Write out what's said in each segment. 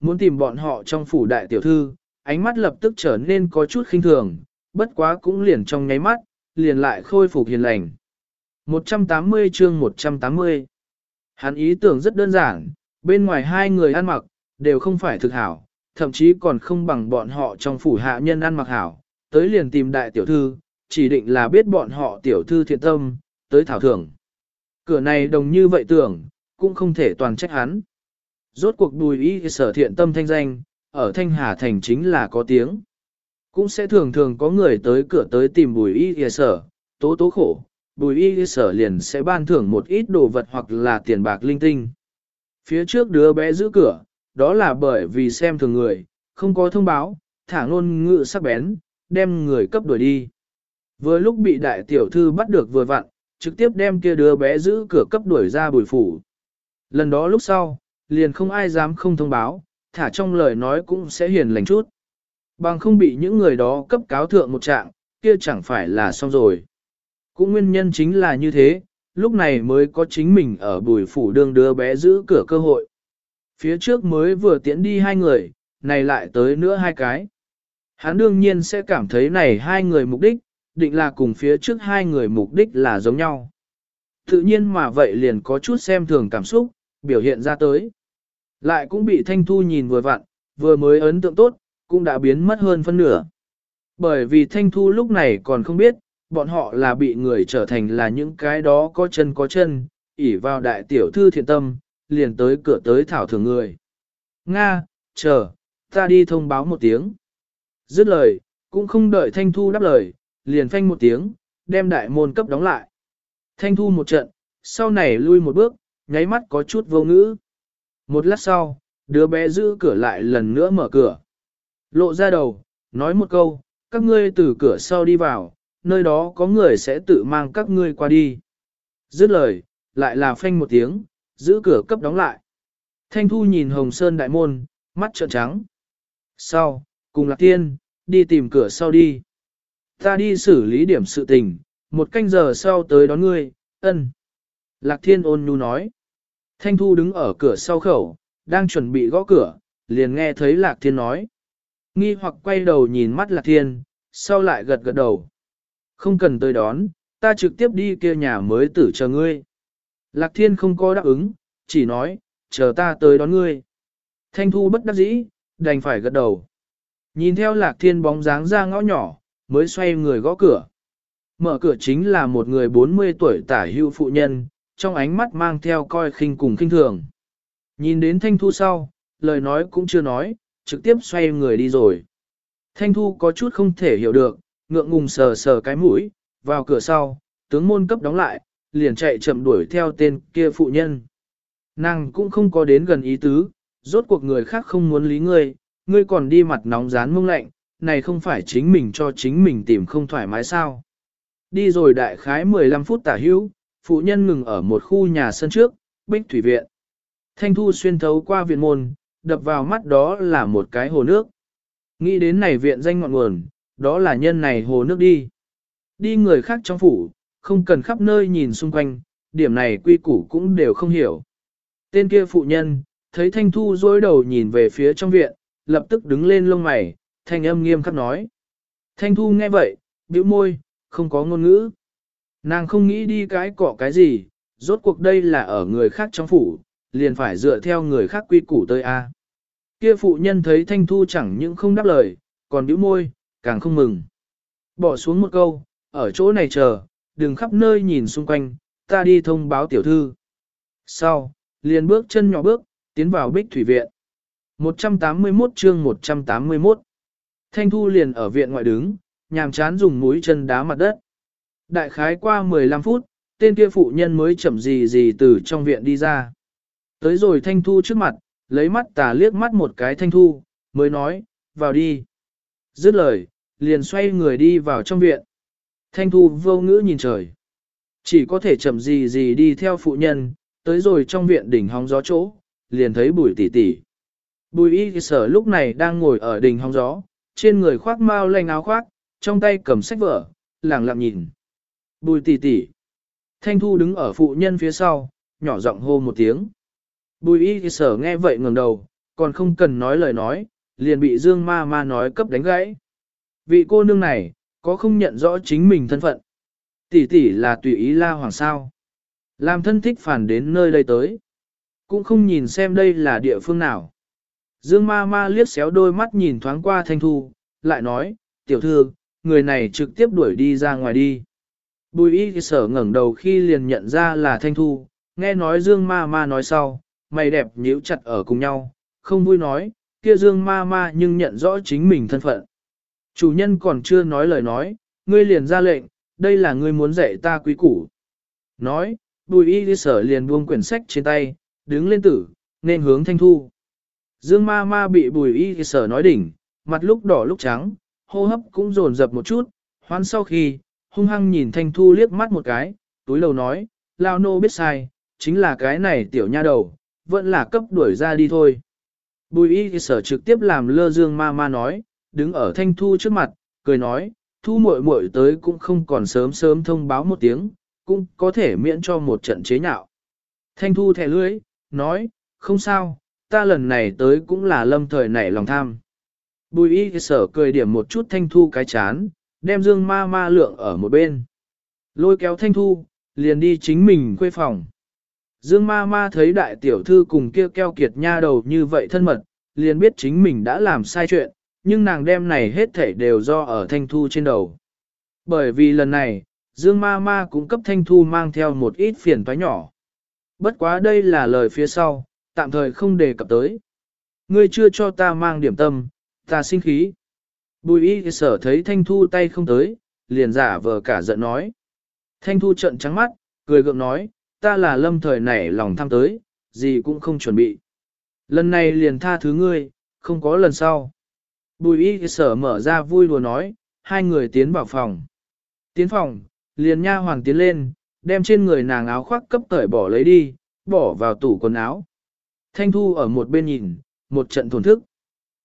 muốn tìm bọn họ trong phủ đại tiểu thư, ánh mắt lập tức trở nên có chút khinh thường, bất quá cũng liền trong nháy mắt, liền lại khôi phục hiền lành. 180 chương 180 Hắn ý tưởng rất đơn giản, bên ngoài hai người ăn mặc, đều không phải thực hảo, thậm chí còn không bằng bọn họ trong phủ hạ nhân ăn mặc hảo, tới liền tìm đại tiểu thư, chỉ định là biết bọn họ tiểu thư thiện tâm, tới thảo thưởng. Cửa này đồng như vậy tưởng, cũng không thể toàn trách hắn. Rốt cuộc bùi y sở thiện tâm thanh danh, ở Thanh Hà Thành chính là có tiếng. Cũng sẽ thường thường có người tới cửa tới tìm bùi y sở, tố tố khổ, bùi y sở liền sẽ ban thưởng một ít đồ vật hoặc là tiền bạc linh tinh. Phía trước đứa bé giữ cửa, đó là bởi vì xem thường người, không có thông báo, thả ngôn ngự sắc bén, đem người cấp đuổi đi. Vừa lúc bị đại tiểu thư bắt được vừa vặn, trực tiếp đem kia đứa bé giữ cửa cấp đuổi ra bùi phủ. Lần đó lúc sau, liền không ai dám không thông báo, thả trong lời nói cũng sẽ hiền lành chút. Bằng không bị những người đó cấp cáo thượng một trạng, kia chẳng phải là xong rồi. Cũng nguyên nhân chính là như thế, lúc này mới có chính mình ở bùi phủ đương đưa bé giữ cửa cơ hội. Phía trước mới vừa tiễn đi hai người, này lại tới nữa hai cái. Hắn đương nhiên sẽ cảm thấy này hai người mục đích, định là cùng phía trước hai người mục đích là giống nhau. Tự nhiên mà vậy liền có chút xem thường cảm xúc, biểu hiện ra tới. Lại cũng bị Thanh Thu nhìn vừa vặn, vừa mới ấn tượng tốt, cũng đã biến mất hơn phân nửa. Bởi vì Thanh Thu lúc này còn không biết, bọn họ là bị người trở thành là những cái đó có chân có chân, ỉ vào đại tiểu thư thiện tâm, liền tới cửa tới thảo thường người. Nga, chờ, ta đi thông báo một tiếng. Dứt lời, cũng không đợi Thanh Thu đáp lời, liền phanh một tiếng, đem đại môn cấp đóng lại. Thanh Thu một trận, sau này lui một bước, nháy mắt có chút vô ngữ. Một lát sau, đứa bé giữ cửa lại lần nữa mở cửa. Lộ ra đầu, nói một câu, các ngươi từ cửa sau đi vào, nơi đó có người sẽ tự mang các ngươi qua đi. Dứt lời, lại là phanh một tiếng, giữ cửa cấp đóng lại. Thanh Thu nhìn Hồng Sơn đại môn, mắt trợn trắng. Sau, cùng Lạc Tiên, đi tìm cửa sau đi. Ta đi xử lý điểm sự tình, một canh giờ sau tới đón ngươi, ân. Lạc Thiên ôn nhu nói. Thanh Thu đứng ở cửa sau khẩu, đang chuẩn bị gõ cửa, liền nghe thấy Lạc Thiên nói. Nghi hoặc quay đầu nhìn mắt Lạc Thiên, sau lại gật gật đầu. Không cần tới đón, ta trực tiếp đi kia nhà mới tử chờ ngươi. Lạc Thiên không có đáp ứng, chỉ nói, chờ ta tới đón ngươi. Thanh Thu bất đắc dĩ, đành phải gật đầu. Nhìn theo Lạc Thiên bóng dáng ra ngõ nhỏ, mới xoay người gõ cửa. Mở cửa chính là một người 40 tuổi tả hưu phụ nhân, trong ánh mắt mang theo coi khinh cùng khinh thường. Nhìn đến Thanh Thu sau, lời nói cũng chưa nói, trực tiếp xoay người đi rồi. Thanh Thu có chút không thể hiểu được, ngượng ngùng sờ sờ cái mũi, vào cửa sau, tướng môn cấp đóng lại, liền chạy chậm đuổi theo tên kia phụ nhân. Nàng cũng không có đến gần ý tứ, rốt cuộc người khác không muốn lý ngươi, ngươi còn đi mặt nóng rán mông lạnh, này không phải chính mình cho chính mình tìm không thoải mái sao. Đi rồi đại khái 15 phút tả hữu, phụ nhân ngừng ở một khu nhà sân trước, bích thủy viện. Thanh thu xuyên thấu qua viện môn, đập vào mắt đó là một cái hồ nước. Nghĩ đến này viện danh ngọn nguồn, đó là nhân này hồ nước đi. Đi người khác trong phủ, không cần khắp nơi nhìn xung quanh, điểm này quy củ cũng đều không hiểu. Tên kia phụ nhân, thấy Thanh Thu dối đầu nhìn về phía trong viện, lập tức đứng lên lông mày, thanh âm nghiêm khắc nói. Thanh Thu nghe vậy, bĩu môi, không có ngôn ngữ. Nàng không nghĩ đi cái cọ cái gì, rốt cuộc đây là ở người khác trong phủ, liền phải dựa theo người khác quy củ tới A. Kia phụ nhân thấy Thanh Thu chẳng những không đáp lời, còn bĩu môi, càng không mừng. Bỏ xuống một câu, ở chỗ này chờ, đừng khắp nơi nhìn xung quanh, ta đi thông báo tiểu thư. Sau, liền bước chân nhỏ bước, tiến vào bích thủy viện. 181 chương 181 Thanh Thu liền ở viện ngoại đứng, nhàm chán dùng mũi chân đá mặt đất. Đại khái qua 15 phút, tên kia phụ nhân mới chậm gì gì từ trong viện đi ra. Tới rồi Thanh Thu trước mặt, lấy mắt tà liếc mắt một cái Thanh Thu, mới nói, vào đi. Dứt lời, liền xoay người đi vào trong viện. Thanh Thu vô ngữ nhìn trời. Chỉ có thể chậm gì gì đi theo phụ nhân, tới rồi trong viện đỉnh hóng gió chỗ, liền thấy bùi tỷ tỷ. Bùi y sở lúc này đang ngồi ở đỉnh hóng gió, trên người khoác mau lanh áo khoác, trong tay cầm sách vở, lẳng lặng nhìn. Bùi tỷ tỷ. Thanh Thu đứng ở phụ nhân phía sau, nhỏ giọng hô một tiếng. Bùi y sở nghe vậy ngẩng đầu, còn không cần nói lời nói, liền bị Dương ma ma nói cấp đánh gãy. Vị cô nương này, có không nhận rõ chính mình thân phận? Tỷ tỷ là tùy ý la hoàng sao. Làm thân thích phản đến nơi đây tới. Cũng không nhìn xem đây là địa phương nào. Dương ma ma liếc xéo đôi mắt nhìn thoáng qua thanh thu, lại nói, tiểu thư, người này trực tiếp đuổi đi ra ngoài đi. Bùi y sở ngẩng đầu khi liền nhận ra là thanh thu, nghe nói dương ma ma nói sau, mày đẹp nhíu chặt ở cùng nhau, không vui nói, kia dương ma ma nhưng nhận rõ chính mình thân phận. Chủ nhân còn chưa nói lời nói, ngươi liền ra lệnh, đây là ngươi muốn dạy ta quý củ. Nói, bùi y sở liền buông quyển sách trên tay, đứng lên tử, nên hướng thanh thu. Dương ma ma bị bùi y sở nói đỉnh, mặt lúc đỏ lúc trắng, hô hấp cũng dồn dập một chút, hoan sau khi, hung hăng nhìn thanh thu liếc mắt một cái, túi lầu nói, lao nô biết sai, chính là cái này tiểu nha đầu, vẫn là cấp đuổi ra đi thôi. Bùi y sở trực tiếp làm lơ dương ma ma nói, đứng ở thanh thu trước mặt, cười nói, thu muội muội tới cũng không còn sớm sớm thông báo một tiếng, cũng có thể miễn cho một trận chế nhạo. Thanh thu thẻ lưới, nói, không sao, ta lần này tới cũng là lâm thời nảy lòng tham. Bùi y sở cười điểm một chút thanh thu cái chán, đem dương ma ma lượng ở một bên. Lôi kéo thanh thu, liền đi chính mình quê phòng. Dương ma ma thấy đại tiểu thư cùng kia keo kiệt nha đầu như vậy thân mật, liền biết chính mình đã làm sai chuyện, nhưng nàng đem này hết thảy đều do ở thanh thu trên đầu. Bởi vì lần này, Dương ma ma cũng cấp thanh thu mang theo một ít phiền toái nhỏ. Bất quá đây là lời phía sau, tạm thời không đề cập tới. Ngươi chưa cho ta mang điểm tâm, ta sinh khí. Bùi y sở thấy thanh thu tay không tới, liền giả vờ cả giận nói. Thanh thu trận trắng mắt, cười gượng nói, ta là lâm thời nảy lòng tham tới, gì cũng không chuẩn bị. Lần này liền tha thứ ngươi, không có lần sau. Bùi y sở mở ra vui đùa nói, hai người tiến vào phòng. Tiến phòng, liền nha hoàng tiến lên, đem trên người nàng áo khoác cấp tởi bỏ lấy đi, bỏ vào tủ quần áo. Thanh thu ở một bên nhìn, một trận thổn thức.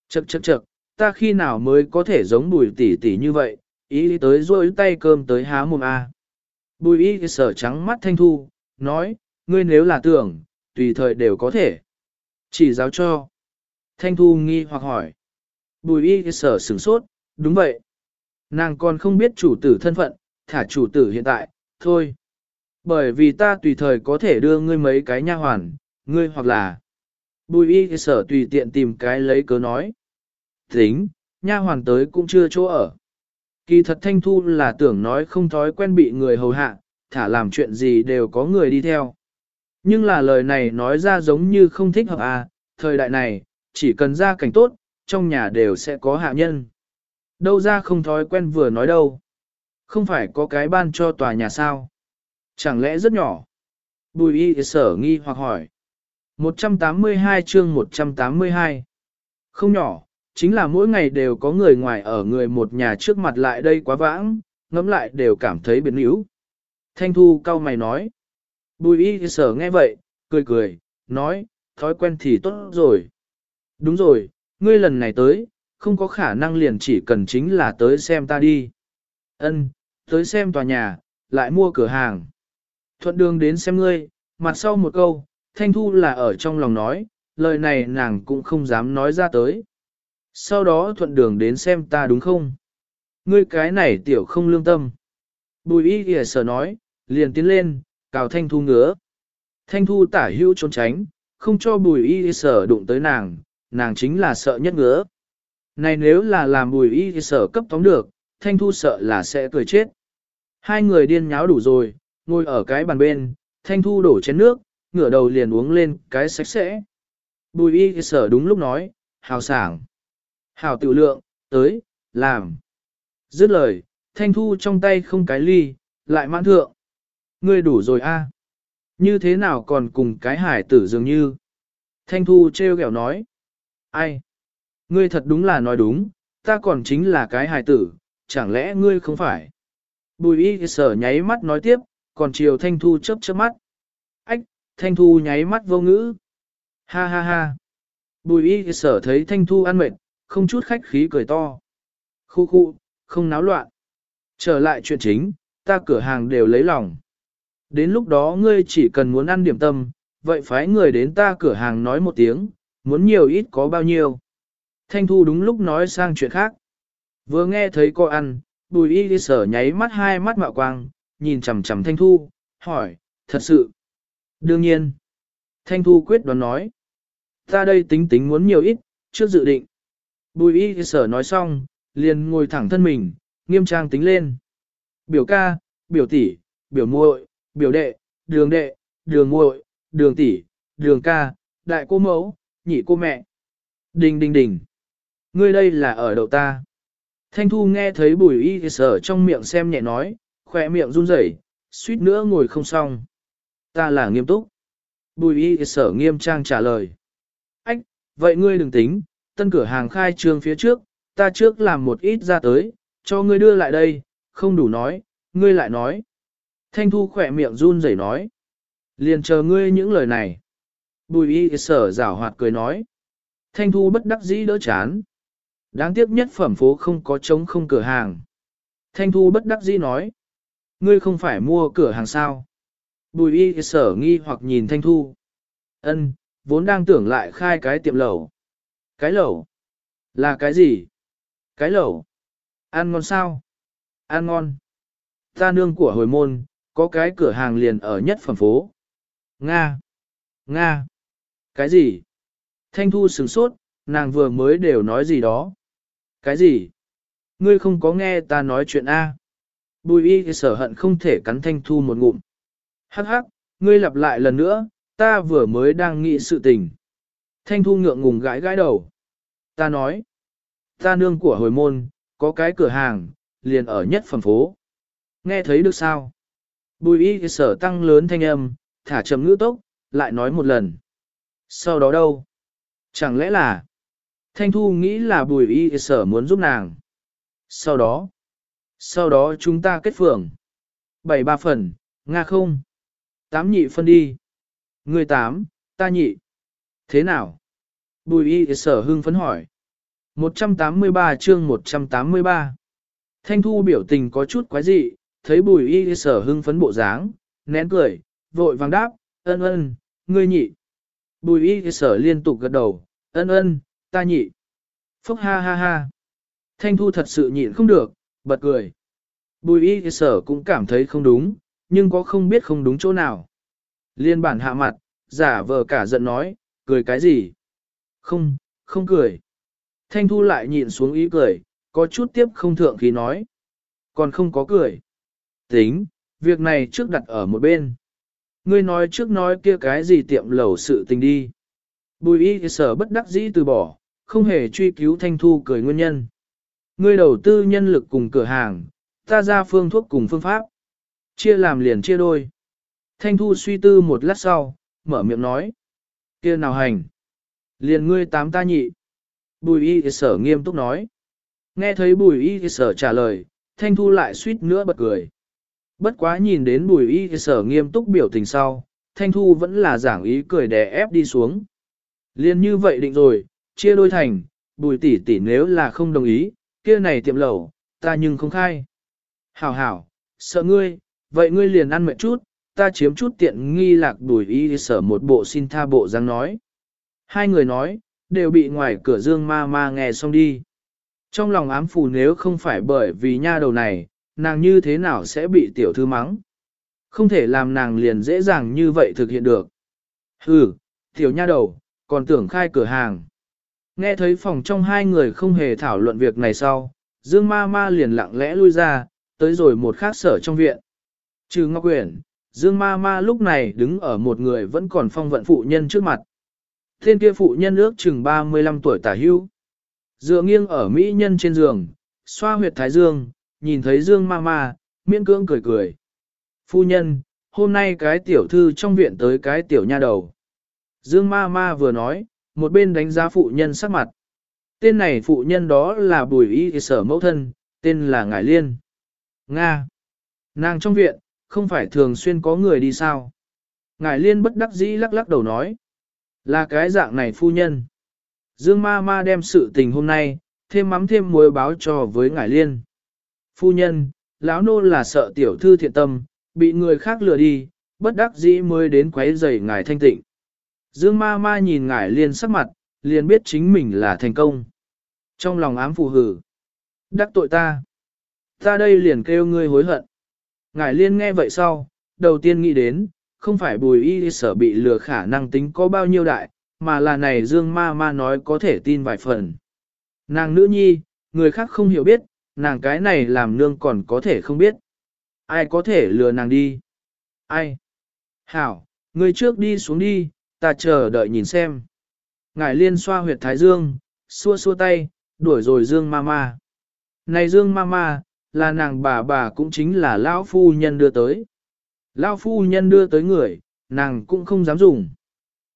Chậc chậc chậc, ta khi nào mới có thể giống bùi tỷ tỷ như vậy, ý tới rôi tay cơm tới há mồm A. Bùi y sở trắng mắt thanh thu, nói, ngươi nếu là tưởng, tùy thời đều có thể. Chỉ giáo cho. Thanh thu nghi hoặc hỏi. Bùi y sở sửng sốt, đúng vậy. Nàng còn không biết chủ tử thân phận, thả chủ tử hiện tại, thôi. Bởi vì ta tùy thời có thể đưa ngươi mấy cái nha hoàn, ngươi hoặc là. Bùi y sở tùy tiện tìm cái lấy cớ nói. Tính, nha hoàn tới cũng chưa chỗ ở. Kỳ thật thanh thu là tưởng nói không thói quen bị người hầu hạ, thả làm chuyện gì đều có người đi theo. Nhưng là lời này nói ra giống như không thích hợp à, thời đại này, chỉ cần ra cảnh tốt, trong nhà đều sẽ có hạ nhân. Đâu ra không thói quen vừa nói đâu. Không phải có cái ban cho tòa nhà sao? Chẳng lẽ rất nhỏ? Bùi y sở nghi hoặc hỏi. 182 chương 182 Không nhỏ, chính là mỗi ngày đều có người ngoài ở người một nhà trước mặt lại đây quá vãng, ngẫm lại đều cảm thấy biến yếu. Thanh Thu cao mày nói. Bùi y sở nghe vậy, cười cười, nói, thói quen thì tốt rồi. Đúng rồi, ngươi lần này tới, không có khả năng liền chỉ cần chính là tới xem ta đi. Ân, tới xem tòa nhà, lại mua cửa hàng. Thuận đường đến xem ngươi, mặt sau một câu, Thanh Thu là ở trong lòng nói, lời này nàng cũng không dám nói ra tới. Sau đó thuận đường đến xem ta đúng không? Ngươi cái này tiểu không lương tâm. Bùi y kìa sở nói, liền tiến lên, cào Thanh Thu ngứa. Thanh Thu tả hữu trốn tránh, không cho bùi y sở đụng tới nàng, nàng chính là sợ nhất ngứa. Này nếu là làm bùi y sở cấp tóm được, Thanh Thu sợ là sẽ cười chết. Hai người điên nháo đủ rồi, ngồi ở cái bàn bên, Thanh Thu đổ chén nước, ngửa đầu liền uống lên cái sạch sẽ. Bùi y sở đúng lúc nói, hào sảng. Hảo tự lượng, tới, làm. Dứt lời, Thanh Thu trong tay không cái ly, lại mãn thượng. Ngươi đủ rồi a Như thế nào còn cùng cái hải tử dường như? Thanh Thu treo gẹo nói. Ai? Ngươi thật đúng là nói đúng, ta còn chính là cái hải tử, chẳng lẽ ngươi không phải? Bùi y sở nháy mắt nói tiếp, còn chiều Thanh Thu chớp chớp mắt. Ách, Thanh Thu nháy mắt vô ngữ. Ha ha ha. Bùi y sở thấy Thanh Thu ăn mệt, không chút khách khí cười to. Khu khu, không náo loạn. Trở lại chuyện chính, ta cửa hàng đều lấy lòng. Đến lúc đó ngươi chỉ cần muốn ăn điểm tâm, vậy phái người đến ta cửa hàng nói một tiếng, muốn nhiều ít có bao nhiêu. Thanh Thu đúng lúc nói sang chuyện khác. Vừa nghe thấy cô ăn, bùi y đi sở nháy mắt hai mắt mạo quang, nhìn chằm chằm Thanh Thu, hỏi, thật sự. Đương nhiên. Thanh Thu quyết đoán nói. Ta đây tính tính muốn nhiều ít, trước dự định. Bùi y sở nói xong, liền ngồi thẳng thân mình, nghiêm trang tính lên. Biểu ca, biểu tỷ, biểu muội, biểu đệ, đường đệ, đường muội, đường tỷ, đường ca, đại cô mẫu, nhị cô mẹ. Đình đình đình. Ngươi đây là ở đậu ta. Thanh Thu nghe thấy bùi y sở trong miệng xem nhẹ nói, khỏe miệng run rẩy, suýt nữa ngồi không xong. Ta là nghiêm túc. Bùi y sở nghiêm trang trả lời. Ách, vậy ngươi đừng tính, tân cửa hàng khai trương phía trước, ta trước làm một ít ra tới, cho ngươi đưa lại đây, không đủ nói, ngươi lại nói. Thanh Thu khỏe miệng run rẩy nói. Liền chờ ngươi những lời này. Bùi y sở rảo hoạt cười nói. Thanh Thu bất đắc dĩ đỡ chán. Đáng tiếc nhất phẩm phố không có trống không cửa hàng. Thanh Thu bất đắc dĩ nói. Ngươi không phải mua cửa hàng sao? Bùi y sở nghi hoặc nhìn Thanh Thu. Ân, vốn đang tưởng lại khai cái tiệm lẩu. Cái lẩu? Là cái gì? Cái lẩu? Ăn ngon sao? Ăn ngon. Ta nương của hồi môn, có cái cửa hàng liền ở nhất phẩm phố. Nga. Nga. Cái gì? Thanh Thu sửng sốt, nàng vừa mới đều nói gì đó. Cái gì? Ngươi không có nghe ta nói chuyện A. Bùi y sở hận không thể cắn Thanh Thu một ngụm. Hắc hắc, ngươi lặp lại lần nữa, ta vừa mới đang nghĩ sự tình. Thanh Thu ngượng ngùng gãi gãi đầu. Ta nói, ta nương của hồi môn, có cái cửa hàng, liền ở nhất phẩm phố. Nghe thấy được sao? Bùi y sở tăng lớn thanh âm, thả chậm ngữ tốc, lại nói một lần. Sau đó đâu? Chẳng lẽ là... Thanh Thu nghĩ là bùi y sở muốn giúp nàng. Sau đó... Sau đó chúng ta kết phường. Bảy ba phần, Nga không? Tám nhị phân đi. Người tám, ta nhị. Thế nào? Bùi y sở hưng phấn hỏi. 183 chương 183 Thanh Thu biểu tình có chút quái dị, thấy bùi y sở hưng phấn bộ dáng, nén cười, vội vàng đáp, ân ân, ngươi nhị. Bùi y sở liên tục gật đầu, ân ân, ta nhị. Phúc ha ha ha. Thanh Thu thật sự nhịn không được, bật cười. Bùi y sở cũng cảm thấy không đúng, nhưng có không biết không đúng chỗ nào. Liên bản hạ mặt, giả vờ cả giận nói, cười cái gì? Không, không cười. Thanh Thu lại nhịn xuống ý cười, có chút tiếp không thượng khí nói. Còn không có cười. Tính, việc này trước đặt ở một bên. Ngươi nói trước nói kia cái gì tiệm lẩu sự tình đi. Bùi y sở bất đắc dĩ từ bỏ, không hề truy cứu thanh thu cười nguyên nhân. Ngươi đầu tư nhân lực cùng cửa hàng, ta ra phương thuốc cùng phương pháp. Chia làm liền chia đôi. Thanh thu suy tư một lát sau, mở miệng nói. kia nào hành. Liền ngươi tám ta nhị. Bùi y sở nghiêm túc nói. Nghe thấy bùi y sở trả lời, thanh thu lại suýt nữa bật cười. Bất quá nhìn đến bùi y sở nghiêm túc biểu tình sau, thanh thu vẫn là giảng ý cười đè ép đi xuống. Liên như vậy định rồi, chia đôi thành, bùi tỷ tỷ nếu là không đồng ý, kia này tiệm lẩu, ta nhưng không khai. Hảo hảo, sợ ngươi, vậy ngươi liền ăn mệt chút, ta chiếm chút tiện nghi lạc bùi y sở một bộ xin tha bộ dáng nói. Hai người nói, đều bị ngoài cửa dương ma ma nghe xong đi. Trong lòng ám phù nếu không phải bởi vì nha đầu này, nàng như thế nào sẽ bị tiểu thư mắng. Không thể làm nàng liền dễ dàng như vậy thực hiện được. Hừ, tiểu nha đầu, còn tưởng khai cửa hàng. Nghe thấy phòng trong hai người không hề thảo luận việc này sau, Dương ma ma liền lặng lẽ lui ra, tới rồi một khác sở trong viện. Trừ Ngọc Quyển, Dương ma ma lúc này đứng ở một người vẫn còn phong vận phụ nhân trước mặt. Thiên kia phụ nhân ước chừng 35 tuổi tả hưu. Dựa nghiêng ở Mỹ nhân trên giường, xoa huyệt thái dương, nhìn thấy Dương ma ma, miễn cưỡng cười cười. Phu nhân, hôm nay cái tiểu thư trong viện tới cái tiểu nha đầu. Dương ma ma vừa nói, một bên đánh giá phụ nhân sắc mặt. Tên này phụ nhân đó là bùi y sở mẫu thân, tên là Ngải Liên. Nga. Nàng trong viện, không phải thường xuyên có người đi sao. Ngải Liên bất đắc dĩ lắc lắc đầu nói. Là cái dạng này phu nhân. Dương ma ma đem sự tình hôm nay, thêm mắm thêm muối báo cho với Ngải Liên. Phu nhân, lão nô là sợ tiểu thư thiện tâm, bị người khác lừa đi, bất đắc dĩ mới đến quấy rầy ngài thanh tịnh. Dương ma ma nhìn ngải liên sắc mặt, liền biết chính mình là thành công. Trong lòng ám phù hử. Đắc tội ta. Ta đây liền kêu ngươi hối hận. Ngải liên nghe vậy sau, đầu tiên nghĩ đến, không phải bùi y sở bị lừa khả năng tính có bao nhiêu đại, mà là này dương ma ma nói có thể tin vài phần. Nàng nữ nhi, người khác không hiểu biết, nàng cái này làm nương còn có thể không biết. Ai có thể lừa nàng đi? Ai? Hảo, người trước đi xuống đi, ta chờ đợi nhìn xem. Ngải liên xoa huyệt thái dương, xua xua tay, đuổi rồi dương ma ma. Này dương ma ma, là nàng bà bà cũng chính là lão phu nhân đưa tới. Lão phu nhân đưa tới người, nàng cũng không dám dùng.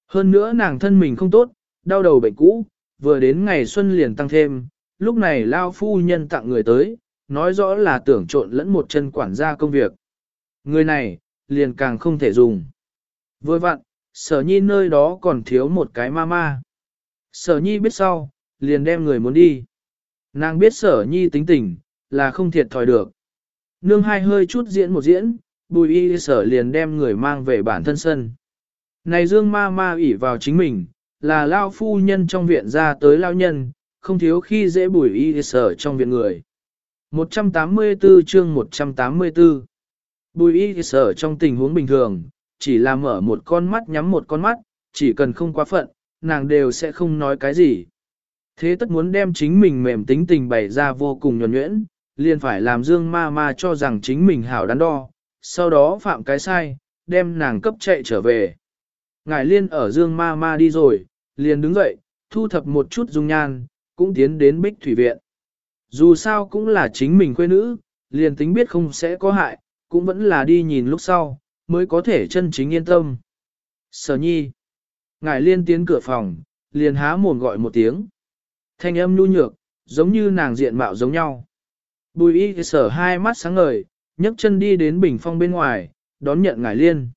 Hơn nữa nàng thân mình không tốt, đau đầu bệnh cũ, vừa đến ngày xuân liền tăng thêm, lúc này Lão phu nhân tặng người tới, nói rõ là tưởng trộn lẫn một chân quản gia công việc. Người này, liền càng không thể dùng. Vừa vặn, sở nhi nơi đó còn thiếu một cái ma ma. Sở nhi biết sau, liền đem người muốn đi. Nàng biết sở nhi tính tình, là không thiệt thòi được. Nương hai hơi chút diễn một diễn, bùi y sở liền đem người mang về bản thân sân. Này dương ma ma ủy vào chính mình, là lao phu nhân trong viện ra tới lao nhân, không thiếu khi dễ bùi y sở trong viện người. 184 chương 184 Bùi y sở trong tình huống bình thường, chỉ là mở một con mắt nhắm một con mắt, chỉ cần không quá phận, nàng đều sẽ không nói cái gì. Thế tất muốn đem chính mình mềm tính tình bày ra vô cùng nhuẩn nhuyễn, liền phải làm dương ma ma cho rằng chính mình hảo đắn đo, sau đó phạm cái sai, đem nàng cấp chạy trở về. Ngải liên ở dương ma ma đi rồi, liền đứng dậy, thu thập một chút dung nhan, cũng tiến đến bích thủy viện. Dù sao cũng là chính mình quê nữ, liền tính biết không sẽ có hại, cũng vẫn là đi nhìn lúc sau, mới có thể chân chính yên tâm. Sở nhi. Ngải liên tiến cửa phòng, liền há mồm gọi một tiếng. Thanh âm nhu nhược, giống như nàng diện mạo giống nhau. Bùi y sở hai mắt sáng ngời, nhấc chân đi đến bình phong bên ngoài, đón nhận ngải liên.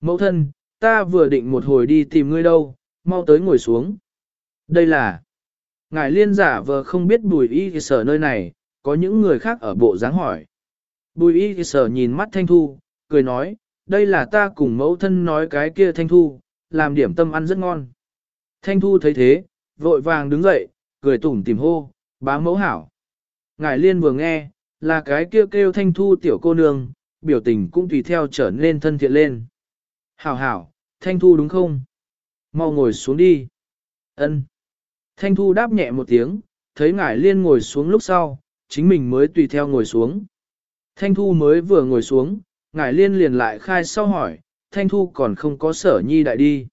Mẫu thân, ta vừa định một hồi đi tìm ngươi đâu, mau tới ngồi xuống. Đây là... Ngài liên giả vờ không biết bùi y sở nơi này, có những người khác ở bộ dáng hỏi. Bùi y sở nhìn mắt thanh thu, cười nói, đây là ta cùng mẫu thân nói cái kia thanh thu, làm điểm tâm ăn rất ngon. Thanh thu thấy thế, vội vàng đứng dậy, cười tủm tìm hô, bá mẫu hảo. Ngài liên vừa nghe, là cái kêu kêu thanh thu tiểu cô nương, biểu tình cũng tùy theo trở nên thân thiện lên. Hảo hảo, thanh thu đúng không? Mau ngồi xuống đi. Ân. Thanh thu đáp nhẹ một tiếng, thấy ngải liên ngồi xuống lúc sau, chính mình mới tùy theo ngồi xuống. Thanh thu mới vừa ngồi xuống, ngải liên liền lại khai sau hỏi, thanh thu còn không có sở nhi đại đi.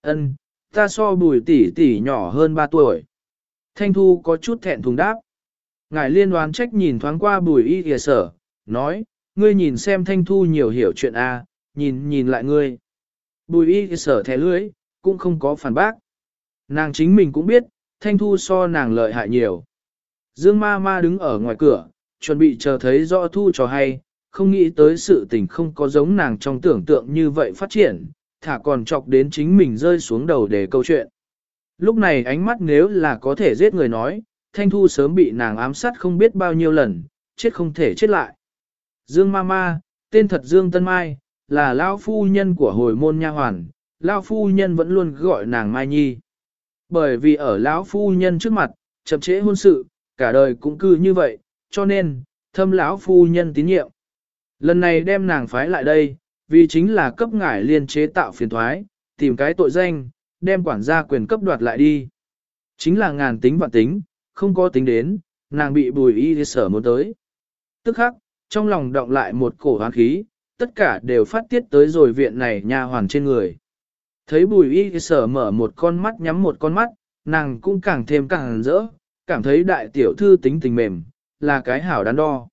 Ân, ta so bùi tỷ tỷ nhỏ hơn 3 tuổi. Thanh thu có chút thẹn thùng đáp. Ngài liên đoán trách nhìn thoáng qua bùi y kìa sở, nói, ngươi nhìn xem thanh thu nhiều hiểu chuyện A, nhìn nhìn lại ngươi. Bùi y kìa sở thẻ lưới, cũng không có phản bác. Nàng chính mình cũng biết, thanh thu so nàng lợi hại nhiều. Dương ma ma đứng ở ngoài cửa, chuẩn bị chờ thấy rõ thu trò hay, không nghĩ tới sự tình không có giống nàng trong tưởng tượng như vậy phát triển, thả còn chọc đến chính mình rơi xuống đầu để câu chuyện. Lúc này ánh mắt nếu là có thể giết người nói, Thanh Thu sớm bị nàng ám sát không biết bao nhiêu lần, chết không thể chết lại. Dương Ma Ma, tên thật Dương Tân Mai, là Lão Phu Nhân của hồi môn nha hoàn, Lão Phu Nhân vẫn luôn gọi nàng Mai Nhi. Bởi vì ở lão Phu Nhân trước mặt, chậm trễ hôn sự, cả đời cũng cư như vậy, cho nên, thâm lão Phu Nhân tín nhiệm. Lần này đem nàng phái lại đây, vì chính là cấp ngải liên chế tạo phiền thoái, tìm cái tội danh, đem quản gia quyền cấp đoạt lại đi. Chính là ngàn tính vạn tính, không có tính đến, nàng bị bùi y sở muốn tới. Tức khắc, trong lòng động lại một cổ hoán khí, tất cả đều phát tiết tới rồi viện này nha hoàn trên người. Thấy bùi y sở mở một con mắt nhắm một con mắt, nàng cũng càng thêm càng rỡ, cảm thấy đại tiểu thư tính tình mềm, là cái hảo đắn đo.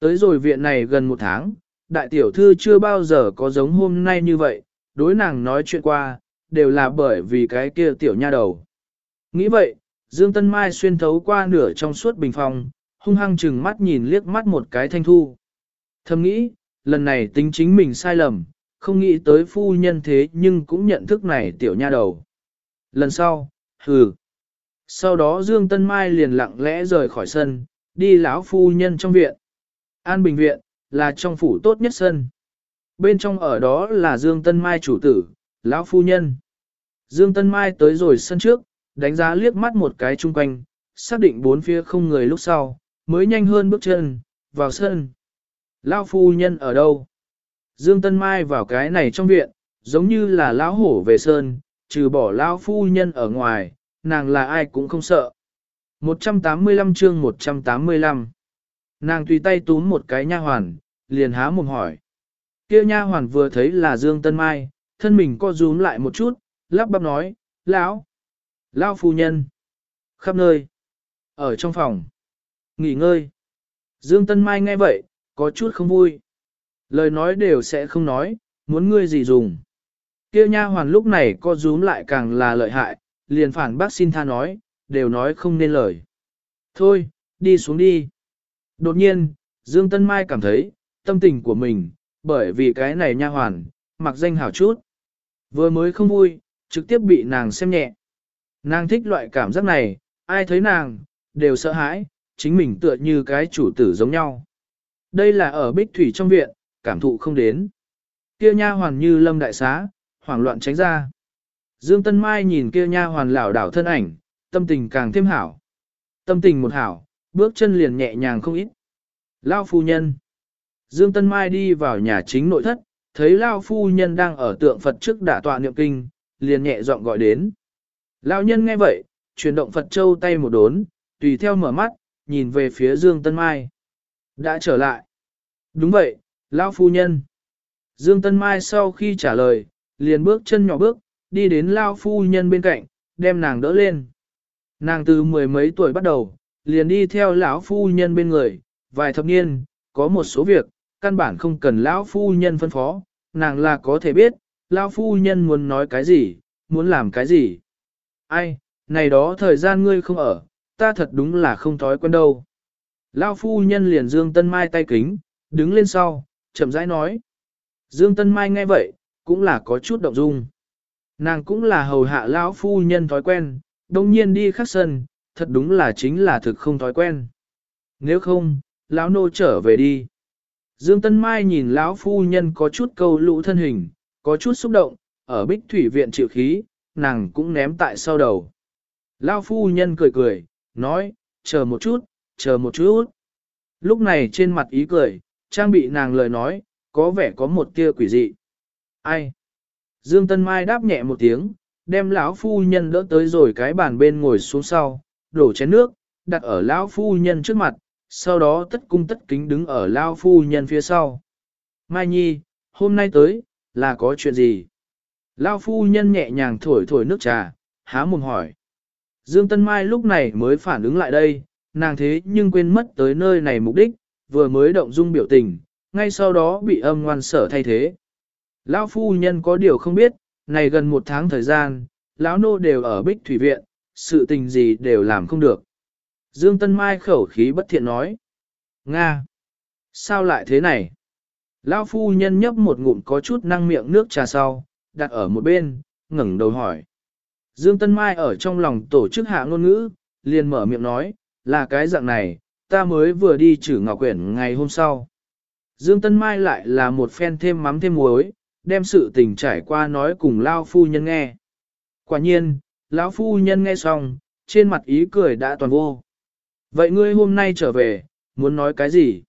Tới rồi viện này gần một tháng, đại tiểu thư chưa bao giờ có giống hôm nay như vậy, đối nàng nói chuyện qua, đều là bởi vì cái kia tiểu nha đầu. Nghĩ vậy, Dương Tân Mai xuyên thấu qua nửa trong suốt bình phòng, hung hăng chừng mắt nhìn liếc mắt một cái thanh thu. Thầm nghĩ, lần này tính chính mình sai lầm, không nghĩ tới phu nhân thế nhưng cũng nhận thức này tiểu nha đầu. Lần sau, hừ. Sau đó Dương Tân Mai liền lặng lẽ rời khỏi sân, đi lão phu nhân trong viện. An Bình Viện, là trong phủ tốt nhất sân. Bên trong ở đó là Dương Tân Mai chủ tử, lão phu nhân. Dương Tân Mai tới rồi sân trước, đánh giá liếc mắt một cái chung quanh, xác định bốn phía không người lúc sau, mới nhanh hơn bước chân, vào sân. Lao phu nhân ở đâu? Dương Tân Mai vào cái này trong viện, giống như là lão hổ về sơn, trừ bỏ lão phu nhân ở ngoài, nàng là ai cũng không sợ. 185 chương 185 Nàng tùy tay túm một cái nha hoàn, liền há mồm hỏi. Kia nha hoàn vừa thấy là Dương Tân Mai, thân mình co rúm lại một chút, lắp bắp nói, lão, lão phu nhân, khắp nơi, ở trong phòng, nghỉ ngơi. Dương Tân Mai nghe vậy, có chút không vui. Lời nói đều sẽ không nói, muốn ngươi gì dùng. Kia nha hoàn lúc này co rúm lại càng là lợi hại, liền phản bác xin tha nói, đều nói không nên lời. Thôi, đi xuống đi. Đột nhiên, Dương Tân Mai cảm thấy, tâm tình của mình, bởi vì cái này nha hoàn, mặc danh hảo chút. Vừa mới không vui, trực tiếp bị nàng xem nhẹ. Nàng thích loại cảm giác này, ai thấy nàng, đều sợ hãi, chính mình tựa như cái chủ tử giống nhau. Đây là ở bích thủy trong viện, cảm thụ không đến. Kia nha hoàn như lâm đại xá, hoảng loạn tránh ra. Dương Tân Mai nhìn kia nha hoàn lảo đảo thân ảnh, tâm tình càng thêm hảo. Tâm tình một hảo, bước chân liền nhẹ nhàng không ít. Lao phu nhân. Dương Tân Mai đi vào nhà chính nội thất, thấy Lao phu nhân đang ở tượng Phật trước đả tọa niệm kinh, liền nhẹ giọng gọi đến lão nhân nghe vậy, chuyển động Phật châu tay một đốn, tùy theo mở mắt, nhìn về phía Dương Tân Mai. Đã trở lại. Đúng vậy, lão phu nhân. Dương Tân Mai sau khi trả lời, liền bước chân nhỏ bước, đi đến lão phu nhân bên cạnh, đem nàng đỡ lên. Nàng từ mười mấy tuổi bắt đầu, liền đi theo lão phu nhân bên người, vài thập niên, có một số việc, căn bản không cần lão phu nhân phân phó, nàng là có thể biết, lão phu nhân muốn nói cái gì, muốn làm cái gì. Ai, này đó thời gian ngươi không ở, ta thật đúng là không thói quen đâu. Lão phu nhân liền Dương Tân Mai tay kính, đứng lên sau, chậm rãi nói. Dương Tân Mai nghe vậy, cũng là có chút động dung. Nàng cũng là hầu hạ lão phu nhân thói quen, đồng nhiên đi khắc sân, thật đúng là chính là thực không thói quen. Nếu không, lão nô trở về đi. Dương Tân Mai nhìn lão phu nhân có chút câu lũ thân hình, có chút xúc động, ở bích thủy viện chịu khí, nàng cũng ném tại sau đầu. Lão phu nhân cười cười, nói, chờ một chút, chờ một chút. Lúc này trên mặt ý cười, trang bị nàng lời nói, có vẻ có một tia quỷ dị. Ai? Dương Tân Mai đáp nhẹ một tiếng, đem lão phu nhân đỡ tới rồi cái bàn bên ngồi xuống sau, đổ chén nước, đặt ở lão phu nhân trước mặt, sau đó tất cung tất kính đứng ở lão phu nhân phía sau. Mai Nhi, hôm nay tới, là có chuyện gì? Lão phu nhân nhẹ nhàng thổi thổi nước trà, há mồm hỏi. Dương Tân Mai lúc này mới phản ứng lại đây, nàng thế nhưng quên mất tới nơi này mục đích, vừa mới động dung biểu tình, ngay sau đó bị âm ngoan sở thay thế. Lão phu nhân có điều không biết, này gần một tháng thời gian, lão nô đều ở bích thủy viện, sự tình gì đều làm không được. Dương Tân Mai khẩu khí bất thiện nói. Nga! Sao lại thế này? Lão phu nhân nhấp một ngụm có chút năng miệng nước trà sau, đặt ở một bên, ngẩng đầu hỏi. Dương Tân Mai ở trong lòng tổ chức hạ ngôn ngữ, liền mở miệng nói, là cái dạng này, ta mới vừa đi trừ ngọc quyển ngày hôm sau. Dương Tân Mai lại là một phen thêm mắm thêm muối, đem sự tình trải qua nói cùng Lao phu nhân nghe. Quả nhiên, lão phu nhân nghe xong, trên mặt ý cười đã toàn vô. Vậy ngươi hôm nay trở về, muốn nói cái gì?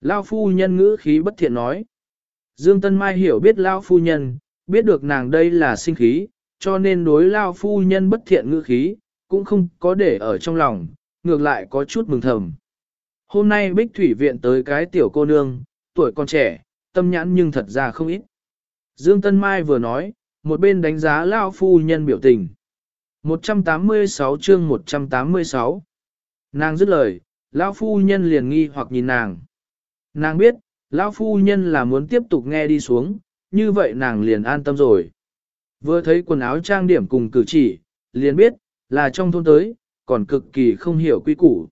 Lao phu nhân ngữ khí bất thiện nói. Dương Tân Mai hiểu biết Lao phu nhân, biết được nàng đây là sinh khí, cho nên đối Lao phu nhân bất thiện ngữ khí, cũng không có để ở trong lòng, ngược lại có chút mừng thầm. Hôm nay Bích Thủy Viện tới cái tiểu cô nương, tuổi còn trẻ, tâm nhãn nhưng thật ra không ít. Dương Tân Mai vừa nói, một bên đánh giá Lao phu nhân biểu tình. 186 chương 186 Nàng dứt lời, Lao phu nhân liền nghi hoặc nhìn nàng. Nàng biết, Lao phu nhân là muốn tiếp tục nghe đi xuống, như vậy nàng liền an tâm rồi. Vừa thấy quần áo trang điểm cùng cử chỉ, liền biết, là trong thôn tới, còn cực kỳ không hiểu quy củ.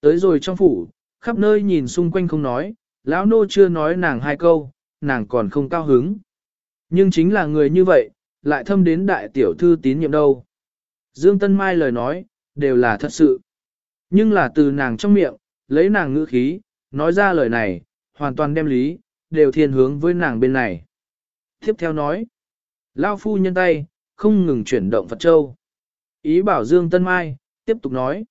Tới rồi trong phủ, khắp nơi nhìn xung quanh không nói, lão nô chưa nói nàng hai câu, nàng còn không cao hứng. Nhưng chính là người như vậy, lại thâm đến đại tiểu thư tín nhiệm đâu. Dương Tân Mai lời nói, đều là thật sự. Nhưng là từ nàng trong miệng, lấy nàng ngữ khí, nói ra lời này, hoàn toàn đem lý, đều thiên hướng với nàng bên này. Tiếp theo nói, Lao phu nhân tay, không ngừng chuyển động Phật Châu. Ý bảo Dương Tân Mai, tiếp tục nói.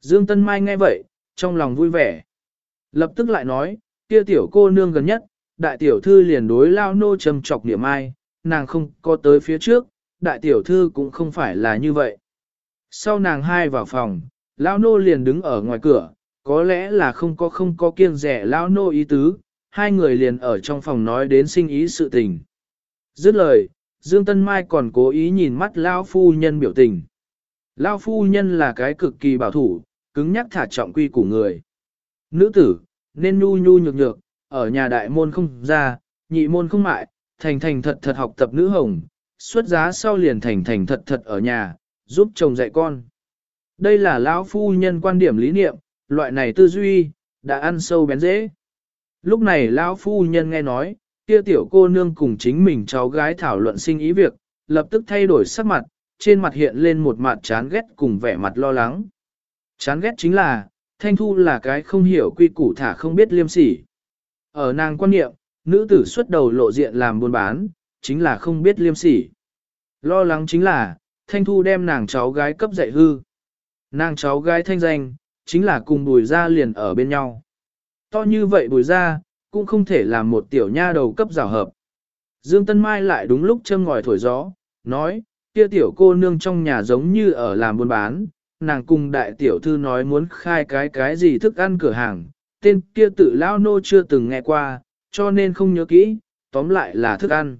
Dương Tân Mai nghe vậy, trong lòng vui vẻ. Lập tức lại nói, kia tiểu cô nương gần nhất, đại tiểu thư liền đối lao nô trầm trọc niệm ai, nàng không có tới phía trước, đại tiểu thư cũng không phải là như vậy. Sau nàng hai vào phòng, lao nô liền đứng ở ngoài cửa, có lẽ là không có không có kiêng rẻ lao nô ý tứ, hai người liền ở trong phòng nói đến sinh ý sự tình. Dứt lời, Dương Tân Mai còn cố ý nhìn mắt lao phu nhân biểu tình. Lao phu nhân là cái cực kỳ bảo thủ, cứng nhắc thả trọng quy của người. Nữ tử, nên nhu nhu nhược nhược, ở nhà đại môn không ra, nhị môn không mại, thành thành thật thật học tập nữ hồng, xuất giá sau liền thành thành thật thật ở nhà, giúp chồng dạy con. Đây là lão phu nhân quan điểm lý niệm, loại này tư duy, đã ăn sâu bén dễ. Lúc này lão phu nhân nghe nói, kia tiểu cô nương cùng chính mình cháu gái thảo luận sinh ý việc, lập tức thay đổi sắc mặt, trên mặt hiện lên một mặt chán ghét cùng vẻ mặt lo lắng. Chán ghét chính là, Thanh Thu là cái không hiểu quy củ thả không biết liêm sỉ. Ở nàng quan niệm, nữ tử xuất đầu lộ diện làm buôn bán, chính là không biết liêm sỉ. Lo lắng chính là, Thanh Thu đem nàng cháu gái cấp dạy hư. Nàng cháu gái thanh danh, chính là cùng bùi ra liền ở bên nhau. To như vậy bùi ra, cũng không thể làm một tiểu nha đầu cấp rào hợp. Dương Tân Mai lại đúng lúc châm ngòi thổi gió, nói, kia tiểu cô nương trong nhà giống như ở làm buôn bán, nàng cùng đại tiểu thư nói muốn khai cái cái gì thức ăn cửa hàng, tên kia tự lao nô chưa từng nghe qua, cho nên không nhớ kỹ, tóm lại là thức ăn.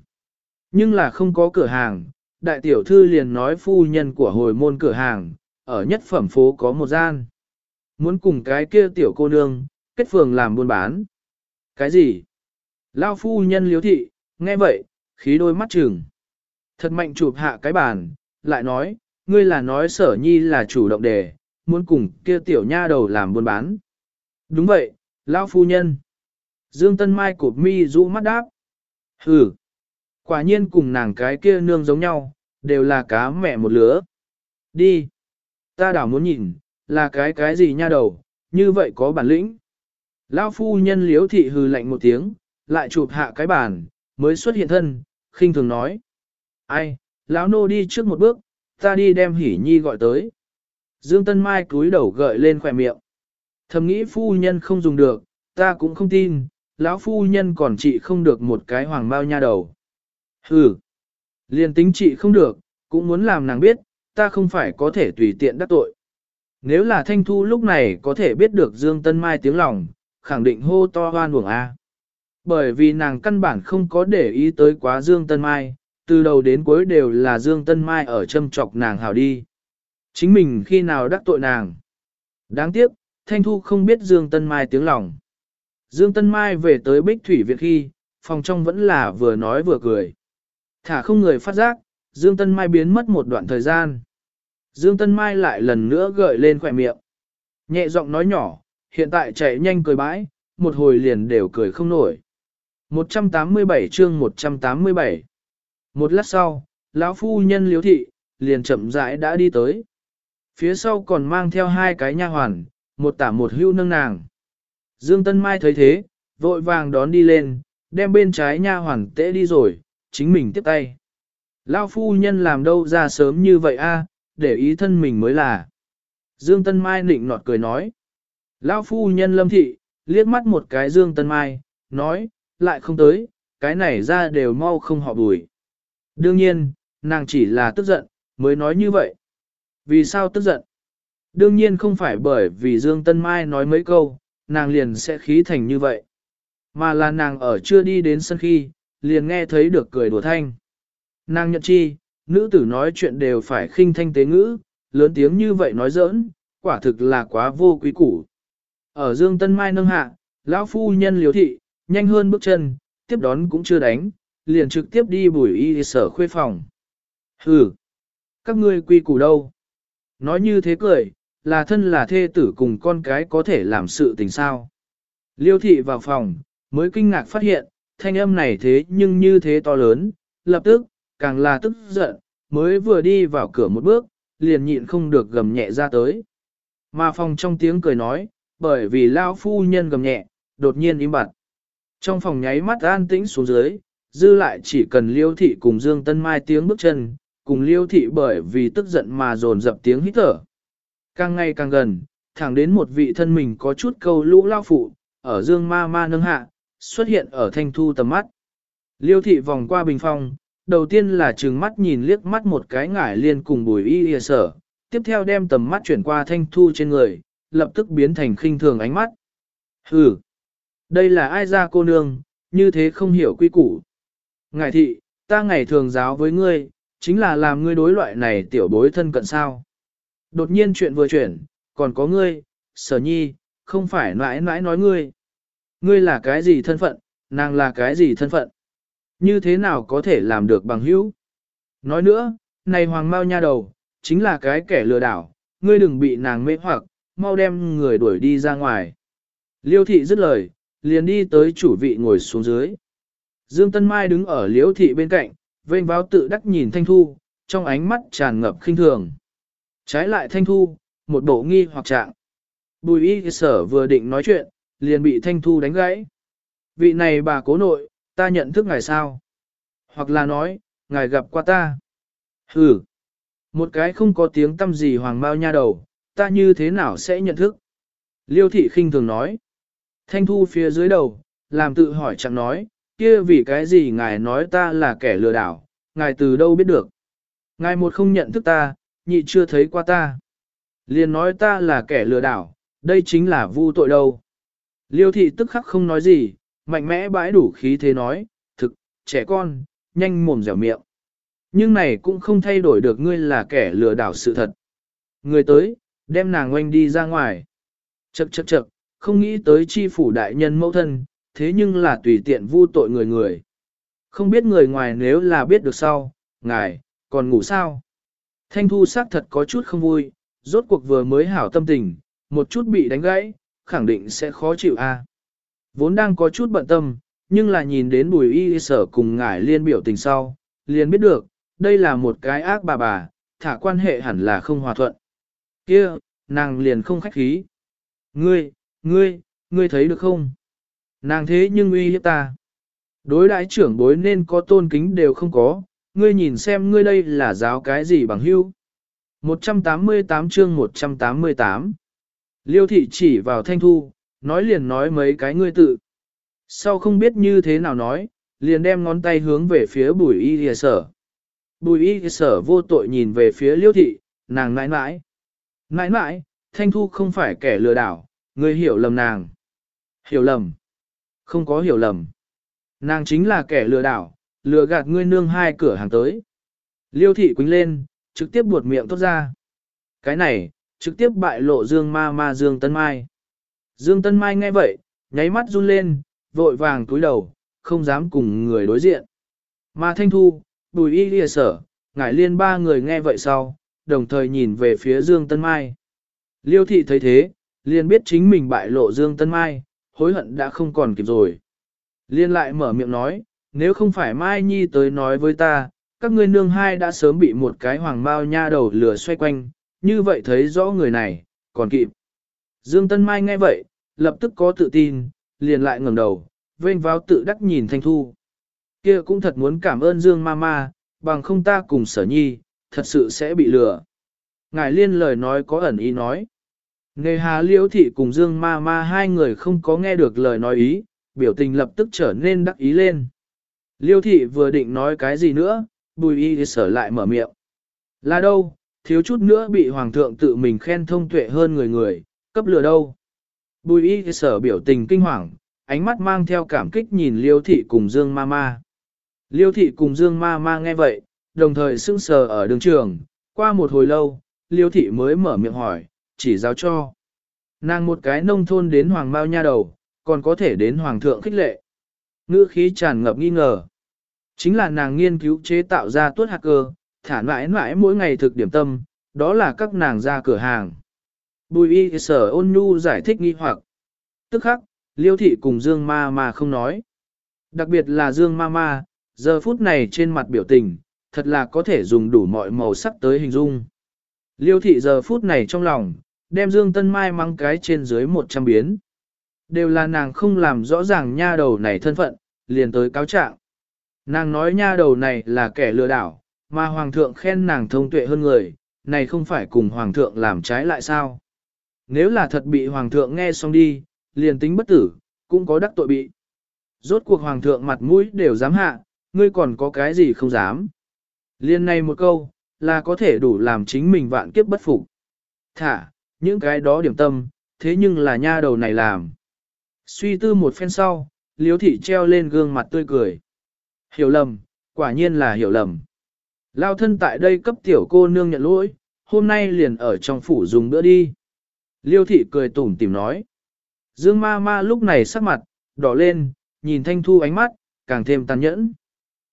Nhưng là không có cửa hàng, đại tiểu thư liền nói phu nhân của hồi môn cửa hàng, ở nhất phẩm phố có một gian. Muốn cùng cái kia tiểu cô nương, kết phường làm buôn bán. Cái gì? Lao phu nhân liếu thị, nghe vậy, khí đôi mắt trừng. Thật mạnh chụp hạ cái bàn, lại nói, ngươi là nói sở nhi là chủ động đề, muốn cùng kia tiểu nha đầu làm buôn bán. Đúng vậy, lão phu nhân. Dương Tân Mai cụp mi rũ mắt đáp. Hừ, quả nhiên cùng nàng cái kia nương giống nhau, đều là cá mẹ một lứa. Đi, ta đảo muốn nhìn, là cái cái gì nha đầu, như vậy có bản lĩnh. Lão phu nhân liếu thị hừ lạnh một tiếng, lại chụp hạ cái bàn, mới xuất hiện thân, khinh thường nói. Ai, lão nô đi trước một bước, ta đi đem hỉ nhi gọi tới. Dương Tân Mai cúi đầu gợi lên khỏe miệng. Thầm nghĩ phu nhân không dùng được, ta cũng không tin, lão phu nhân còn trị không được một cái hoàng bao nha đầu. Hừ, liền tính trị không được, cũng muốn làm nàng biết, ta không phải có thể tùy tiện đắc tội. Nếu là Thanh Thu lúc này có thể biết được Dương Tân Mai tiếng lòng, khẳng định hô to hoan uổng A. Bởi vì nàng căn bản không có để ý tới quá Dương Tân Mai, từ đầu đến cuối đều là Dương Tân Mai ở châm chọc nàng hào đi. Chính mình khi nào đắc tội nàng. Đáng tiếc, Thanh Thu không biết Dương Tân Mai tiếng lòng. Dương Tân Mai về tới Bích Thủy Viện khi, phòng trong vẫn là vừa nói vừa cười. Thả không người phát giác, Dương Tân Mai biến mất một đoạn thời gian. Dương Tân Mai lại lần nữa gợi lên khỏe miệng. Nhẹ giọng nói nhỏ, hiện tại chạy nhanh cười bãi, một hồi liền đều cười không nổi. 187 chương 187 một lát sau, lão phu nhân liếu thị, liền chậm rãi đã đi tới. Phía sau còn mang theo hai cái nha hoàn, một tả một hưu nâng nàng. Dương Tân Mai thấy thế, vội vàng đón đi lên, đem bên trái nha hoàn tễ đi rồi, chính mình tiếp tay. Lão phu nhân làm đâu ra sớm như vậy a, để ý thân mình mới là. Dương Tân Mai nịnh nọt cười nói. Lão phu nhân lâm thị, liếc mắt một cái Dương Tân Mai, nói, lại không tới, cái này ra đều mau không họ bùi. Đương nhiên, nàng chỉ là tức giận, mới nói như vậy. Vì sao tức giận? Đương nhiên không phải bởi vì Dương Tân Mai nói mấy câu, nàng liền sẽ khí thành như vậy. Mà là nàng ở chưa đi đến sân khi, liền nghe thấy được cười đùa thanh. Nàng nhận chi, nữ tử nói chuyện đều phải khinh thanh tế ngữ, lớn tiếng như vậy nói giỡn, quả thực là quá vô quý củ. Ở Dương Tân Mai nâng hạ, lão phu nhân liếu thị, nhanh hơn bước chân, tiếp đón cũng chưa đánh, liền trực tiếp đi bùi y sở khuê phòng. Hừ, các ngươi quy củ đâu? Nói như thế cười, là thân là thê tử cùng con cái có thể làm sự tình sao. Liêu thị vào phòng, mới kinh ngạc phát hiện, thanh âm này thế nhưng như thế to lớn, lập tức, càng là tức giận, mới vừa đi vào cửa một bước, liền nhịn không được gầm nhẹ ra tới. Mà phòng trong tiếng cười nói, bởi vì lao phu nhân gầm nhẹ, đột nhiên im bặt. Trong phòng nháy mắt an tĩnh xuống dưới, dư lại chỉ cần liêu thị cùng Dương Tân Mai tiếng bước chân, cùng liêu thị bởi vì tức giận mà dồn dập tiếng hít thở. Càng ngày càng gần, thẳng đến một vị thân mình có chút câu lũ lao phụ, ở dương ma ma nâng hạ, xuất hiện ở thanh thu tầm mắt. Liêu thị vòng qua bình phong, đầu tiên là trừng mắt nhìn liếc mắt một cái ngải liên cùng bùi y y sở, tiếp theo đem tầm mắt chuyển qua thanh thu trên người, lập tức biến thành khinh thường ánh mắt. Hừ, đây là ai ra cô nương, như thế không hiểu quy củ. Ngài thị, ta ngày thường giáo với ngươi, chính là làm ngươi đối loại này tiểu bối thân cận sao. Đột nhiên chuyện vừa chuyển, còn có ngươi, sở nhi, không phải mãi mãi nói ngươi. Ngươi là cái gì thân phận, nàng là cái gì thân phận. Như thế nào có thể làm được bằng hữu? Nói nữa, này hoàng mau nha đầu, chính là cái kẻ lừa đảo, ngươi đừng bị nàng mê hoặc, mau đem người đuổi đi ra ngoài. Liêu thị dứt lời, liền đi tới chủ vị ngồi xuống dưới. Dương Tân Mai đứng ở liễu thị bên cạnh, vênh báo tự đắc nhìn Thanh Thu, trong ánh mắt tràn ngập khinh thường. Trái lại Thanh Thu, một bộ nghi hoặc trạng. Bùi y sở vừa định nói chuyện, liền bị Thanh Thu đánh gãy. Vị này bà cố nội, ta nhận thức ngài sao? Hoặc là nói, ngài gặp qua ta. Hừ, một cái không có tiếng tâm gì hoàng bao nha đầu, ta như thế nào sẽ nhận thức? Liêu thị khinh thường nói. Thanh thu phía dưới đầu, làm tự hỏi chẳng nói, kia vì cái gì ngài nói ta là kẻ lừa đảo, ngài từ đâu biết được. Ngài một không nhận thức ta, nhị chưa thấy qua ta. Liền nói ta là kẻ lừa đảo, đây chính là vu tội đâu. Liêu thị tức khắc không nói gì, mạnh mẽ bãi đủ khí thế nói, thực, trẻ con, nhanh mồm dẻo miệng. Nhưng này cũng không thay đổi được ngươi là kẻ lừa đảo sự thật. Người tới, đem nàng oanh đi ra ngoài. Chậc chậc chậc, không nghĩ tới chi phủ đại nhân mẫu thân, thế nhưng là tùy tiện vu tội người người. Không biết người ngoài nếu là biết được sau, ngài, còn ngủ sao? Thanh thu xác thật có chút không vui, rốt cuộc vừa mới hảo tâm tình, một chút bị đánh gãy, khẳng định sẽ khó chịu a. Vốn đang có chút bận tâm, nhưng là nhìn đến bùi y sở cùng ngải liên biểu tình sau, liền biết được, đây là một cái ác bà bà, thả quan hệ hẳn là không hòa thuận kia nàng liền không khách khí. Ngươi, ngươi, ngươi thấy được không? Nàng thế nhưng uy hiếp ta. Đối đại trưởng bối nên có tôn kính đều không có, ngươi nhìn xem ngươi đây là giáo cái gì bằng hưu. 188 chương 188 Liêu thị chỉ vào thanh thu, nói liền nói mấy cái ngươi tự. Sau không biết như thế nào nói, liền đem ngón tay hướng về phía bùi y hìa sở. Bùi y sở vô tội nhìn về phía liêu thị, nàng nãi nãi. Nãi nãi, thanh thu không phải kẻ lừa đảo, ngươi hiểu lầm nàng. Hiểu lầm. Không có hiểu lầm. Nàng chính là kẻ lừa đảo, lừa gạt ngươi nương hai cửa hàng tới. Liêu thị quính lên, trực tiếp buột miệng tốt ra. Cái này, trực tiếp bại lộ Dương ma ma Dương Tân Mai. Dương Tân Mai nghe vậy, nháy mắt run lên, vội vàng túi đầu, không dám cùng người đối diện. Mà Thanh Thu, Bùi Y Lìa Sở, Ngải Liên ba người nghe vậy sau, đồng thời nhìn về phía Dương Tân Mai. Liêu thị thấy thế, liền biết chính mình bại lộ Dương Tân Mai, hối hận đã không còn kịp rồi. Liên lại mở miệng nói, nếu không phải Mai Nhi tới nói với ta, các ngươi nương hai đã sớm bị một cái hoàng bao nha đầu lửa xoay quanh, như vậy thấy rõ người này, còn kịp. Dương Tân Mai nghe vậy, lập tức có tự tin, liền lại ngẩng đầu, vênh vào tự đắc nhìn Thanh Thu. Kia cũng thật muốn cảm ơn Dương Mama, bằng không ta cùng sở nhi, thật sự sẽ bị lừa. Ngài liên lời nói có ẩn ý nói. Nghề hà liễu thị cùng Dương Ma Ma hai người không có nghe được lời nói ý, biểu tình lập tức trở nên đắc ý lên. Liêu thị vừa định nói cái gì nữa, bùi y sở lại mở miệng. Là đâu, thiếu chút nữa bị hoàng thượng tự mình khen thông tuệ hơn người người, cấp lừa đâu. Bùi y sở biểu tình kinh hoàng, ánh mắt mang theo cảm kích nhìn liêu thị cùng Dương Ma Ma. Liêu thị cùng Dương Ma Ma nghe vậy, đồng thời sững sờ ở đường trường, qua một hồi lâu, liêu thị mới mở miệng hỏi, chỉ giáo cho. Nàng một cái nông thôn đến hoàng mao nha đầu, còn có thể đến hoàng thượng khích lệ. Ngữ khí tràn ngập nghi ngờ. Chính là nàng nghiên cứu chế tạo ra tuốt hạt cơ, thả mãi mãi mỗi ngày thực điểm tâm, đó là các nàng ra cửa hàng. Bùi y sở ôn nhu giải thích nghi hoặc. Tức khắc, liêu thị cùng Dương ma ma không nói. Đặc biệt là Dương ma ma, giờ phút này trên mặt biểu tình, thật là có thể dùng đủ mọi màu sắc tới hình dung. Liêu thị giờ phút này trong lòng, đem Dương Tân Mai mang cái trên dưới một trăm biến. Đều là nàng không làm rõ ràng nha đầu này thân phận, liền tới cáo trạng. Nàng nói nha đầu này là kẻ lừa đảo, Mà hoàng thượng khen nàng thông tuệ hơn người, này không phải cùng hoàng thượng làm trái lại sao? Nếu là thật bị hoàng thượng nghe xong đi, liền tính bất tử, cũng có đắc tội bị. Rốt cuộc hoàng thượng mặt mũi đều dám hạ, ngươi còn có cái gì không dám. Liên này một câu, là có thể đủ làm chính mình vạn kiếp bất phục. Thả, những cái đó điểm tâm, thế nhưng là nha đầu này làm. Suy tư một phen sau, liếu thị treo lên gương mặt tươi cười. Hiểu lầm, quả nhiên là hiểu lầm. Lao thân tại đây cấp tiểu cô nương nhận lỗi, hôm nay liền ở trong phủ dùng bữa đi. Liêu thị cười tủm tìm nói. Dương ma ma lúc này sắc mặt, đỏ lên, nhìn thanh thu ánh mắt, càng thêm tàn nhẫn.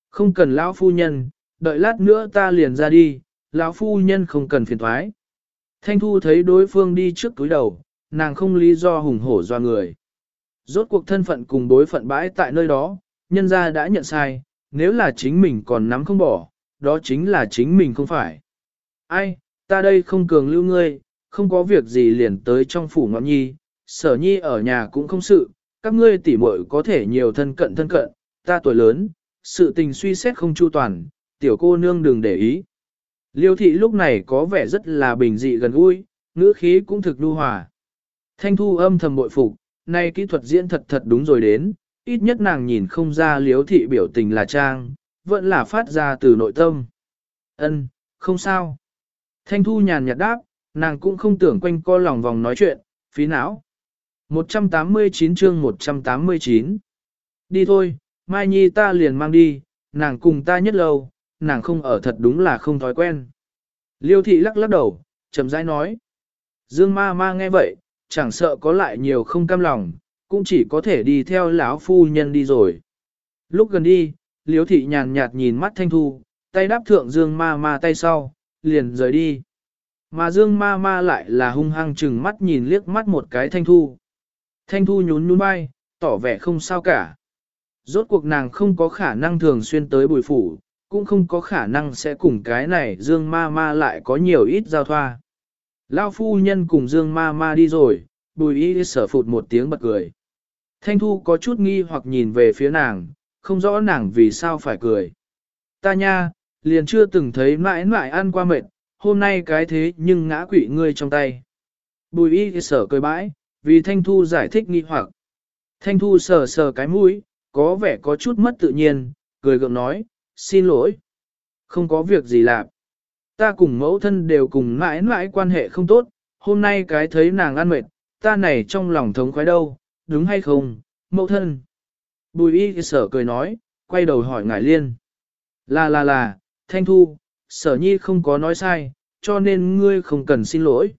Không cần lão phu nhân, đợi lát nữa ta liền ra đi, lão phu nhân không cần phiền thoái. Thanh thu thấy đối phương đi trước túi đầu, nàng không lý do hùng hổ do người. Rốt cuộc thân phận cùng đối phận bãi tại nơi đó, nhân gia đã nhận sai, nếu là chính mình còn nắm không bỏ, đó chính là chính mình không phải. Ai, ta đây không cường lưu ngươi, không có việc gì liền tới trong phủ ngọn nhi, sở nhi ở nhà cũng không sự, các ngươi tỉ muội có thể nhiều thân cận thân cận, ta tuổi lớn, sự tình suy xét không chu toàn, tiểu cô nương đừng để ý. Liêu thị lúc này có vẻ rất là bình dị gần gũi, ngữ khí cũng thực lưu hòa. Thanh thu âm thầm bội phục, nay kỹ thuật diễn thật thật đúng rồi đến, ít nhất nàng nhìn không ra liếu thị biểu tình là trang, vẫn là phát ra từ nội tâm. Ân, không sao. Thanh thu nhàn nhạt đáp, nàng cũng không tưởng quanh co lòng vòng nói chuyện, phí não. 189 chương 189 Đi thôi, Mai Nhi ta liền mang đi, nàng cùng ta nhất lâu, nàng không ở thật đúng là không thói quen. Liêu thị lắc lắc đầu, chậm rãi nói. Dương ma ma nghe vậy, chẳng sợ có lại nhiều không cam lòng, cũng chỉ có thể đi theo lão phu nhân đi rồi. Lúc gần đi, liêu thị nhàn nhạt nhìn mắt thanh thu, tay đáp thượng dương ma ma tay sau, liền rời đi. Mà dương ma ma lại là hung hăng chừng mắt nhìn liếc mắt một cái thanh thu. Thanh thu nhún nhún bay, tỏ vẻ không sao cả. Rốt cuộc nàng không có khả năng thường xuyên tới bùi phủ, cũng không có khả năng sẽ cùng cái này Dương Ma Ma lại có nhiều ít giao thoa. Lao phu nhân cùng Dương Ma Ma đi rồi, bùi y sở phụt một tiếng bật cười. Thanh Thu có chút nghi hoặc nhìn về phía nàng, không rõ nàng vì sao phải cười. Ta nha, liền chưa từng thấy mãi mãi ăn qua mệt, hôm nay cái thế nhưng ngã quỵ ngươi trong tay. Bùi y sở cười bãi, vì Thanh Thu giải thích nghi hoặc. Thanh Thu sờ sờ cái mũi, có vẻ có chút mất tự nhiên, cười gượng nói, xin lỗi. Không có việc gì làm. Ta cùng mẫu thân đều cùng mãi mãi quan hệ không tốt, hôm nay cái thấy nàng ăn mệt, ta này trong lòng thống khoái đâu, đúng hay không, mẫu thân. Bùi y sở cười nói, quay đầu hỏi ngải liên. Là là là, thanh thu, sở nhi không có nói sai, cho nên ngươi không cần xin lỗi.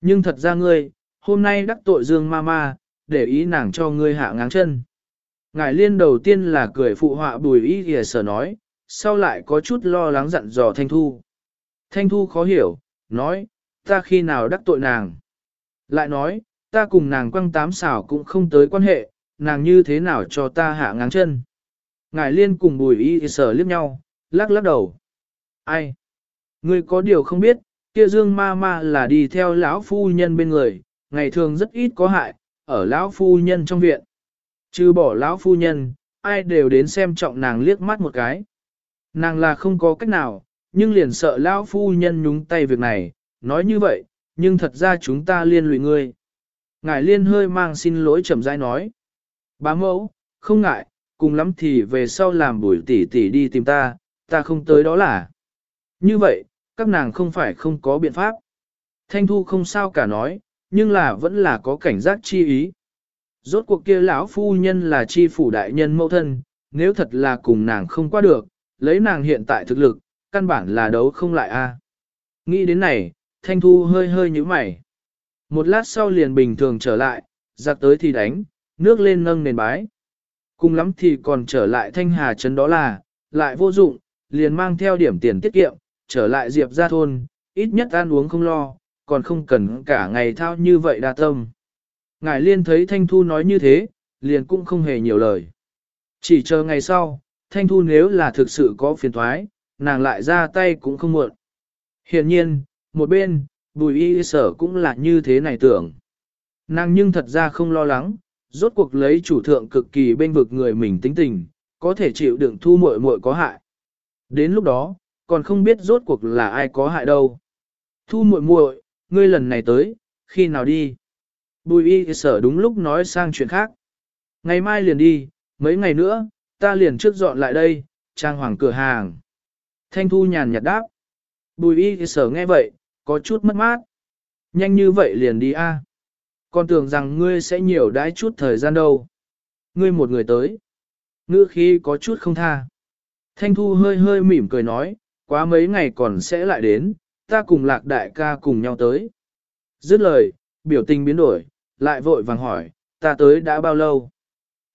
Nhưng thật ra ngươi, hôm nay đắc tội dương ma ma, để ý nàng cho ngươi hạ ngáng chân. Ngải liên đầu tiên là cười phụ họa bùi y sở nói, sau lại có chút lo lắng dặn dò Thanh Thu. Thanh Thu khó hiểu, nói, ta khi nào đắc tội nàng. Lại nói, ta cùng nàng quăng tám xảo cũng không tới quan hệ, nàng như thế nào cho ta hạ ngáng chân. ngài liên cùng bùi y sở liếc nhau, lắc lắc đầu. Ai? Ngươi có điều không biết, kia dương ma ma là đi theo lão phu nhân bên người, ngày thường rất ít có hại, ở lão phu nhân trong viện. Trừ bỏ lão phu nhân, ai đều đến xem trọng nàng liếc mắt một cái. Nàng là không có cách nào, nhưng liền sợ lão phu nhân nhúng tay việc này, nói như vậy, nhưng thật ra chúng ta liên lụy ngươi. Ngài liên hơi mang xin lỗi chậm rãi nói. Bá mẫu, không ngại, cùng lắm thì về sau làm buổi tỉ tỉ đi tìm ta, ta không tới đó là. Như vậy, các nàng không phải không có biện pháp. Thanh thu không sao cả nói, nhưng là vẫn là có cảnh giác chi ý. Rốt cuộc kia lão phu nhân là chi phủ đại nhân mẫu thân, nếu thật là cùng nàng không qua được, lấy nàng hiện tại thực lực, căn bản là đấu không lại a. Nghĩ đến này, Thanh Thu hơi hơi nhíu mày. Một lát sau liền bình thường trở lại, giặc tới thì đánh, nước lên nâng nền bái. Cùng lắm thì còn trở lại Thanh Hà Trấn đó là, lại vô dụng, liền mang theo điểm tiền tiết kiệm, trở lại Diệp ra thôn, ít nhất ăn uống không lo, còn không cần cả ngày thao như vậy đa tâm. Ngài liên thấy Thanh Thu nói như thế, liền cũng không hề nhiều lời. Chỉ chờ ngày sau, Thanh Thu nếu là thực sự có phiền thoái, nàng lại ra tay cũng không muộn. Hiện nhiên, một bên, bùi y sở cũng là như thế này tưởng. Nàng nhưng thật ra không lo lắng, rốt cuộc lấy chủ thượng cực kỳ bên vực người mình tính tình, có thể chịu đựng thu muội muội có hại. Đến lúc đó, còn không biết rốt cuộc là ai có hại đâu. Thu muội muội, ngươi lần này tới, khi nào đi? Bùi y sở đúng lúc nói sang chuyện khác. Ngày mai liền đi, mấy ngày nữa, ta liền trước dọn lại đây, trang hoàng cửa hàng. Thanh Thu nhàn nhạt đáp. Bùi y sở nghe vậy, có chút mất mát. Nhanh như vậy liền đi a. À. Con tưởng rằng ngươi sẽ nhiều đãi chút thời gian đâu. Ngươi một người tới. Ngữ khí có chút không tha. Thanh Thu hơi hơi mỉm cười nói, quá mấy ngày còn sẽ lại đến, ta cùng lạc đại ca cùng nhau tới. Dứt lời, biểu tình biến đổi, lại vội vàng hỏi, ta tới đã bao lâu?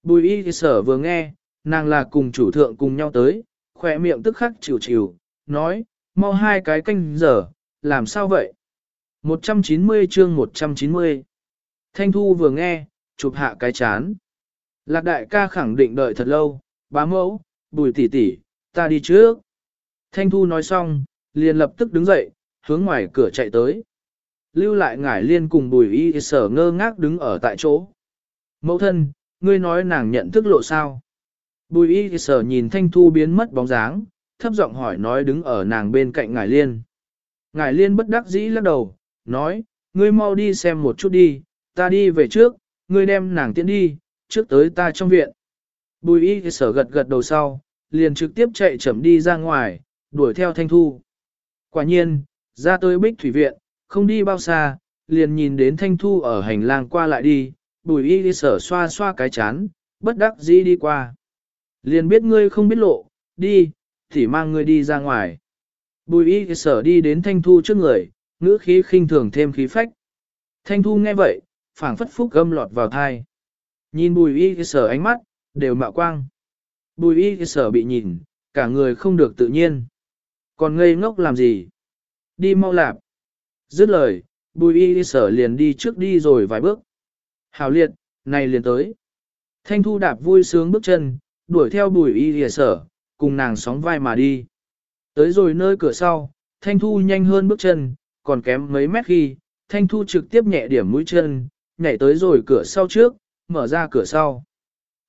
Bùi y sở vừa nghe, nàng là cùng chủ thượng cùng nhau tới, khỏe miệng tức khắc chịu chịu, nói, mau hai cái canh giờ, làm sao vậy? 190 chương 190 Thanh Thu vừa nghe, chụp hạ cái chán. Lạc đại ca khẳng định đợi thật lâu, bá mẫu, bùi tỷ tỷ, ta đi trước. Thanh Thu nói xong, liền lập tức đứng dậy, hướng ngoài cửa chạy tới. Lưu lại ngải liên cùng bùi y sở ngơ ngác đứng ở tại chỗ. Mẫu thân, ngươi nói nàng nhận thức lộ sao? Bùi y sở nhìn Thanh Thu biến mất bóng dáng, thấp giọng hỏi nói đứng ở nàng bên cạnh ngải liên. Ngải liên bất đắc dĩ lắc đầu, nói, ngươi mau đi xem một chút đi, ta đi về trước, ngươi đem nàng tiễn đi, trước tới ta trong viện. Bùi y sở gật gật đầu sau, liền trực tiếp chạy chậm đi ra ngoài, đuổi theo thanh thu. Quả nhiên, ra tới bích thủy viện, không đi bao xa, liền nhìn đến thanh thu ở hành lang qua lại đi, bùi y sở xoa xoa cái chán, bất đắc dĩ đi qua. Liền biết ngươi không biết lộ, đi, thì mang ngươi đi ra ngoài. Bùi y sở đi đến thanh thu trước người, ngữ khí khinh thường thêm khí phách. Thanh thu nghe vậy, phảng phất phúc gâm lọt vào thai. Nhìn bùi y sở ánh mắt, đều mạo quang. Bùi y sở bị nhìn, cả người không được tự nhiên. Còn ngây ngốc làm gì? Đi mau lạp. Dứt lời, bùi y sở liền đi trước đi rồi vài bước. Hào liệt, này liền tới. Thanh thu đạp vui sướng bước chân, đuổi theo bùi y sở, cùng nàng sóng vai mà đi. Tới rồi nơi cửa sau, thanh thu nhanh hơn bước chân, còn kém mấy mét khi, thanh thu trực tiếp nhẹ điểm mũi chân, nhảy tới rồi cửa sau trước, mở ra cửa sau.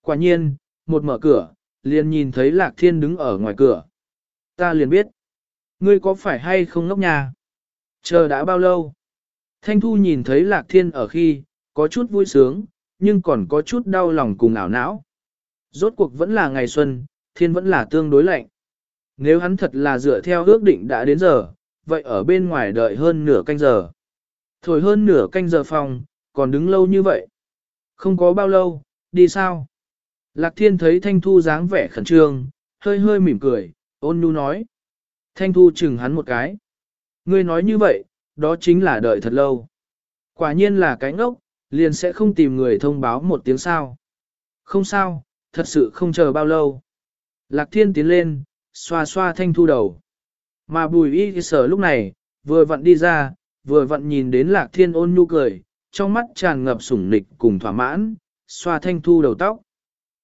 Quả nhiên, một mở cửa, liền nhìn thấy lạc thiên đứng ở ngoài cửa. Ta liền biết, ngươi có phải hay không ngốc nhà? Chờ đã bao lâu? Thanh thu nhìn thấy lạc thiên ở khi, có chút vui sướng, nhưng còn có chút đau lòng cùng ảo não. Rốt cuộc vẫn là ngày xuân, thiên vẫn là tương đối lạnh. Nếu hắn thật là dựa theo ước định đã đến giờ, vậy ở bên ngoài đợi hơn nửa canh giờ. Thổi hơn nửa canh giờ phòng, còn đứng lâu như vậy. Không có bao lâu, đi sao? Lạc thiên thấy Thanh Thu dáng vẻ khẩn trương, hơi hơi mỉm cười, ôn nhu nói. Thanh Thu chừng hắn một cái. Ngươi nói như vậy, đó chính là đợi thật lâu. Quả nhiên là cái ngốc, liền sẽ không tìm người thông báo một tiếng sao. Không sao, thật sự không chờ bao lâu. Lạc thiên tiến lên, xoa xoa Thanh Thu đầu. Mà bùi y sở lúc này, vừa vặn đi ra, vừa vặn nhìn đến lạc thiên ôn nhu cười, trong mắt tràn ngập sủng nịch cùng thỏa mãn, xoa thanh thu đầu tóc.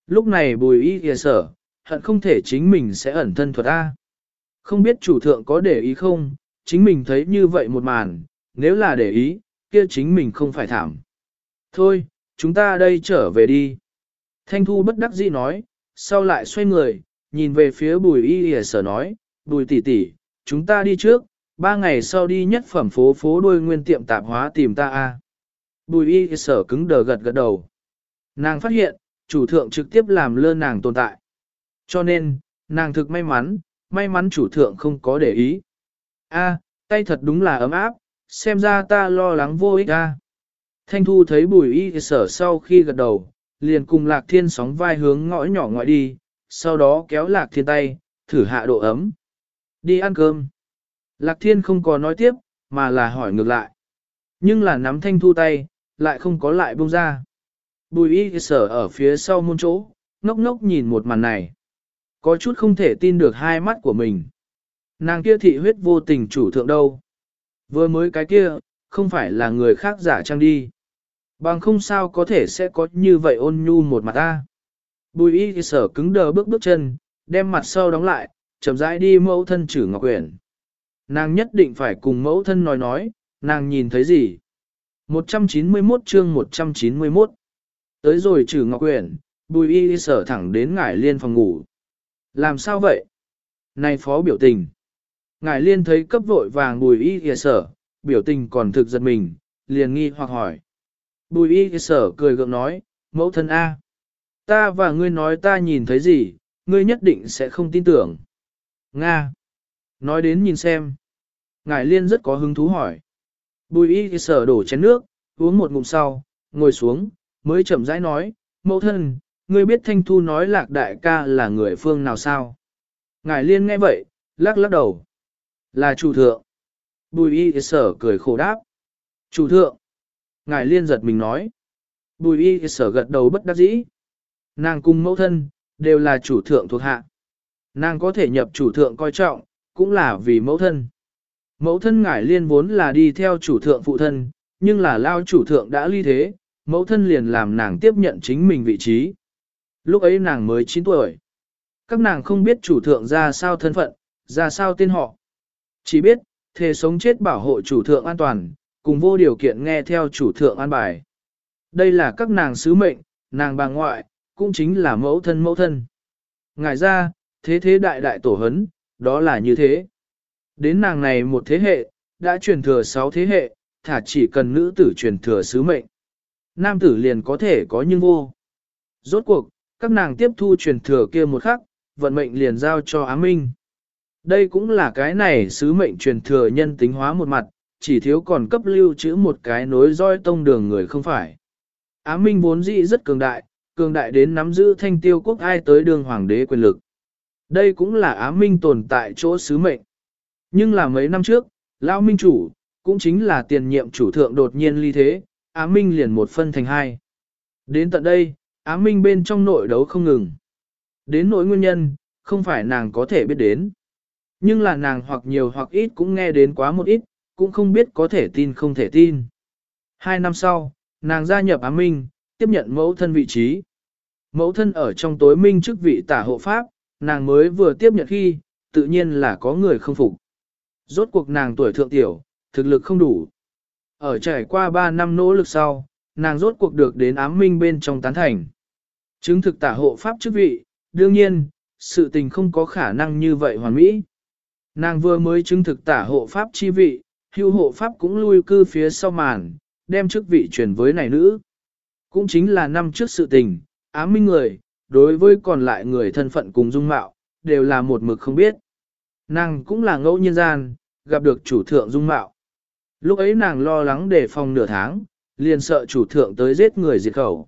Lúc này bùi y kìa sở, hận không thể chính mình sẽ ẩn thân thuật A. Không biết chủ thượng có để ý không, chính mình thấy như vậy một màn, nếu là để ý, kia chính mình không phải thảm. Thôi, chúng ta đây trở về đi. Thanh thu bất đắc dĩ nói, sau lại xoay người, nhìn về phía bùi y kìa sở nói, bùi tỷ tỷ, chúng ta đi trước, ba ngày sau đi nhất phẩm phố phố đôi nguyên tiệm tạp hóa tìm ta a. Bùi y sở cứng đờ gật gật đầu. Nàng phát hiện, chủ thượng trực tiếp làm lơ nàng tồn tại. Cho nên, nàng thực may mắn, may mắn chủ thượng không có để ý. A, tay thật đúng là ấm áp, xem ra ta lo lắng vô ích a. Thanh Thu thấy bùi y sở sau khi gật đầu, liền cùng lạc thiên sóng vai hướng ngõ nhỏ ngoại đi, sau đó kéo lạc thiên tay, thử hạ độ ấm. Đi ăn cơm. Lạc thiên không có nói tiếp, mà là hỏi ngược lại. Nhưng là nắm thanh thu tay, lại không có lại buông ra. Bùi y sở ở phía sau môn chỗ, ngốc ngốc nhìn một màn này. Có chút không thể tin được hai mắt của mình. Nàng kia thị huyết vô tình chủ thượng đâu. Vừa mới cái kia, không phải là người khác giả trang đi. Bằng không sao có thể sẽ có như vậy ôn nhu một mặt ta. Bùi y sở cứng đờ bước bước chân, đem mặt sau đóng lại, chậm rãi đi mẫu thân chử ngọc quyển. Nàng nhất định phải cùng mẫu thân nói nói, nàng nhìn thấy gì. 191 chương 191 Tới rồi trừ ngọc quyển, bùi y sở thẳng đến ngải liên phòng ngủ. Làm sao vậy? Này phó biểu tình. ngải liên thấy cấp vội vàng bùi y kìa sở, biểu tình còn thực giật mình, liền nghi hoặc hỏi. Bùi y sở cười gượng nói, mẫu thân A. Ta và ngươi nói ta nhìn thấy gì, ngươi nhất định sẽ không tin tưởng. Nga. Nói đến nhìn xem. Ngài liên rất có hứng thú hỏi. Bùi y sở đổ chén nước, uống một ngụm sau, ngồi xuống, mới chậm rãi nói, mẫu thân, ngươi biết Thanh Thu nói lạc đại ca là người phương nào sao? Ngài liên nghe vậy, lắc lắc đầu. Là chủ thượng. Bùi y sở cười khổ đáp. Chủ thượng. Ngài liên giật mình nói. Bùi y sở gật đầu bất đắc dĩ. Nàng cùng mẫu thân, đều là chủ thượng thuộc hạ. Nàng có thể nhập chủ thượng coi trọng, cũng là vì mẫu thân. Mẫu thân ngải liên vốn là đi theo chủ thượng phụ thân, nhưng là lao chủ thượng đã ly thế, mẫu thân liền làm nàng tiếp nhận chính mình vị trí. Lúc ấy nàng mới 9 tuổi. Các nàng không biết chủ thượng ra sao thân phận, ra sao tên họ. Chỉ biết, thề sống chết bảo hộ chủ thượng an toàn, cùng vô điều kiện nghe theo chủ thượng an bài. Đây là các nàng sứ mệnh, nàng bà ngoại, cũng chính là mẫu thân mẫu thân. Ngài ra, thế thế đại đại tổ hấn, đó là như thế. Đến nàng này một thế hệ, đã truyền thừa sáu thế hệ, thả chỉ cần nữ tử truyền thừa sứ mệnh. Nam tử liền có thể có nhưng vô. Rốt cuộc, các nàng tiếp thu truyền thừa kia một khắc, vận mệnh liền giao cho Á Minh. Đây cũng là cái này sứ mệnh truyền thừa nhân tính hóa một mặt, chỉ thiếu còn cấp lưu trữ một cái nối roi tông đường người không phải. Á Minh vốn dĩ rất cường đại, cường đại đến nắm giữ thanh tiêu quốc ai tới đường hoàng đế quyền lực. Đây cũng là Á Minh tồn tại chỗ sứ mệnh. Nhưng là mấy năm trước, Lão Minh chủ, cũng chính là tiền nhiệm chủ thượng đột nhiên ly thế, Á Minh liền một phân thành hai. Đến tận đây, Á Minh bên trong nội đấu không ngừng. Đến nỗi nguyên nhân, không phải nàng có thể biết đến. Nhưng là nàng hoặc nhiều hoặc ít cũng nghe đến quá một ít, cũng không biết có thể tin không thể tin. Hai năm sau, nàng gia nhập Á Minh, tiếp nhận mẫu thân vị trí. Mẫu thân ở trong tối minh chức vị tả hộ pháp, nàng mới vừa tiếp nhận khi, tự nhiên là có người không phục. Rốt cuộc nàng tuổi thượng tiểu, thực lực không đủ. Ở trải qua 3 năm nỗ lực sau, nàng rốt cuộc được đến ám minh bên trong tán thành. Chứng thực tả hộ pháp chức vị, đương nhiên, sự tình không có khả năng như vậy hoàn mỹ. Nàng vừa mới chứng thực tả hộ pháp chi vị, hưu hộ pháp cũng lui cư phía sau màn, đem chức vị truyền với này nữ. Cũng chính là năm trước sự tình, ám minh người, đối với còn lại người thân phận cùng dung mạo, đều là một mực không biết. Nàng cũng là ngẫu nhiên gian, gặp được chủ thượng dung mạo. Lúc ấy nàng lo lắng đề phòng nửa tháng, liền sợ chủ thượng tới giết người diệt khẩu.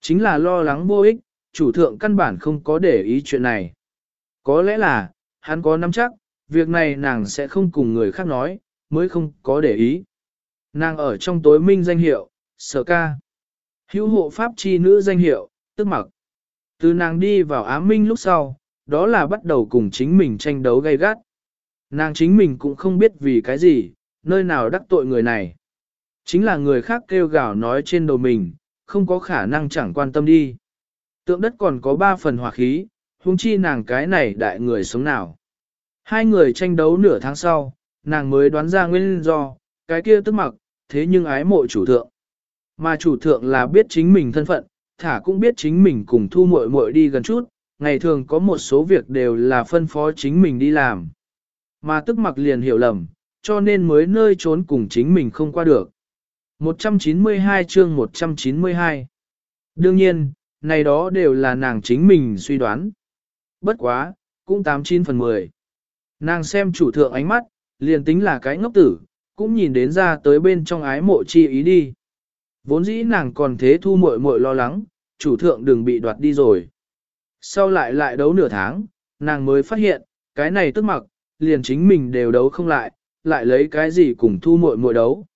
Chính là lo lắng vô ích, chủ thượng căn bản không có để ý chuyện này. Có lẽ là, hắn có nắm chắc, việc này nàng sẽ không cùng người khác nói, mới không có để ý. Nàng ở trong tối minh danh hiệu, sở ca. Hữu hộ pháp chi nữ danh hiệu, tức mặc. Từ nàng đi vào ám minh lúc sau, đó là bắt đầu cùng chính mình tranh đấu gay gắt. Nàng chính mình cũng không biết vì cái gì, nơi nào đắc tội người này. Chính là người khác kêu gào nói trên đầu mình, không có khả năng chẳng quan tâm đi. Tượng đất còn có ba phần hỏa khí, huống chi nàng cái này đại người sống nào. Hai người tranh đấu nửa tháng sau, nàng mới đoán ra nguyên do, cái kia tức mặc, thế nhưng ái mộ chủ thượng. Mà chủ thượng là biết chính mình thân phận, thả cũng biết chính mình cùng thu muội muội đi gần chút, ngày thường có một số việc đều là phân phó chính mình đi làm. Mà tức mặc liền hiểu lầm, cho nên mới nơi trốn cùng chính mình không qua được. 192 chương 192 Đương nhiên, này đó đều là nàng chính mình suy đoán. Bất quá, cũng 89 phần 10. Nàng xem chủ thượng ánh mắt, liền tính là cái ngốc tử, cũng nhìn đến ra tới bên trong ái mộ chi ý đi. Vốn dĩ nàng còn thế thu muội muội lo lắng, chủ thượng đừng bị đoạt đi rồi. Sau lại lại đấu nửa tháng, nàng mới phát hiện, cái này tức mặc, liền chính mình đều đấu không lại, lại lấy cái gì cùng thu muội muội đấu.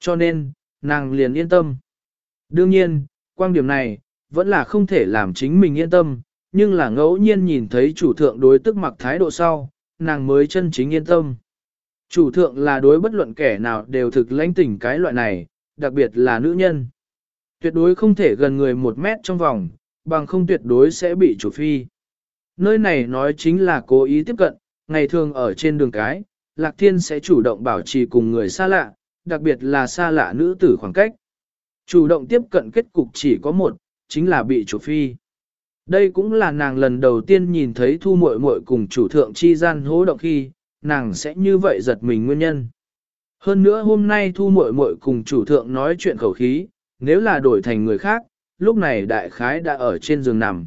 Cho nên, nàng liền yên tâm. Đương nhiên, quan điểm này, vẫn là không thể làm chính mình yên tâm, nhưng là ngẫu nhiên nhìn thấy chủ thượng đối tức mặc thái độ sau, nàng mới chân chính yên tâm. Chủ thượng là đối bất luận kẻ nào đều thực lãnh tỉnh cái loại này, đặc biệt là nữ nhân. Tuyệt đối không thể gần người một mét trong vòng, bằng không tuyệt đối sẽ bị chủ phi. Nơi này nói chính là cố ý tiếp cận, ngày thường ở trên đường cái, Lạc Thiên sẽ chủ động bảo trì cùng người xa lạ, đặc biệt là xa lạ nữ tử khoảng cách. Chủ động tiếp cận kết cục chỉ có một, chính là bị chủ phi. Đây cũng là nàng lần đầu tiên nhìn thấy thu muội muội cùng chủ thượng chi gian hố động khi, nàng sẽ như vậy giật mình nguyên nhân. Hơn nữa hôm nay thu muội muội cùng chủ thượng nói chuyện khẩu khí, nếu là đổi thành người khác, lúc này đại khái đã ở trên giường nằm.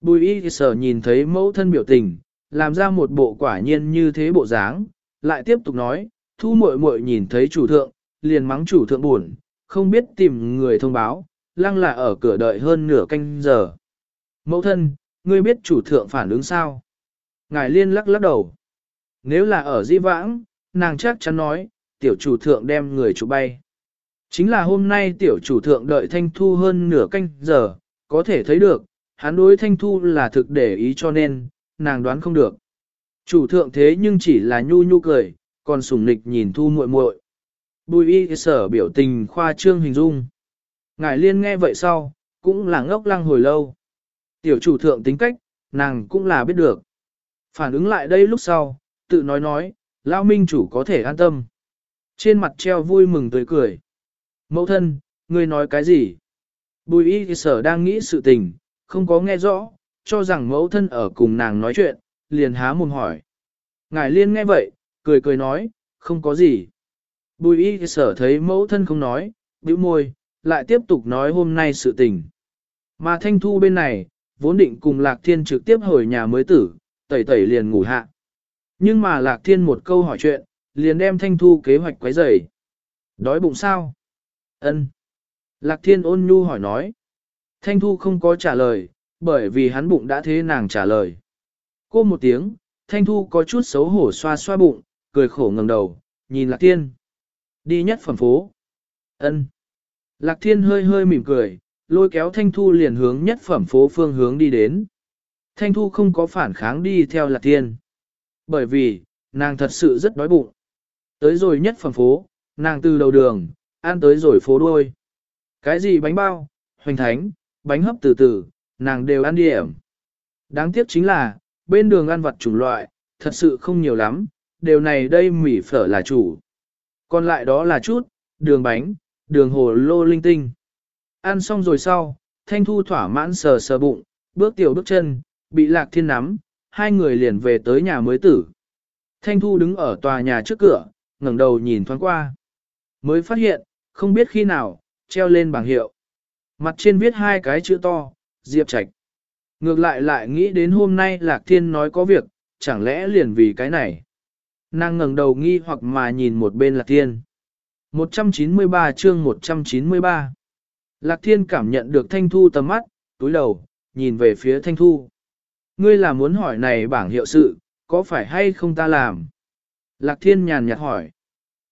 Bùi y sở nhìn thấy mẫu thân biểu tình, làm ra một bộ quả nhiên như thế bộ dáng, lại tiếp tục nói, thu muội muội nhìn thấy chủ thượng, liền mắng chủ thượng buồn, không biết tìm người thông báo, lăng là ở cửa đợi hơn nửa canh giờ. Mẫu thân, ngươi biết chủ thượng phản ứng sao? Ngài liên lắc lắc đầu. Nếu là ở di vãng, nàng chắc chắn nói, tiểu chủ thượng đem người chủ bay. Chính là hôm nay tiểu chủ thượng đợi thanh thu hơn nửa canh giờ, có thể thấy được, hắn đối thanh thu là thực để ý cho nên, nàng đoán không được. Chủ thượng thế nhưng chỉ là nhu nhu cười, còn sủng nịch nhìn thu muội muội. Bùi y sở biểu tình khoa trương hình dung. Ngài liên nghe vậy sau, cũng là ngốc lăng hồi lâu. Tiểu chủ thượng tính cách, nàng cũng là biết được. Phản ứng lại đây lúc sau, tự nói nói, lao minh chủ có thể an tâm. Trên mặt treo vui mừng tươi cười. Mẫu thân, ngươi nói cái gì? Bùi y sở đang nghĩ sự tình, không có nghe rõ, cho rằng mẫu thân ở cùng nàng nói chuyện, liền há mồm hỏi. Ngài liên nghe vậy, cười cười nói, không có gì. Bùi y sở thấy mẫu thân không nói, bĩu môi, lại tiếp tục nói hôm nay sự tình. Mà thanh thu bên này, vốn định cùng lạc thiên trực tiếp hồi nhà mới tử, tẩy tẩy liền ngủ hạ. Nhưng mà lạc thiên một câu hỏi chuyện, liền đem thanh thu kế hoạch quấy rầy. Đói bụng sao? Ân. Lạc thiên ôn nhu hỏi nói. Thanh thu không có trả lời, bởi vì hắn bụng đã thế nàng trả lời. Cô một tiếng, thanh thu có chút xấu hổ xoa xoa bụng, cười khổ ngẩng đầu, nhìn lạc thiên. Đi nhất phẩm phố. Ân. Lạc thiên hơi hơi mỉm cười, lôi kéo thanh thu liền hướng nhất phẩm phố phương hướng đi đến. Thanh thu không có phản kháng đi theo lạc thiên. Bởi vì, nàng thật sự rất đói bụng. Tới rồi nhất phẩm phố, nàng từ đầu đường, ăn tới rồi phố đuôi. Cái gì bánh bao, hoành thánh, bánh hấp từ từ, nàng đều ăn điểm. Đáng tiếc chính là, bên đường ăn vặt chủng loại, thật sự không nhiều lắm, đều này đây mỉ phở là chủ. Còn lại đó là chút, đường bánh, đường hồ lô linh tinh. Ăn xong rồi sau, Thanh Thu thỏa mãn sờ sờ bụng, bước tiểu bước chân, bị lạc thiên nắm, hai người liền về tới nhà mới tử. Thanh Thu đứng ở tòa nhà trước cửa, ngẩng đầu nhìn thoáng qua. Mới phát hiện, không biết khi nào, treo lên bảng hiệu. Mặt trên viết hai cái chữ to, Diệp Trạch. Ngược lại lại nghĩ đến hôm nay Lạc Thiên nói có việc, chẳng lẽ liền vì cái này. Nàng ngẩng đầu nghi hoặc mà nhìn một bên Lạc Thiên. 193 chương 193 Lạc Thiên cảm nhận được Thanh Thu tầm mắt, túi đầu, nhìn về phía Thanh Thu. Ngươi là muốn hỏi này bảng hiệu sự, có phải hay không ta làm? Lạc Thiên nhàn nhạt hỏi.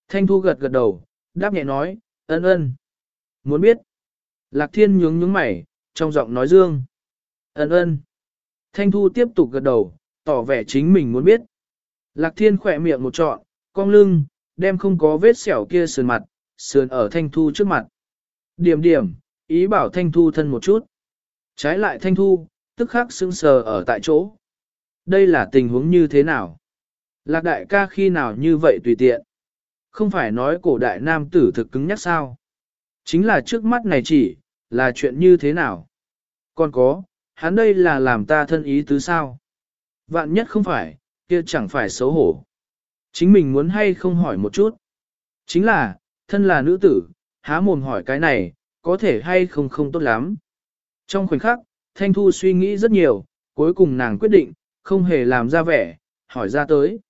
Thanh Thu gật gật đầu, đáp nhẹ nói, ân ân. Muốn biết? Lạc Thiên nhướng nhướng mày, trong giọng nói dương. Ân ân. Thanh Thu tiếp tục gật đầu, tỏ vẻ chính mình muốn biết. Lạc Thiên khỏe miệng một trọn, cong lưng, đem không có vết sẹo kia sườn mặt, sườn ở Thanh Thu trước mặt. Điểm điểm, ý bảo Thanh Thu thân một chút. Trái lại Thanh Thu, tức khắc sững sờ ở tại chỗ. Đây là tình huống như thế nào? Lạc đại ca khi nào như vậy tùy tiện? Không phải nói cổ đại nam tử thực cứng nhắc sao? Chính là trước mắt này chỉ, là chuyện như thế nào? Còn có, hắn đây là làm ta thân ý tứ sao? Vạn nhất không phải, kia chẳng phải xấu hổ. Chính mình muốn hay không hỏi một chút. Chính là, thân là nữ tử, há mồm hỏi cái này, có thể hay không không tốt lắm. Trong khoảnh khắc, Thanh Thu suy nghĩ rất nhiều, cuối cùng nàng quyết định, không hề làm ra vẻ, hỏi ra tới.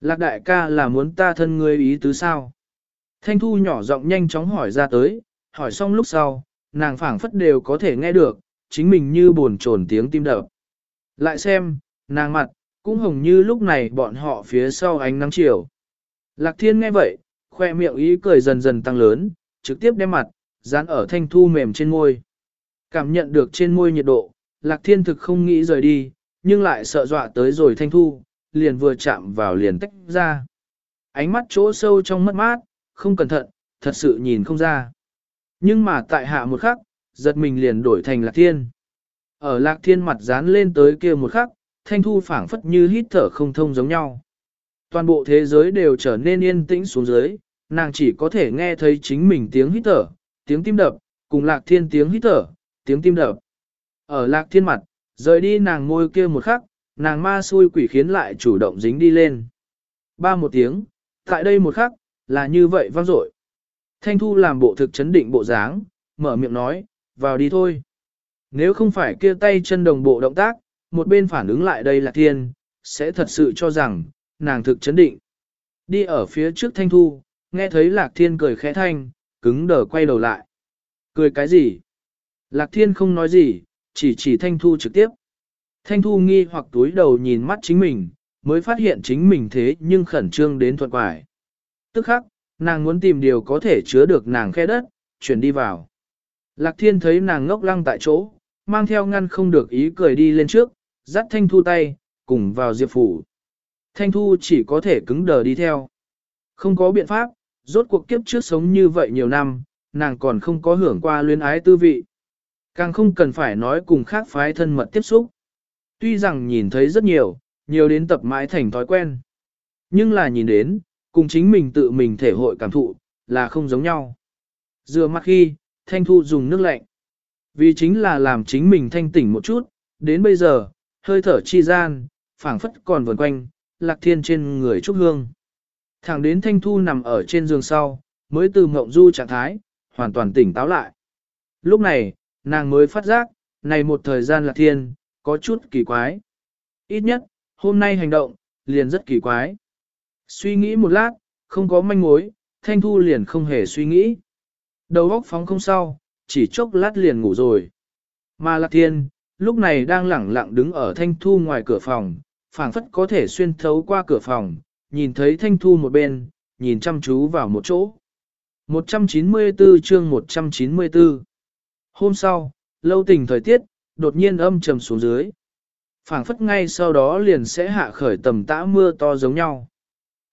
Lạc đại ca là muốn ta thân ngươi ý tứ sao? Thanh Thu nhỏ giọng nhanh chóng hỏi ra tới, hỏi xong lúc sau, nàng phảng phất đều có thể nghe được, chính mình như buồn trồn tiếng tim đập. Lại xem, nàng mặt, cũng hồng như lúc này bọn họ phía sau ánh nắng chiều. Lạc thiên nghe vậy, khoe miệng ý cười dần dần tăng lớn, trực tiếp đem mặt, dán ở thanh thu mềm trên môi. Cảm nhận được trên môi nhiệt độ, lạc thiên thực không nghĩ rời đi, nhưng lại sợ dọa tới rồi thanh thu, liền vừa chạm vào liền tách ra. Ánh mắt chỗ sâu trong mất mát, không cẩn thận, thật sự nhìn không ra. Nhưng mà tại hạ một khắc, giật mình liền đổi thành lạc thiên. Ở lạc thiên mặt dán lên tới kia một khắc, thanh thu phảng phất như hít thở không thông giống nhau. Toàn bộ thế giới đều trở nên yên tĩnh xuống dưới, nàng chỉ có thể nghe thấy chính mình tiếng hít thở, tiếng tim đập, cùng lạc thiên tiếng hít thở, tiếng tim đập. Ở lạc thiên mặt, rời đi nàng môi kia một khắc, nàng ma xui quỷ khiến lại chủ động dính đi lên. Ba một tiếng, tại đây một khắc, là như vậy vang dội. Thanh Thu làm bộ thực chấn định bộ dáng, mở miệng nói, vào đi thôi. Nếu không phải kia tay chân đồng bộ động tác, một bên phản ứng lại đây là thiên, sẽ thật sự cho rằng, nàng thực chấn định. Đi ở phía trước Thanh Thu, nghe thấy Lạc Thiên cười khẽ thanh, cứng đờ quay đầu lại. Cười cái gì? Lạc Thiên không nói gì, chỉ chỉ Thanh Thu trực tiếp. Thanh Thu nghi hoặc túi đầu nhìn mắt chính mình, mới phát hiện chính mình thế nhưng khẩn trương đến thuận quải. Tức khắc, nàng muốn tìm điều có thể chứa được nàng khe đất, chuyển đi vào. Lạc Thiên thấy nàng ngốc lăng tại chỗ, mang theo ngăn không được ý cười đi lên trước, dắt Thanh Thu tay, cùng vào Diệp Phủ. Thanh Thu chỉ có thể cứng đờ đi theo. Không có biện pháp, rốt cuộc kiếp trước sống như vậy nhiều năm, nàng còn không có hưởng qua luyến ái tư vị. Càng không cần phải nói cùng khác phái thân mật tiếp xúc. Tuy rằng nhìn thấy rất nhiều, nhiều đến tập mãi thành thói quen. Nhưng là nhìn đến, cùng chính mình tự mình thể hội cảm thụ, là không giống nhau. Dựa mặt khi, Thanh Thu dùng nước lạnh. Vì chính là làm chính mình thanh tỉnh một chút, đến bây giờ, hơi thở chi gian, phảng phất còn vần quanh, lạc thiên trên người trúc hương. Thẳng đến Thanh Thu nằm ở trên giường sau, mới từ mộng du trạng thái, hoàn toàn tỉnh táo lại. Lúc này, nàng mới phát giác, này một thời gian là thiên, có chút kỳ quái. Ít nhất, hôm nay hành động, liền rất kỳ quái. Suy nghĩ một lát, không có manh mối, Thanh Thu liền không hề suy nghĩ. Đầu óc phóng không sau, chỉ chốc lát liền ngủ rồi. Mà Lạc Thiên, lúc này đang lẳng lặng đứng ở Thanh Thu ngoài cửa phòng, phảng phất có thể xuyên thấu qua cửa phòng, nhìn thấy Thanh Thu một bên, nhìn chăm chú vào một chỗ. 194 chương 194 Hôm sau, lâu tình thời tiết, đột nhiên âm trầm xuống dưới. phảng phất ngay sau đó liền sẽ hạ khởi tầm tã mưa to giống nhau.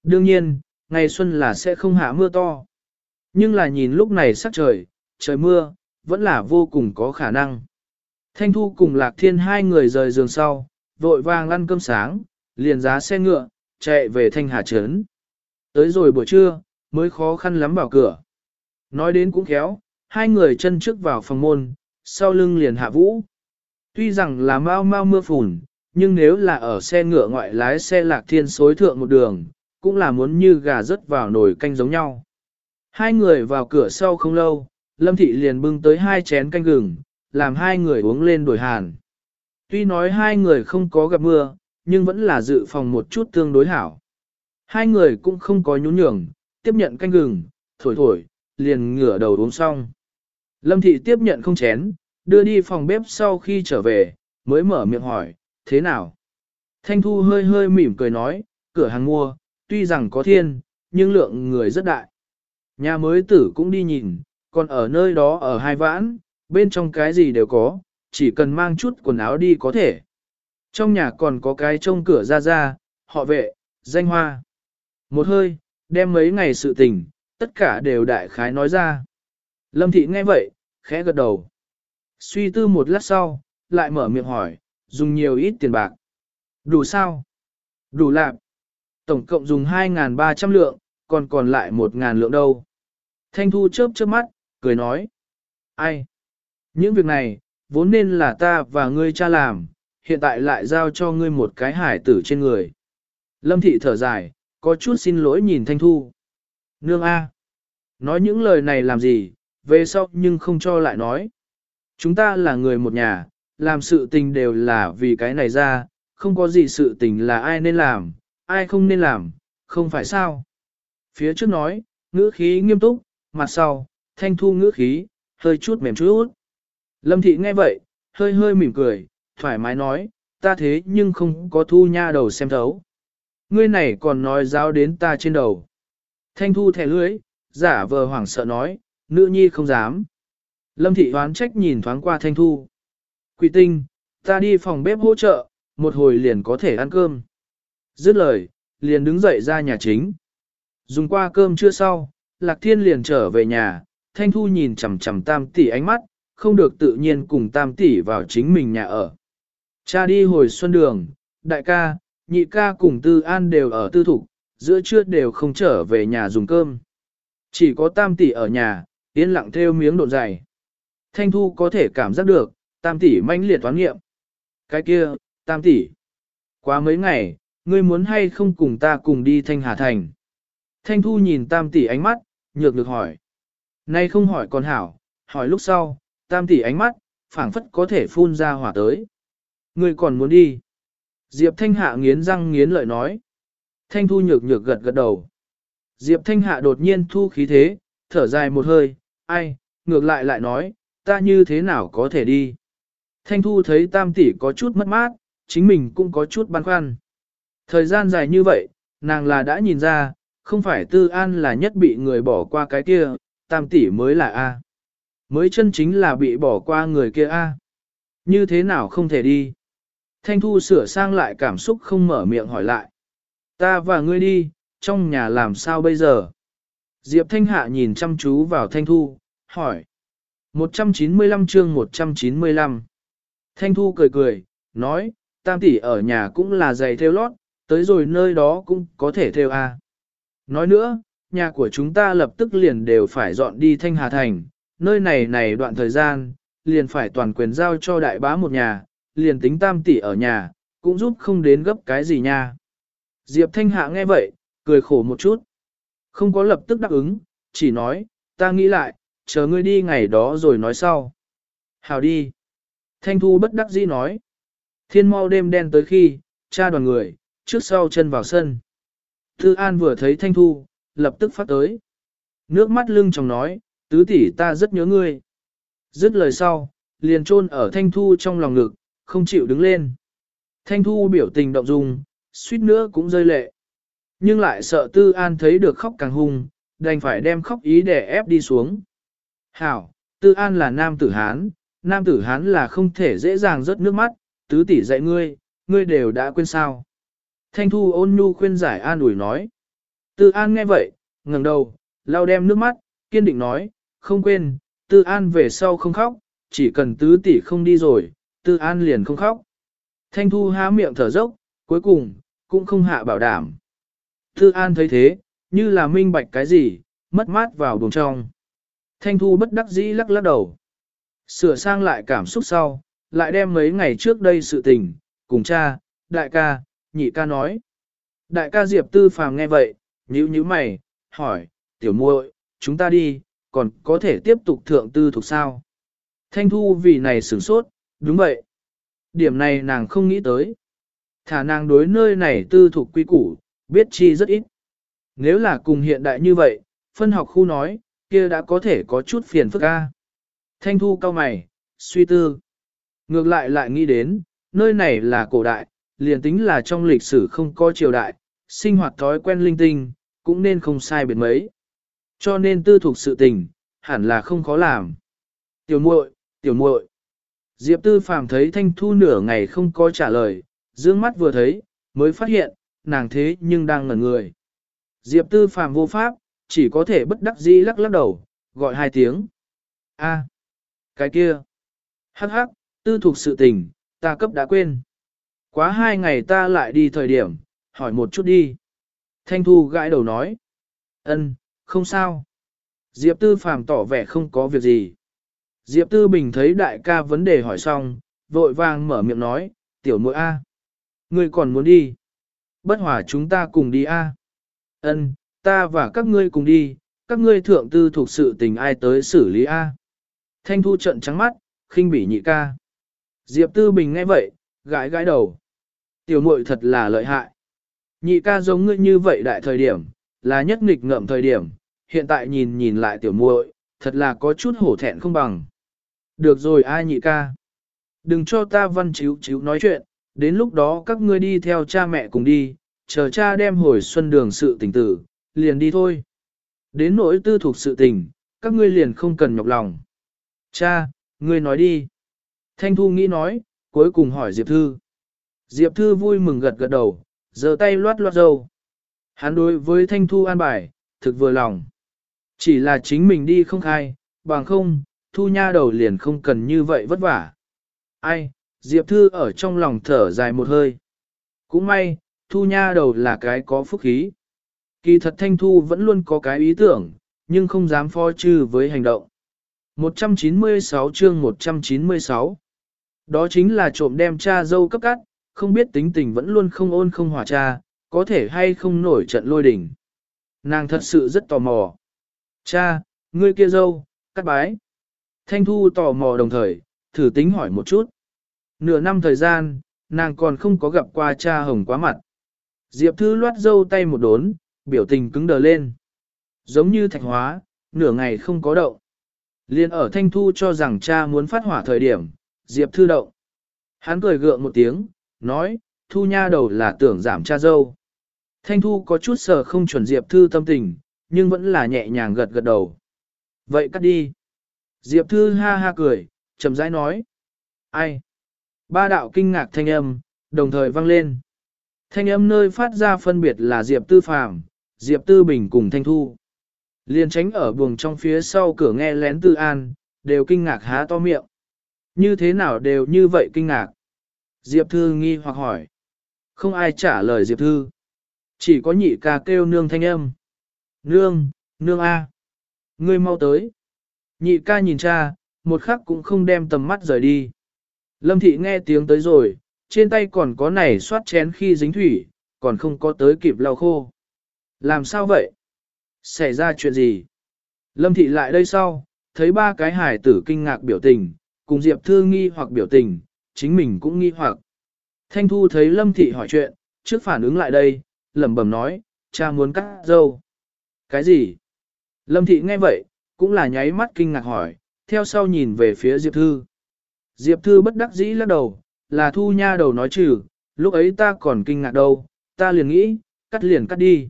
Đương nhiên, ngày xuân là sẽ không hạ mưa to. Nhưng là nhìn lúc này sắc trời, trời mưa, vẫn là vô cùng có khả năng. Thanh Thu cùng Lạc Thiên hai người rời giường sau, vội vàng ăn cơm sáng, liền giá xe ngựa, chạy về Thanh Hà Trấn. Tới rồi buổi trưa, mới khó khăn lắm vào cửa. Nói đến cũng khéo, hai người chân trước vào phòng môn, sau lưng liền hạ vũ. Tuy rằng là mau mau mưa phùn, nhưng nếu là ở xe ngựa ngoại lái xe lạc thiên xối thượng một đường, cũng là muốn như gà rớt vào nồi canh giống nhau. Hai người vào cửa sau không lâu, Lâm Thị liền bưng tới hai chén canh gừng, làm hai người uống lên đổi hàn. Tuy nói hai người không có gặp mưa, nhưng vẫn là dự phòng một chút tương đối hảo. Hai người cũng không có nhún nhường, tiếp nhận canh gừng, thổi thổi, liền ngửa đầu uống xong. Lâm Thị tiếp nhận không chén, đưa đi phòng bếp sau khi trở về, mới mở miệng hỏi, thế nào? Thanh Thu hơi hơi mỉm cười nói, cửa hàng mua, tuy rằng có thiên, nhưng lượng người rất đại. Nhà mới tử cũng đi nhìn, còn ở nơi đó ở hai vãn, bên trong cái gì đều có, chỉ cần mang chút quần áo đi có thể. Trong nhà còn có cái trông cửa ra ra, họ vệ, danh hoa. Một hơi, đem mấy ngày sự tình, tất cả đều đại khái nói ra. Lâm thị nghe vậy, khẽ gật đầu. Suy tư một lát sau, lại mở miệng hỏi, dùng nhiều ít tiền bạc. Đủ sao? Đủ lạc. Tổng cộng dùng 2.300 lượng, còn còn lại 1.000 lượng đâu. Thanh Thu chớp chớp mắt, cười nói. Ai? Những việc này, vốn nên là ta và ngươi cha làm, hiện tại lại giao cho ngươi một cái hải tử trên người. Lâm thị thở dài, có chút xin lỗi nhìn Thanh Thu. Nương A. Nói những lời này làm gì, về sau nhưng không cho lại nói. Chúng ta là người một nhà, làm sự tình đều là vì cái này ra, không có gì sự tình là ai nên làm, ai không nên làm, không phải sao. Phía trước nói, ngữ khí nghiêm túc, mặt sau, thanh thu ngữ khí, hơi chút mềm chút. Lâm thị nghe vậy, hơi hơi mỉm cười, thoải mái nói, ta thế nhưng không có thu nha đầu xem thấu. Ngươi này còn nói giáo đến ta trên đầu. Thanh thu thẻ lưới, giả vờ hoảng sợ nói, nữ nhi không dám. Lâm thị hoán trách nhìn thoáng qua thanh thu. Quỷ tinh, ta đi phòng bếp hỗ trợ, một hồi liền có thể ăn cơm. Dứt lời, liền đứng dậy ra nhà chính. Dùng qua cơm chưa sau, Lạc Thiên liền trở về nhà, Thanh Thu nhìn chằm chằm tam tỷ ánh mắt, không được tự nhiên cùng tam tỷ vào chính mình nhà ở. Cha đi hồi xuân đường, đại ca, nhị ca cùng tư an đều ở tư thục, giữa trưa đều không trở về nhà dùng cơm. Chỉ có tam tỷ ở nhà, yên lặng theo miếng độn dày. Thanh Thu có thể cảm giác được, tam tỷ manh liệt toán nghiệm. Cái kia, tam tỷ. quá mấy ngày, ngươi muốn hay không cùng ta cùng đi Thanh Hà Thành. Thanh Thu nhìn Tam tỷ ánh mắt, nhược được hỏi. Nay không hỏi còn hảo, hỏi lúc sau, Tam tỷ ánh mắt, phảng phất có thể phun ra hỏa tới. Ngươi còn muốn đi. Diệp Thanh Hạ nghiến răng nghiến lợi nói. Thanh Thu nhược nhược gật gật đầu. Diệp Thanh Hạ đột nhiên thu khí thế, thở dài một hơi, ai, ngược lại lại nói, ta như thế nào có thể đi. Thanh Thu thấy Tam tỷ có chút mất mát, chính mình cũng có chút băn khoăn. Thời gian dài như vậy, nàng là đã nhìn ra, không phải Tư An là nhất bị người bỏ qua cái kia, Tam tỷ mới là A. Mới chân chính là bị bỏ qua người kia A. Như thế nào không thể đi. Thanh Thu sửa sang lại cảm xúc không mở miệng hỏi lại. Ta và ngươi đi, trong nhà làm sao bây giờ? Diệp Thanh Hạ nhìn chăm chú vào Thanh Thu, hỏi. 195 chương 195 Thanh Thu cười cười, nói, tam tỷ ở nhà cũng là giày theo lót, tới rồi nơi đó cũng có thể theo a. Nói nữa, nhà của chúng ta lập tức liền đều phải dọn đi Thanh Hà Thành, nơi này này đoạn thời gian, liền phải toàn quyền giao cho đại bá một nhà, liền tính tam tỷ ở nhà, cũng giúp không đến gấp cái gì nha. Diệp Thanh Hạ nghe vậy, cười khổ một chút. Không có lập tức đáp ứng, chỉ nói, ta nghĩ lại, chờ ngươi đi ngày đó rồi nói sau. Hào đi. Thanh Thu bất đắc dĩ nói. Thiên mau đêm đen tới khi, cha đoàn người, trước sau chân vào sân. Thư An vừa thấy Thanh Thu, lập tức phát tới. Nước mắt lưng trong nói, tứ tỷ ta rất nhớ ngươi. Dứt lời sau, liền chôn ở Thanh Thu trong lòng ngực, không chịu đứng lên. Thanh Thu biểu tình động dung, suýt nữa cũng rơi lệ. Nhưng lại sợ Tư An thấy được khóc càng hung, đành phải đem khóc ý để ép đi xuống. Hảo, Tư An là nam tử Hán, nam tử Hán là không thể dễ dàng rớt nước mắt, tứ tỷ dạy ngươi, ngươi đều đã quên sao. Thanh Thu ôn nhu khuyên giải an ủi nói. Tư An nghe vậy, ngẩng đầu, lau đem nước mắt, kiên định nói, không quên, Tư An về sau không khóc, chỉ cần tứ tỷ không đi rồi, Tư An liền không khóc. Thanh Thu há miệng thở dốc, cuối cùng, cũng không hạ bảo đảm. Tư An thấy thế, như là minh bạch cái gì, mất mát vào buồng trong. Thanh Thu bất đắc dĩ lắc lắc đầu. Sửa sang lại cảm xúc sau, lại đem mấy ngày trước đây sự tình, cùng cha, đại ca, nhị ca nói. Đại ca Diệp Tư Phàm nghe vậy, nhíu nhíu mày, hỏi, tiểu muội, chúng ta đi, còn có thể tiếp tục thượng tư thuộc sao? Thanh Thu vì này sửng sốt, đúng vậy. Điểm này nàng không nghĩ tới. Thả nàng đối nơi này tư thuộc quy củ, biết chi rất ít. Nếu là cùng hiện đại như vậy, phân học khu nói, kia đã có thể có chút phiền phức ca. Thanh Thu cao mày, suy tư. Ngược lại lại nghĩ đến, nơi này là cổ đại, liền tính là trong lịch sử không có triều đại, sinh hoạt thói quen linh tinh, cũng nên không sai biệt mấy. Cho nên tư thuộc sự tình, hẳn là không khó làm. Tiểu muội, tiểu muội. Diệp Tư Phàm thấy Thanh Thu nửa ngày không có trả lời, dương mắt vừa thấy, mới phát hiện, nàng thế nhưng đang ngẩn người. Diệp Tư Phàm vô pháp, chỉ có thể bất đắc dĩ lắc lắc đầu, gọi hai tiếng. A, à, cái kia. Hắc hắc, tư thuộc sự tình, ta cấp đã quên. Quá hai ngày ta lại đi thời điểm, hỏi một chút đi. Thanh Thu gãi đầu nói. Ân, không sao. Diệp Tư Phàm tỏ vẻ không có việc gì. Diệp Tư Bình thấy đại ca vấn đề hỏi xong, vội vàng mở miệng nói, tiểu muội A. Ngươi còn muốn đi? Bất hòa chúng ta cùng đi A. Ân, ta và các ngươi cùng đi, các ngươi thượng tư thuộc sự tình ai tới xử lý A. Thanh Thu trận trắng mắt, khinh bỉ nhị ca. Diệp Tư Bình nghe vậy, gãi gãi đầu. Tiểu muội thật là lợi hại. Nhị ca giống ngươi như vậy đại thời điểm, là nhất nghịch ngợm thời điểm, hiện tại nhìn nhìn lại tiểu muội, thật là có chút hổ thẹn không bằng. Được rồi ai nhị ca. Đừng cho ta văn chiếu chiếu nói chuyện, đến lúc đó các ngươi đi theo cha mẹ cùng đi, chờ cha đem hồi xuân đường sự tình tử, liền đi thôi. Đến nỗi tư thuộc sự tình, các ngươi liền không cần nhọc lòng. Cha, ngươi nói đi. Thanh Thu nghĩ nói, cuối cùng hỏi Diệp Thư. Diệp Thư vui mừng gật gật đầu, giơ tay loát loát dâu. Hắn đối với Thanh Thu an bài, thực vừa lòng. Chỉ là chính mình đi không khai, bằng không, Thu nha đầu liền không cần như vậy vất vả. Ai, Diệp Thư ở trong lòng thở dài một hơi. Cũng may, Thu nha đầu là cái có phúc khí. Kỳ thật Thanh Thu vẫn luôn có cái ý tưởng, nhưng không dám phó trừ với hành động. 196 chương 196 Đó chính là trộm đem cha dâu cấp cắt, không biết tính tình vẫn luôn không ôn không hòa cha, có thể hay không nổi trận lôi đỉnh. Nàng thật sự rất tò mò. Cha, ngươi kia dâu, cắt bái. Thanh Thu tò mò đồng thời, thử tính hỏi một chút. Nửa năm thời gian, nàng còn không có gặp qua cha hồng quá mặt. Diệp Thư loát dâu tay một đốn, biểu tình cứng đờ lên. Giống như thạch hóa, nửa ngày không có động. Liên ở Thanh Thu cho rằng cha muốn phát hỏa thời điểm, Diệp Thư động. Hắn cười gượng một tiếng, nói, Thu nha đầu là tưởng giảm cha dâu. Thanh Thu có chút sờ không chuẩn Diệp Thư tâm tình, nhưng vẫn là nhẹ nhàng gật gật đầu. Vậy cắt đi. Diệp Thư ha ha cười, chậm rãi nói. Ai? Ba đạo kinh ngạc thanh âm, đồng thời vang lên. Thanh âm nơi phát ra phân biệt là Diệp Tư Phàm, Diệp Tư Bình cùng Thanh Thu. Liên tránh ở buồng trong phía sau cửa nghe lén Tư An, đều kinh ngạc há to miệng. Như thế nào đều như vậy kinh ngạc? Diệp Thư nghi hoặc hỏi. Không ai trả lời Diệp Thư. Chỉ có nhị ca kêu nương thanh âm. Nương, nương A. Ngươi mau tới. Nhị ca nhìn cha, một khắc cũng không đem tầm mắt rời đi. Lâm thị nghe tiếng tới rồi, trên tay còn có này xoát chén khi dính thủy, còn không có tới kịp lau khô. Làm sao vậy? Xảy ra chuyện gì? Lâm thị lại đây sau, thấy ba cái hải tử kinh ngạc biểu tình, cùng Diệp Thư nghi hoặc biểu tình, chính mình cũng nghi hoặc. Thanh Thu thấy Lâm thị hỏi chuyện, trước phản ứng lại đây, lẩm bẩm nói, cha muốn cắt dâu. Cái gì? Lâm thị nghe vậy, cũng là nháy mắt kinh ngạc hỏi, theo sau nhìn về phía Diệp Thư. Diệp Thư bất đắc dĩ lắc đầu, là thu nha đầu nói trừ, lúc ấy ta còn kinh ngạc đâu, ta liền nghĩ, cắt liền cắt đi.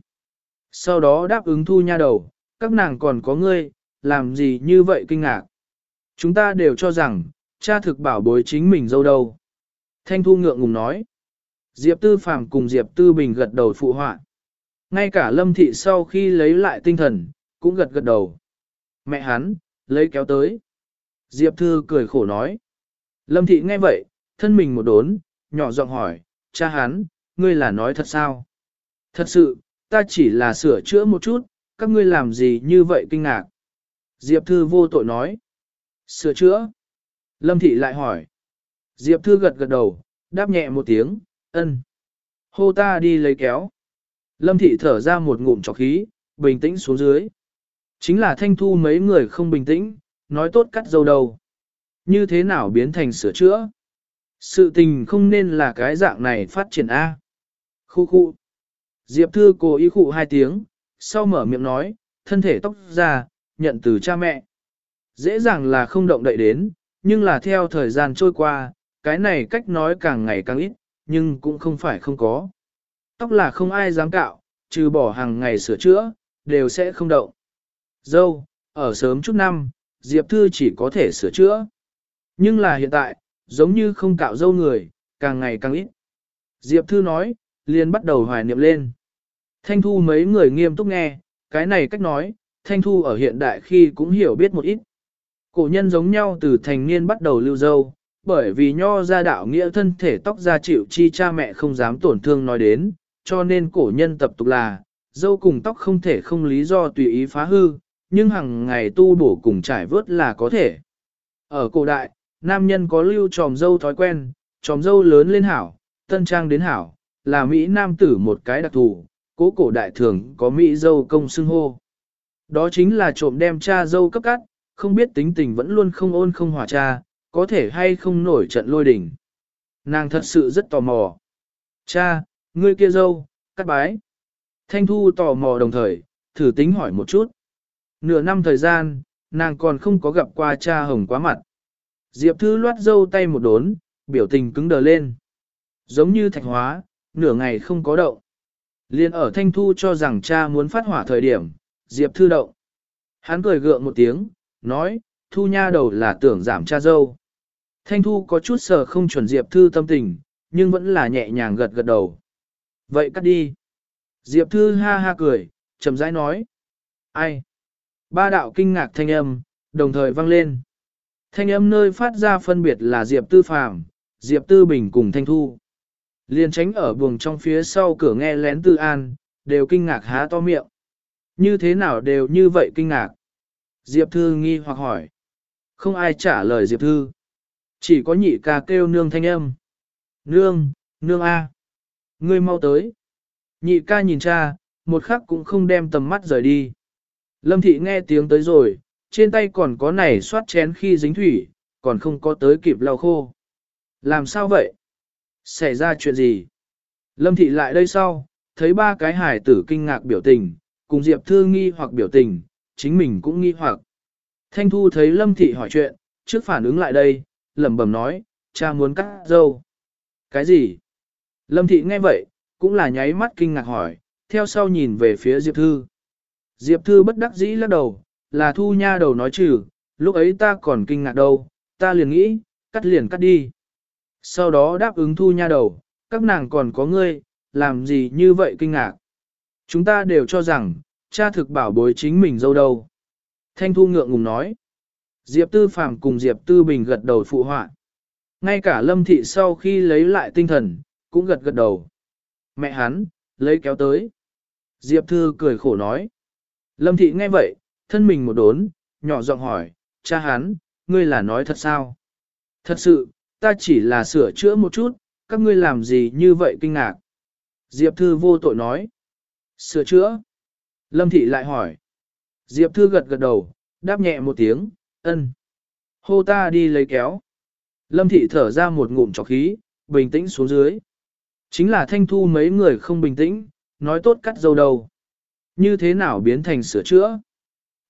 Sau đó đáp ứng thu nha đầu, các nàng còn có ngươi, làm gì như vậy kinh ngạc. Chúng ta đều cho rằng, cha thực bảo bối chính mình dâu đâu. Thanh thu ngượng ngùng nói. Diệp Tư Phàm cùng Diệp Tư Bình gật đầu phụ họa. Ngay cả Lâm Thị sau khi lấy lại tinh thần, cũng gật gật đầu. Mẹ hắn, lấy kéo tới. Diệp Thư cười khổ nói. Lâm Thị nghe vậy, thân mình một đốn, nhỏ giọng hỏi, cha hắn, ngươi là nói thật sao? Thật sự, ta chỉ là sửa chữa một chút, các ngươi làm gì như vậy kinh ngạc? Diệp Thư vô tội nói. Sửa chữa? Lâm Thị lại hỏi. Diệp Thư gật gật đầu, đáp nhẹ một tiếng, ân. Hô ta đi lấy kéo. Lâm Thị thở ra một ngụm trọc khí, bình tĩnh xuống dưới. Chính là thanh thu mấy người không bình tĩnh, nói tốt cắt dâu đầu. Như thế nào biến thành sửa chữa? Sự tình không nên là cái dạng này phát triển A. Khu khu. Diệp Thư cố ý khụ hai tiếng, sau mở miệng nói, thân thể tóc ra, nhận từ cha mẹ. Dễ dàng là không động đậy đến, nhưng là theo thời gian trôi qua, cái này cách nói càng ngày càng ít, nhưng cũng không phải không có. Tóc là không ai dám cạo, trừ bỏ hàng ngày sửa chữa, đều sẽ không động. Dâu, ở sớm chút năm, Diệp Thư chỉ có thể sửa chữa. Nhưng là hiện tại, giống như không cạo dâu người, càng ngày càng ít. Diệp Thư nói, liền bắt đầu hoài niệm lên. Thanh Thu mấy người nghiêm túc nghe, cái này cách nói, Thanh Thu ở hiện đại khi cũng hiểu biết một ít. Cổ nhân giống nhau từ thành niên bắt đầu lưu dâu, bởi vì nho ra đạo nghĩa thân thể tóc ra chịu chi cha mẹ không dám tổn thương nói đến, cho nên cổ nhân tập tục là, dâu cùng tóc không thể không lý do tùy ý phá hư, nhưng hàng ngày tu bổ cùng trải vớt là có thể. Ở cổ đại, nam nhân có lưu tròm dâu thói quen, tròm dâu lớn lên hảo, tân trang đến hảo, là Mỹ nam tử một cái đặc thù, cố cổ đại thường có Mỹ dâu công xưng hô. Đó chính là trộm đem cha dâu cấp cắt, không biết tính tình vẫn luôn không ôn không hòa cha, có thể hay không nổi trận lôi đỉnh. Nàng thật sự rất tò mò. Cha, ngươi kia dâu, cắt bái. Thanh Thu tò mò đồng thời, thử tính hỏi một chút. Nửa năm thời gian, nàng còn không có gặp qua cha hồng quá mặt. Diệp Thư loát dâu tay một đốn, biểu tình cứng đờ lên. Giống như thạch hóa, nửa ngày không có động. Liên ở Thanh Thu cho rằng cha muốn phát hỏa thời điểm, Diệp Thư động. Hắn cười gượng một tiếng, nói, Thu nha đầu là tưởng giảm cha dâu. Thanh Thu có chút sờ không chuẩn Diệp Thư tâm tình, nhưng vẫn là nhẹ nhàng gật gật đầu. Vậy cắt đi. Diệp Thư ha ha cười, chậm rãi nói. Ai? Ba đạo kinh ngạc thanh âm, đồng thời vang lên. Thanh âm nơi phát ra phân biệt là Diệp Tư Phàm, Diệp Tư Bình cùng Thanh Thu. Liên tránh ở buồng trong phía sau cửa nghe lén Tư An, đều kinh ngạc há to miệng. Như thế nào đều như vậy kinh ngạc. Diệp Thư nghi hoặc hỏi. Không ai trả lời Diệp Thư. Chỉ có nhị ca kêu nương thanh âm. Nương, nương A. Ngươi mau tới. Nhị ca nhìn cha, một khắc cũng không đem tầm mắt rời đi. Lâm thị nghe tiếng tới rồi, trên tay còn có này xoát chén khi dính thủy, còn không có tới kịp lau khô. Làm sao vậy? Xảy ra chuyện gì? Lâm thị lại đây sau, thấy ba cái hải tử kinh ngạc biểu tình, cùng Diệp Thư nghi hoặc biểu tình, chính mình cũng nghi hoặc. Thanh Thu thấy Lâm thị hỏi chuyện, trước phản ứng lại đây, lẩm bẩm nói, cha muốn cắt dâu. Cái gì? Lâm thị nghe vậy, cũng là nháy mắt kinh ngạc hỏi, theo sau nhìn về phía Diệp Thư. Diệp Thư bất đắc dĩ lắc đầu, là thu nha đầu nói trừ, lúc ấy ta còn kinh ngạc đâu, ta liền nghĩ, cắt liền cắt đi. Sau đó đáp ứng thu nha đầu, các nàng còn có ngươi, làm gì như vậy kinh ngạc. Chúng ta đều cho rằng, cha thực bảo bối chính mình dâu đâu. Thanh thu ngượng ngùng nói. Diệp Tư Phàm cùng Diệp Tư Bình gật đầu phụ họa. Ngay cả Lâm Thị sau khi lấy lại tinh thần, cũng gật gật đầu. Mẹ hắn, lấy kéo tới. Diệp Thư cười khổ nói. Lâm Thị nghe vậy, thân mình một đốn, nhỏ giọng hỏi, cha hắn, ngươi là nói thật sao? Thật sự, ta chỉ là sửa chữa một chút, các ngươi làm gì như vậy kinh ngạc? Diệp Thư vô tội nói. Sửa chữa. Lâm Thị lại hỏi. Diệp Thư gật gật đầu, đáp nhẹ một tiếng, ân. Hô ta đi lấy kéo. Lâm Thị thở ra một ngụm trọc khí, bình tĩnh xuống dưới. Chính là thanh thu mấy người không bình tĩnh, nói tốt cắt dâu đầu. Như thế nào biến thành sửa chữa?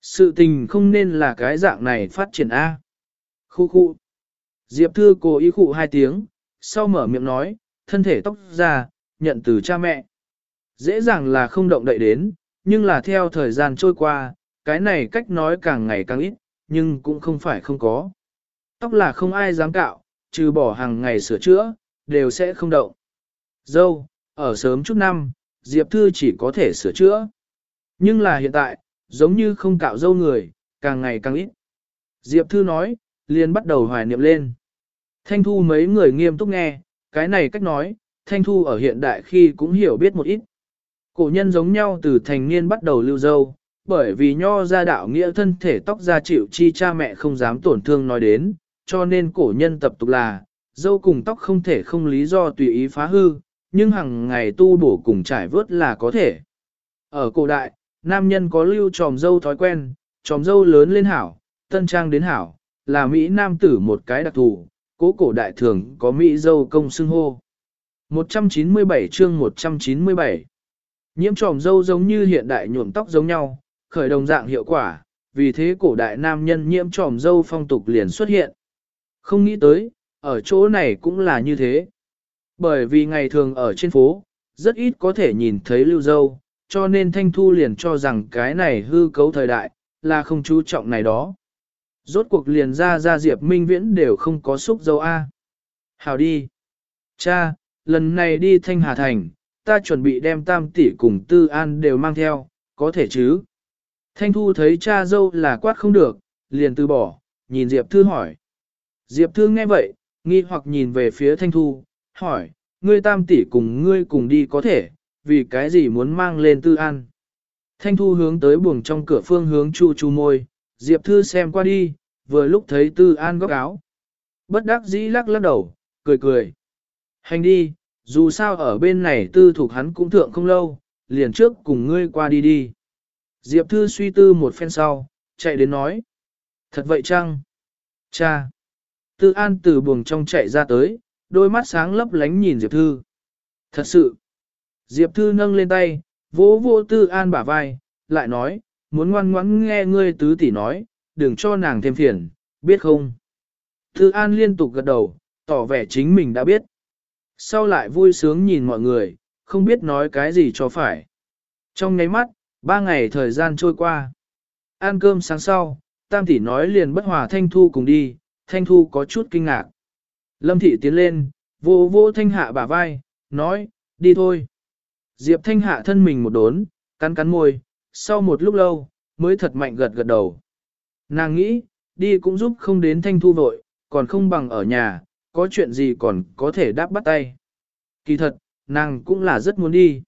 Sự tình không nên là cái dạng này phát triển A. Khu khu. Diệp Thư cố ý khụ hai tiếng, sau mở miệng nói, thân thể tóc ra, nhận từ cha mẹ. Dễ dàng là không động đậy đến, nhưng là theo thời gian trôi qua, cái này cách nói càng ngày càng ít, nhưng cũng không phải không có. Tóc là không ai dám cạo, trừ bỏ hàng ngày sửa chữa, đều sẽ không động. Dâu, ở sớm chút năm, Diệp Thư chỉ có thể sửa chữa. Nhưng là hiện tại, giống như không cạo dâu người, càng ngày càng ít. Diệp Thư nói, liền bắt đầu hoài niệm lên. Thanh Thu mấy người nghiêm túc nghe, cái này cách nói, Thanh Thu ở hiện đại khi cũng hiểu biết một ít. Cổ nhân giống nhau từ thành niên bắt đầu lưu dâu, bởi vì nho ra đạo nghĩa thân thể tóc ra chịu chi cha mẹ không dám tổn thương nói đến, cho nên cổ nhân tập tục là, dâu cùng tóc không thể không lý do tùy ý phá hư, nhưng hàng ngày tu bổ cùng trải vớt là có thể. Ở cổ đại, nam nhân có lưu tròm dâu thói quen, tròm dâu lớn lên hảo, tân trang đến hảo, là Mỹ nam tử một cái đặc thù, cố cổ đại thường có Mỹ dâu công xưng hô. 197 chương 197 Nhiễm tròm dâu giống như hiện đại nhuộm tóc giống nhau, khởi đồng dạng hiệu quả, vì thế cổ đại nam nhân nhiễm tròm dâu phong tục liền xuất hiện. Không nghĩ tới, ở chỗ này cũng là như thế. Bởi vì ngày thường ở trên phố, rất ít có thể nhìn thấy lưu dâu, cho nên Thanh Thu liền cho rằng cái này hư cấu thời đại, là không chú trọng này đó. Rốt cuộc liền ra ra Diệp Minh Viễn đều không có xúc dâu A. Hào đi. Cha, lần này đi Thanh Hà Thành, ta chuẩn bị đem tam tỷ cùng tư an đều mang theo, có thể chứ? Thanh Thu thấy cha dâu là quát không được, liền từ bỏ, nhìn Diệp Thư hỏi. Diệp Thư nghe vậy, nghi hoặc nhìn về phía Thanh Thu, hỏi, ngươi tam tỷ cùng ngươi cùng đi có thể, vì cái gì muốn mang lên tư an? Thanh Thu hướng tới buồng trong cửa phương hướng chu chu môi, Diệp Thư xem qua đi, vừa lúc thấy tư an góc áo. Bất đắc dĩ lắc lắc đầu, cười cười. Hành đi, dù sao ở bên này tư thuộc hắn cũng thượng không lâu, liền trước cùng ngươi qua đi đi. Diệp Thư suy tư một phen sau, chạy đến nói. Thật vậy chăng? Cha! Tư An từ buồng trong chạy ra tới, đôi mắt sáng lấp lánh nhìn Diệp Thư. Thật sự! Diệp Thư nâng lên tay, vỗ vỗ Tư An bả vai, lại nói, muốn ngoan ngoãn nghe ngươi tứ tỷ nói, đừng cho nàng thêm phiền, biết không? Thư An liên tục gật đầu, tỏ vẻ chính mình đã biết. Sau lại vui sướng nhìn mọi người, không biết nói cái gì cho phải. Trong nháy mắt, ba ngày thời gian trôi qua. Ăn cơm sáng sau, Tam tỷ nói liền bất hòa Thanh Thu cùng đi, Thanh Thu có chút kinh ngạc. Lâm thị tiến lên, vô vô Thanh Hạ bả vai, nói, đi thôi. Diệp Thanh Hạ thân mình một đốn, cắn cắn môi, sau một lúc lâu, mới thật mạnh gật gật đầu. Nàng nghĩ, đi cũng giúp không đến Thanh Thu vội, còn không bằng ở nhà, có chuyện gì còn có thể đáp bắt tay. Kỳ thật, nàng cũng là rất muốn đi.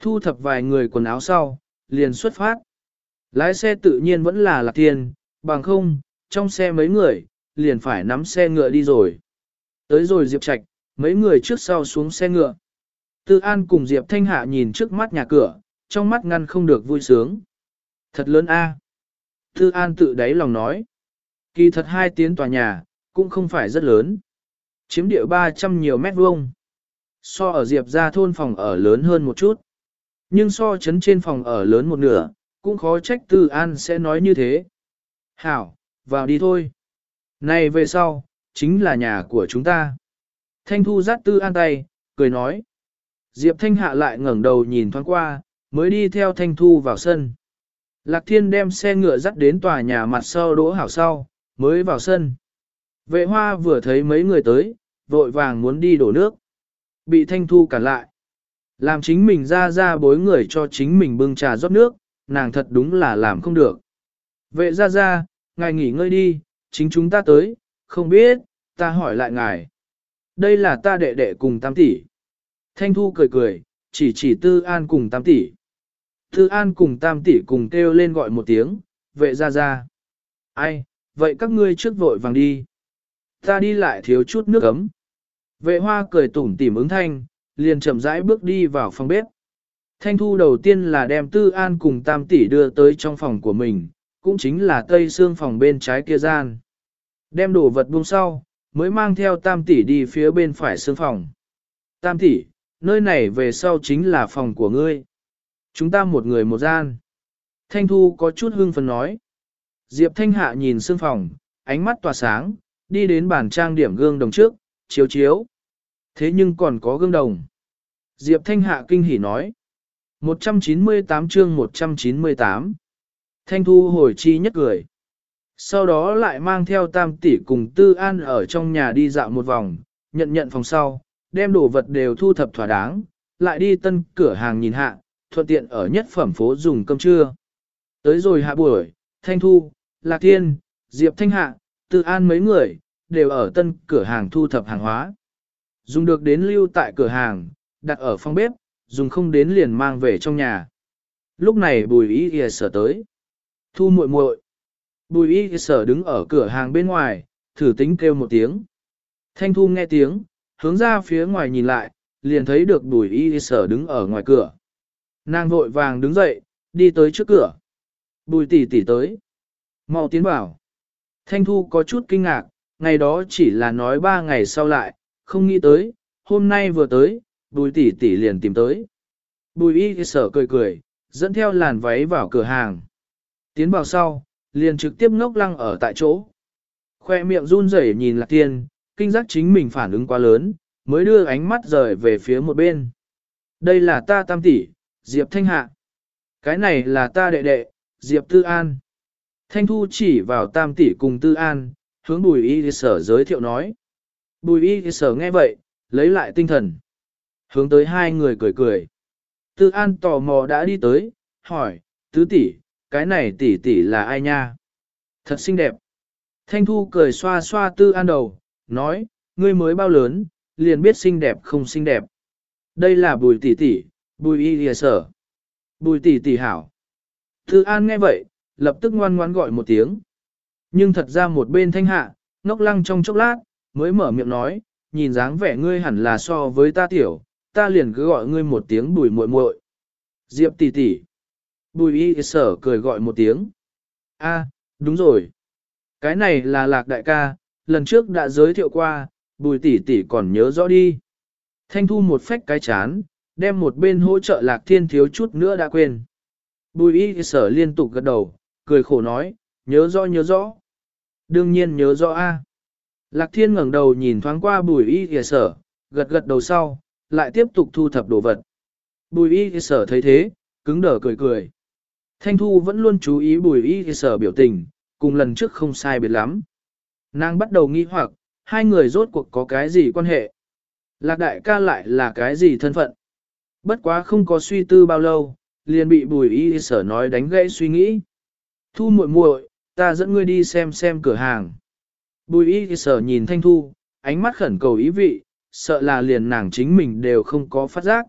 Thu thập vài người quần áo sau, liền xuất phát. Lái xe tự nhiên vẫn là lạc tiền, bằng không, trong xe mấy người, liền phải nắm xe ngựa đi rồi. Tới rồi Diệp Trạch, Mấy người trước sau xuống xe ngựa. Tư An cùng Diệp Thanh Hạ nhìn trước mắt nhà cửa, trong mắt ngăn không được vui sướng. Thật lớn a. Tư An tự đáy lòng nói. Kỳ thật hai tiến tòa nhà, cũng không phải rất lớn. Chiếm địa 300 nhiều mét vuông. So ở Diệp ra thôn phòng ở lớn hơn một chút. Nhưng so chấn trên phòng ở lớn một nửa, cũng khó trách Tư An sẽ nói như thế. Hảo, vào đi thôi. Này về sau, chính là nhà của chúng ta. Thanh Thu dắt Tư An tay, cười nói. Diệp Thanh Hạ lại ngẩng đầu nhìn thoáng qua, mới đi theo Thanh Thu vào sân. Lạc Thiên đem xe ngựa dắt đến tòa nhà mặt sau đỗ hảo sau, mới vào sân. Vệ hoa vừa thấy mấy người tới, vội vàng muốn đi đổ nước. Bị Thanh Thu cản lại. Làm chính mình ra ra bối người cho chính mình bưng trà rót nước, nàng thật đúng là làm không được. Vệ ra ra, ngài nghỉ ngơi đi, chính chúng ta tới, không biết, ta hỏi lại ngài. Đây là ta đệ đệ cùng tam tỷ. Thanh Thu cười cười, chỉ chỉ Tư An cùng tam tỷ. Thư An cùng tam tỷ cùng kêu lên gọi một tiếng, vệ ra ra. Ai, vậy các ngươi trước vội vàng đi. Ta đi lại thiếu chút nước ấm. Vệ hoa cười tủm tỉm ứng thanh, liền chậm rãi bước đi vào phòng bếp. Thanh thu đầu tiên là đem Tư An cùng Tam tỷ đưa tới trong phòng của mình, cũng chính là tây xương phòng bên trái kia gian. Đem đồ vật buông sau, mới mang theo Tam tỷ đi phía bên phải xương phòng. Tam tỷ, nơi này về sau chính là phòng của ngươi. Chúng ta một người một gian. Thanh thu có chút hưng phấn nói. Diệp Thanh Hạ nhìn xương phòng, ánh mắt tỏa sáng, đi đến bàn trang điểm gương đồng trước, chiếu chiếu. Thế nhưng còn có gương đồng. Diệp Thanh Hạ kinh hỉ nói. 198 chương 198. Thanh Thu hồi chi nhất cười. Sau đó lại mang theo tam tỷ cùng Tư An ở trong nhà đi dạo một vòng, nhận nhận phòng sau, đem đồ vật đều thu thập thỏa đáng, lại đi tân cửa hàng nhìn hạ, thuận tiện ở nhất phẩm phố dùng cơm trưa. Tới rồi hạ buổi, Thanh Thu, Lạc Thiên, Diệp Thanh Hạ, Tư An mấy người, đều ở tân cửa hàng thu thập hàng hóa. Dùng được đến lưu tại cửa hàng, đặt ở phòng bếp, dùng không đến liền mang về trong nhà. Lúc này bùi y kìa sở tới. Thu muội muội. Bùi y kìa sở đứng ở cửa hàng bên ngoài, thử tính kêu một tiếng. Thanh thu nghe tiếng, hướng ra phía ngoài nhìn lại, liền thấy được bùi y kìa sở đứng ở ngoài cửa. Nàng vội vàng đứng dậy, đi tới trước cửa. Bùi tỷ tỷ tới. mau tiến bảo. Thanh thu có chút kinh ngạc, ngày đó chỉ là nói ba ngày sau lại, không nghĩ tới, hôm nay vừa tới, bùi tỷ tỷ liền tìm tới. Bùi y sở cười cười, dẫn theo làn váy vào cửa hàng. Tiến vào sau, liền trực tiếp ngốc lăng ở tại chỗ. Khoe miệng run rẩy nhìn lạc tiên, kinh giác chính mình phản ứng quá lớn, mới đưa ánh mắt rời về phía một bên. Đây là ta tam tỷ, Diệp Thanh Hạ. Cái này là ta đệ đệ, Diệp Tư An. Thanh Thu chỉ vào tam tỷ cùng Tư An, hướng bùi y sở giới thiệu nói. Bùi y sở nghe vậy, lấy lại tinh thần. Hướng tới hai người cười cười. Tư An tò mò đã đi tới, hỏi, tứ tỷ, cái này tỷ tỷ là ai nha? Thật xinh đẹp. Thanh Thu cười xoa xoa Tư An đầu, nói, ngươi mới bao lớn, liền biết xinh đẹp không xinh đẹp. Đây là bùi tỷ tỷ, bùi y lìa sở. Bùi tỷ tỷ hảo. Thư An nghe vậy, lập tức ngoan ngoan gọi một tiếng. Nhưng thật ra một bên thanh hạ, ngốc lăng trong chốc lát, mới mở miệng nói, nhìn dáng vẻ ngươi hẳn là so với ta tiểu, ta liền cứ gọi ngươi một tiếng bùi muội muội. Diệp tỷ tỷ. Bùi y sở cười gọi một tiếng. A, đúng rồi. Cái này là lạc đại ca, lần trước đã giới thiệu qua, bùi tỷ tỷ còn nhớ rõ đi. Thanh thu một phách cái chán, đem một bên hỗ trợ lạc thiên thiếu chút nữa đã quên. Bùi y sở liên tục gật đầu, cười khổ nói, nhớ rõ nhớ rõ. Đương nhiên nhớ rõ a. Lạc thiên ngẩng đầu nhìn thoáng qua bùi y sở, gật gật đầu sau, lại tiếp tục thu thập đồ vật. Bùi y sở thấy thế, cứng đờ cười cười. Thanh Thu vẫn luôn chú ý bùi y sở biểu tình, cùng lần trước không sai biệt lắm. Nàng bắt đầu nghi hoặc, hai người rốt cuộc có cái gì quan hệ. Lạc đại ca lại là cái gì thân phận. Bất quá không có suy tư bao lâu, liền bị bùi y sở nói đánh gãy suy nghĩ. Thu muội muội, ta dẫn ngươi đi xem xem cửa hàng. Bùi y sở nhìn Thanh Thu, ánh mắt khẩn cầu ý vị, sợ là liền nàng chính mình đều không có phát giác.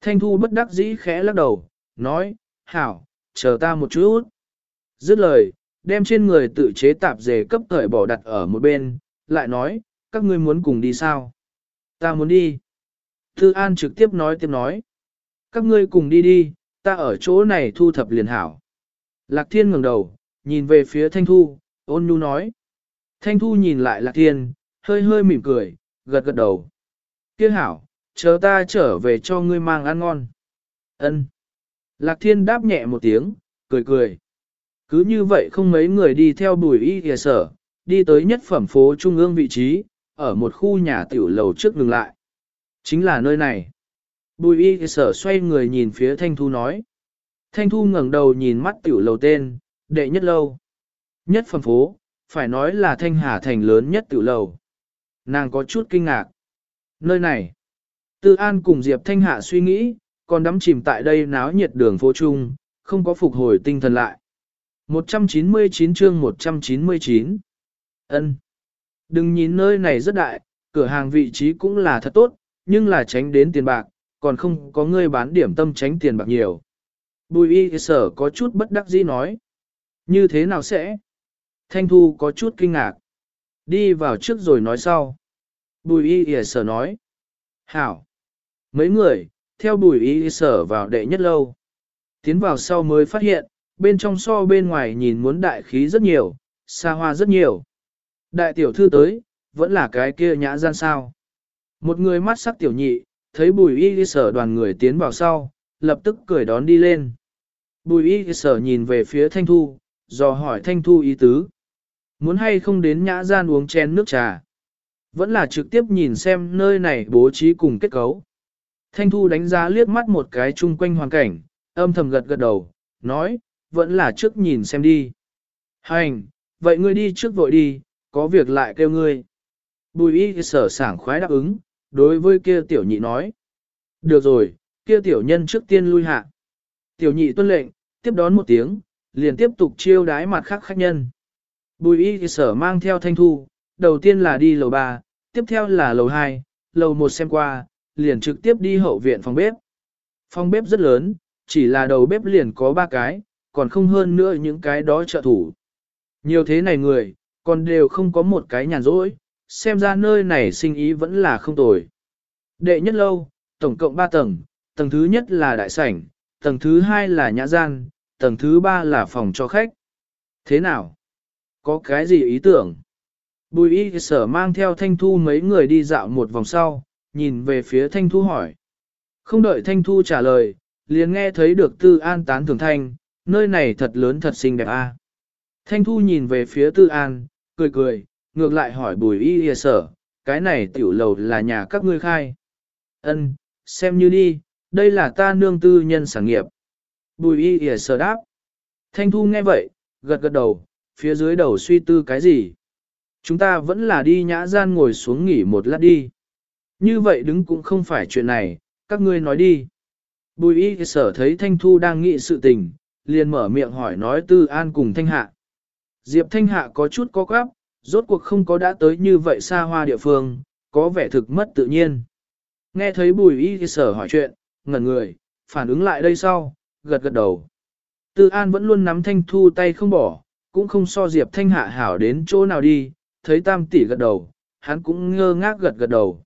Thanh Thu bất đắc dĩ khẽ lắc đầu, nói, hảo, chờ ta một chút. Dứt lời, đem trên người tự chế tạp dề cấp thời bỏ đặt ở một bên, lại nói, các ngươi muốn cùng đi sao? Ta muốn đi. Thư An trực tiếp nói tiếp nói. Các ngươi cùng đi đi, ta ở chỗ này thu thập liền hảo. Lạc Thiên ngẩng đầu, nhìn về phía Thanh Thu, ôn nhu nói. Thanh Thu nhìn lại Lạc Thiên, hơi hơi mỉm cười, gật gật đầu. Kia hảo, chờ ta trở về cho ngươi mang ăn ngon. Ân. Lạc Thiên đáp nhẹ một tiếng, cười cười. Cứ như vậy không mấy người đi theo bùi y kìa sở, đi tới nhất phẩm phố trung ương vị trí, ở một khu nhà tiểu lầu trước ngừng lại. Chính là nơi này. Bùi y sở xoay người nhìn phía Thanh Thu nói. Thanh Thu ngẩng đầu nhìn mắt tiểu lầu tên, đệ nhất lâu. Nhất phẩm phố, phải nói là Thanh Hà thành lớn nhất tiểu lầu. Nàng có chút kinh ngạc. Nơi này, Tư An cùng Diệp Thanh Hạ suy nghĩ, còn đắm chìm tại đây náo nhiệt đường phố chung, không có phục hồi tinh thần lại. 199 chương 199 ân Đừng nhìn nơi này rất đại, cửa hàng vị trí cũng là thật tốt, nhưng là tránh đến tiền bạc, còn không có người bán điểm tâm tránh tiền bạc nhiều. Bùi y sở có chút bất đắc dĩ nói. Như thế nào sẽ? Thanh Thu có chút kinh ngạc. Đi vào trước rồi nói sau. Bùi y sở nói. Hảo. Mấy người, theo bùi y sở vào đệ nhất lâu. Tiến vào sau mới phát hiện, bên trong so bên ngoài nhìn muốn đại khí rất nhiều, xa hoa rất nhiều. Đại tiểu thư tới, vẫn là cái kia nhã gian sao. Một người mắt sắc tiểu nhị, thấy bùi y sở đoàn người tiến vào sau, lập tức cười đón đi lên. Bùi y sở nhìn về phía thanh thu, dò hỏi thanh thu ý tứ. Muốn hay không đến nhã gian uống chén nước trà. Vẫn là trực tiếp nhìn xem nơi này bố trí cùng kết cấu. Thanh thu đánh giá liếc mắt một cái chung quanh hoàn cảnh, âm thầm gật gật đầu, nói, vẫn là trước nhìn xem đi. Hành, vậy ngươi đi trước vội đi, có việc lại kêu ngươi. Bùi y sở sảng khoái đáp ứng, đối với kia tiểu nhị nói. Được rồi, kia tiểu nhân trước tiên lui hạ. Tiểu nhị tuân lệnh, tiếp đón một tiếng, liền tiếp tục chiêu đái mặt khác khách nhân. Bùi y sở mang theo thanh thu, đầu tiên là đi lầu 3, tiếp theo là lầu 2, lầu 1 xem qua, liền trực tiếp đi hậu viện phòng bếp. Phòng bếp rất lớn, chỉ là đầu bếp liền có 3 cái, còn không hơn nữa những cái đó trợ thủ. Nhiều thế này người, còn đều không có một cái nhàn rỗi, xem ra nơi này sinh ý vẫn là không tồi. Đệ nhất lâu, tổng cộng 3 tầng, tầng thứ nhất là đại sảnh, tầng thứ hai là nhã gian, tầng thứ ba là phòng cho khách. Thế nào? Có cái gì ý tưởng? Bùi y sở mang theo Thanh Thu mấy người đi dạo một vòng sau, nhìn về phía Thanh Thu hỏi. Không đợi Thanh Thu trả lời, liền nghe thấy được Tư An tán thưởng thanh, nơi này thật lớn thật xinh đẹp a. Thanh Thu nhìn về phía Tư An, cười cười, ngược lại hỏi bùi y y sở, cái này tiểu lầu là nhà các ngươi khai. Ân, xem như đi, đây là ta nương tư nhân sản nghiệp. Bùi y y sở đáp. Thanh Thu nghe vậy, gật gật đầu, phía dưới đầu suy tư cái gì. Chúng ta vẫn là đi nhã gian ngồi xuống nghỉ một lát đi. Như vậy đứng cũng không phải chuyện này, các ngươi nói đi. Bùi y sở thấy Thanh Thu đang nghĩ sự tình, liền mở miệng hỏi nói tư an cùng Thanh Hạ. Diệp Thanh Hạ có chút có quáp, rốt cuộc không có đã tới như vậy xa hoa địa phương, có vẻ thực mất tự nhiên. Nghe thấy bùi y sở hỏi chuyện, ngẩn người, phản ứng lại đây sau, gật gật đầu. Tư An vẫn luôn nắm Thanh Thu tay không bỏ, cũng không so Diệp Thanh Hạ hảo đến chỗ nào đi, thấy tam tỷ gật đầu, hắn cũng ngơ ngác gật gật đầu.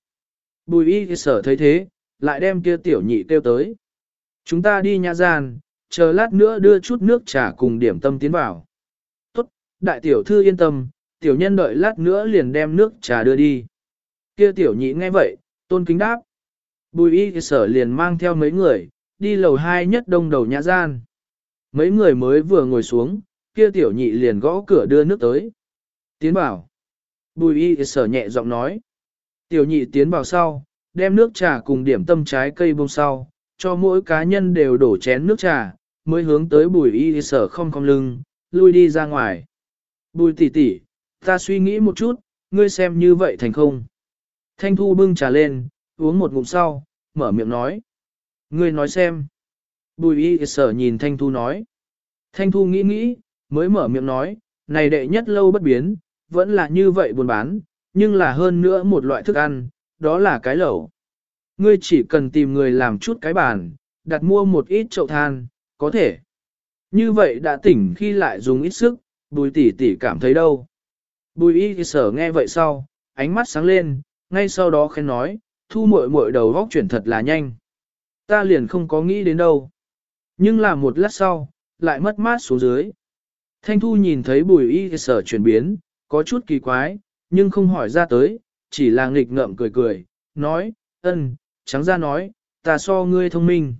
Bùi y sở thấy thế, lại đem kia tiểu nhị kêu tới. Chúng ta đi nhà gian, chờ lát nữa đưa chút nước trà cùng điểm tâm tiến vào. Tốt, đại tiểu thư yên tâm, tiểu nhân đợi lát nữa liền đem nước trà đưa đi. Kia tiểu nhị nghe vậy, tôn kính đáp. Bùi y sở liền mang theo mấy người, đi lầu hai nhất đông đầu nhà gian. Mấy người mới vừa ngồi xuống, kia tiểu nhị liền gõ cửa đưa nước tới. Tiến bảo. Bùi y sở nhẹ giọng nói. Tiểu nhị tiến vào sau, đem nước trà cùng điểm tâm trái cây bông sau, cho mỗi cá nhân đều đổ chén nước trà, mới hướng tới bùi y sở không cong lưng, lui đi ra ngoài. Bùi tỷ tỷ, ta suy nghĩ một chút, ngươi xem như vậy thành không. Thanh thu bưng trà lên, uống một ngụm sau, mở miệng nói. Ngươi nói xem. Bùi y sở nhìn Thanh thu nói. Thanh thu nghĩ nghĩ, mới mở miệng nói, này đệ nhất lâu bất biến, vẫn là như vậy buôn bán, nhưng là hơn nữa một loại thức ăn, đó là cái lẩu. Ngươi chỉ cần tìm người làm chút cái bàn, đặt mua một ít chậu than, có thể. Như vậy đã tỉnh khi lại dùng ít sức, bùi tỷ tỷ cảm thấy đâu. Bùi y sở nghe vậy sau, ánh mắt sáng lên, ngay sau đó khen nói, thu muội muội đầu góc chuyển thật là nhanh. Ta liền không có nghĩ đến đâu. Nhưng là một lát sau, lại mất mát xuống dưới. Thanh thu nhìn thấy bùi y sở chuyển biến, có chút kỳ quái, nhưng không hỏi ra tới, chỉ là nghịch ngợm cười cười, nói, ân, trắng ra nói, ta so ngươi thông minh.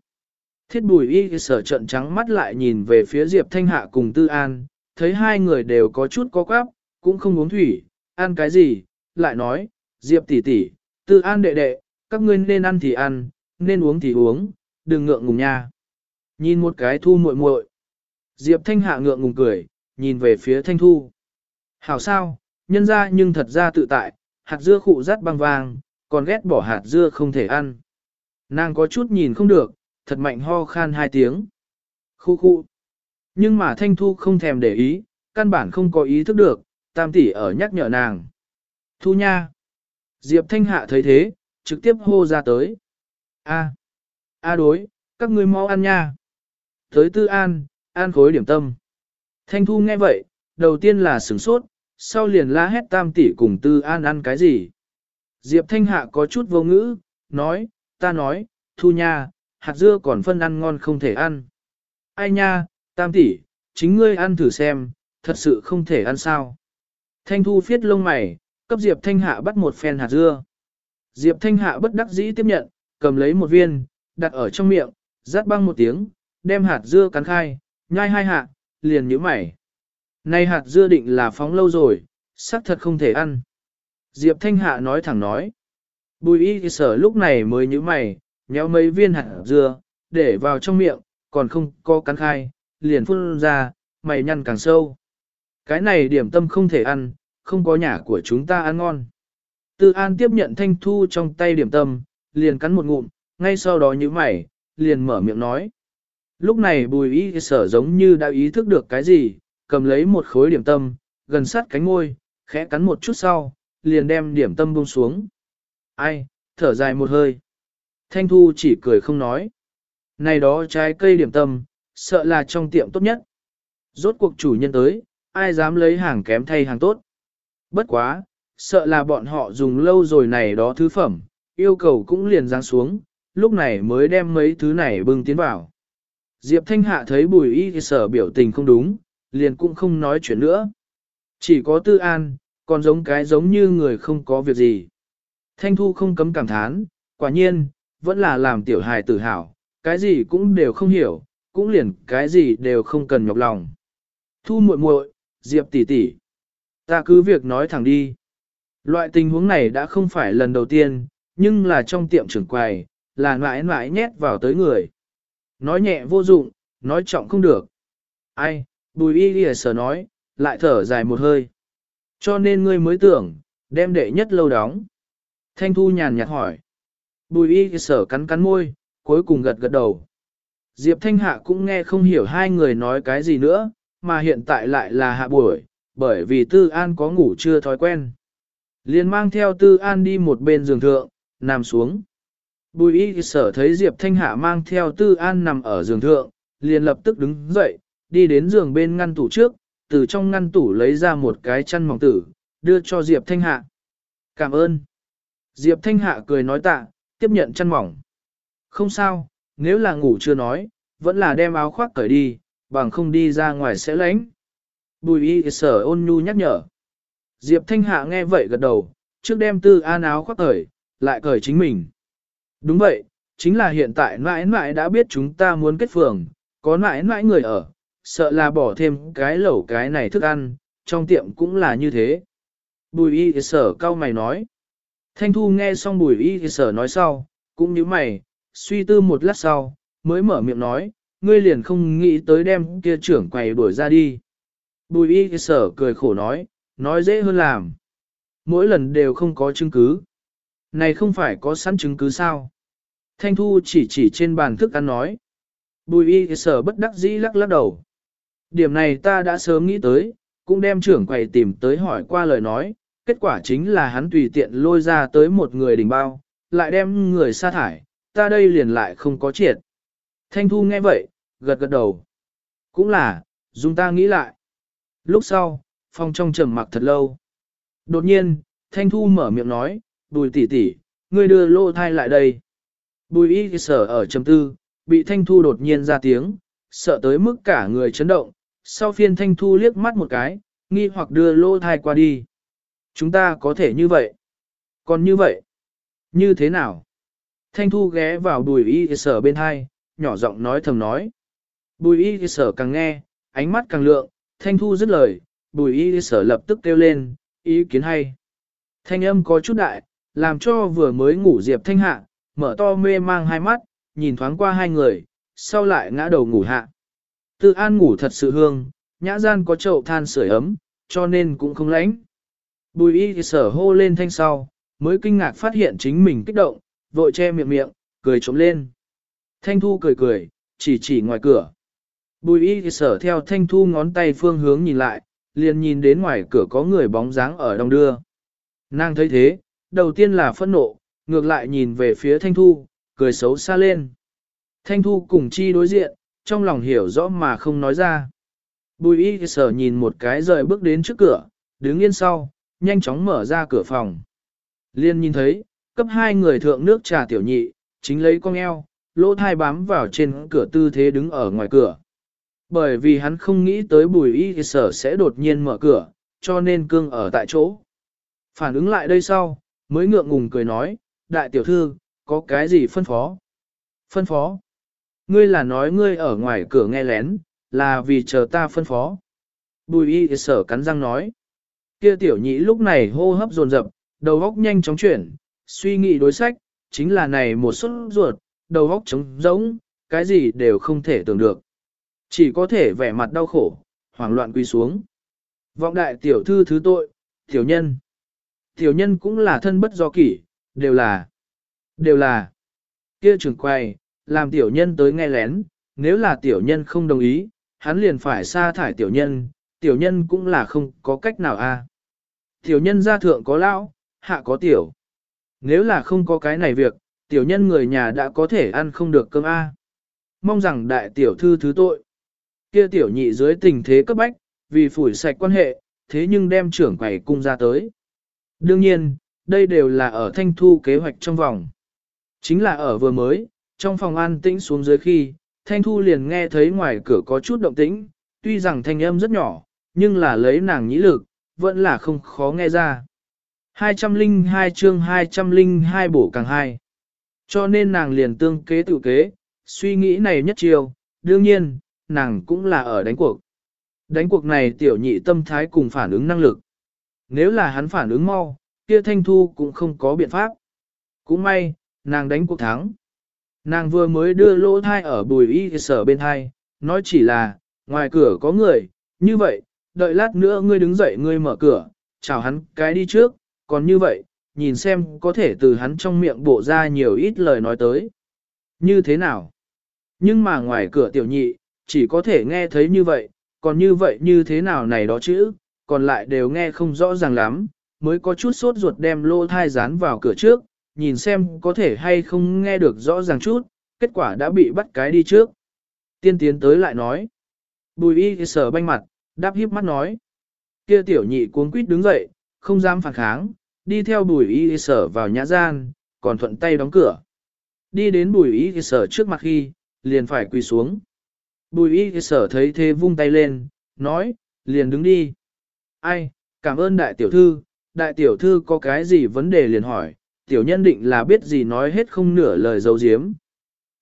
Thiết bùi y sở trận trắng mắt lại nhìn về phía Diệp Thanh Hạ cùng Tư An, thấy hai người đều có chút có quáp, cũng không uống thủy, ăn cái gì, lại nói, Diệp tỷ tỷ, Tư An đệ đệ, các ngươi nên ăn thì ăn, nên uống thì uống, đừng ngượng ngùng nha. Nhìn một cái thu muội muội. Diệp Thanh Hạ ngượng ngùng cười, nhìn về phía Thanh Thu. Hảo sao, nhân ra nhưng thật ra tự tại, hạt dưa khụ rát băng vàng, còn ghét bỏ hạt dưa không thể ăn. Nàng có chút nhìn không được, thật mạnh ho khan hai tiếng. Khu khu. Nhưng mà Thanh Thu không thèm để ý, căn bản không có ý thức được, tam tỷ ở nhắc nhở nàng. Thu nha. Diệp Thanh Hạ thấy thế, trực tiếp hô ra tới. A. A đối, các ngươi mau ăn nha. Tới tư an, an khối điểm tâm. Thanh Thu nghe vậy, đầu tiên là sửng sốt, sau liền la hét tam tỷ cùng tư an ăn cái gì. Diệp Thanh Hạ có chút vô ngữ, nói, ta nói, Thu nha, hạt dưa còn phân ăn ngon không thể ăn. Ai nha, tam tỷ, chính ngươi ăn thử xem, thật sự không thể ăn sao. Thanh Thu phiết lông mày, cấp Diệp Thanh Hạ bắt một phen hạt dưa. Diệp Thanh Hạ bất đắc dĩ tiếp nhận, cầm lấy một viên, đặt ở trong miệng, rát băng một tiếng, đem hạt dưa cắn khai, nhai hai hạ, liền nhíu mày. Này hạt dưa định là phóng lâu rồi, xác thật không thể ăn. Diệp Thanh Hạ nói thẳng nói. Bùi y sở lúc này mới nhíu mày, nhéo mấy viên hạt dưa, để vào trong miệng, còn không có cắn khai, liền phun ra, mày nhăn càng sâu. Cái này điểm tâm không thể ăn, không có nhà của chúng ta ăn ngon. Tư An tiếp nhận thanh thu trong tay điểm tâm, liền cắn một ngụm, ngay sau đó như mày, liền mở miệng nói. Lúc này bùi y sở giống như đã ý thức được cái gì, cầm lấy một khối điểm tâm, gần sát cánh ngôi, khẽ cắn một chút sau, liền đem điểm tâm buông xuống. Ai, thở dài một hơi. Thanh thu chỉ cười không nói. Này đó trái cây điểm tâm, sợ là trong tiệm tốt nhất. Rốt cuộc chủ nhân tới, ai dám lấy hàng kém thay hàng tốt. Bất quá, sợ là bọn họ dùng lâu rồi này đó thứ phẩm, yêu cầu cũng liền giáng xuống, lúc này mới đem mấy thứ này bưng tiến vào. Diệp Thanh Hạ thấy bùi y sở biểu tình không đúng, liền cũng không nói chuyện nữa. Chỉ có tư an, còn giống cái giống như người không có việc gì. Thanh Thu không cấm cảm thán, quả nhiên, vẫn là làm tiểu hài tự hào, cái gì cũng đều không hiểu, cũng liền cái gì đều không cần nhọc lòng. Thu muội muội, Diệp tỷ tỷ, ta cứ việc nói thẳng đi. Loại tình huống này đã không phải lần đầu tiên, nhưng là trong tiệm trưởng quầy, là mãi mãi nhét vào tới người. Nói nhẹ vô dụng, nói trọng không được. Ai, bùi y lìa sở nói, lại thở dài một hơi. Cho nên ngươi mới tưởng, đem đệ nhất lâu đóng. Thanh Thu nhàn nhạt hỏi. Bùi y sở cắn cắn môi, cuối cùng gật gật đầu. Diệp Thanh Hạ cũng nghe không hiểu hai người nói cái gì nữa, mà hiện tại lại là hạ buổi, bởi vì Tư An có ngủ chưa thói quen. liền mang theo Tư An đi một bên giường thượng, nằm xuống. Bùi y sở thấy Diệp Thanh Hạ mang theo Tư An nằm ở giường thượng, liền lập tức đứng dậy, đi đến giường bên ngăn tủ trước, từ trong ngăn tủ lấy ra một cái chăn mỏng tử, đưa cho Diệp Thanh Hạ. Cảm ơn. Diệp Thanh Hạ cười nói tạ, tiếp nhận chăn mỏng. Không sao, nếu là ngủ chưa nói, vẫn là đem áo khoác cởi đi, bằng không đi ra ngoài sẽ lánh. Bùi y sở ôn nhu nhắc nhở. Diệp Thanh Hạ nghe vậy gật đầu, trước đem tư an áo khoác cởi, lại cởi chính mình. Đúng vậy, chính là hiện tại mãi mãi đã biết chúng ta muốn kết phường, có mãi mãi người ở, sợ là bỏ thêm cái lẩu cái này thức ăn, trong tiệm cũng là như thế. Bùi y sở cao mày nói. Thanh Thu nghe xong bùi y sở nói sau, cũng như mày, suy tư một lát sau, mới mở miệng nói, ngươi liền không nghĩ tới đem kia trưởng quầy đuổi ra đi. Bùi y sở cười khổ nói, nói dễ hơn làm. Mỗi lần đều không có chứng cứ. Này không phải có sẵn chứng cứ sao? Thanh Thu chỉ chỉ trên bàn thức ăn nói. Bùi y sở bất đắc dĩ lắc lắc đầu. Điểm này ta đã sớm nghĩ tới, cũng đem trưởng quầy tìm tới hỏi qua lời nói, kết quả chính là hắn tùy tiện lôi ra tới một người đỉnh bao, lại đem người sa thải, ta đây liền lại không có triệt. Thanh Thu nghe vậy, gật gật đầu. Cũng là, dùng ta nghĩ lại. Lúc sau, phòng trong trầm mặc thật lâu. Đột nhiên, Thanh Thu mở miệng nói, bùi tỷ tỷ, ngươi đưa lô thai lại đây. Bùi y sở ở trầm tư, bị thanh thu đột nhiên ra tiếng, sợ tới mức cả người chấn động, sau phiên thanh thu liếc mắt một cái, nghi hoặc đưa lô thai qua đi. Chúng ta có thể như vậy. Còn như vậy, như thế nào? Thanh thu ghé vào bùi y sở bên hai, nhỏ giọng nói thầm nói. Bùi y sở càng nghe, ánh mắt càng lượng, thanh thu dứt lời, bùi y sở lập tức kêu lên, ý kiến hay. Thanh âm có chút đại, làm cho vừa mới ngủ Diệp Thanh Hạ, mở to mê mang hai mắt, nhìn thoáng qua hai người, sau lại ngã đầu ngủ hạ. Tư An ngủ thật sự hương, nhã gian có chậu than sưởi ấm, cho nên cũng không lạnh. Bùi y sở hô lên thanh sau, mới kinh ngạc phát hiện chính mình kích động, vội che miệng miệng, cười trống lên. Thanh Thu cười cười, chỉ chỉ ngoài cửa. Bùi y sở theo Thanh Thu ngón tay phương hướng nhìn lại, liền nhìn đến ngoài cửa có người bóng dáng ở đông đưa. Nàng thấy thế, đầu tiên là phẫn nộ, ngược lại nhìn về phía Thanh Thu, cười xấu xa lên. Thanh Thu cùng chi đối diện, trong lòng hiểu rõ mà không nói ra. Bùi y sở nhìn một cái rời bước đến trước cửa, đứng yên sau, nhanh chóng mở ra cửa phòng. Liên nhìn thấy, cấp hai người thượng nước trà tiểu nhị, chính lấy con eo, lỗ thai bám vào trên cửa tư thế đứng ở ngoài cửa. Bởi vì hắn không nghĩ tới bùi y sở sẽ đột nhiên mở cửa, cho nên cương ở tại chỗ. Phản ứng lại đây sau, mới ngượng ngùng cười nói, đại tiểu thư, có cái gì phân phó? Phân phó? Ngươi là nói ngươi ở ngoài cửa nghe lén, là vì chờ ta phân phó. Bùi y sở cắn răng nói. Kia tiểu nhị lúc này hô hấp dồn dập, đầu óc nhanh chóng chuyển, suy nghĩ đối sách, chính là này một suất ruột, đầu óc trống rỗng, cái gì đều không thể tưởng được. Chỉ có thể vẻ mặt đau khổ, hoảng loạn quỳ xuống. Vọng đại tiểu thư thứ tội, tiểu nhân. Tiểu nhân cũng là thân bất do kỷ, đều là, đều là. Kia trưởng quay, làm tiểu nhân tới nghe lén, nếu là tiểu nhân không đồng ý, hắn liền phải sa thải tiểu nhân, tiểu nhân cũng là không có cách nào a. Tiểu nhân gia thượng có lão, hạ có tiểu. Nếu là không có cái này việc, tiểu nhân người nhà đã có thể ăn không được cơm a. Mong rằng đại tiểu thư thứ tội. Kia tiểu nhị dưới tình thế cấp bách, vì phủi sạch quan hệ, thế nhưng đem trưởng quầy cung ra tới. Đương nhiên, đây đều là ở thanh thu kế hoạch trong vòng. Chính là ở vừa mới, trong phòng an tĩnh xuống dưới khi, thanh thu liền nghe thấy ngoài cửa có chút động tĩnh, tuy rằng thanh âm rất nhỏ, nhưng là lấy nàng nhĩ lực, vẫn là không khó nghe ra. 202 chương 202 bổ càng hai. Cho nên nàng liền tương kế tự kế, suy nghĩ này nhất chiều, đương nhiên, nàng cũng là ở đánh cuộc. Đánh cuộc này tiểu nhị tâm thái cùng phản ứng năng lực. Nếu là hắn phản ứng mau, kia thanh thu cũng không có biện pháp. Cũng may, nàng đánh cuộc thắng. Nàng vừa mới đưa lỗ thai ở bùi y sở bên thai, nói chỉ là, ngoài cửa có người, như vậy, đợi lát nữa ngươi đứng dậy ngươi mở cửa, chào hắn cái đi trước, còn như vậy, nhìn xem có thể từ hắn trong miệng bộ ra nhiều ít lời nói tới. Như thế nào? Nhưng mà ngoài cửa tiểu nhị, chỉ có thể nghe thấy như vậy, còn như vậy như thế nào này đó chữ, còn lại đều nghe không rõ ràng lắm, mới có chút sốt ruột đem lô thai dán vào cửa trước, nhìn xem có thể hay không nghe được rõ ràng chút, kết quả đã bị bắt cái đi trước. Tiên tiến tới lại nói. Bùi y sở banh mặt, đáp hiếp mắt nói. Kia tiểu nhị cuống quýt đứng dậy, không dám phản kháng, đi theo bùi y sở vào nhã gian, còn thuận tay đóng cửa. Đi đến bùi y sở trước mặt khi, liền phải quỳ xuống. Bùi y sở thấy thế vung tay lên, nói, liền đứng đi. Ai, cảm ơn đại tiểu thư, đại tiểu thư có cái gì vấn đề liền hỏi, tiểu nhân định là biết gì nói hết không nửa lời dấu diếm.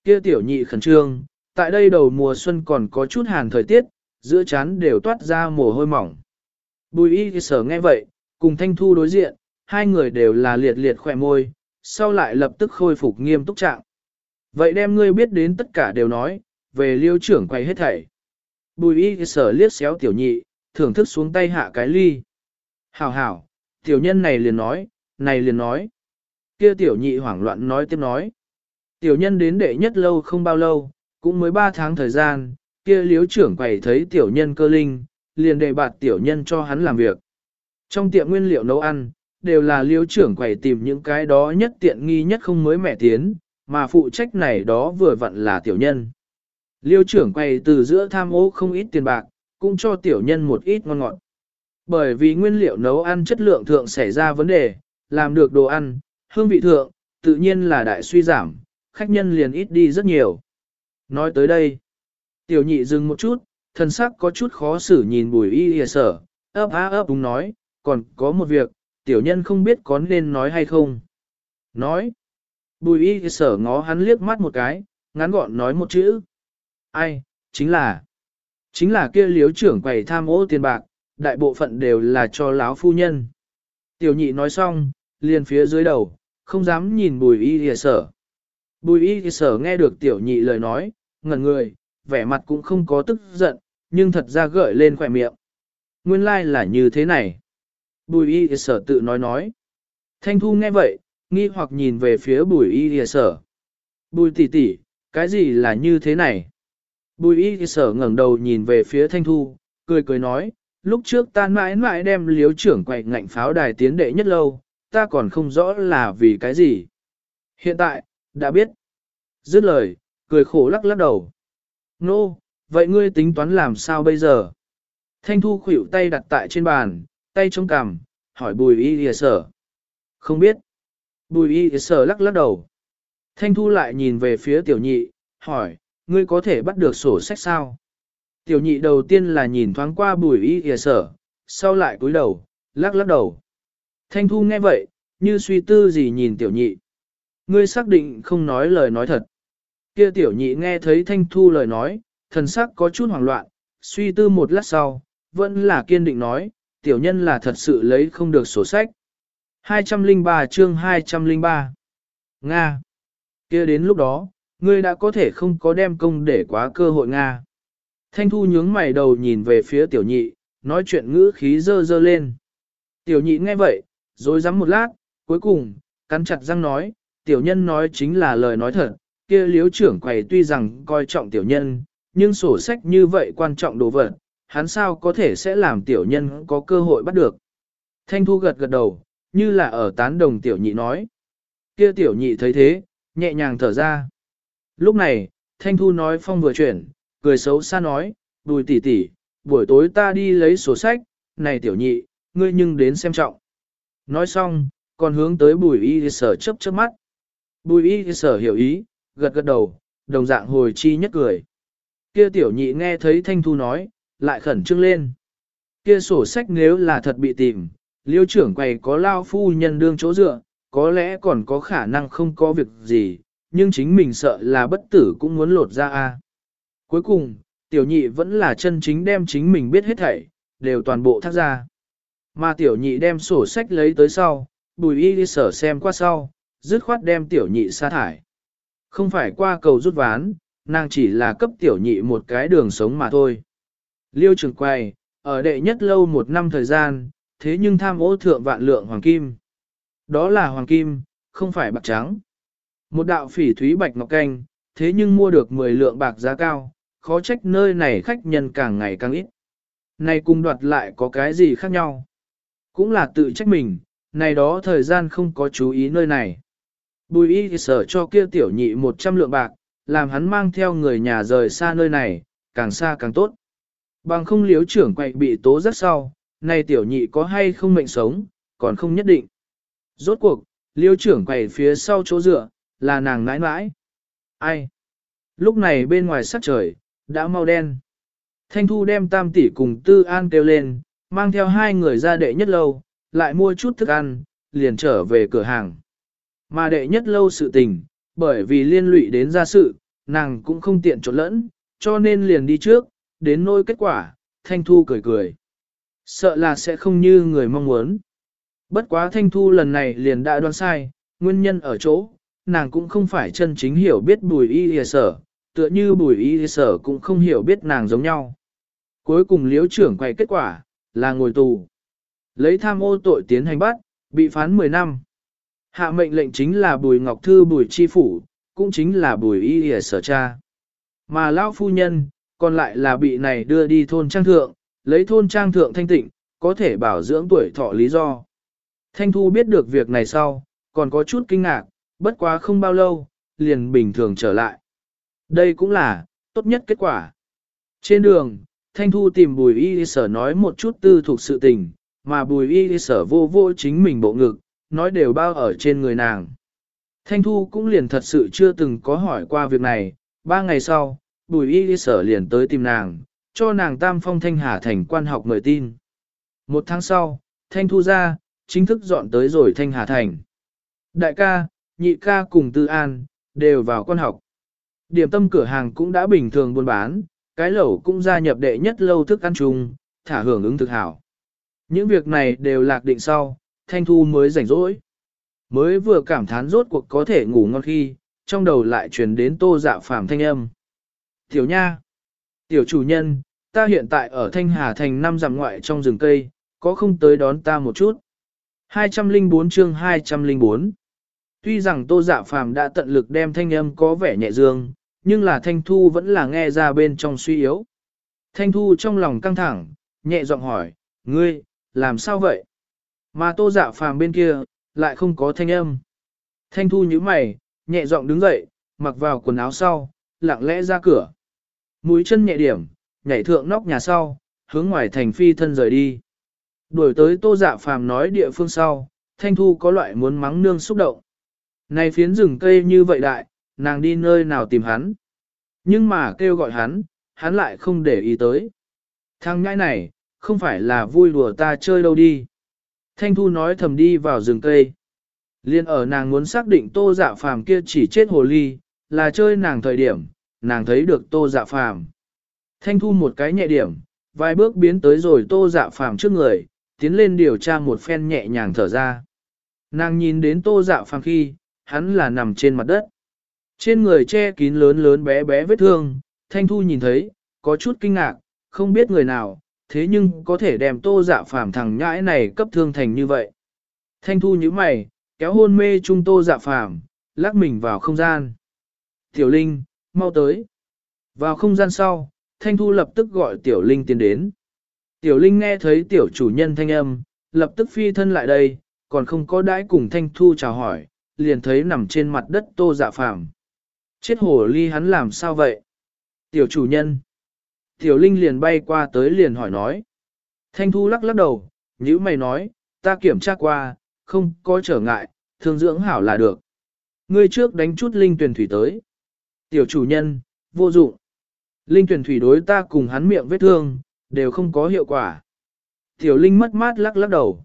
Kia tiểu nhị khẩn trương, tại đây đầu mùa xuân còn có chút hàn thời tiết, giữa chán đều toát ra mồ hôi mỏng. Bùi y sở nghe vậy, cùng thanh thu đối diện, hai người đều là liệt liệt khỏe môi, sau lại lập tức khôi phục nghiêm túc trạng. Vậy đem ngươi biết đến tất cả đều nói, về liêu trưởng quay hết thảy. Bùi y sở liếc xéo tiểu nhị, thưởng thức xuống tay hạ cái ly. Hảo hảo, tiểu nhân này liền nói, này liền nói. Kia tiểu nhị hoảng loạn nói tiếp nói. Tiểu nhân đến đệ nhất lâu không bao lâu, cũng mới 3 tháng thời gian, kia liếu trưởng quầy thấy tiểu nhân cơ linh, liền đề bạt tiểu nhân cho hắn làm việc. Trong tiệm nguyên liệu nấu ăn, đều là liếu trưởng quầy tìm những cái đó nhất tiện nghi nhất không mới mẻ tiến, mà phụ trách này đó vừa vặn là tiểu nhân. Liêu trưởng quay từ giữa tham ô không ít tiền bạc, cũng cho tiểu nhân một ít ngon ngọt. Bởi vì nguyên liệu nấu ăn chất lượng thượng xảy ra vấn đề, làm được đồ ăn, hương vị thượng, tự nhiên là đại suy giảm, khách nhân liền ít đi rất nhiều. Nói tới đây, tiểu nhị dừng một chút, thân sắc có chút khó xử nhìn bùi y hìa sở, ấp á ấp đúng nói, còn có một việc, tiểu nhân không biết có nên nói hay không. Nói, bùi y sở ngó hắn liếc mắt một cái, ngắn gọn nói một chữ. Ai, chính là, chính là kia liếu trưởng quầy tham ô tiền bạc, đại bộ phận đều là cho láo phu nhân. Tiểu nhị nói xong, liền phía dưới đầu, không dám nhìn bùi y thì sở. Bùi y thì sở nghe được tiểu nhị lời nói, ngẩn người, vẻ mặt cũng không có tức giận, nhưng thật ra gợi lên khỏe miệng. Nguyên lai like là như thế này. Bùi y thì sở tự nói nói. Thanh thu nghe vậy, nghi hoặc nhìn về phía bùi y thì sở. Bùi tỷ tỷ, cái gì là như thế này? Bùi y sở ngẩng đầu nhìn về phía thanh thu, cười cười nói, lúc trước ta mãi mãi đem liếu trưởng quậy ngạnh pháo đài tiến đệ nhất lâu, ta còn không rõ là vì cái gì. Hiện tại, đã biết. Dứt lời, cười khổ lắc lắc đầu. Nô, no, vậy ngươi tính toán làm sao bây giờ? Thanh thu khuỷu tay đặt tại trên bàn, tay chống cằm, hỏi bùi y lìa sở. Không biết. Bùi y sở lắc lắc đầu. Thanh thu lại nhìn về phía tiểu nhị, hỏi, ngươi có thể bắt được sổ sách sao? Tiểu nhị đầu tiên là nhìn thoáng qua bùi y lìa sở, sau lại cúi đầu, lắc lắc đầu. Thanh thu nghe vậy, như suy tư gì nhìn tiểu nhị. Ngươi xác định không nói lời nói thật. Kia tiểu nhị nghe thấy thanh thu lời nói, thần sắc có chút hoảng loạn, suy tư một lát sau, vẫn là kiên định nói, tiểu nhân là thật sự lấy không được sổ sách. 203 chương 203 Nga kia đến lúc đó, ngươi đã có thể không có đem công để quá cơ hội Nga. Thanh thu nhướng mày đầu nhìn về phía tiểu nhị, nói chuyện ngữ khí dơ dơ lên. Tiểu nhị nghe vậy, rồi dám một lát, cuối cùng, cắn chặt răng nói, tiểu nhân nói chính là lời nói thật, kia liếu trưởng quầy tuy rằng coi trọng tiểu nhân, nhưng sổ sách như vậy quan trọng đồ vật, hắn sao có thể sẽ làm tiểu nhân có cơ hội bắt được. Thanh thu gật gật đầu, như là ở tán đồng tiểu nhị nói. Kia tiểu nhị thấy thế, nhẹ nhàng thở ra. Lúc này, Thanh Thu nói phong vừa chuyển, cười xấu xa nói, bùi tỷ tỷ, buổi tối ta đi lấy sổ sách, này tiểu nhị, ngươi nhưng đến xem trọng. Nói xong, còn hướng tới bùi y sở chấp chớp mắt. Bùi y sở hiểu ý, gật gật đầu, đồng dạng hồi chi nhất cười. Kia tiểu nhị nghe thấy Thanh Thu nói, lại khẩn trương lên. Kia sổ sách nếu là thật bị tìm, liêu trưởng quầy có lao phu nhân đương chỗ dựa, có lẽ còn có khả năng không có việc gì, nhưng chính mình sợ là bất tử cũng muốn lột ra a. Cuối cùng, tiểu nhị vẫn là chân chính đem chính mình biết hết thảy, đều toàn bộ thác ra. Mà tiểu nhị đem sổ sách lấy tới sau, bùi y đi sở xem qua sau, dứt khoát đem tiểu nhị sa thải. Không phải qua cầu rút ván, nàng chỉ là cấp tiểu nhị một cái đường sống mà thôi. Liêu trường quay, ở đệ nhất lâu một năm thời gian, thế nhưng tham ô thượng vạn lượng hoàng kim. Đó là hoàng kim, không phải bạc trắng. Một đạo phỉ thúy bạch ngọc canh, thế nhưng mua được 10 lượng bạc giá cao, khó trách nơi này khách nhân càng ngày càng ít. Này cùng đoạt lại có cái gì khác nhau? Cũng là tự trách mình, này đó thời gian không có chú ý nơi này. Bùi y sở cho kia tiểu nhị 100 lượng bạc, làm hắn mang theo người nhà rời xa nơi này, càng xa càng tốt. Bằng không liếu trưởng quậy bị tố rất sau, này tiểu nhị có hay không mệnh sống, còn không nhất định. Rốt cuộc, liêu trưởng quầy phía sau chỗ dựa, là nàng nãi nãi. Ai? Lúc này bên ngoài sắc trời, đã mau đen. Thanh Thu đem tam tỷ cùng Tư An kêu lên, mang theo hai người ra đệ nhất lâu, lại mua chút thức ăn, liền trở về cửa hàng. Mà đệ nhất lâu sự tình, bởi vì liên lụy đến gia sự, nàng cũng không tiện trộn lẫn, cho nên liền đi trước, đến nôi kết quả, Thanh Thu cười cười. Sợ là sẽ không như người mong muốn. Bất quá thanh thu lần này liền đã đoán sai, nguyên nhân ở chỗ, nàng cũng không phải chân chính hiểu biết bùi y lìa sở, tựa như bùi y lìa sở cũng không hiểu biết nàng giống nhau. Cuối cùng liếu trưởng quay kết quả, là ngồi tù. Lấy tham ô tội tiến hành bắt, bị phán 10 năm. Hạ mệnh lệnh chính là bùi ngọc thư bùi chi phủ, cũng chính là bùi y lìa sở cha. Mà lão phu nhân, còn lại là bị này đưa đi thôn trang thượng, lấy thôn trang thượng thanh tịnh, có thể bảo dưỡng tuổi thọ lý do. Thanh Thu biết được việc này sau, còn có chút kinh ngạc, bất quá không bao lâu, liền bình thường trở lại. Đây cũng là, tốt nhất kết quả. Trên đường, Thanh Thu tìm Bùi Y Sở nói một chút tư thuộc sự tình, mà Bùi Y Sở vô vô chính mình bộ ngực, nói đều bao ở trên người nàng. Thanh Thu cũng liền thật sự chưa từng có hỏi qua việc này, ba ngày sau, Bùi Y sở liền tới tìm nàng, cho nàng tam phong Thanh Hà thành quan học mời tin. Một tháng sau, Thanh Thu ra, chính thức dọn tới rồi Thanh Hà thành. Đại ca, nhị ca cùng Tư An, đều vào quan học. Điểm tâm cửa hàng cũng đã bình thường buôn bán, cái lẩu cũng gia nhập đệ nhất lâu thức ăn chung, thả hưởng ứng thực hảo. Những việc này đều lạc định sau, Thanh Thu mới rảnh rỗi. Mới vừa cảm thán rốt cuộc có thể ngủ ngon khi, trong đầu lại truyền đến tô dạ phàm thanh âm. Tiểu nha, tiểu chủ nhân, ta hiện tại ở Thanh Hà thành năm dặm ngoại trong rừng cây, có không tới đón ta một chút. 204 chương 204 Tuy rằng tô dạ phàm đã tận lực đem thanh âm có vẻ nhẹ dương, nhưng là thanh thu vẫn là nghe ra bên trong suy yếu. Thanh thu trong lòng căng thẳng, nhẹ giọng hỏi, ngươi, làm sao vậy? Mà tô dạ phàm bên kia, lại không có thanh âm. Thanh thu nhíu mày, nhẹ giọng đứng dậy, mặc vào quần áo sau, lặng lẽ ra cửa. Mũi chân nhẹ điểm, nhảy thượng nóc nhà sau, hướng ngoài thành phi thân rời đi. Đuổi tới tô dạ phàm nói địa phương sau, thanh thu có loại muốn mắng nương xúc động. Này phiến rừng cây như vậy đại, nàng đi nơi nào tìm hắn. Nhưng mà kêu gọi hắn, hắn lại không để ý tới. Thằng nhãi này, không phải là vui đùa ta chơi đâu đi. Thanh Thu nói thầm đi vào rừng cây. Liên ở nàng muốn xác định tô dạ phàm kia chỉ chết hồ ly, là chơi nàng thời điểm, nàng thấy được tô dạ phàm. Thanh Thu một cái nhẹ điểm, vài bước biến tới rồi tô dạ phàm trước người, tiến lên điều tra một phen nhẹ nhàng thở ra. Nàng nhìn đến tô dạ phàm khi, hắn là nằm trên mặt đất. Trên người che kín lớn lớn bé bé vết thương, Thanh Thu nhìn thấy, có chút kinh ngạc, không biết người nào, thế nhưng có thể đem tô dạ phàm thằng nhãi này cấp thương thành như vậy. Thanh Thu như mày, kéo hôn mê trung tô dạ phàm, lắc mình vào không gian. Tiểu Linh, mau tới. Vào không gian sau, Thanh Thu lập tức gọi Tiểu Linh tiến đến. Tiểu Linh nghe thấy tiểu chủ nhân thanh âm, lập tức phi thân lại đây, còn không có đãi cùng Thanh Thu chào hỏi, liền thấy nằm trên mặt đất tô dạ phàm. Chết hồ ly hắn làm sao vậy? Tiểu chủ nhân. Tiểu Linh liền bay qua tới liền hỏi nói. Thanh Thu lắc lắc đầu, nhữ mày nói, ta kiểm tra qua, không có trở ngại, thương dưỡng hảo là được. Ngươi trước đánh chút Linh tuyển thủy tới. Tiểu chủ nhân, vô dụng. Linh tuyển thủy đối ta cùng hắn miệng vết thương, đều không có hiệu quả. Tiểu Linh mất mát lắc lắc đầu.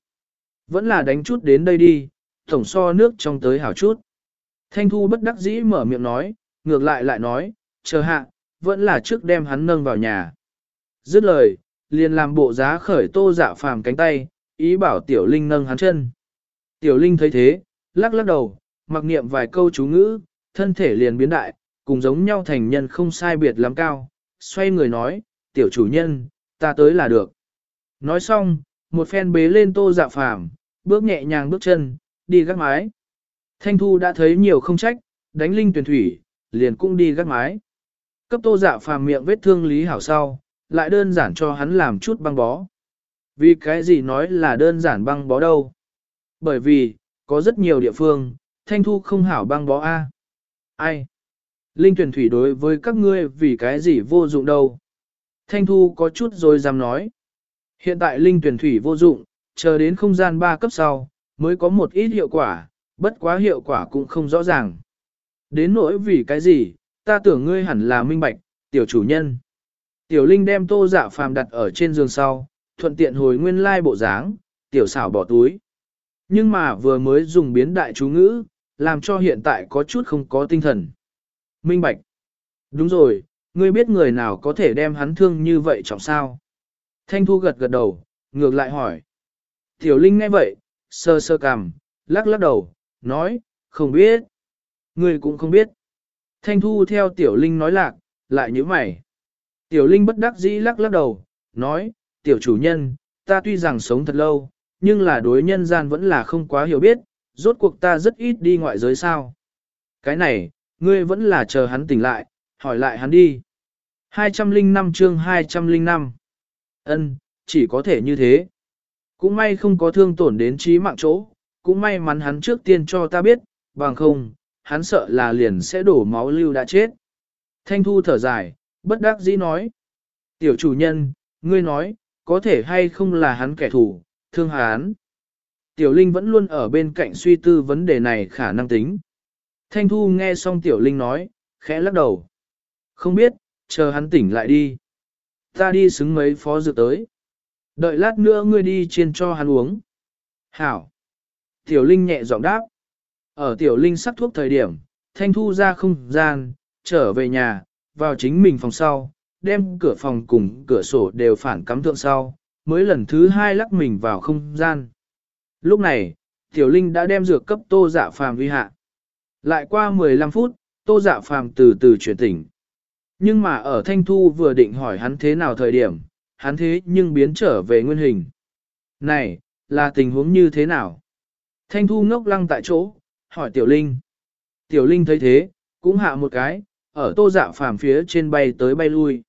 Vẫn là đánh chút đến đây đi, tổng so nước trong tới hảo chút. Thanh Thu bất đắc dĩ mở miệng nói, ngược lại lại nói, chờ hạ, vẫn là trước đem hắn nâng vào nhà. Dứt lời, liền làm bộ giá khởi tô dạ phàm cánh tay, ý bảo Tiểu Linh nâng hắn chân. Tiểu Linh thấy thế, lắc lắc đầu, mặc niệm vài câu chú ngữ, thân thể liền biến đại, cùng giống nhau thành nhân không sai biệt lắm cao, xoay người nói, tiểu chủ nhân, ta tới là được. Nói xong, một phen bế lên tô dạ phàm, bước nhẹ nhàng bước chân, đi gác mái. Thanh Thu đã thấy nhiều không trách, đánh linh tuyển thủy, liền cũng đi gác mái. Cấp tô dạ phàm miệng vết thương lý hảo sau, lại đơn giản cho hắn làm chút băng bó. Vì cái gì nói là đơn giản băng bó đâu? Bởi vì, có rất nhiều địa phương, Thanh Thu không hảo băng bó A. Ai? Linh tuyển thủy đối với các ngươi vì cái gì vô dụng đâu? Thanh Thu có chút rồi dám nói. Hiện tại linh tuyển thủy vô dụng, chờ đến không gian 3 cấp sau, mới có một ít hiệu quả, bất quá hiệu quả cũng không rõ ràng. Đến nỗi vì cái gì, ta tưởng ngươi hẳn là minh bạch, tiểu chủ nhân. Tiểu Linh đem tô dạ phàm đặt ở trên giường sau, thuận tiện hồi nguyên lai bộ dáng, tiểu xảo bỏ túi. Nhưng mà vừa mới dùng biến đại chú ngữ, làm cho hiện tại có chút không có tinh thần. Minh bạch. Đúng rồi, ngươi biết người nào có thể đem hắn thương như vậy trọng sao? Thanh Thu gật gật đầu, ngược lại hỏi. Tiểu Linh nghe vậy, sơ sơ cằm, lắc lắc đầu, nói, không biết. Ngươi cũng không biết. Thanh Thu theo Tiểu Linh nói lạc, lại như mày. Tiểu Linh bất đắc dĩ lắc lắc đầu, nói, Tiểu chủ nhân, ta tuy rằng sống thật lâu, nhưng là đối nhân gian vẫn là không quá hiểu biết, rốt cuộc ta rất ít đi ngoại giới sao. Cái này, ngươi vẫn là chờ hắn tỉnh lại, hỏi lại hắn đi. 205 chương 205 Ân, chỉ có thể như thế. Cũng may không có thương tổn đến trí mạng chỗ, cũng may mắn hắn trước tiên cho ta biết, bằng không, hắn sợ là liền sẽ đổ máu lưu đã chết. Thanh Thu thở dài, bất đắc dĩ nói. Tiểu chủ nhân, ngươi nói, có thể hay không là hắn kẻ thù, thương hắn. Tiểu Linh vẫn luôn ở bên cạnh suy tư vấn đề này khả năng tính. Thanh Thu nghe xong Tiểu Linh nói, khẽ lắc đầu. Không biết, chờ hắn tỉnh lại đi. Ta đi xứng mấy phó dược tới. Đợi lát nữa ngươi đi chiên cho hắn uống. Hảo. Tiểu Linh nhẹ giọng đáp. Ở Tiểu Linh sắc thuốc thời điểm, Thanh Thu ra không gian, trở về nhà, vào chính mình phòng sau, đem cửa phòng cùng cửa sổ đều phản cắm thượng sau, mới lần thứ hai lắc mình vào không gian. Lúc này, Tiểu Linh đã đem dược cấp tô dạ phàm vi hạ. Lại qua 15 phút, tô dạ phàm từ từ chuyển tỉnh. Nhưng mà ở Thanh Thu vừa định hỏi hắn thế nào thời điểm, hắn thế nhưng biến trở về nguyên hình. Này, là tình huống như thế nào? Thanh Thu ngốc lăng tại chỗ, hỏi Tiểu Linh. Tiểu Linh thấy thế, cũng hạ một cái, ở tô dạ phàm phía trên bay tới bay lui.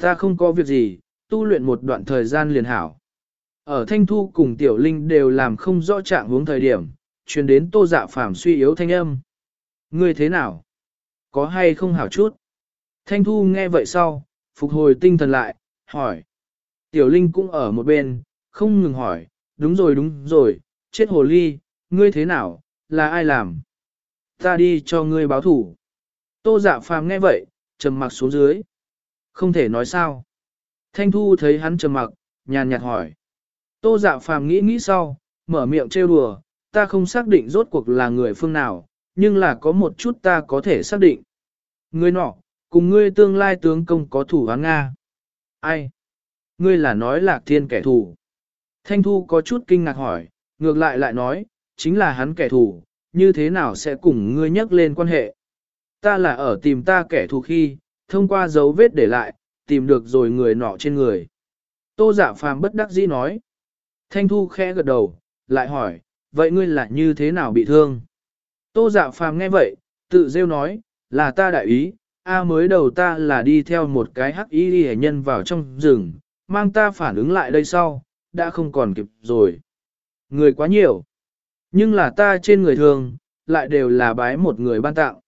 Ta không có việc gì, tu luyện một đoạn thời gian liền hảo. Ở Thanh Thu cùng Tiểu Linh đều làm không rõ trạng hướng thời điểm, truyền đến tô dạ phàm suy yếu thanh âm. Ngươi thế nào? Có hay không hảo chút? Thanh Thu nghe vậy sau, phục hồi tinh thần lại, hỏi. Tiểu Linh cũng ở một bên, không ngừng hỏi, đúng rồi đúng rồi, chết hồ ly, ngươi thế nào, là ai làm? Ta đi cho ngươi báo thủ. Tô dạ phàm nghe vậy, trầm mặc xuống dưới. Không thể nói sao. Thanh Thu thấy hắn trầm mặc, nhàn nhạt hỏi. Tô dạ phàm nghĩ nghĩ sau, mở miệng trêu đùa, ta không xác định rốt cuộc là người phương nào, nhưng là có một chút ta có thể xác định. Ngươi nọ, cùng ngươi tương lai tướng công có thủ án Nga. Ai? Ngươi là nói lạc thiên kẻ thù. Thanh Thu có chút kinh ngạc hỏi, ngược lại lại nói, chính là hắn kẻ thù, như thế nào sẽ cùng ngươi nhắc lên quan hệ. Ta là ở tìm ta kẻ thù khi, thông qua dấu vết để lại, tìm được rồi người nọ trên người. Tô giả phàm bất đắc dĩ nói. Thanh Thu khẽ gật đầu, lại hỏi, vậy ngươi là như thế nào bị thương? Tô giả phàm nghe vậy, tự rêu nói, là ta đại ý, a mới đầu ta là đi theo một cái hắc y hệ nhân vào trong rừng, mang ta phản ứng lại đây sau, đã không còn kịp rồi. Người quá nhiều, nhưng là ta trên người thường, lại đều là bái một người ban tặng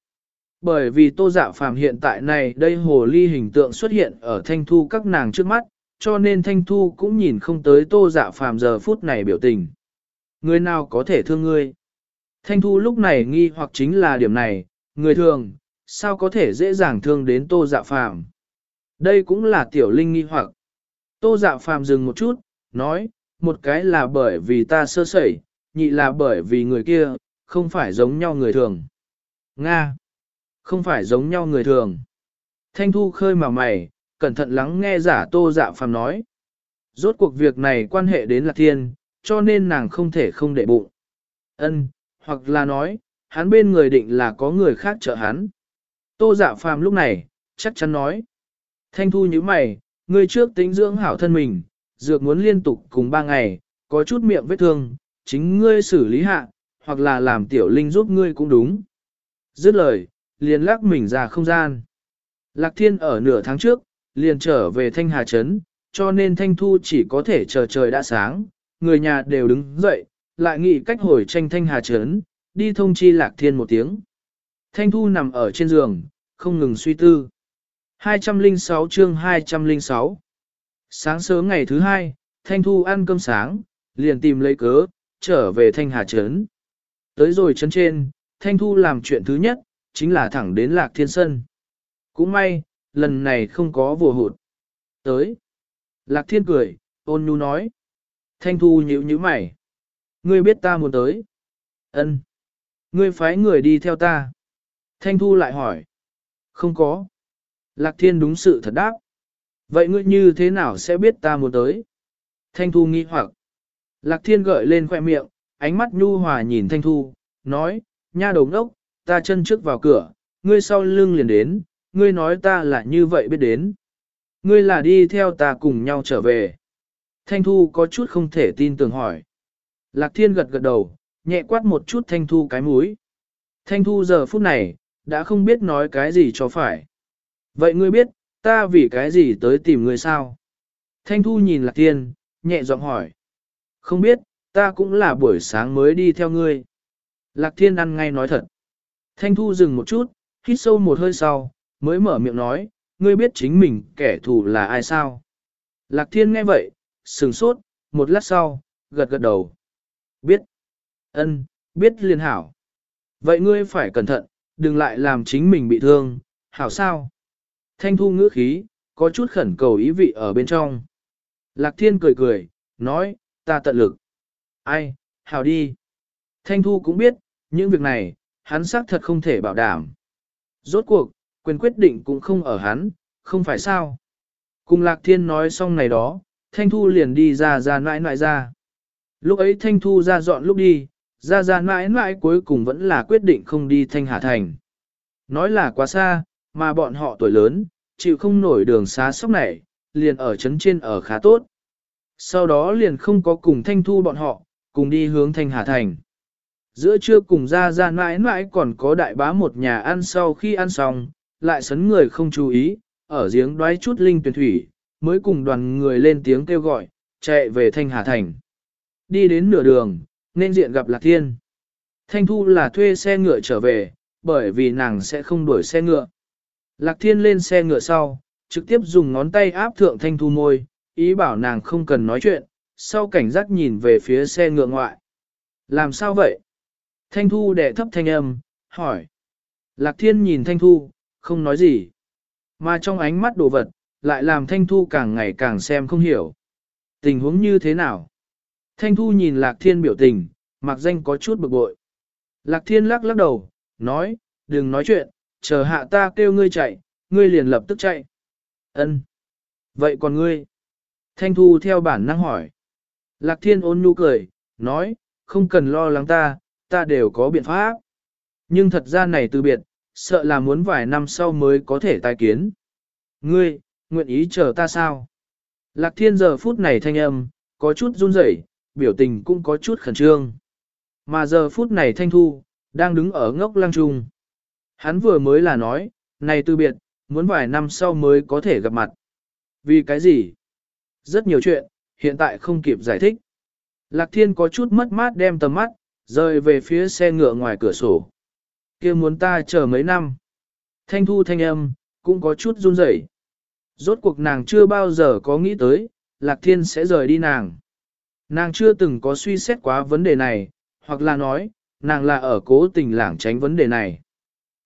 Bởi vì tô dạ phàm hiện tại này đây hồ ly hình tượng xuất hiện ở thanh thu các nàng trước mắt, cho nên thanh thu cũng nhìn không tới tô dạ phàm giờ phút này biểu tình. Người nào có thể thương ngươi? Thanh thu lúc này nghi hoặc chính là điểm này, người thường, sao có thể dễ dàng thương đến tô dạ phàm? Đây cũng là tiểu linh nghi hoặc. Tô dạ phàm dừng một chút, nói, một cái là bởi vì ta sơ sẩy, nhị là bởi vì người kia, không phải giống nhau người thường. Nga không phải giống nhau người thường. Thanh thu khơi mà mày, cẩn thận lắng nghe giả tô dạ phàm nói. Rốt cuộc việc này quan hệ đến lạc thiên, cho nên nàng không thể không để bụng. Ân, hoặc là nói, hắn bên người định là có người khác trợ hắn. Tô dạ phàm lúc này, chắc chắn nói. Thanh thu như mày, người trước tính dưỡng hảo thân mình, dược muốn liên tục cùng ba ngày, có chút miệng vết thương, chính ngươi xử lý hạ, hoặc là làm tiểu linh giúp ngươi cũng đúng. Dứt lời, liền lắc mình ra không gian. Lạc thiên ở nửa tháng trước, liền trở về Thanh Hà Trấn, cho nên Thanh Thu chỉ có thể chờ trời đã sáng, người nhà đều đứng dậy, lại nghĩ cách hồi tranh Thanh Hà Trấn, đi thông chi Lạc Thiên một tiếng. Thanh Thu nằm ở trên giường, không ngừng suy tư. 206 chương 206 Sáng sớm ngày thứ hai, Thanh Thu ăn cơm sáng, liền tìm lấy cớ, trở về Thanh Hà Trấn. Tới rồi trấn trên, Thanh Thu làm chuyện thứ nhất, chính là thẳng đến lạc thiên sân. Cũng may, lần này không có vùa hụt. Tới. Lạc thiên cười, ôn nhu nói. Thanh thu nhíu nhíu mày. Ngươi biết ta muốn tới. Ân. Ngươi phái người đi theo ta. Thanh thu lại hỏi. Không có. Lạc thiên đúng sự thật đáp. Vậy ngươi như thế nào sẽ biết ta muốn tới? Thanh thu nghi hoặc. Lạc thiên gợi lên khoe miệng, ánh mắt nhu hòa nhìn thanh thu, nói, nha đầu đốc, ta chân trước vào cửa, ngươi sau lưng liền đến, ngươi nói ta là như vậy biết đến. Ngươi là đi theo ta cùng nhau trở về. Thanh Thu có chút không thể tin tưởng hỏi. Lạc Thiên gật gật đầu, nhẹ quát một chút Thanh Thu cái mũi. Thanh Thu giờ phút này, đã không biết nói cái gì cho phải. Vậy ngươi biết, ta vì cái gì tới tìm ngươi sao? Thanh Thu nhìn Lạc Thiên, nhẹ giọng hỏi. Không biết, ta cũng là buổi sáng mới đi theo ngươi. Lạc Thiên ăn ngay nói thật. Thanh Thu dừng một chút, hít sâu một hơi sau, mới mở miệng nói, ngươi biết chính mình kẻ thù là ai sao? Lạc Thiên nghe vậy, sừng sốt, một lát sau, gật gật đầu. Biết. ân, biết liên hảo. Vậy ngươi phải cẩn thận, đừng lại làm chính mình bị thương, hảo sao? Thanh thu ngữ khí, có chút khẩn cầu ý vị ở bên trong. Lạc thiên cười cười, nói, ta tận lực. Ai, hảo đi. Thanh thu cũng biết, những việc này, hắn xác thật không thể bảo đảm. Rốt cuộc, quyền quyết định cũng không ở hắn, không phải sao. Cùng Lạc Thiên nói xong này đó, Thanh Thu liền đi ra ra nãi nãi ra. Lúc ấy Thanh Thu ra dọn lúc đi, ra ra nãi mãi cuối cùng vẫn là quyết định không đi Thanh Hà Thành. Nói là quá xa, mà bọn họ tuổi lớn, chịu không nổi đường xá sóc này, liền ở chấn trên ở khá tốt. Sau đó liền không có cùng Thanh Thu bọn họ, cùng đi hướng Thanh Hà Thành. Giữa trưa cùng ra ra mãi mãi còn có đại bá một nhà ăn sau khi ăn xong, lại sấn người không chú ý, ở giếng đoái chút linh tuyển thủy, mới cùng đoàn người lên tiếng kêu gọi, chạy về Thanh Hà Thành. Đi đến nửa đường, nên diện gặp Lạc Thiên. Thanh Thu là thuê xe ngựa trở về, bởi vì nàng sẽ không đuổi xe ngựa. Lạc Thiên lên xe ngựa sau, trực tiếp dùng ngón tay áp thượng Thanh Thu môi, ý bảo nàng không cần nói chuyện, sau cảnh giác nhìn về phía xe ngựa ngoại. Làm sao vậy? Thanh Thu đẻ thấp thanh âm, hỏi. Lạc Thiên nhìn Thanh Thu, không nói gì. Mà trong ánh mắt đồ vật, lại làm Thanh Thu càng ngày càng xem không hiểu. Tình huống như thế nào? Thanh Thu nhìn Lạc Thiên biểu tình, mặc danh có chút bực bội. Lạc Thiên lắc lắc đầu, nói, đừng nói chuyện, chờ hạ ta kêu ngươi chạy, ngươi liền lập tức chạy. Ân. Vậy còn ngươi? Thanh Thu theo bản năng hỏi. Lạc Thiên ôn nhu cười, nói, không cần lo lắng ta, ta đều có biện pháp. Nhưng thật ra này từ biệt, sợ là muốn vài năm sau mới có thể tái kiến. Ngươi, nguyện ý chờ ta sao? Lạc thiên giờ phút này thanh âm, có chút run rẩy, biểu tình cũng có chút khẩn trương. Mà giờ phút này thanh thu, đang đứng ở ngốc lăng trung. Hắn vừa mới là nói, này từ biệt, muốn vài năm sau mới có thể gặp mặt. Vì cái gì? Rất nhiều chuyện, hiện tại không kịp giải thích. Lạc thiên có chút mất mát đem tầm mắt, rời về phía xe ngựa ngoài cửa sổ. kia muốn ta chờ mấy năm. Thanh thu thanh âm, cũng có chút run rẩy. Rốt cuộc nàng chưa bao giờ có nghĩ tới, Lạc Thiên sẽ rời đi nàng. Nàng chưa từng có suy xét quá vấn đề này, hoặc là nói, nàng là ở cố tình lảng tránh vấn đề này.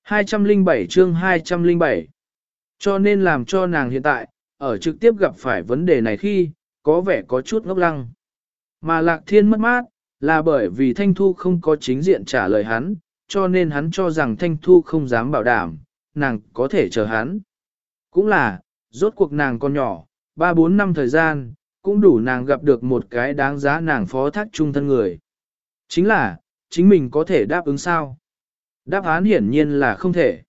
207 chương 207 Cho nên làm cho nàng hiện tại, ở trực tiếp gặp phải vấn đề này khi, có vẻ có chút ngốc lăng. Mà Lạc Thiên mất mát, là bởi vì Thanh Thu không có chính diện trả lời hắn, cho nên hắn cho rằng Thanh Thu không dám bảo đảm, nàng có thể chờ hắn. Cũng là, rốt cuộc nàng còn nhỏ, 3-4 năm thời gian, cũng đủ nàng gặp được một cái đáng giá nàng phó thác trung thân người. Chính là, chính mình có thể đáp ứng sao? Đáp án hiển nhiên là không thể.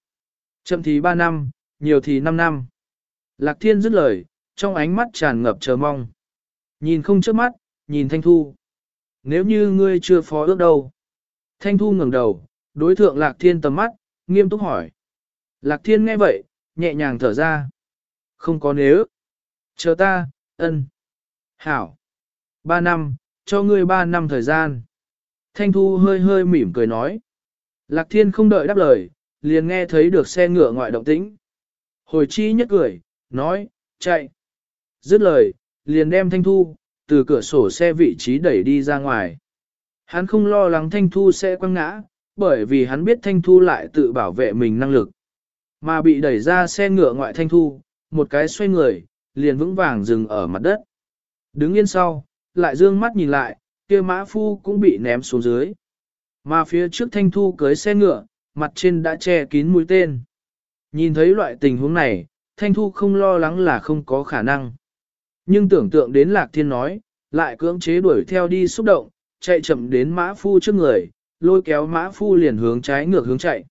Chậm thì 3 năm, nhiều thì 5 năm. Lạc thiên dứt lời, trong ánh mắt tràn ngập chờ mong. Nhìn không trước mắt, nhìn Thanh Thu. Nếu như ngươi chưa phó ước đâu. Thanh Thu ngẩng đầu, đối thượng Lạc Thiên tầm mắt, nghiêm túc hỏi. Lạc Thiên nghe vậy, nhẹ nhàng thở ra. Không có nếu. Chờ ta, ân. Hảo. Ba năm, cho ngươi ba năm thời gian. Thanh Thu hơi hơi mỉm cười nói. Lạc Thiên không đợi đáp lời, liền nghe thấy được xe ngựa ngoại động tĩnh. Hồi chi nhất cười, nói, chạy. Dứt lời, liền đem Thanh Thu, từ cửa sổ xe vị trí đẩy đi ra ngoài. Hắn không lo lắng Thanh Thu sẽ quăng ngã, bởi vì hắn biết Thanh Thu lại tự bảo vệ mình năng lực. Mà bị đẩy ra xe ngựa ngoại Thanh Thu, một cái xoay người, liền vững vàng dừng ở mặt đất. Đứng yên sau, lại dương mắt nhìn lại, kia mã phu cũng bị ném xuống dưới. Mà phía trước thanh thu cưới xe ngựa, mặt trên đã che kín mũi tên. Nhìn thấy loại tình huống này, thanh thu không lo lắng là không có khả năng. Nhưng tưởng tượng đến lạc thiên nói, lại cưỡng chế đuổi theo đi xúc động, chạy chậm đến mã phu trước người, lôi kéo mã phu liền hướng trái ngược hướng chạy.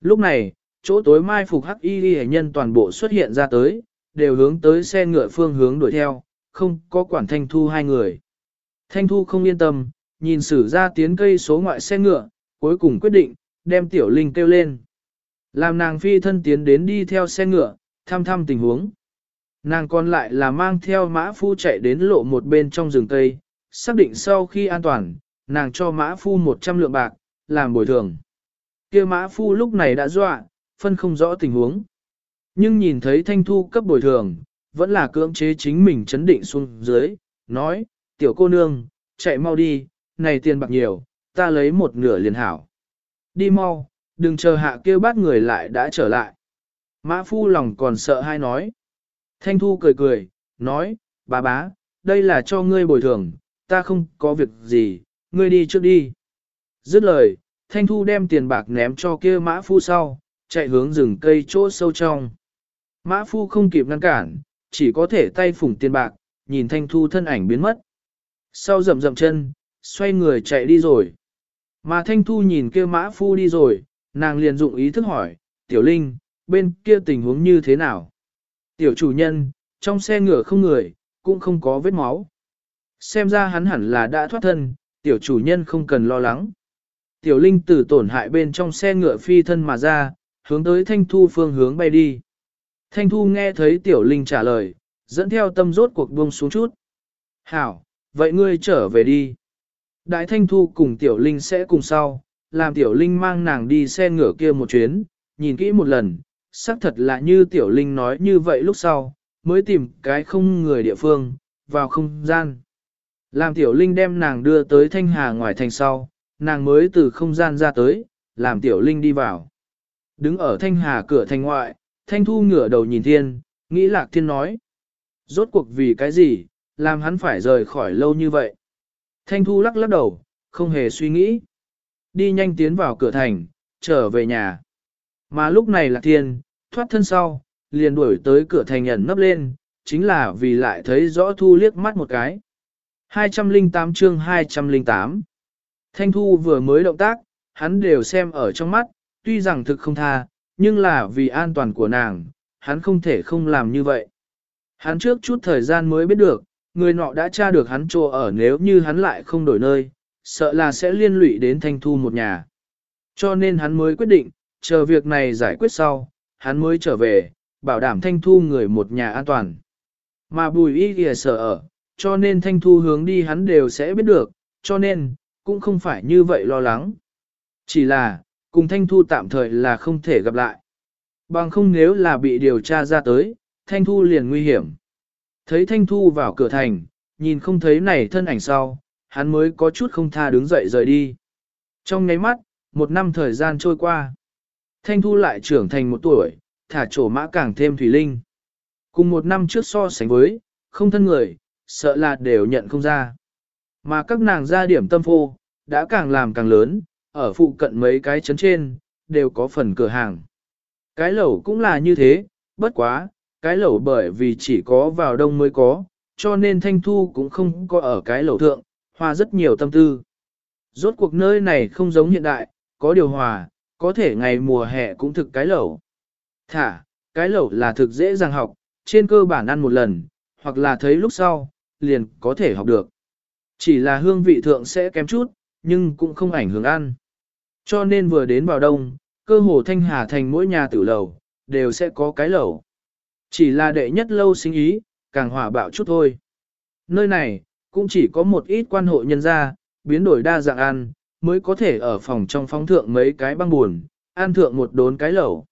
Lúc này, chỗ tối mai phục hắc y ghi nhân toàn bộ xuất hiện ra tới, đều hướng tới xe ngựa phương hướng đuổi theo, không có quản thanh thu hai người. Thanh thu không yên tâm, nhìn sử ra tiến cây số ngoại xe ngựa, cuối cùng quyết định, đem tiểu linh kêu lên. Làm nàng phi thân tiến đến đi theo xe ngựa, thăm thăm tình huống. Nàng còn lại là mang theo mã phu chạy đến lộ một bên trong rừng cây, xác định sau khi an toàn, nàng cho mã phu 100 lượng bạc, làm bồi thường. kia mã phu lúc này đã dọa, phân không rõ tình huống. Nhưng nhìn thấy thanh thu cấp bồi thường, vẫn là cưỡng chế chính mình chấn định xuống dưới, nói, tiểu cô nương, chạy mau đi, này tiền bạc nhiều, ta lấy một nửa liền hảo. Đi mau, đừng chờ hạ kêu bắt người lại đã trở lại. Mã phu lòng còn sợ hai nói. Thanh thu cười cười, nói, bà bá, đây là cho ngươi bồi thường, ta không có việc gì, ngươi đi trước đi. Dứt lời, Thanh Thu đem tiền bạc ném cho kia mã phu sau, chạy hướng rừng cây chỗ sâu trong. Mã phu không kịp ngăn cản, chỉ có thể tay phủng tiền bạc, nhìn Thanh Thu thân ảnh biến mất. Sau rầm rầm chân, xoay người chạy đi rồi. Mà Thanh Thu nhìn kia mã phu đi rồi, nàng liền dụng ý thức hỏi, Tiểu Linh, bên kia tình huống như thế nào? Tiểu chủ nhân, trong xe ngựa không người, cũng không có vết máu. Xem ra hắn hẳn là đã thoát thân, tiểu chủ nhân không cần lo lắng. Tiểu Linh tử tổn hại bên trong xe ngựa phi thân mà ra, hướng tới Thanh Thu phương hướng bay đi. Thanh Thu nghe thấy Tiểu Linh trả lời, dẫn theo tâm rốt cuộc buông xuống chút. Hảo, vậy ngươi trở về đi. Đại Thanh Thu cùng Tiểu Linh sẽ cùng sau, làm Tiểu Linh mang nàng đi xe ngựa kia một chuyến, nhìn kỹ một lần, xác thật là như Tiểu Linh nói như vậy lúc sau, mới tìm cái không người địa phương, vào không gian. Làm Tiểu Linh đem nàng đưa tới Thanh Hà ngoài thành sau, nàng mới từ không gian ra tới, làm Tiểu Linh đi vào. Đứng ở Thanh Hà cửa thành ngoại, Thanh Thu ngửa đầu nhìn thiên, nghĩ Lạc Thiên nói. Rốt cuộc vì cái gì, làm hắn phải rời khỏi lâu như vậy. Thanh Thu lắc lắc đầu, không hề suy nghĩ. Đi nhanh tiến vào cửa thành, trở về nhà. Mà lúc này Lạc Thiên, thoát thân sau, liền đuổi tới cửa thành ẩn nấp lên, chính là vì lại thấy rõ Thu liếc mắt một cái. 208 chương 208 Thanh Thu vừa mới động tác, hắn đều xem ở trong mắt, tuy rằng thực không tha, nhưng là vì an toàn của nàng, hắn không thể không làm như vậy. Hắn trước chút thời gian mới biết được, người nọ đã tra được hắn chỗ ở nếu như hắn lại không đổi nơi, sợ là sẽ liên lụy đến Thanh Thu một nhà. Cho nên hắn mới quyết định, chờ việc này giải quyết sau, hắn mới trở về, bảo đảm Thanh Thu người một nhà an toàn. Mà bùi y kìa sợ ở, cho nên Thanh Thu hướng đi hắn đều sẽ biết được, cho nên, cũng không phải như vậy lo lắng. Chỉ là, cùng Thanh Thu tạm thời là không thể gặp lại. Bằng không nếu là bị điều tra ra tới, Thanh Thu liền nguy hiểm. Thấy Thanh Thu vào cửa thành, nhìn không thấy này thân ảnh sau, hắn mới có chút không tha đứng dậy rời đi. Trong nháy mắt, một năm thời gian trôi qua. Thanh Thu lại trưởng thành một tuổi, thả trổ mã càng thêm thủy linh. Cùng một năm trước so sánh với, không thân người, sợ là đều nhận không ra. Mà các nàng gia điểm tâm phô, đã càng làm càng lớn, ở phụ cận mấy cái chấn trên, đều có phần cửa hàng. Cái lẩu cũng là như thế, bất quá, cái lẩu bởi vì chỉ có vào đông mới có, cho nên thanh thu cũng không có ở cái lẩu thượng, hòa rất nhiều tâm tư. Rốt cuộc nơi này không giống hiện đại, có điều hòa, có thể ngày mùa hè cũng thực cái lẩu. Thả, cái lẩu là thực dễ dàng học, trên cơ bản ăn một lần, hoặc là thấy lúc sau, liền có thể học được. Chỉ là hương vị thượng sẽ kém chút, nhưng cũng không ảnh hưởng ăn. Cho nên vừa đến vào đông, cơ hồ thanh hà thành mỗi nhà tử lầu, đều sẽ có cái lầu. Chỉ là đệ nhất lâu sinh ý, càng hỏa bạo chút thôi. Nơi này, cũng chỉ có một ít quan hộ nhân gia, biến đổi đa dạng ăn, mới có thể ở phòng trong phóng thượng mấy cái băng buồn, ăn thượng một đốn cái lẩu.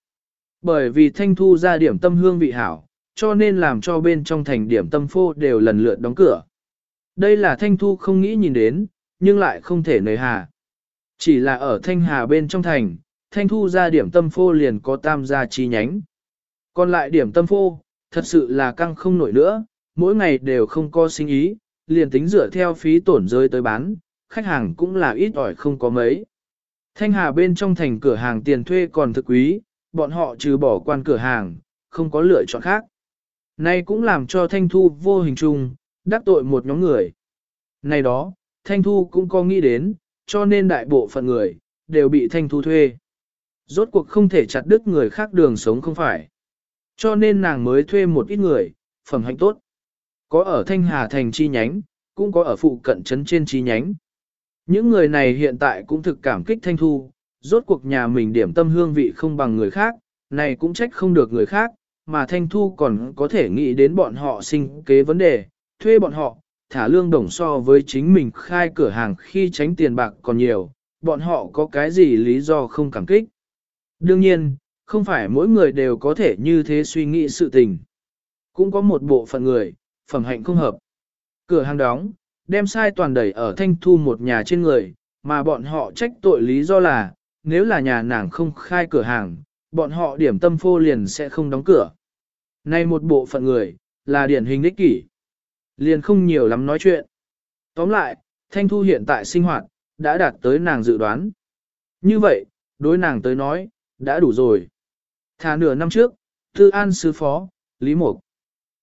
Bởi vì thanh thu ra điểm tâm hương vị hảo, cho nên làm cho bên trong thành điểm tâm phô đều lần lượt đóng cửa. Đây là thanh thu không nghĩ nhìn đến, nhưng lại không thể nời hà. Chỉ là ở thanh hà bên trong thành, thanh thu ra điểm tâm phô liền có tam gia chi nhánh. Còn lại điểm tâm phô, thật sự là căng không nổi nữa, mỗi ngày đều không có sinh ý, liền tính dựa theo phí tổn rơi tới bán, khách hàng cũng là ít ỏi không có mấy. Thanh hà bên trong thành cửa hàng tiền thuê còn thực quý, bọn họ trừ bỏ quan cửa hàng, không có lựa chọn khác. Nay cũng làm cho thanh thu vô hình chung, đắc tội một nhóm người. Này đó, thanh thu cũng có nghĩ đến, cho nên đại bộ phận người, đều bị thanh thu thuê. Rốt cuộc không thể chặt đứt người khác đường sống không phải. Cho nên nàng mới thuê một ít người, phẩm hạnh tốt. Có ở Thanh Hà Thành chi nhánh, cũng có ở phụ cận trấn trên chi nhánh. Những người này hiện tại cũng thực cảm kích Thanh Thu, rốt cuộc nhà mình điểm tâm hương vị không bằng người khác, này cũng trách không được người khác, mà Thanh Thu còn có thể nghĩ đến bọn họ sinh kế vấn đề, thuê bọn họ, thả lương đồng so với chính mình khai cửa hàng khi tránh tiền bạc còn nhiều, bọn họ có cái gì lý do không cảm kích. Đương nhiên, không phải mỗi người đều có thể như thế suy nghĩ sự tình. Cũng có một bộ phận người, phẩm hạnh không hợp. Cửa hàng đóng, đem sai toàn đẩy ở thanh thu một nhà trên người, mà bọn họ trách tội lý do là, nếu là nhà nàng không khai cửa hàng, bọn họ điểm tâm phô liền sẽ không đóng cửa. Nay một bộ phận người, là điển hình đích kỷ. Liền không nhiều lắm nói chuyện. Tóm lại, Thanh Thu hiện tại sinh hoạt, đã đạt tới nàng dự đoán. Như vậy, đối nàng tới nói, đã đủ rồi. Thà nửa năm trước, Tư An sứ phó, Lý Mục,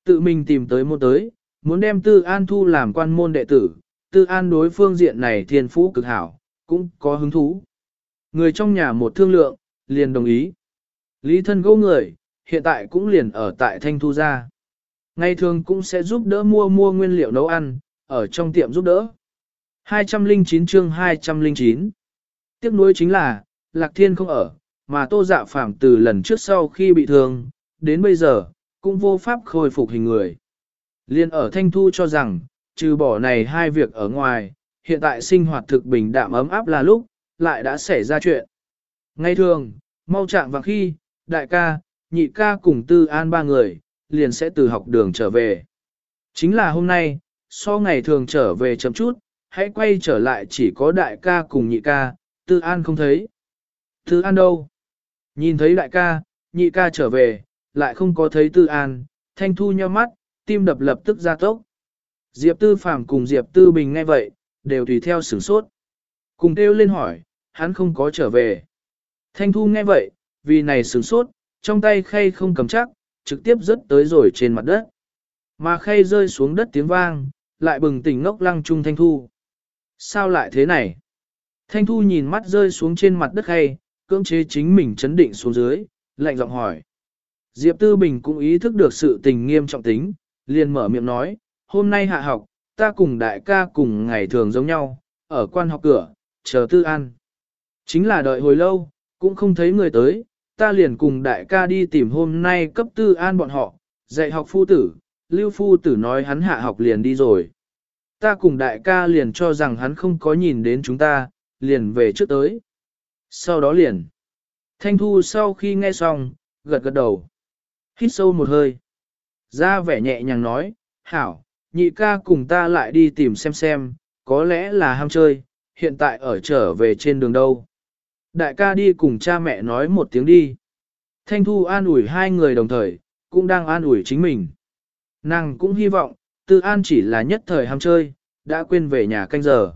tự mình tìm tới môn tới, muốn đem Tư An thu làm quan môn đệ tử, Tư An đối phương diện này thiên phú cực hảo, cũng có hứng thú. Người trong nhà một thương lượng, liền đồng ý. Lý thân gỗ người, hiện tại cũng liền ở tại Thanh Thu gia. Ngày thường cũng sẽ giúp đỡ mua mua nguyên liệu nấu ăn, ở trong tiệm giúp đỡ. 209 chương 209 Tiếc nuối chính là, Lạc Thiên không ở, mà Tô Dạ Phạm từ lần trước sau khi bị thương, đến bây giờ, cũng vô pháp khôi phục hình người. Liên ở Thanh Thu cho rằng, trừ bỏ này hai việc ở ngoài, hiện tại sinh hoạt thực bình đạm ấm áp là lúc, lại đã xảy ra chuyện. Ngay thường, mau chạm vào khi, đại ca, nhị ca cùng tư an ba người, liền sẽ từ học đường trở về. Chính là hôm nay, so ngày thường trở về chậm chút, hãy quay trở lại chỉ có đại ca cùng nhị ca, tư an không thấy. Tư an đâu? Nhìn thấy đại ca, nhị ca trở về, lại không có thấy tư an, thanh thu nhau mắt, tim đập lập tức ra tốc. Diệp tư phàm cùng Diệp tư bình nghe vậy, đều tùy theo sửng sốt. Cùng kêu lên hỏi, hắn không có trở về. Thanh thu nghe vậy, vì này sửng sốt, trong tay khay không cầm chắc, trực tiếp rớt tới rồi trên mặt đất. Mà khay rơi xuống đất tiếng vang, lại bừng tỉnh ngốc lăng trung thanh thu. Sao lại thế này? Thanh thu nhìn mắt rơi xuống trên mặt đất khay, cưỡng chế chính mình chấn định xuống dưới, lạnh giọng hỏi. Diệp Tư Bình cũng ý thức được sự tình nghiêm trọng tính, liền mở miệng nói, hôm nay hạ học, ta cùng đại ca cùng ngày thường giống nhau, ở quan học cửa, chờ tư an. Chính là đợi hồi lâu, cũng không thấy người tới, ta liền cùng đại ca đi tìm hôm nay cấp tư an bọn họ, dạy học phu tử, lưu phu tử nói hắn hạ học liền đi rồi. Ta cùng đại ca liền cho rằng hắn không có nhìn đến chúng ta, liền về trước tới. Sau đó liền. Thanh thu sau khi nghe xong, gật gật đầu. Hít sâu một hơi. Ra vẻ nhẹ nhàng nói, hảo, nhị ca cùng ta lại đi tìm xem xem, có lẽ là ham chơi, hiện tại ở trở về trên đường đâu. Đại ca đi cùng cha mẹ nói một tiếng đi. Thanh Thu an ủi hai người đồng thời, cũng đang an ủi chính mình. Nàng cũng hy vọng, Tư An chỉ là nhất thời ham chơi, đã quên về nhà canh giờ.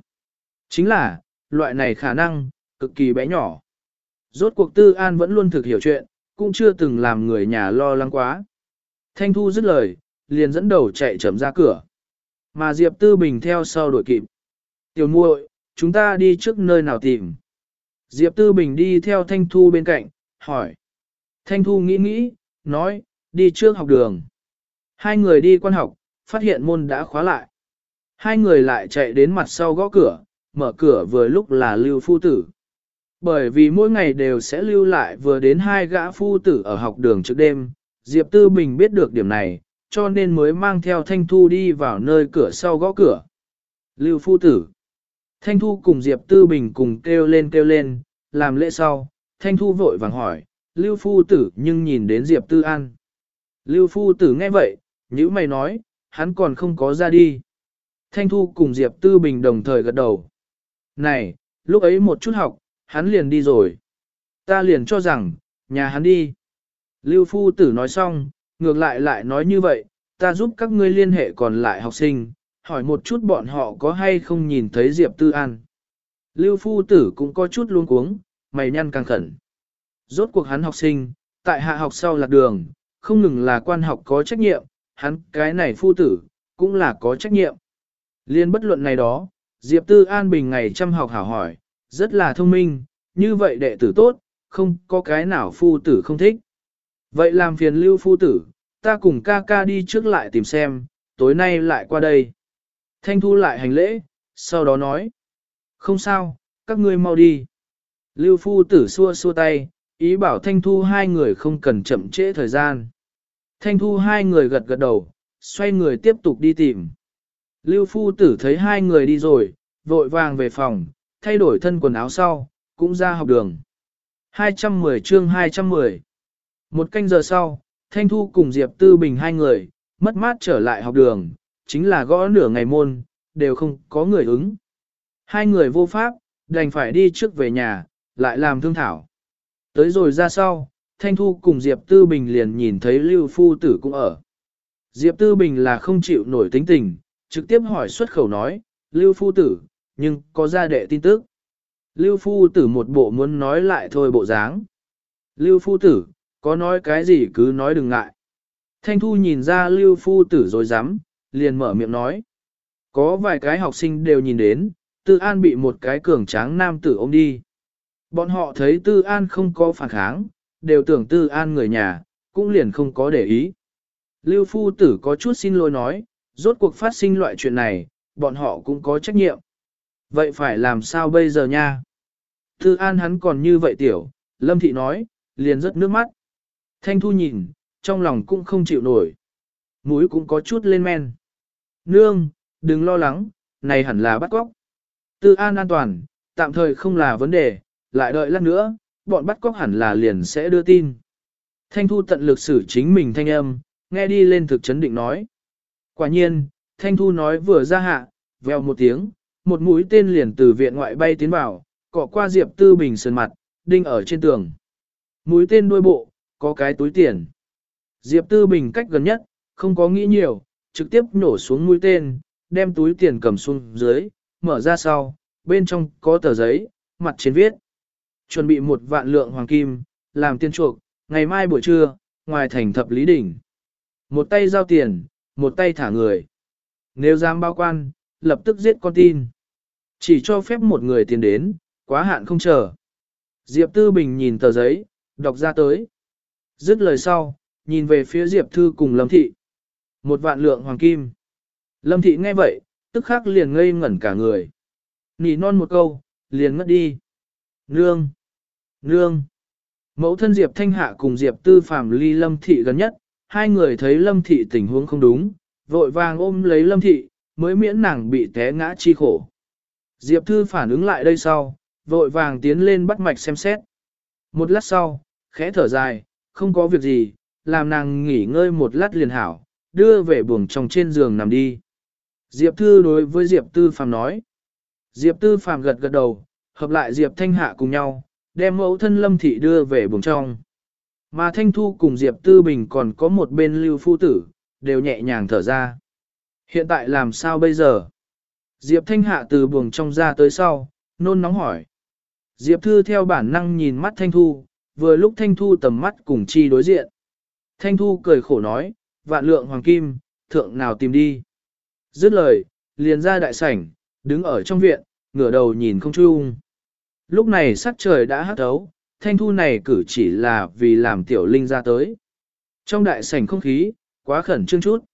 Chính là, loại này khả năng, cực kỳ bé nhỏ. Rốt cuộc Tư An vẫn luôn thực hiểu chuyện, cũng chưa từng làm người nhà lo lắng quá. Thanh Thu dứt lời, liền dẫn đầu chạy chậm ra cửa. Mà Diệp Tư Bình theo sau đuổi kịp. Tiểu muội, chúng ta đi trước nơi nào tìm. Diệp Tư Bình đi theo Thanh Thu bên cạnh, hỏi. Thanh Thu nghĩ nghĩ, nói, đi trước học đường. Hai người đi quan học, phát hiện môn đã khóa lại. Hai người lại chạy đến mặt sau gõ cửa, mở cửa vừa lúc là lưu phu tử. Bởi vì mỗi ngày đều sẽ lưu lại vừa đến hai gã phu tử ở học đường trước đêm, Diệp Tư Bình biết được điểm này, cho nên mới mang theo Thanh Thu đi vào nơi cửa sau gõ cửa. Lưu phu tử. Thanh Thu cùng Diệp Tư Bình cùng kêu lên kêu lên, làm lễ sau, Thanh Thu vội vàng hỏi, Lưu phu tử nhưng nhìn đến Diệp Tư An. Lưu phu tử nghe vậy, những mày nói, hắn còn không có ra đi. Thanh Thu cùng Diệp Tư Bình đồng thời gật đầu. Này, lúc ấy một chút học, hắn liền đi rồi. Ta liền cho rằng, nhà hắn đi. Lưu phu tử nói xong, ngược lại lại nói như vậy, ta giúp các ngươi liên hệ còn lại học sinh, hỏi một chút bọn họ có hay không nhìn thấy Diệp Tư An. Lưu phu tử cũng có chút luống cuống, mày nhăn càng khẩn. Rốt cuộc hắn học sinh, tại hạ học sau lạc đường, không ngừng là quan học có trách nhiệm, hắn cái này phu tử, cũng là có trách nhiệm. Liên bất luận này đó, Diệp Tư An bình ngày chăm học hảo hỏi, rất là thông minh, như vậy đệ tử tốt, không có cái nào phu tử không thích. Vậy làm phiền lưu phu tử, ta cùng ca ca đi trước lại tìm xem, tối nay lại qua đây. Thanh thu lại hành lễ, sau đó nói. Không sao, các ngươi mau đi. Lưu phu tử xua xua tay, ý bảo thanh thu hai người không cần chậm trễ thời gian. Thanh thu hai người gật gật đầu, xoay người tiếp tục đi tìm. Lưu phu tử thấy hai người đi rồi, vội vàng về phòng, thay đổi thân quần áo sau, cũng ra học đường. 210 chương 210 Một canh giờ sau, Thanh Thu cùng Diệp Tư Bình hai người, mất mát trở lại học đường, chính là gõ nửa ngày môn, đều không có người ứng. Hai người vô pháp, đành phải đi trước về nhà, lại làm thương thảo. Tới rồi ra sau, Thanh Thu cùng Diệp Tư Bình liền nhìn thấy Lưu Phu Tử cũng ở. Diệp Tư Bình là không chịu nổi tính tình, trực tiếp hỏi xuất khẩu nói, Lưu Phu Tử, nhưng có ra đệ tin tức. Lưu Phu Tử một bộ muốn nói lại thôi bộ dáng. Lưu Phu Tử, có nói cái gì cứ nói đừng ngại. Thanh Thu nhìn ra Lưu Phu Tử rồi dám, liền mở miệng nói. Có vài cái học sinh đều nhìn đến, Tư An bị một cái cường tráng nam tử ôm đi. Bọn họ thấy Tư An không có phản kháng, đều tưởng Tư An người nhà, cũng liền không có để ý. Lưu Phu Tử có chút xin lỗi nói, rốt cuộc phát sinh loại chuyện này, bọn họ cũng có trách nhiệm. Vậy phải làm sao bây giờ nha? Tư An hắn còn như vậy tiểu, Lâm Thị nói, liền rất nước mắt. Thanh Thu nhìn, trong lòng cũng không chịu nổi. Mũi cũng có chút lên men. Nương, đừng lo lắng, này hẳn là bắt cóc. Tư an an toàn, tạm thời không là vấn đề, lại đợi lát nữa, bọn bắt cóc hẳn là liền sẽ đưa tin. Thanh Thu tận lực xử chính mình thanh âm, nghe đi lên thực chấn định nói. Quả nhiên, Thanh Thu nói vừa ra hạ, vèo một tiếng, một mũi tên liền từ viện ngoại bay tiến vào, cọ qua Diệp Tư Bình sườn mặt, đinh ở trên tường. Mũi tên đuôi bộ, có cái túi tiền. Diệp Tư Bình cách gần nhất, không có nghĩ nhiều, trực tiếp nổ xuống mũi tên, đem túi tiền cầm xuống dưới, mở ra sau, bên trong có tờ giấy, mặt trên viết. Chuẩn bị một vạn lượng hoàng kim, làm tiền chuộc, ngày mai buổi trưa, ngoài thành thập lý đỉnh. Một tay giao tiền, một tay thả người. Nếu dám bao quan, lập tức giết con tin. Chỉ cho phép một người tiền đến, quá hạn không chờ. Diệp Tư Bình nhìn tờ giấy, đọc ra tới. Dứt lời sau, nhìn về phía Diệp Thư cùng Lâm Thị. Một vạn lượng hoàng kim. Lâm Thị nghe vậy, tức khắc liền ngây ngẩn cả người. Nỉ non một câu, liền ngất đi. Nương! Nương! Mẫu thân Diệp Thanh Hạ cùng Diệp Tư Phạm ly Lâm Thị gần nhất, hai người thấy Lâm Thị tình huống không đúng, vội vàng ôm lấy Lâm Thị, mới miễn nàng bị té ngã chi khổ. Diệp Thư phản ứng lại đây sau, vội vàng tiến lên bắt mạch xem xét. Một lát sau, khẽ thở dài, không có việc gì, làm nàng nghỉ ngơi một lát liền hảo, đưa về buồng trong trên giường nằm đi. Diệp Thư đối với Diệp Tư Phàm nói. Diệp Tư Phàm gật gật đầu, hợp lại Diệp Thanh Hạ cùng nhau, đem mẫu thân Lâm Thị đưa về buồng trong. Mà Thanh Thu cùng Diệp Tư Bình còn có một bên lưu phu tử, đều nhẹ nhàng thở ra. Hiện tại làm sao bây giờ? Diệp Thanh Hạ từ buồng trong ra tới sau, nôn nóng hỏi. Diệp Thư theo bản năng nhìn mắt Thanh Thu, vừa lúc Thanh Thu tầm mắt cùng chi đối diện. Thanh Thu cười khổ nói, vạn lượng hoàng kim, thượng nào tìm đi. Dứt lời, liền ra đại sảnh, đứng ở trong viện, ngửa đầu nhìn không trung Lúc này sắc trời đã hắt thấu, Thanh Thu này cử chỉ là vì làm tiểu linh ra tới. Trong đại sảnh không khí, quá khẩn trương chút.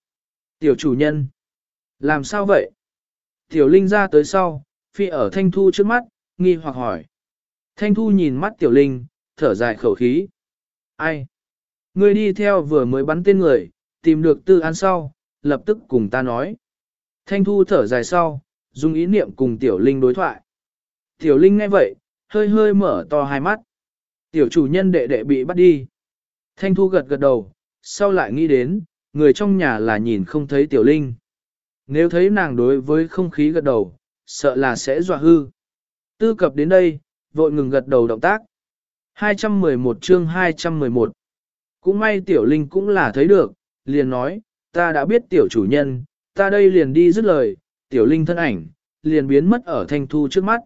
Tiểu chủ nhân, làm sao vậy? Tiểu linh ra tới sau, phi ở Thanh Thu trước mắt, nghi hoặc hỏi. Thanh Thu nhìn mắt tiểu linh, thở dài khẩu khí. Ai? Ngươi đi theo vừa mới bắn tên người, tìm được tư an sau, lập tức cùng ta nói. Thanh Thu thở dài sau, dùng ý niệm cùng Tiểu Linh đối thoại. Tiểu Linh nghe vậy, hơi hơi mở to hai mắt. Tiểu chủ nhân đệ đệ bị bắt đi. Thanh Thu gật gật đầu, sau lại nghĩ đến, người trong nhà là nhìn không thấy Tiểu Linh. Nếu thấy nàng đối với không khí gật đầu, sợ là sẽ dọa hư. Tư cập đến đây, vội ngừng gật đầu động tác. 211 chương 211 Cũng may Tiểu Linh cũng là thấy được, liền nói, ta đã biết Tiểu chủ nhân, ta đây liền đi dứt lời, Tiểu Linh thân ảnh, liền biến mất ở Thanh Thu trước mắt.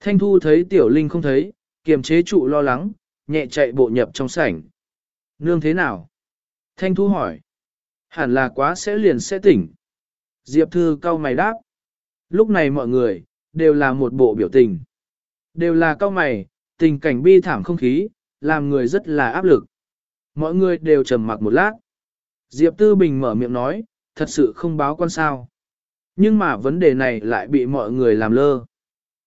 Thanh Thu thấy Tiểu Linh không thấy, kiềm chế trụ lo lắng, nhẹ chạy bộ nhập trong sảnh. Nương thế nào? Thanh Thu hỏi. Hẳn là quá sẽ liền sẽ tỉnh. Diệp Thư cau mày đáp. Lúc này mọi người, đều là một bộ biểu tình. Đều là cao mày, tình cảnh bi thảm không khí, làm người rất là áp lực. Mọi người đều trầm mặc một lát. Diệp Tư Bình mở miệng nói, thật sự không báo quan sao. Nhưng mà vấn đề này lại bị mọi người làm lơ.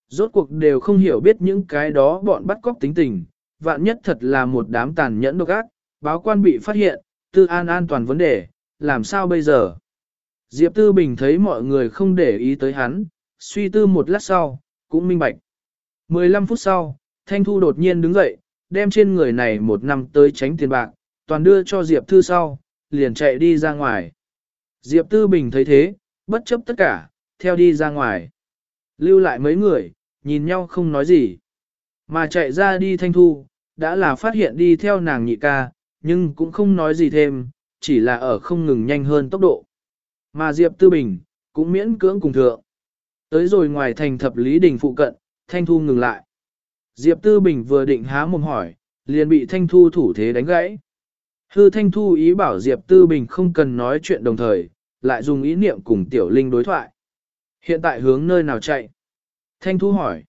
Rốt cuộc đều không hiểu biết những cái đó bọn bắt cóc tính tình, vạn nhất thật là một đám tàn nhẫn độc ác, báo quan bị phát hiện, tư an an toàn vấn đề, làm sao bây giờ? Diệp Tư Bình thấy mọi người không để ý tới hắn, suy tư một lát sau, cũng minh bạch. 15 phút sau, Thanh Thu đột nhiên đứng dậy, đem trên người này một năm tới tránh tiền bạc, toàn đưa cho Diệp Thư sau, liền chạy đi ra ngoài. Diệp Tư Bình thấy thế, bất chấp tất cả, theo đi ra ngoài. Lưu lại mấy người, nhìn nhau không nói gì. Mà chạy ra đi thanh thu, đã là phát hiện đi theo nàng nhị ca, nhưng cũng không nói gì thêm, chỉ là ở không ngừng nhanh hơn tốc độ. Mà Diệp Tư Bình, cũng miễn cưỡng cùng thượng. Tới rồi ngoài thành thập lý đình phụ cận, Thanh Thu ngừng lại. Diệp Tư Bình vừa định há mồm hỏi, liền bị Thanh Thu thủ thế đánh gãy. Hư Thanh Thu ý bảo Diệp Tư Bình không cần nói chuyện đồng thời, lại dùng ý niệm cùng Tiểu Linh đối thoại. Hiện tại hướng nơi nào chạy? Thanh Thu hỏi.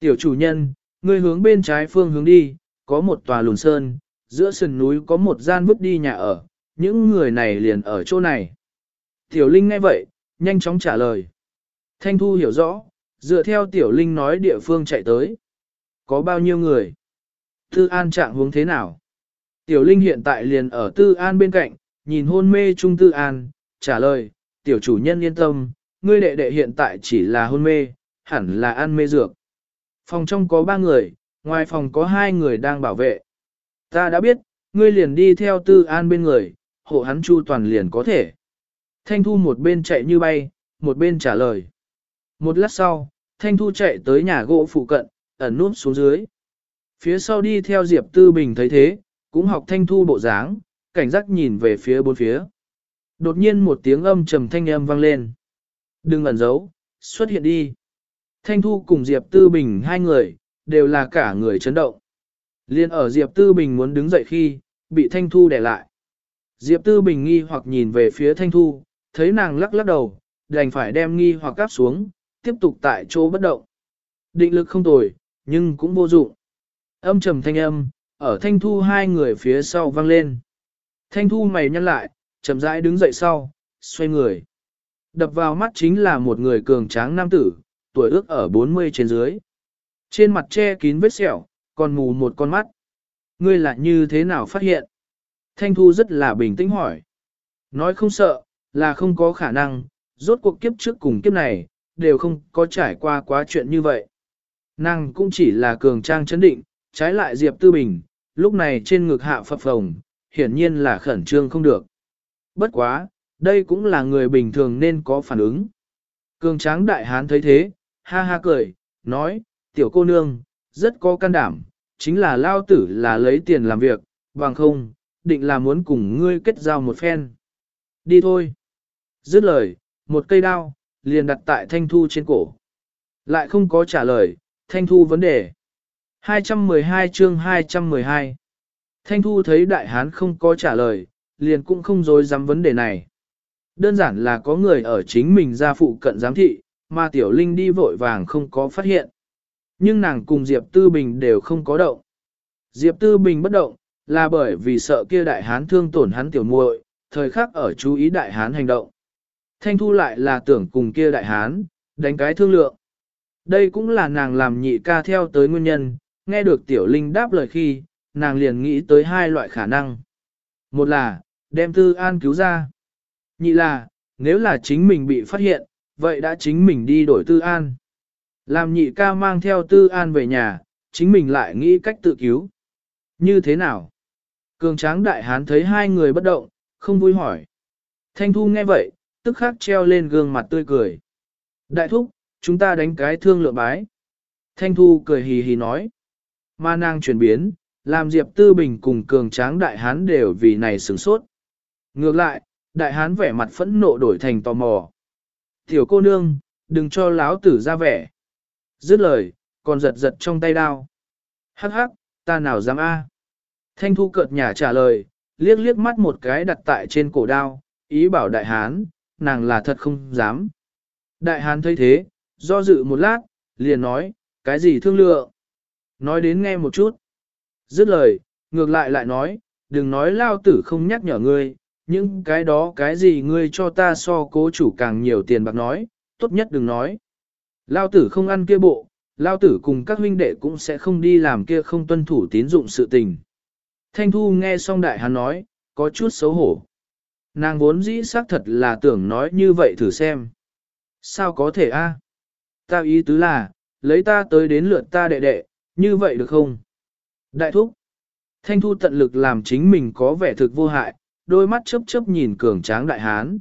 Tiểu chủ nhân, ngươi hướng bên trái phương hướng đi, có một tòa lùn sơn, giữa sườn núi có một gian vứt đi nhà ở, những người này liền ở chỗ này. Tiểu Linh nghe vậy, nhanh chóng trả lời. Thanh Thu hiểu rõ, dựa theo Tiểu Linh nói địa phương chạy tới. Có bao nhiêu người? Tư An trạng hướng thế nào? Tiểu Linh hiện tại liền ở Tư An bên cạnh, nhìn hôn mê Trung Tư An, trả lời, Tiểu chủ nhân yên tâm, ngươi đệ đệ hiện tại chỉ là hôn mê, hẳn là ăn mê dược. Phòng trong có ba người, ngoài phòng có hai người đang bảo vệ. Ta đã biết, ngươi liền đi theo Tư An bên người, hộ hắn chu toàn liền có thể. Thanh Thu một bên chạy như bay, một bên trả lời. Một lát sau, Thanh Thu chạy tới nhà gỗ phụ cận, ẩn núp xuống dưới. Phía sau đi theo Diệp Tư Bình thấy thế, cũng học Thanh Thu bộ dáng, cảnh giác nhìn về phía bốn phía. Đột nhiên một tiếng âm trầm thanh âm vang lên. Đừng ẩn giấu, xuất hiện đi. Thanh Thu cùng Diệp Tư Bình hai người, đều là cả người chấn động. Liên ở Diệp Tư Bình muốn đứng dậy khi, bị Thanh Thu đè lại. Diệp Tư Bình nghi hoặc nhìn về phía Thanh Thu, thấy nàng lắc lắc đầu, đành phải đem nghi hoặc cáp xuống, tiếp tục tại chỗ bất động. Định lực không tồi, nhưng cũng vô dụng. Âm trầm thanh âm, ở Thanh Thu hai người phía sau vang lên. Thanh Thu mày nhăn lại, chậm rãi đứng dậy sau, xoay người. Đập vào mắt chính là một người cường tráng nam tử, tuổi ước ở 40 trên dưới. Trên mặt che kín vết sẹo, còn mù một con mắt. Ngươi lại như thế nào phát hiện? Thanh Thu rất là bình tĩnh hỏi. Nói không sợ, là không có khả năng, rốt cuộc kiếp trước cùng kiếp này, đều không có trải qua quá chuyện như vậy. Nàng cũng chỉ là cường trang chấn định, trái lại Diệp Tư Bình, lúc này trên ngực hạ phập phồng, hiển nhiên là khẩn trương không được. Bất quá, đây cũng là người bình thường nên có phản ứng. Cường tráng đại hán thấy thế, ha ha cười, nói, tiểu cô nương, rất có can đảm, chính là lao tử là lấy tiền làm việc, bằng không, định là muốn cùng ngươi kết giao một phen. Đi thôi. Dứt lời, một cây đao, liền đặt tại Thanh Thu trên cổ. Lại không có trả lời, Thanh Thu vấn đề. 212 chương 212 Thanh Thu thấy đại hán không có trả lời, liền cũng không dối dám vấn đề này. Đơn giản là có người ở chính mình ra phụ cận giám thị, mà Tiểu Linh đi vội vàng không có phát hiện. Nhưng nàng cùng Diệp Tư Bình đều không có động. Diệp Tư Bình bất động, là bởi vì sợ kia đại hán thương tổn hắn tiểu muội, thời khắc ở chú ý đại hán hành động. Thanh Thu lại là tưởng cùng kia đại hán, đánh cái thương lượng. Đây cũng là nàng làm nhị ca theo tới nguyên nhân, nghe được tiểu linh đáp lời khi, nàng liền nghĩ tới hai loại khả năng. Một là, đem tư an cứu ra. Nhị là, nếu là chính mình bị phát hiện, vậy đã chính mình đi đổi tư an. Làm nhị ca mang theo tư an về nhà, chính mình lại nghĩ cách tự cứu. Như thế nào? Cường tráng đại hán thấy hai người bất động, không vui hỏi. Thanh thu nghe vậy, tức khắc treo lên gương mặt tươi cười. Đại thúc, chúng ta đánh cái thương lượng bái. Thanh thu cười hì hì nói. Ma nàng chuyển biến, làm Diệp Tư Bình cùng cường tráng đại hán đều vì này sửng sốt. Ngược lại, đại hán vẻ mặt phẫn nộ đổi thành tò mò. Tiểu cô nương, đừng cho láo tử ra vẻ. Dứt lời, còn giật giật trong tay đao. Hắc hắc, ta nào dám a? Thanh thu cợt nhả trả lời, liếc liếc mắt một cái đặt tại trên cổ đao, ý bảo đại hán, nàng là thật không dám. Đại hán thấy thế, do dự một lát, liền nói, cái gì thương lượng? Nói đến nghe một chút. Dứt lời, ngược lại lại nói, đừng nói lao tử không nhắc nhở ngươi, những cái đó cái gì ngươi cho ta so cố chủ càng nhiều tiền bạc nói, tốt nhất đừng nói. Lao tử không ăn kia bộ, lao tử cùng các huynh đệ cũng sẽ không đi làm kia không tuân thủ tín dụng sự tình. Thanh Thu nghe xong đại hắn nói, có chút xấu hổ. Nàng vốn dĩ xác thật là tưởng nói như vậy thử xem. Sao có thể a? Ta ý tứ là, lấy ta tới đến lượt ta đệ đệ, như vậy được không? Đại thúc. Thanh Thu tận lực làm chính mình có vẻ thực vô hại, đôi mắt chớp chớp nhìn cường tráng đại hán.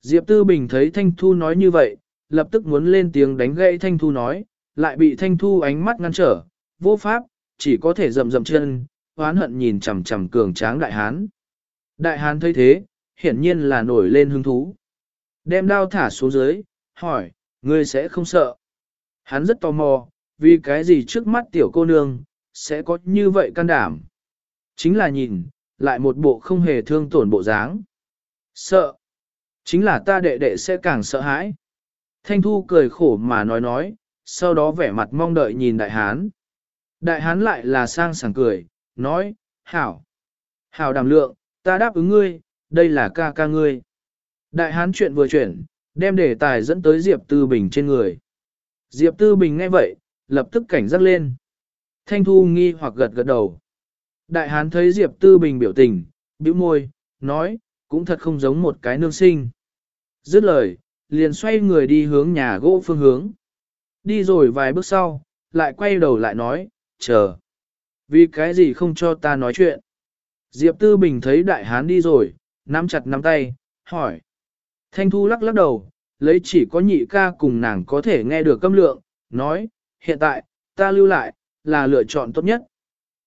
Diệp Tư Bình thấy Thanh Thu nói như vậy, lập tức muốn lên tiếng đánh gãy Thanh Thu nói, lại bị Thanh Thu ánh mắt ngăn trở, vô pháp, chỉ có thể rầm rầm chân, hoán hận nhìn chằm chằm cường tráng đại hán. Đại hán thấy thế, hiển nhiên là nổi lên hứng thú. Đem đao thả xuống dưới, hỏi, ngươi sẽ không sợ. Hắn rất tò mò, vì cái gì trước mắt tiểu cô nương, sẽ có như vậy can đảm. Chính là nhìn, lại một bộ không hề thương tổn bộ dáng. Sợ. Chính là ta đệ đệ sẽ càng sợ hãi. Thanh Thu cười khổ mà nói nói, sau đó vẻ mặt mong đợi nhìn đại hán. Đại hán lại là sang sảng cười, nói, hảo. Hảo đàm lượng, ta đáp ứng ngươi, đây là ca ca ngươi. Đại hán chuyện vừa chuyển, đem đề tài dẫn tới Diệp Tư Bình trên người. Diệp Tư Bình nghe vậy, lập tức cảnh giác lên. Thanh Thu nghi hoặc gật gật đầu. Đại hán thấy Diệp Tư Bình biểu tình, bĩu môi, nói, cũng thật không giống một cái nương sinh. Dứt lời, liền xoay người đi hướng nhà gỗ phương hướng. Đi rồi vài bước sau, lại quay đầu lại nói, chờ. Vì cái gì không cho ta nói chuyện? Diệp Tư Bình thấy đại hán đi rồi, nắm chặt nắm tay, hỏi. Thanh Thu lắc lắc đầu, lấy chỉ có nhị ca cùng nàng có thể nghe được câm lượng, nói, hiện tại, ta lưu lại, là lựa chọn tốt nhất.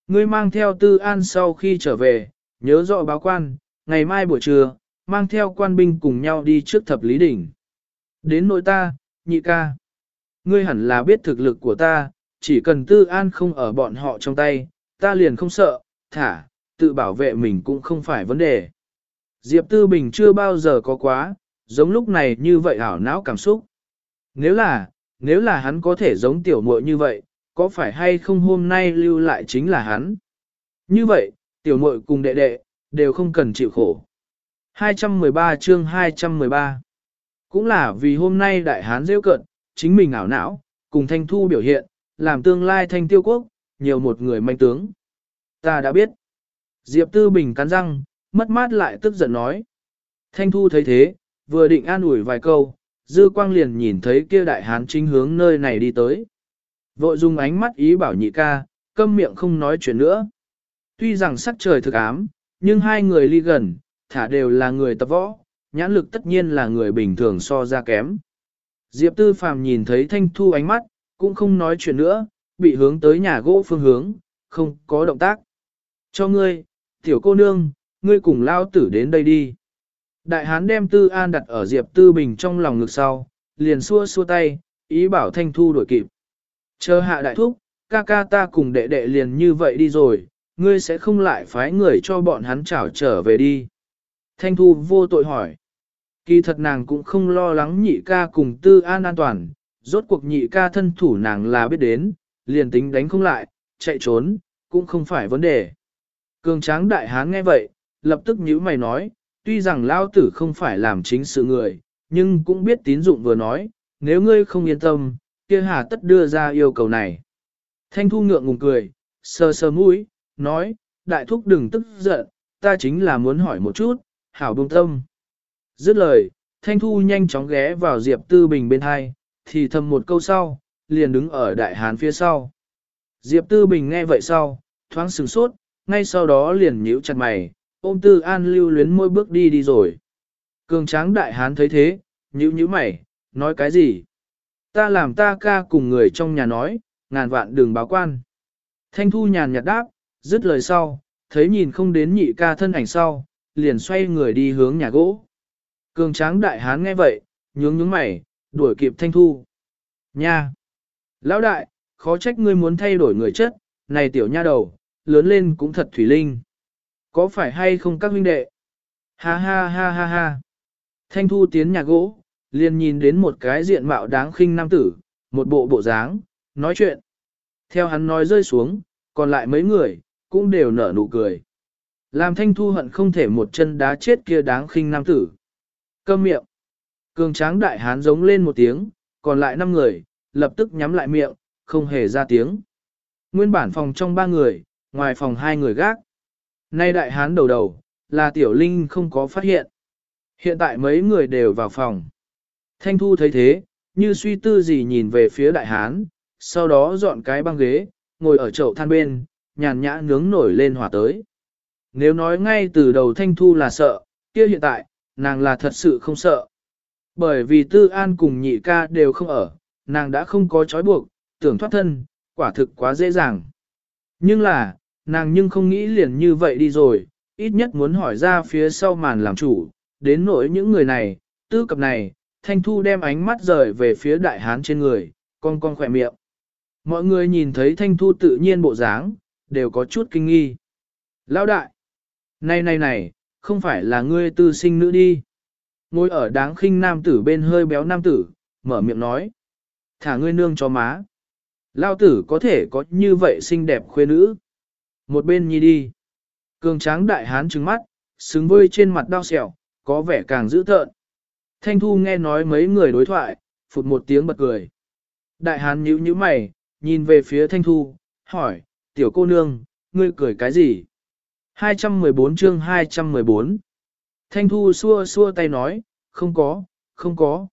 Ngươi mang theo tư an sau khi trở về, nhớ rõ báo quan, ngày mai buổi trưa, mang theo quan binh cùng nhau đi trước thập lý đỉnh. Đến nội ta, nhị ca. Ngươi hẳn là biết thực lực của ta, chỉ cần tư an không ở bọn họ trong tay, ta liền không sợ, thả, tự bảo vệ mình cũng không phải vấn đề. Diệp Tư Bình chưa bao giờ có quá, giống lúc này như vậy ảo não cảm xúc. Nếu là, nếu là hắn có thể giống tiểu muội như vậy, có phải hay không hôm nay lưu lại chính là hắn? Như vậy, tiểu muội cùng đệ đệ, đều không cần chịu khổ. 213 chương 213 Cũng là vì hôm nay đại hán rêu cận, chính mình ảo não, cùng thanh thu biểu hiện, làm tương lai thanh tiêu quốc, nhiều một người manh tướng. Ta đã biết. Diệp Tư Bình cắn răng, mất mát lại tức giận nói. Thanh thu thấy thế, vừa định an ủi vài câu, dư quang liền nhìn thấy kia đại hán chính hướng nơi này đi tới. Vội dùng ánh mắt ý bảo nhị ca, câm miệng không nói chuyện nữa. Tuy rằng sắc trời thực ám, nhưng hai người ly gần, thả đều là người tập võ, nhãn lực tất nhiên là người bình thường so ra kém. Diệp Tư Phàm nhìn thấy Thanh Thu ánh mắt, cũng không nói chuyện nữa, bị hướng tới nhà gỗ phương hướng, không có động tác. Cho ngươi, tiểu cô nương, ngươi cùng lao tử đến đây đi. Đại hán đem Tư An đặt ở Diệp Tư Bình trong lòng ngực sau, liền xua xua tay, ý bảo Thanh Thu đuổi kịp. Chờ hạ đại thúc, ca ca ta cùng đệ đệ liền như vậy đi rồi, ngươi sẽ không lại phái người cho bọn hắn trảo trở về đi. Thanh Thu vô tội hỏi. Kỳ thật nàng cũng không lo lắng nhị ca cùng tư an an toàn, rốt cuộc nhị ca thân thủ nàng là biết đến, liền tính đánh không lại, chạy trốn, cũng không phải vấn đề. Cường tráng đại hán nghe vậy, lập tức nhíu mày nói, tuy rằng lao tử không phải làm chính sự người, nhưng cũng biết tín dụng vừa nói, nếu ngươi không yên tâm, kia hà tất đưa ra yêu cầu này. Thanh thu ngượng ngùng cười, sờ sờ mũi, nói, đại thúc đừng tức giận, ta chính là muốn hỏi một chút, hảo bông tâm. Dứt lời, Thanh Thu nhanh chóng ghé vào Diệp Tư Bình bên hai, thì thầm một câu sau, liền đứng ở đại hán phía sau. Diệp Tư Bình nghe vậy sau, thoáng sừng sốt, ngay sau đó liền nhíu chặt mày, ôm Tư An lưu luyến môi bước đi đi rồi. Cường tráng đại hán thấy thế, nhữ nhữ mày, nói cái gì? Ta làm ta ca cùng người trong nhà nói, ngàn vạn đường báo quan. Thanh Thu nhàn nhạt đáp, dứt lời sau, thấy nhìn không đến nhị ca thân ảnh sau, liền xoay người đi hướng nhà gỗ. Cường tráng đại hán nghe vậy, nhướng nhướng mày, đuổi kịp thanh thu. Nha! Lão đại, khó trách ngươi muốn thay đổi người chất, này tiểu nha đầu, lớn lên cũng thật thủy linh. Có phải hay không các huynh đệ? Ha ha ha ha ha! Thanh thu tiến nhà gỗ, liền nhìn đến một cái diện mạo đáng khinh nam tử, một bộ bộ dáng, nói chuyện. Theo hắn nói rơi xuống, còn lại mấy người, cũng đều nở nụ cười. Làm thanh thu hận không thể một chân đá chết kia đáng khinh nam tử. Câm miệng. Cường tráng đại hán giống lên một tiếng, còn lại năm người, lập tức nhắm lại miệng, không hề ra tiếng. Nguyên bản phòng trong ba người, ngoài phòng hai người gác. Nay đại hán đầu đầu, là tiểu linh không có phát hiện. Hiện tại mấy người đều vào phòng. Thanh thu thấy thế, như suy tư gì nhìn về phía đại hán, sau đó dọn cái băng ghế, ngồi ở chậu than bên, nhàn nhã nướng nổi lên hỏa tới. Nếu nói ngay từ đầu thanh thu là sợ, kia hiện tại, nàng là thật sự không sợ. Bởi vì tư an cùng nhị ca đều không ở, nàng đã không có trói buộc, tưởng thoát thân, quả thực quá dễ dàng. Nhưng là, nàng nhưng không nghĩ liền như vậy đi rồi, ít nhất muốn hỏi ra phía sau màn làm chủ, đến nỗi những người này, tư cập này, Thanh Thu đem ánh mắt rời về phía đại hán trên người, con con khỏe miệng. Mọi người nhìn thấy Thanh Thu tự nhiên bộ dáng, đều có chút kinh nghi. Lão đại! Này này này, không phải là ngươi tư sinh nữ đi. Ngồi ở đáng khinh nam tử bên hơi béo nam tử, mở miệng nói. Thả ngươi nương cho má. Lao tử có thể có như vậy xinh đẹp khuê nữ. Một bên nhi đi. Cường tráng đại hán trừng mắt, xứng vơi trên mặt đau sẹo, có vẻ càng dữ tợn. Thanh Thu nghe nói mấy người đối thoại, phụt một tiếng bật cười. Đại hán nhíu nhíu mày, nhìn về phía Thanh Thu, hỏi, tiểu cô nương, ngươi cười cái gì? 214 chương 214 Thanh Thu xua xua tay nói, không có, không có.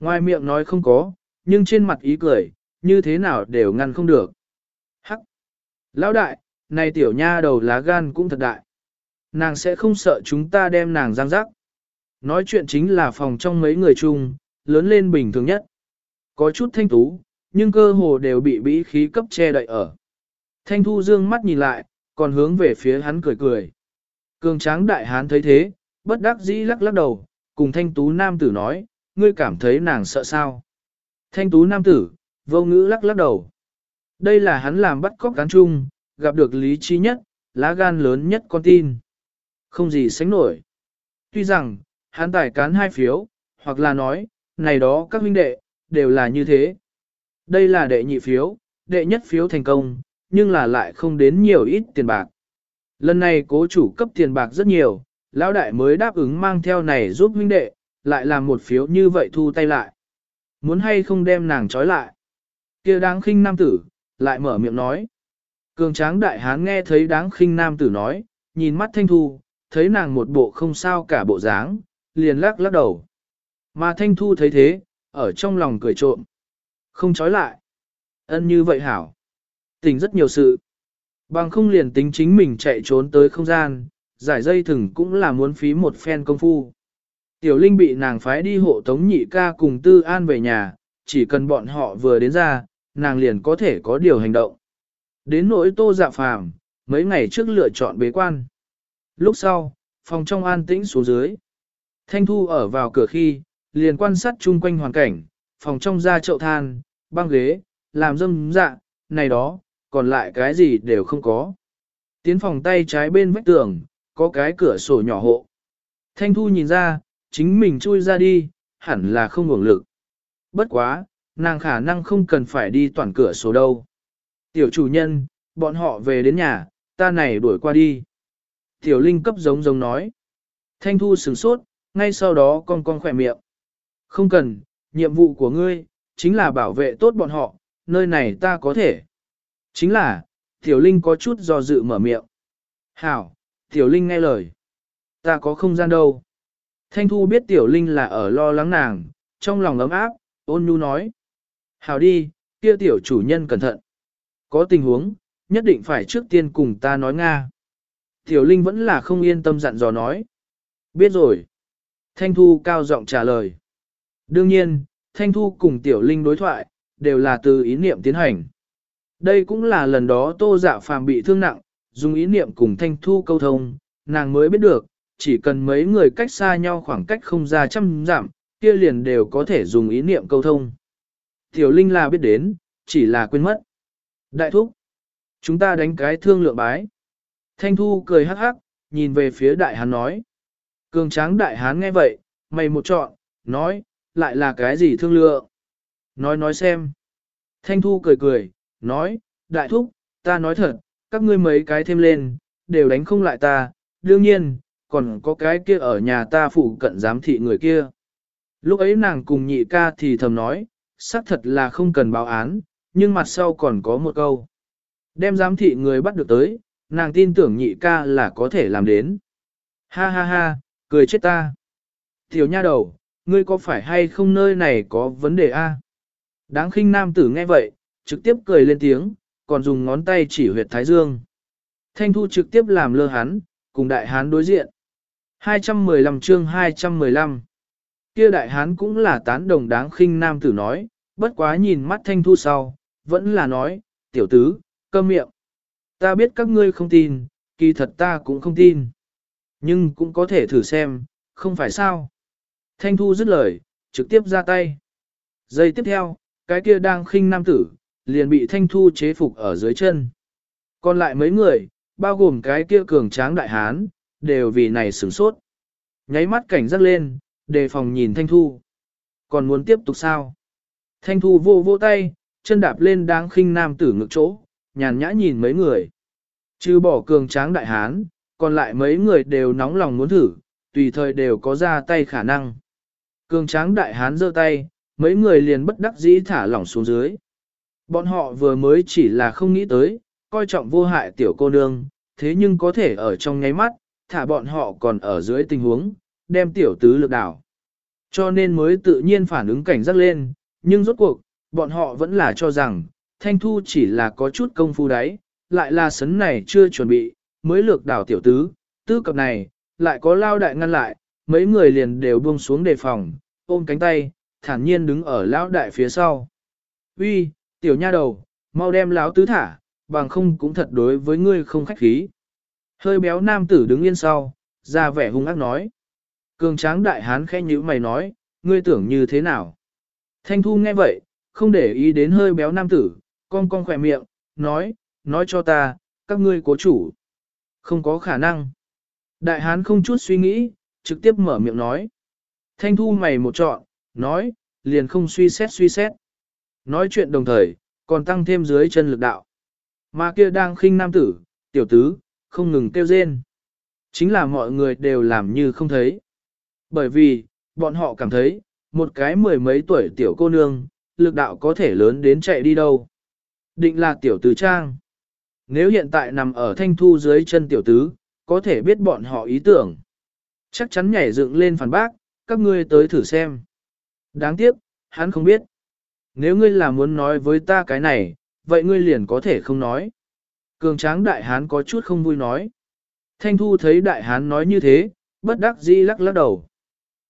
Ngoài miệng nói không có, nhưng trên mặt ý cười, như thế nào đều ngăn không được. Hắc! Lão đại, này tiểu nha đầu lá gan cũng thật đại. Nàng sẽ không sợ chúng ta đem nàng giang rắc. Nói chuyện chính là phòng trong mấy người chung, lớn lên bình thường nhất. Có chút thanh tú, nhưng cơ hồ đều bị bĩ khí cấp che đậy ở. Thanh thu dương mắt nhìn lại, còn hướng về phía hắn cười cười. Cường tráng đại hán thấy thế, bất đắc dĩ lắc lắc đầu, cùng thanh tú nam tử nói, ngươi cảm thấy nàng sợ sao. Thanh tú nam tử, vô ngữ lắc lắc đầu. Đây là hắn làm bắt cóc cán chung, gặp được lý trí nhất, lá gan lớn nhất con tin. Không gì sánh nổi. Tuy rằng, hắn tài cán hai phiếu, hoặc là nói, này đó các huynh đệ, đều là như thế. Đây là đệ nhị phiếu, đệ nhất phiếu thành công, nhưng là lại không đến nhiều ít tiền bạc. Lần này cố chủ cấp tiền bạc rất nhiều, lão đại mới đáp ứng mang theo này giúp huynh đệ, lại làm một phiếu như vậy thu tay lại. Muốn hay không đem nàng trói lại. kia đáng khinh nam tử, lại mở miệng nói. Cường tráng đại hán nghe thấy đáng khinh nam tử nói, nhìn mắt thanh thu, thấy nàng một bộ không sao cả bộ dáng, liền lắc lắc đầu. Mà thanh thu thấy thế, ở trong lòng cười trộm. Không trói lại. Ân như vậy hảo. Tình rất nhiều sự. Bằng không liền tính chính mình chạy trốn tới không gian, giải dây thừng cũng là muốn phí một phen công phu. Tiểu Linh bị nàng phái đi hộ tống nhị ca cùng Tư An về nhà, chỉ cần bọn họ vừa đến ra, nàng liền có thể có điều hành động. Đến nỗi tô dạ phàm, mấy ngày trước lựa chọn bế quan. Lúc sau, phòng trong an tĩnh xuống dưới. Thanh Thu ở vào cửa khi, liền quan sát chung quanh hoàn cảnh, phòng trong ra chậu than, băng ghế, làm dâm dạ, này đó, còn lại cái gì đều không có. Tiến phòng tay trái bên vách tường, có cái cửa sổ nhỏ hộ. Thanh Thu nhìn ra, chính mình chui ra đi, hẳn là không hưởng lực. Bất quá, nàng khả năng không cần phải đi toàn cửa sổ đâu. Tiểu chủ nhân, bọn họ về đến nhà, ta này đuổi qua đi. Tiểu Linh cấp giống giống nói. Thanh Thu sửng sốt, ngay sau đó con con khỏe miệng. Không cần, nhiệm vụ của ngươi, chính là bảo vệ tốt bọn họ, nơi này ta có thể. Chính là, Tiểu Linh có chút do dự mở miệng. Hảo, Tiểu Linh nghe lời. Ta có không gian đâu. Thanh Thu biết Tiểu Linh là ở lo lắng nàng, trong lòng ấm áp, ôn nhu nói. Hảo đi, kia Tiểu chủ nhân cẩn thận. Có tình huống, nhất định phải trước tiên cùng ta nói Nga. Tiểu Linh vẫn là không yên tâm dặn dò nói. Biết rồi. Thanh Thu cao giọng trả lời. Đương nhiên, Thanh Thu cùng Tiểu Linh đối thoại, đều là từ ý niệm tiến hành. Đây cũng là lần đó Tô Dạ Phàm bị thương nặng, dùng ý niệm cùng Thanh Thu câu thông, nàng mới biết được, chỉ cần mấy người cách xa nhau khoảng cách không ra trăm giảm, kia liền đều có thể dùng ý niệm câu thông. Tiểu Linh là biết đến, chỉ là quên mất. Đại thúc, chúng ta đánh cái thương lượng bái. Thanh Thu cười hắc hắc, nhìn về phía đại hán nói. Cường tráng đại hán nghe vậy, mày một chọn, nói, lại là cái gì thương lượng? Nói nói xem. Thanh Thu cười cười, nói, đại thúc, ta nói thật, các ngươi mấy cái thêm lên, đều đánh không lại ta, đương nhiên, còn có cái kia ở nhà ta phụ cận giám thị người kia. Lúc ấy nàng cùng nhị ca thì thầm nói, xác thật là không cần báo án, nhưng mặt sau còn có một câu. Đem giám thị người bắt được tới, nàng tin tưởng nhị ca là có thể làm đến. Ha ha ha, cười chết ta. Tiểu nha đầu, ngươi có phải hay không nơi này có vấn đề a? Đáng khinh nam tử nghe vậy, trực tiếp cười lên tiếng, còn dùng ngón tay chỉ huyệt thái dương. Thanh thu trực tiếp làm lơ hắn, cùng đại hán đối diện. 215 chương 215 Kia đại hán cũng là tán đồng đáng khinh nam tử nói, bất quá nhìn mắt thanh thu sau, vẫn là nói, tiểu tứ, cơm miệng. Ta biết các ngươi không tin, kỳ thật ta cũng không tin. Nhưng cũng có thể thử xem, không phải sao. Thanh Thu dứt lời, trực tiếp ra tay. Giây tiếp theo, cái kia đang khinh nam tử, liền bị Thanh Thu chế phục ở dưới chân. Còn lại mấy người, bao gồm cái kia cường tráng đại hán, đều vì này sửng sốt. Nháy mắt cảnh giác lên, đề phòng nhìn Thanh Thu. Còn muốn tiếp tục sao? Thanh Thu vô vô tay, chân đạp lên đáng khinh nam tử ngực chỗ, nhàn nhã nhìn mấy người. Chứ bỏ cường tráng đại hán, còn lại mấy người đều nóng lòng muốn thử, tùy thời đều có ra tay khả năng. Cường tráng đại hán giơ tay, mấy người liền bất đắc dĩ thả lỏng xuống dưới. Bọn họ vừa mới chỉ là không nghĩ tới, coi trọng vô hại tiểu cô nương, thế nhưng có thể ở trong nháy mắt, thả bọn họ còn ở dưới tình huống, đem tiểu tứ lực đảo. Cho nên mới tự nhiên phản ứng cảnh giác lên, nhưng rốt cuộc, bọn họ vẫn là cho rằng, Thanh Thu chỉ là có chút công phu đấy, lại là sấn này chưa chuẩn bị, mới lược đảo tiểu tứ, tư cập này, lại có lao đại ngăn lại, mấy người liền đều buông xuống đề phòng, ôm cánh tay, thản nhiên đứng ở lão đại phía sau. Uy, tiểu nha đầu, mau đem lão tứ thả, bằng không cũng thật đối với ngươi không khách khí. Hơi béo nam tử đứng yên sau, ra vẻ hung ác nói. Cường tráng đại hán khẽ nhíu mày nói, ngươi tưởng như thế nào? Thanh thu nghe vậy, không để ý đến hơi béo nam tử, con con khỏe miệng, nói, nói cho ta, các ngươi cố chủ. Không có khả năng. Đại hán không chút suy nghĩ, trực tiếp mở miệng nói. Thanh thu mày một trọn, nói, liền không suy xét suy xét. Nói chuyện đồng thời, còn tăng thêm dưới chân lực đạo. Mà kia đang khinh nam tử, tiểu tứ, không ngừng kêu rên. Chính là mọi người đều làm như không thấy. Bởi vì, bọn họ cảm thấy, một cái mười mấy tuổi tiểu cô nương, lực đạo có thể lớn đến chạy đi đâu. Định là tiểu tứ trang. Nếu hiện tại nằm ở thanh thu dưới chân tiểu tứ, có thể biết bọn họ ý tưởng. Chắc chắn nhảy dựng lên phản bác, các ngươi tới thử xem. Đáng tiếc, hắn không biết. Nếu ngươi là muốn nói với ta cái này, vậy ngươi liền có thể không nói. Cường tráng đại hán có chút không vui nói. Thanh thu thấy đại hán nói như thế, bất đắc dĩ lắc lắc đầu.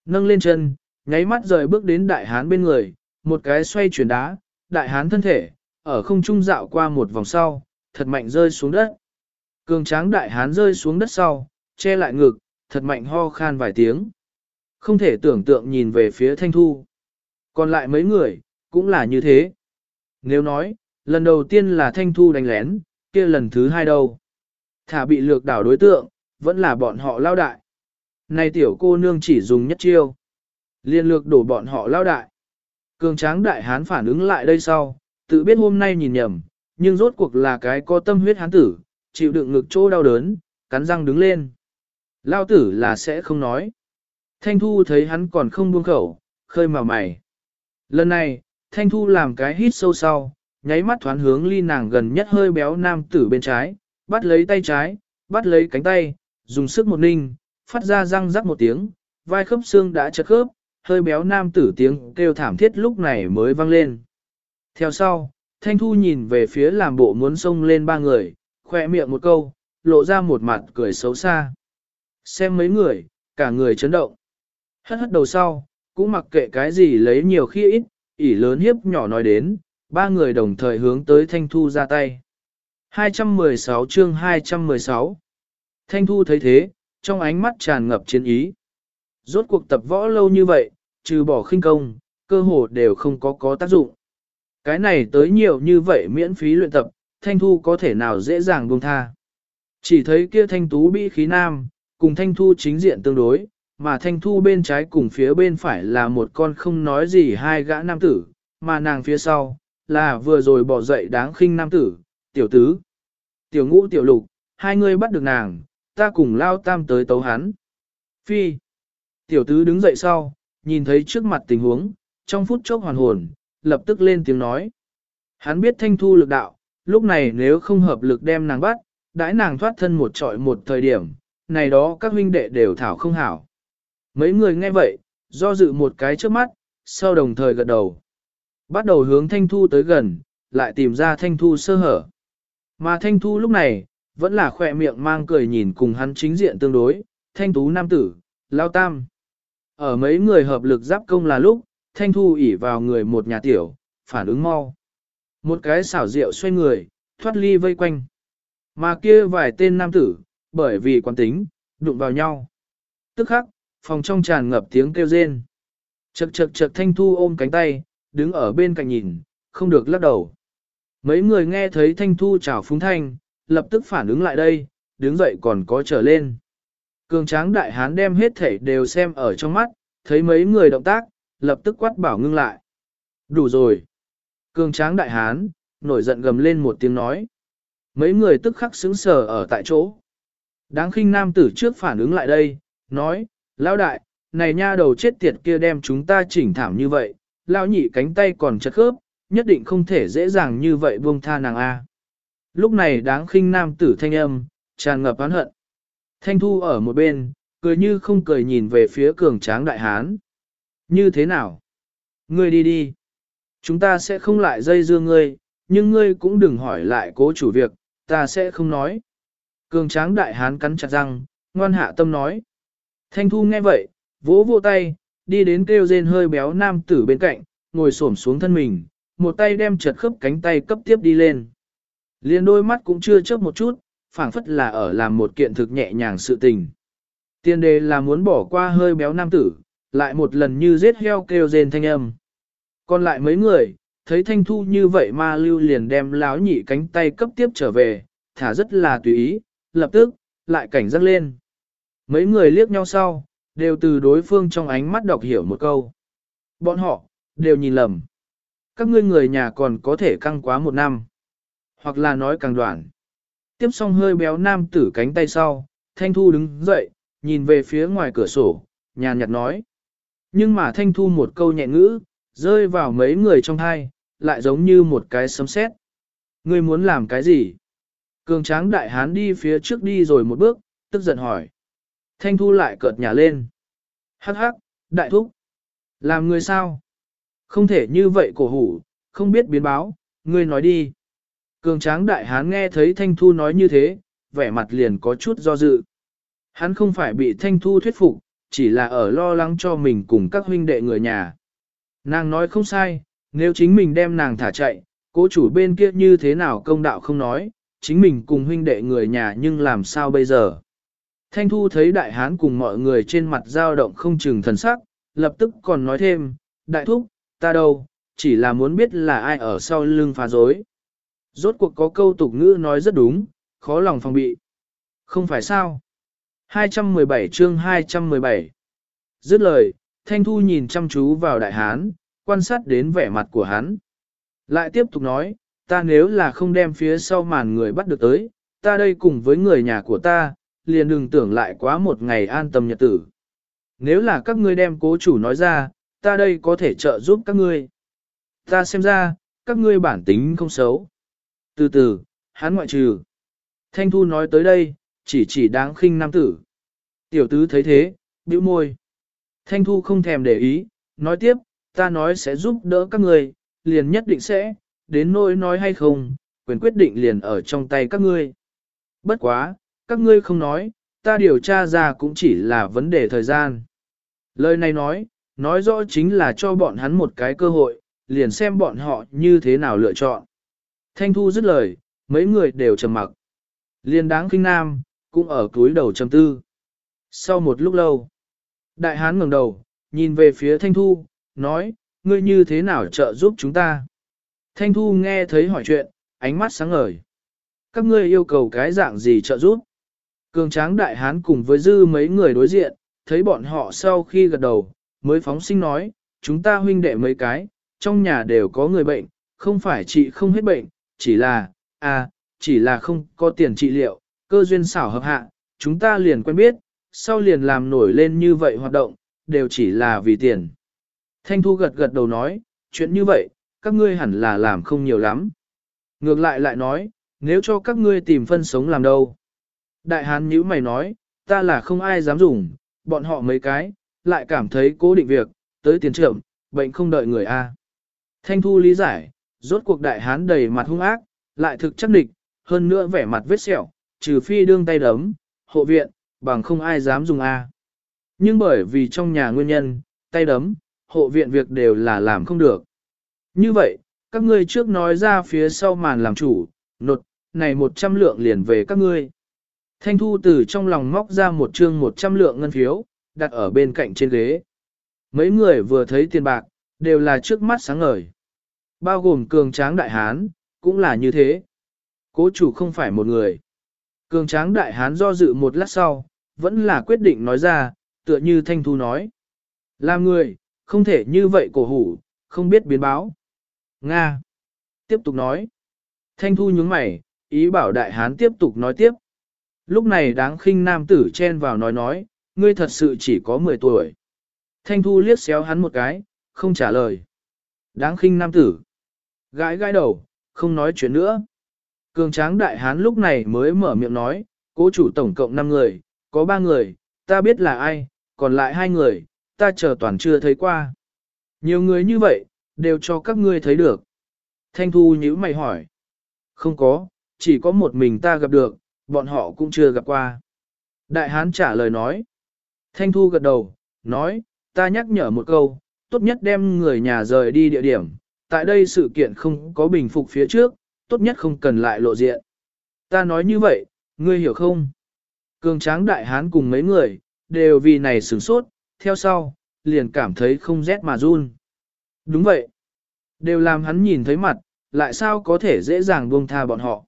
Nâng lên chân, nháy mắt rời bước đến đại hán bên người, một cái xoay chuyển đá, đại hán thân thể, ở không trung dạo qua một vòng sau, thật mạnh rơi xuống đất. Cường tráng đại hán rơi xuống đất sau, che lại ngực, thật mạnh ho khan vài tiếng. Không thể tưởng tượng nhìn về phía thanh thu. Còn lại mấy người, cũng là như thế. Nếu nói, lần đầu tiên là thanh thu đánh lén, kia lần thứ hai đâu. Thả bị lược đảo đối tượng, vẫn là bọn họ lao đại. Này tiểu cô nương chỉ dùng nhất chiêu. Liên lược đổ bọn họ lao đại. Cường tráng đại hán phản ứng lại đây sau, tự biết hôm nay nhìn nhầm, nhưng rốt cuộc là cái có tâm huyết hán tử, chịu đựng ngực chỗ đau đớn, cắn răng đứng lên. Lao tử là sẽ không nói. Thanh Thu thấy hắn còn không buông khẩu, khơi mà mày. Lần này, Thanh Thu làm cái hít sâu sau, nháy mắt thoáng hướng ly nàng gần nhất hơi béo nam tử bên trái, bắt lấy tay trái, bắt lấy cánh tay, dùng sức một ninh, phát ra răng rắc một tiếng, vai khớp xương đã chật khớp, hơi béo nam tử tiếng kêu thảm thiết lúc này mới vang lên. Theo sau, Thanh Thu nhìn về phía làm bộ muốn xông lên ba người, khoe miệng một câu, lộ ra một mặt cười xấu xa. Xem mấy người, cả người chấn động. Hất hất đầu sau, cũng mặc kệ cái gì lấy nhiều khi ít, ỉ lớn hiếp nhỏ nói đến, ba người đồng thời hướng tới Thanh Thu ra tay. 216 chương 216 Thanh Thu thấy thế, trong ánh mắt tràn ngập chiến ý. Rốt cuộc tập võ lâu như vậy, trừ bỏ khinh công, cơ hồ đều không có có tác dụng. Cái này tới nhiều như vậy miễn phí luyện tập, Thanh Thu có thể nào dễ dàng buông tha. Chỉ thấy kia Thanh Tú bị khí nam, cùng Thanh Thu chính diện tương đối, mà Thanh Thu bên trái cùng phía bên phải là một con không nói gì hai gã nam tử, mà nàng phía sau, là vừa rồi bỏ dậy đáng khinh nam tử, tiểu tứ, tiểu ngũ tiểu lục, hai người bắt được nàng, ta cùng lao tam tới tấu hắn. Phi, tiểu tứ đứng dậy sau, nhìn thấy trước mặt tình huống, trong phút chốc hoàn hồn, lập tức lên tiếng nói. Hắn biết thanh thu lực đạo, lúc này nếu không hợp lực đem nàng bắt, đãi nàng thoát thân một trọi một thời điểm, này đó các huynh đệ đều thảo không hảo. Mấy người nghe vậy, do dự một cái trước mắt, sau đồng thời gật đầu. Bắt đầu hướng thanh thu tới gần, lại tìm ra thanh thu sơ hở. Mà thanh thu lúc này, vẫn là khỏe miệng mang cười nhìn cùng hắn chính diện tương đối, thanh tú nam tử, lao tam. Ở mấy người hợp lực giáp công là lúc, thanh thu ỉ vào người một nhà tiểu, phản ứng mau. Một cái xảo rượu xoay người, thoát ly vây quanh. Mà kia vài tên nam tử, bởi vì quán tính, đụng vào nhau. Tức khắc, phòng trong tràn ngập tiếng kêu rên. Chật chật chật thanh thu ôm cánh tay, đứng ở bên cạnh nhìn, không được lắc đầu. Mấy người nghe thấy thanh thu chào phúng thanh, lập tức phản ứng lại đây, đứng dậy còn có trở lên. Cường tráng đại hán đem hết thể đều xem ở trong mắt, thấy mấy người động tác, lập tức quát bảo ngưng lại. Đủ rồi. Cường tráng đại hán, nổi giận gầm lên một tiếng nói. Mấy người tức khắc sững sờ ở tại chỗ. Đáng khinh nam tử trước phản ứng lại đây, nói, lão đại, này nha đầu chết tiệt kia đem chúng ta chỉnh thảm như vậy, lão nhị cánh tay còn chật khớp, nhất định không thể dễ dàng như vậy buông tha nàng A. Lúc này đáng khinh nam tử thanh âm, tràn ngập oán hận. Thanh thu ở một bên, cười như không cười nhìn về phía cường tráng đại hán. Như thế nào? Ngươi đi đi. Chúng ta sẽ không lại dây dưa ngươi, nhưng ngươi cũng đừng hỏi lại cố chủ việc, ta sẽ không nói. Cường tráng đại hán cắn chặt răng, ngoan hạ tâm nói. Thanh thu nghe vậy, vỗ vỗ tay, đi đến kêu rên hơi béo nam tử bên cạnh, ngồi xổm xuống thân mình, một tay đem chật khớp cánh tay cấp tiếp đi lên. Liên đôi mắt cũng chưa chớp một chút, phảng phất là ở làm một kiện thực nhẹ nhàng sự tình. Tiên đề là muốn bỏ qua hơi béo nam tử, lại một lần như giết heo kêu rên thanh âm. Còn lại mấy người, thấy thanh thu như vậy ma lưu liền đem láo nhị cánh tay cấp tiếp trở về, thả rất là tùy ý, lập tức, lại cảnh giác lên. Mấy người liếc nhau sau, đều từ đối phương trong ánh mắt đọc hiểu một câu. Bọn họ, đều nhìn lầm. Các ngươi người nhà còn có thể căng quá một năm. Hoặc là nói càng đoạn. Tiếp xong hơi béo nam tử cánh tay sau, Thanh Thu đứng dậy, nhìn về phía ngoài cửa sổ, nhàn nhạt nói. Nhưng mà Thanh Thu một câu nhẹ ngữ, rơi vào mấy người trong hai, lại giống như một cái sấm sét. Ngươi muốn làm cái gì? Cường tráng đại hán đi phía trước đi rồi một bước, tức giận hỏi. Thanh Thu lại cợt nhả lên. Hắc hắc, đại thúc. Làm người sao? Không thể như vậy cổ hủ, không biết biến báo, ngươi nói đi. Cường tráng đại hán nghe thấy Thanh Thu nói như thế, vẻ mặt liền có chút do dự. Hắn không phải bị Thanh Thu thuyết phục, chỉ là ở lo lắng cho mình cùng các huynh đệ người nhà. Nàng nói không sai, nếu chính mình đem nàng thả chạy, cố chủ bên kia như thế nào công đạo không nói, chính mình cùng huynh đệ người nhà nhưng làm sao bây giờ. Thanh Thu thấy đại hán cùng mọi người trên mặt dao động không chừng thần sắc, lập tức còn nói thêm, đại thúc, ta đâu, chỉ là muốn biết là ai ở sau lưng phá dối. Rốt cuộc có câu tục ngữ nói rất đúng, khó lòng phòng bị. Không phải sao? 217 chương 217 Dứt lời, Thanh Thu nhìn chăm chú vào đại hán, quan sát đến vẻ mặt của hắn. Lại tiếp tục nói, ta nếu là không đem phía sau màn người bắt được tới, ta đây cùng với người nhà của ta, liền đừng tưởng lại quá một ngày an tâm nhật tử. Nếu là các ngươi đem cố chủ nói ra, ta đây có thể trợ giúp các ngươi. Ta xem ra, các ngươi bản tính không xấu. Từ từ, hắn ngoại trừ. Thanh Thu nói tới đây, chỉ chỉ đáng khinh nam tử. Tiểu tứ thấy thế, bĩu môi. Thanh Thu không thèm để ý, nói tiếp, ta nói sẽ giúp đỡ các người, liền nhất định sẽ, đến nỗi nói hay không, quyền quyết định liền ở trong tay các ngươi. Bất quá, các ngươi không nói, ta điều tra ra cũng chỉ là vấn đề thời gian. Lời này nói, nói rõ chính là cho bọn hắn một cái cơ hội, liền xem bọn họ như thế nào lựa chọn. Thanh Thu dứt lời, mấy người đều trầm mặc. Liên đáng kinh nam, cũng ở túi đầu trầm tư. Sau một lúc lâu, đại hán ngẩng đầu, nhìn về phía Thanh Thu, nói, ngươi như thế nào trợ giúp chúng ta? Thanh Thu nghe thấy hỏi chuyện, ánh mắt sáng ngời. Các ngươi yêu cầu cái dạng gì trợ giúp? Cường tráng đại hán cùng với dư mấy người đối diện, thấy bọn họ sau khi gật đầu, mới phóng sinh nói, chúng ta huynh đệ mấy cái, trong nhà đều có người bệnh, không phải trị không hết bệnh, chỉ là, à, chỉ là không có tiền trị liệu, cơ duyên xảo hợp hạ, chúng ta liền quen biết, sau liền làm nổi lên như vậy hoạt động, đều chỉ là vì tiền. Thanh Thu gật gật đầu nói, chuyện như vậy, các ngươi hẳn là làm không nhiều lắm. Ngược lại lại nói, nếu cho các ngươi tìm phân sống làm đâu. Đại hán nhữ mày nói, ta là không ai dám dùng, bọn họ mấy cái, lại cảm thấy cố định việc, tới tiền trưởng, bệnh không đợi người A. Thanh Thu lý giải, rốt cuộc đại hán đầy mặt hung ác, lại thực chắc địch, hơn nữa vẻ mặt vết sẹo, trừ phi đương tay đấm, hộ viện, bằng không ai dám dùng A. Nhưng bởi vì trong nhà nguyên nhân, tay đấm, hộ viện việc đều là làm không được. Như vậy, các ngươi trước nói ra phía sau màn làm chủ, nột, này một trăm lượng liền về các ngươi. Thanh thu từ trong lòng móc ra một chương một trăm lượng ngân phiếu, đặt ở bên cạnh trên ghế. Mấy người vừa thấy tiền bạc, đều là trước mắt sáng ngời. Bao gồm cường tráng đại hán, cũng là như thế. Cố chủ không phải một người. Cường tráng đại hán do dự một lát sau, vẫn là quyết định nói ra, tựa như Thanh Thu nói. Làm người, không thể như vậy cổ hủ, không biết biến báo. Nga. Tiếp tục nói. Thanh Thu nhướng mày, ý bảo đại hán tiếp tục nói tiếp. Lúc này đáng khinh nam tử chen vào nói nói, ngươi thật sự chỉ có 10 tuổi. Thanh Thu liếc xéo hắn một cái, không trả lời. Đáng khinh nam tử. Gãi gãi đầu, không nói chuyện nữa. Cường tráng đại hán lúc này mới mở miệng nói, cố chủ tổng cộng 5 người, có 3 người, ta biết là ai, còn lại hai người, ta chờ toàn chưa thấy qua. Nhiều người như vậy, đều cho các ngươi thấy được. Thanh Thu nhíu mày hỏi. Không có, chỉ có một mình ta gặp được, bọn họ cũng chưa gặp qua. Đại hán trả lời nói. Thanh Thu gật đầu, nói, ta nhắc nhở một câu, tốt nhất đem người nhà rời đi địa điểm, tại đây sự kiện không có bình phục phía trước, tốt nhất không cần lại lộ diện. Ta nói như vậy, ngươi hiểu không? Cường tráng đại hán cùng mấy người, đều vì này sửng sốt, theo sau, liền cảm thấy không rét mà run. Đúng vậy. Đều làm hắn nhìn thấy mặt, lại sao có thể dễ dàng buông tha bọn họ.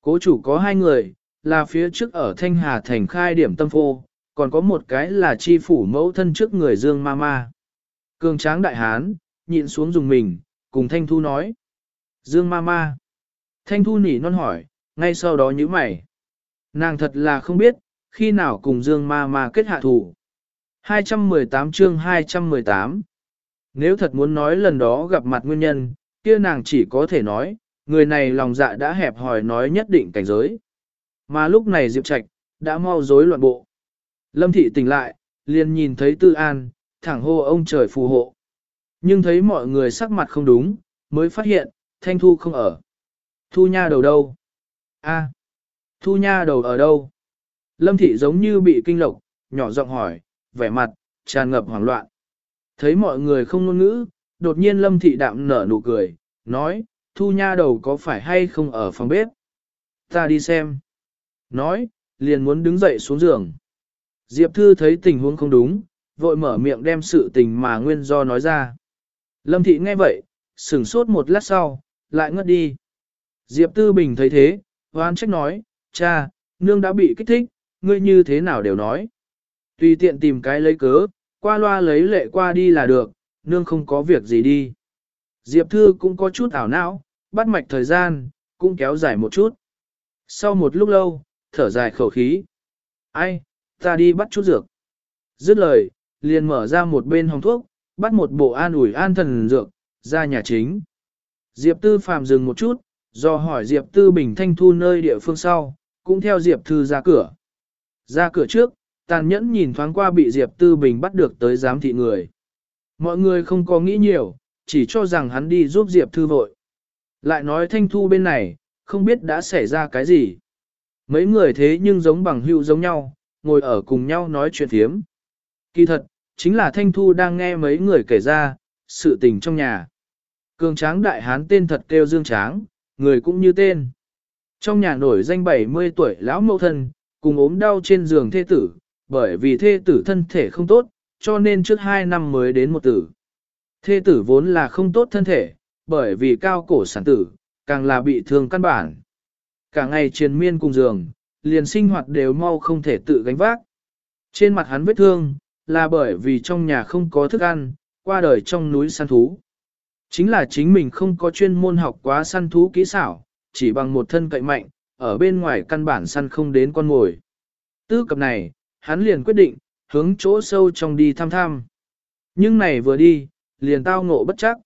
Cố chủ có hai người, là phía trước ở Thanh Hà thành khai điểm tâm phô, còn có một cái là chi phủ mẫu thân trước người Dương Ma Ma. Cường tráng đại hán, nhịn xuống dùng mình, cùng Thanh Thu nói. Dương Ma Ma. Thanh Thu nỉ non hỏi, ngay sau đó nhíu mày. Nàng thật là không biết, khi nào cùng Dương Ma Ma kết hạ thủ. 218 chương 218 Nếu thật muốn nói lần đó gặp mặt nguyên nhân, kia nàng chỉ có thể nói, người này lòng dạ đã hẹp hòi nói nhất định cảnh giới. Mà lúc này Diệp Trạch đã mau rối loạn bộ. Lâm Thị tỉnh lại, liền nhìn thấy Tư An, thẳng hô ông trời phù hộ. Nhưng thấy mọi người sắc mặt không đúng, mới phát hiện, Thanh Thu không ở. Thu Nha đầu đâu? A, Thu Nha đầu ở đâu? Lâm Thị giống như bị kinh lộc, nhỏ giọng hỏi, vẻ mặt, tràn ngập hoảng loạn. Thấy mọi người không ngôn ngữ, đột nhiên Lâm Thị đạm nở nụ cười, nói, Thu Nha đầu có phải hay không ở phòng bếp? Ta đi xem. Nói, liền muốn đứng dậy xuống giường. Diệp Thư thấy tình huống không đúng, vội mở miệng đem sự tình mà nguyên do nói ra. Lâm Thị nghe vậy, sửng sốt một lát sau, lại ngất đi. Diệp Tư Bình thấy thế, hoan trách nói, cha, nương đã bị kích thích, ngươi như thế nào đều nói. Tùy tiện tìm cái lấy cớ, qua loa lấy lệ qua đi là được, nương không có việc gì đi. Diệp Thư cũng có chút ảo não, bắt mạch thời gian, cũng kéo dài một chút. Sau một lúc lâu, thở dài khẩu khí. Ai, ta đi bắt chút dược. Dứt lời, liền mở ra một bên hồng thuốc, bắt một bộ an ủi an thần dược, ra nhà chính. Diệp Tư Phạm dừng một chút, do hỏi Diệp Tư Bình Thanh Thu nơi địa phương sau, cũng theo Diệp Thư ra cửa. Ra cửa trước, tàn nhẫn nhìn thoáng qua bị Diệp Tư Bình bắt được tới giám thị người. Mọi người không có nghĩ nhiều, chỉ cho rằng hắn đi giúp Diệp Thư vội. Lại nói Thanh Thu bên này, không biết đã xảy ra cái gì. Mấy người thế nhưng giống bằng hữu giống nhau, ngồi ở cùng nhau nói chuyện thiếm. Kỳ thật, chính là Thanh Thu đang nghe mấy người kể ra, sự tình trong nhà. Cường tráng đại hán tên thật kêu Dương Tráng, người cũng như tên. Trong nhà nổi danh 70 tuổi lão mẫu thân, cùng ốm đau trên giường thê tử, bởi vì thê tử thân thể không tốt, cho nên trước 2 năm mới đến một tử. Thê tử vốn là không tốt thân thể, bởi vì cao cổ sản tử, càng là bị thương căn bản. Cả ngày triền miên cùng giường, liền sinh hoạt đều mau không thể tự gánh vác. Trên mặt hắn vết thương, là bởi vì trong nhà không có thức ăn, qua đời trong núi săn thú. Chính là chính mình không có chuyên môn học quá săn thú kỹ xảo, chỉ bằng một thân cậy mạnh, ở bên ngoài căn bản săn không đến con mồi. Tư cập này, hắn liền quyết định, hướng chỗ sâu trong đi thăm thăm. Nhưng này vừa đi, liền tao ngộ bất chắc.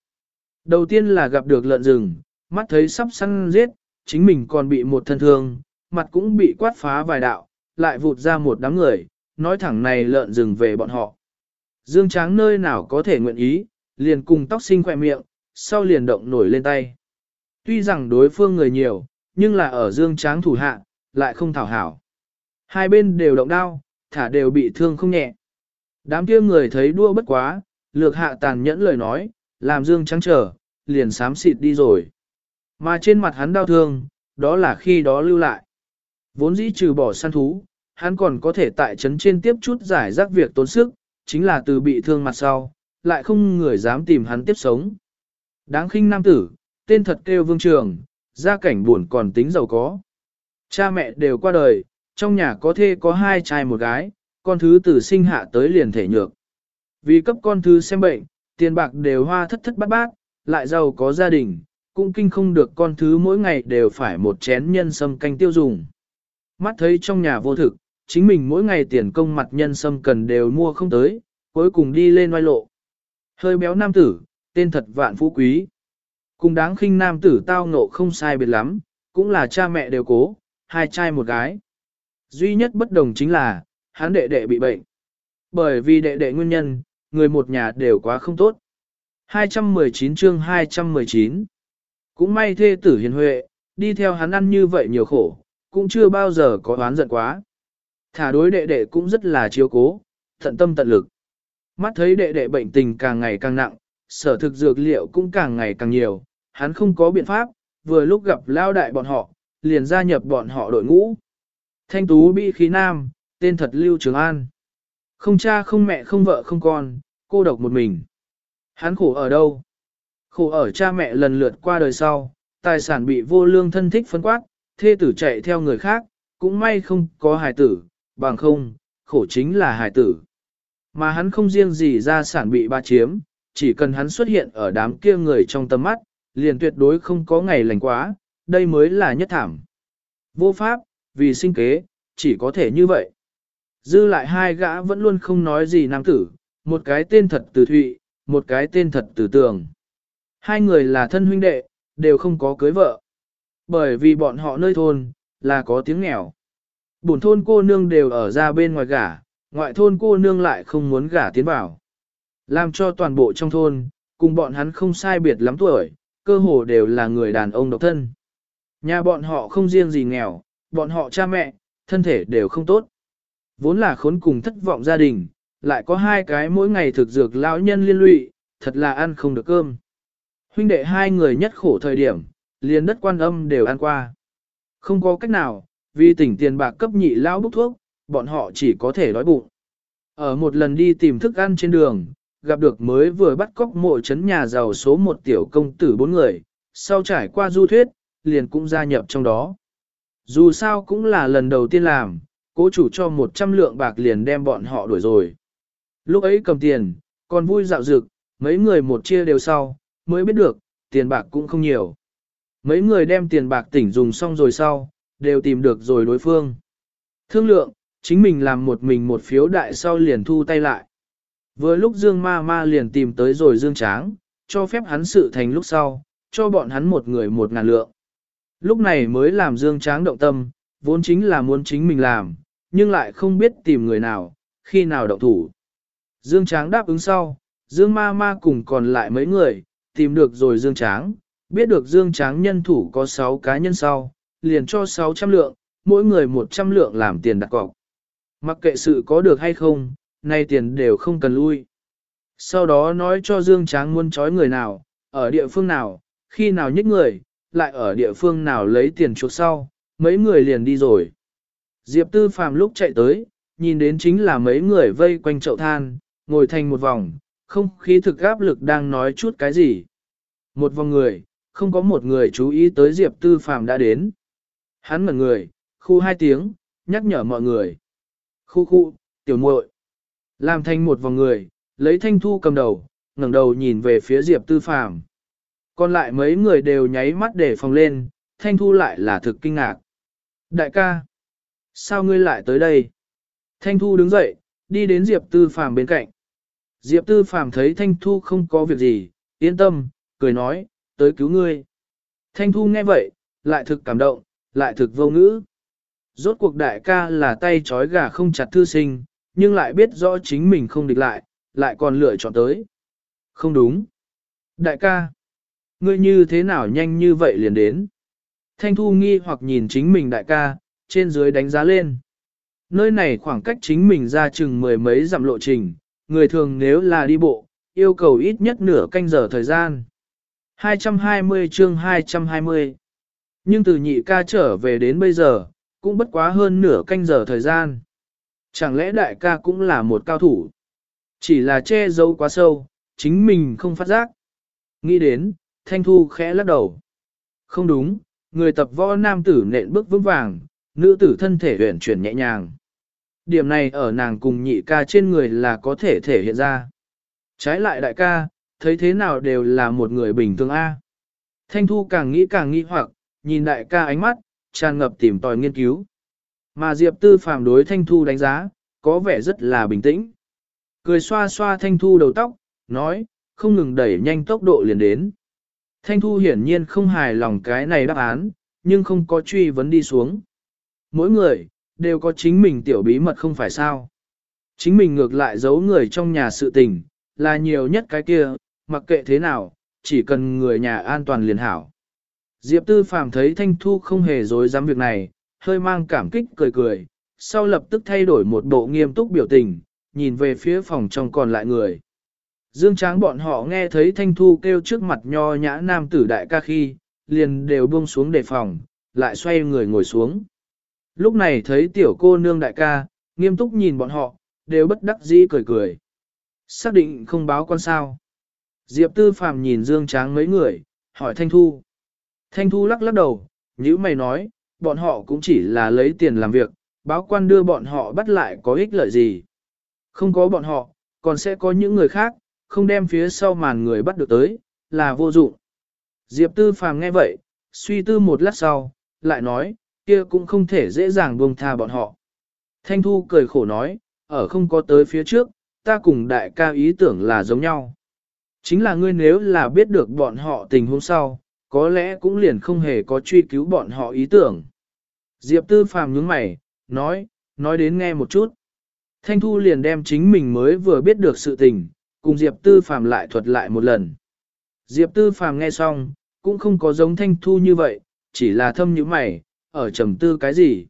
Đầu tiên là gặp được lợn rừng, mắt thấy sắp săn giết, chính mình còn bị một thân thương, mặt cũng bị quát phá vài đạo, lại vụt ra một đám người, nói thẳng này lợn rừng về bọn họ. Dương Tráng nơi nào có thể nguyện ý, liền cùng tóc sinh khỏe miệng, sau liền động nổi lên tay. Tuy rằng đối phương người nhiều, nhưng là ở Dương Tráng thủ hạ, lại không thảo hảo. Hai bên đều động đao, thả đều bị thương không nhẹ. Đám kia người thấy đua bất quá, lược hạ tàn nhẫn lời nói, làm Dương Tráng trở, liền sám xịt đi rồi. Mà trên mặt hắn đau thương, đó là khi đó lưu lại. Vốn dĩ trừ bỏ săn thú, hắn còn có thể tại trấn trên tiếp chút giải rác việc tốn sức, chính là từ bị thương mặt sau, lại không người dám tìm hắn tiếp sống. Đáng khinh nam tử, tên thật kêu vương trường, gia cảnh buồn còn tính giàu có. Cha mẹ đều qua đời, trong nhà có thê có hai trai một gái, con thứ từ sinh hạ tới liền thể nhược. Vì cấp con thứ xem bệnh, tiền bạc đều hoa thất thất bát bát, lại giàu có gia đình, cũng kinh không được con thứ mỗi ngày đều phải một chén nhân sâm canh tiêu dùng. Mắt thấy trong nhà vô thực, chính mình mỗi ngày tiền công mặt nhân sâm cần đều mua không tới, cuối cùng đi lên oai lộ. Hơi béo nam tử, tên thật vạn phú quý. Cùng đáng khinh nam tử tao ngộ không sai biệt lắm, cũng là cha mẹ đều cố, hai trai một gái. Duy nhất bất đồng chính là, hắn đệ đệ bị bệnh. Bởi vì đệ đệ nguyên nhân, người một nhà đều quá không tốt. 219 chương 219 Cũng may thê tử hiền huệ, đi theo hắn ăn như vậy nhiều khổ, cũng chưa bao giờ có oán giận quá. Thả đối đệ đệ cũng rất là chiếu cố, thận tâm tận lực. Mắt thấy đệ đệ bệnh tình càng ngày càng nặng, sở thực dược liệu cũng càng ngày càng nhiều, hắn không có biện pháp, vừa lúc gặp lao đại bọn họ, liền gia nhập bọn họ đội ngũ. Thanh tú bị khí nam, tên thật Lưu Trường An. Không cha không mẹ không vợ không con, cô độc một mình. Hắn khổ ở đâu? Khổ ở cha mẹ lần lượt qua đời sau, tài sản bị vô lương thân thích phân quát, thê tử chạy theo người khác, cũng may không có hài tử, bằng không, khổ chính là hài tử. Mà hắn không riêng gì ra sản bị ba chiếm, chỉ cần hắn xuất hiện ở đám kia người trong tầm mắt, liền tuyệt đối không có ngày lành quá, đây mới là nhất thảm. Vô pháp, vì sinh kế, chỉ có thể như vậy. Dư lại hai gã vẫn luôn không nói gì nam tử, một cái tên thật từ thụy, một cái tên thật từ tường. Hai người là thân huynh đệ, đều không có cưới vợ. Bởi vì bọn họ nơi thôn, là có tiếng nghèo. Bổn thôn cô nương đều ở ra bên ngoài gả, ngoại thôn cô nương lại không muốn gả tiến vào. Làm cho toàn bộ trong thôn, cùng bọn hắn không sai biệt lắm tuổi, cơ hồ đều là người đàn ông độc thân. Nhà bọn họ không riêng gì nghèo, bọn họ cha mẹ, thân thể đều không tốt. Vốn là khốn cùng thất vọng gia đình, lại có hai cái mỗi ngày thực dược lão nhân liên lụy, thật là ăn không được cơm. Huynh đệ hai người nhất khổ thời điểm, liền đất quan âm đều ăn qua. Không có cách nào, vì tỉnh tiền bạc cấp nhị lão bốc thuốc, bọn họ chỉ có thể đói bụng. Ở một lần đi tìm thức ăn trên đường, gặp được mới vừa bắt cóc mộ chấn nhà giàu số một tiểu công tử bốn người, sau trải qua du thuyết, liền cũng gia nhập trong đó. Dù sao cũng là lần đầu tiên làm, cố chủ cho 100 lượng bạc liền đem bọn họ đuổi rồi. Lúc ấy cầm tiền, còn vui dạo dực, mấy người một chia đều sau, mới biết được, tiền bạc cũng không nhiều. Mấy người đem tiền bạc tỉnh dùng xong rồi sau, đều tìm được rồi đối phương. Thương lượng, chính mình làm một mình một phiếu đại sau liền thu tay lại. Vừa lúc Dương Ma Ma liền tìm tới rồi Dương Tráng, cho phép hắn sự thành lúc sau, cho bọn hắn một người một ngàn lượng. Lúc này mới làm Dương Tráng động tâm, vốn chính là muốn chính mình làm, nhưng lại không biết tìm người nào, khi nào động thủ. Dương Tráng đáp ứng sau, Dương Ma Ma cùng còn lại mấy người, tìm được rồi Dương Tráng, biết được Dương Tráng nhân thủ có 6 cá nhân sau, liền cho 600 lượng, mỗi người 100 lượng làm tiền đặt cọc. Mặc kệ sự có được hay không, nay tiền đều không cần lui. Sau đó nói cho Dương Tráng muốn trói người nào, ở địa phương nào, khi nào nhích người, lại ở địa phương nào lấy tiền chuộc sau, mấy người liền đi rồi. Diệp Tư Phàm lúc chạy tới, nhìn đến chính là mấy người vây quanh chậu than, ngồi thành một vòng, không khí thực áp lực đang nói chút cái gì. Một vòng người, không có một người chú ý tới Diệp Tư Phàm đã đến. Hắn ngẩn người, khu hai tiếng, nhắc nhở mọi người. Khu khu, tiểu muội Làm thành một vòng người, lấy thanh thu cầm đầu, ngẩng đầu nhìn về phía Diệp Tư Phàm Còn lại mấy người đều nháy mắt để phòng lên, thanh thu lại là thực kinh ngạc. Đại ca, sao ngươi lại tới đây? Thanh thu đứng dậy, đi đến Diệp Tư Phàm bên cạnh. Diệp Tư Phàm thấy Thanh Thu không có việc gì, yên tâm, cười nói, tới cứu ngươi. Thanh Thu nghe vậy, lại thực cảm động, lại thực vô ngữ. Rốt cuộc đại ca là tay trói gà không chặt thư sinh, nhưng lại biết rõ chính mình không địch lại, lại còn lựa chọn tới. Không đúng. Đại ca, ngươi như thế nào nhanh như vậy liền đến. Thanh Thu nghi hoặc nhìn chính mình đại ca, trên dưới đánh giá lên. Nơi này khoảng cách chính mình ra chừng mười mấy dặm lộ trình, người thường nếu là đi bộ, yêu cầu ít nhất nửa canh giờ thời gian. 220 chương 220 nhưng từ nhị ca trở về đến bây giờ, cũng bất quá hơn nửa canh giờ thời gian. Chẳng lẽ đại ca cũng là một cao thủ? Chỉ là che giấu quá sâu, chính mình không phát giác. Nghĩ đến, Thanh Thu khẽ lắc đầu. Không đúng, người tập võ nam tử nện bước vững vàng, nữ tử thân thể huyển chuyển nhẹ nhàng. Điểm này ở nàng cùng nhị ca trên người là có thể thể hiện ra. Trái lại đại ca, thấy thế nào đều là một người bình thường A. Thanh Thu càng nghĩ càng nghi hoặc, nhìn đại ca ánh mắt, tràn ngập tìm tòi nghiên cứu. Mà Diệp Tư phàm đối Thanh Thu đánh giá, có vẻ rất là bình tĩnh. Cười xoa xoa Thanh Thu đầu tóc, nói, không ngừng đẩy nhanh tốc độ liền đến. Thanh Thu hiển nhiên không hài lòng cái này đáp án, nhưng không có truy vấn đi xuống. Mỗi người, đều có chính mình tiểu bí mật không phải sao. Chính mình ngược lại giấu người trong nhà sự tình, là nhiều nhất cái kia, mặc kệ thế nào, chỉ cần người nhà an toàn liền hảo. Diệp Tư Phàm thấy Thanh Thu không hề dối dám việc này, hơi mang cảm kích cười cười, sau lập tức thay đổi một bộ nghiêm túc biểu tình, nhìn về phía phòng trong còn lại người. Dương Tráng bọn họ nghe thấy Thanh Thu kêu trước mặt nho nhã nam tử đại ca khi, liền đều buông xuống đề phòng, lại xoay người ngồi xuống. Lúc này thấy tiểu cô nương đại ca, nghiêm túc nhìn bọn họ, đều bất đắc dĩ cười cười. Xác định không báo con sao. Diệp Tư Phàm nhìn Dương Tráng mấy người, hỏi Thanh Thu. Thanh Thu lắc lắc đầu, như mày nói, bọn họ cũng chỉ là lấy tiền làm việc, báo quan đưa bọn họ bắt lại có ích lợi gì. Không có bọn họ, còn sẽ có những người khác, không đem phía sau màn người bắt được tới, là vô dụng. Diệp Tư Phàm nghe vậy, suy tư một lát sau, lại nói, kia cũng không thể dễ dàng buông tha bọn họ. Thanh Thu cười khổ nói, ở không có tới phía trước, ta cùng đại ca ý tưởng là giống nhau. Chính là ngươi nếu là biết được bọn họ tình huống sau, có lẽ cũng liền không hề có truy cứu bọn họ ý tưởng. Diệp Tư Phàm nhướng mày, nói, nói đến nghe một chút. Thanh Thu liền đem chính mình mới vừa biết được sự tình, cùng Diệp Tư Phàm lại thuật lại một lần. Diệp Tư Phàm nghe xong, cũng không có giống Thanh Thu như vậy, chỉ là thâm như mày, ở trầm tư cái gì.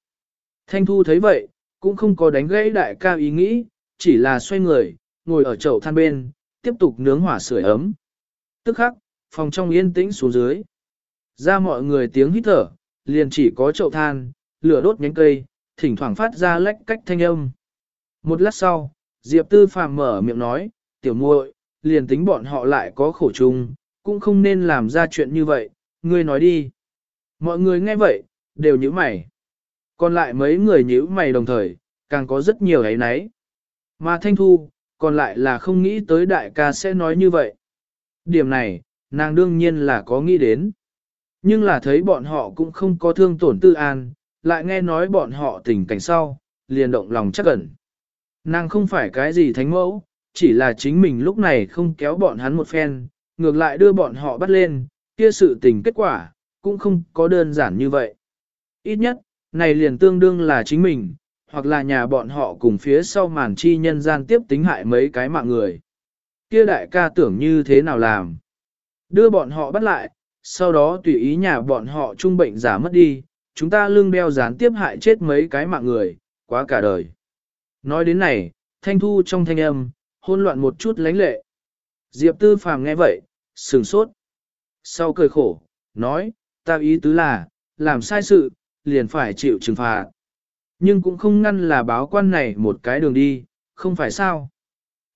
Thanh Thu thấy vậy, cũng không có đánh gãy đại ca ý nghĩ, chỉ là xoay người, ngồi ở chậu than bên, tiếp tục nướng hỏa sưởi ấm. Tức khắc, phòng trong yên tĩnh xuống dưới. Ra mọi người tiếng hít thở, liền chỉ có chậu than, lửa đốt nhánh cây, thỉnh thoảng phát ra lách cách thanh âm. Một lát sau, Diệp Tư Phạm mở miệng nói, tiểu muội, liền tính bọn họ lại có khổ chung, cũng không nên làm ra chuyện như vậy, ngươi nói đi. Mọi người nghe vậy, đều nhíu mày. Còn lại mấy người nhíu mày đồng thời, càng có rất nhiều ấy nấy. Mà Thanh Thu, còn lại là không nghĩ tới đại ca sẽ nói như vậy. Điểm này, nàng đương nhiên là có nghĩ đến. Nhưng là thấy bọn họ cũng không có thương tổn tư an, lại nghe nói bọn họ tình cảnh sau, liền động lòng chắc ẩn. Nàng không phải cái gì thánh mẫu, chỉ là chính mình lúc này không kéo bọn hắn một phen, ngược lại đưa bọn họ bắt lên, kia sự tình kết quả, cũng không có đơn giản như vậy. Ít nhất, này liền tương đương là chính mình, hoặc là nhà bọn họ cùng phía sau màn chi nhân gian tiếp tính hại mấy cái mạng người. Kia đại ca tưởng như thế nào làm? Đưa bọn họ bắt lại, sau đó tùy ý nhà bọn họ trung bệnh giả mất đi, chúng ta lương đeo gián tiếp hại chết mấy cái mạng người, quá cả đời. Nói đến này, thanh thu trong thanh âm, hôn loạn một chút lánh lệ. Diệp tư phàm nghe vậy, sừng sốt. Sau cười khổ, nói, ta ý tứ là, làm sai sự, liền phải chịu trừng phạt. Nhưng cũng không ngăn là báo quan này một cái đường đi, không phải sao.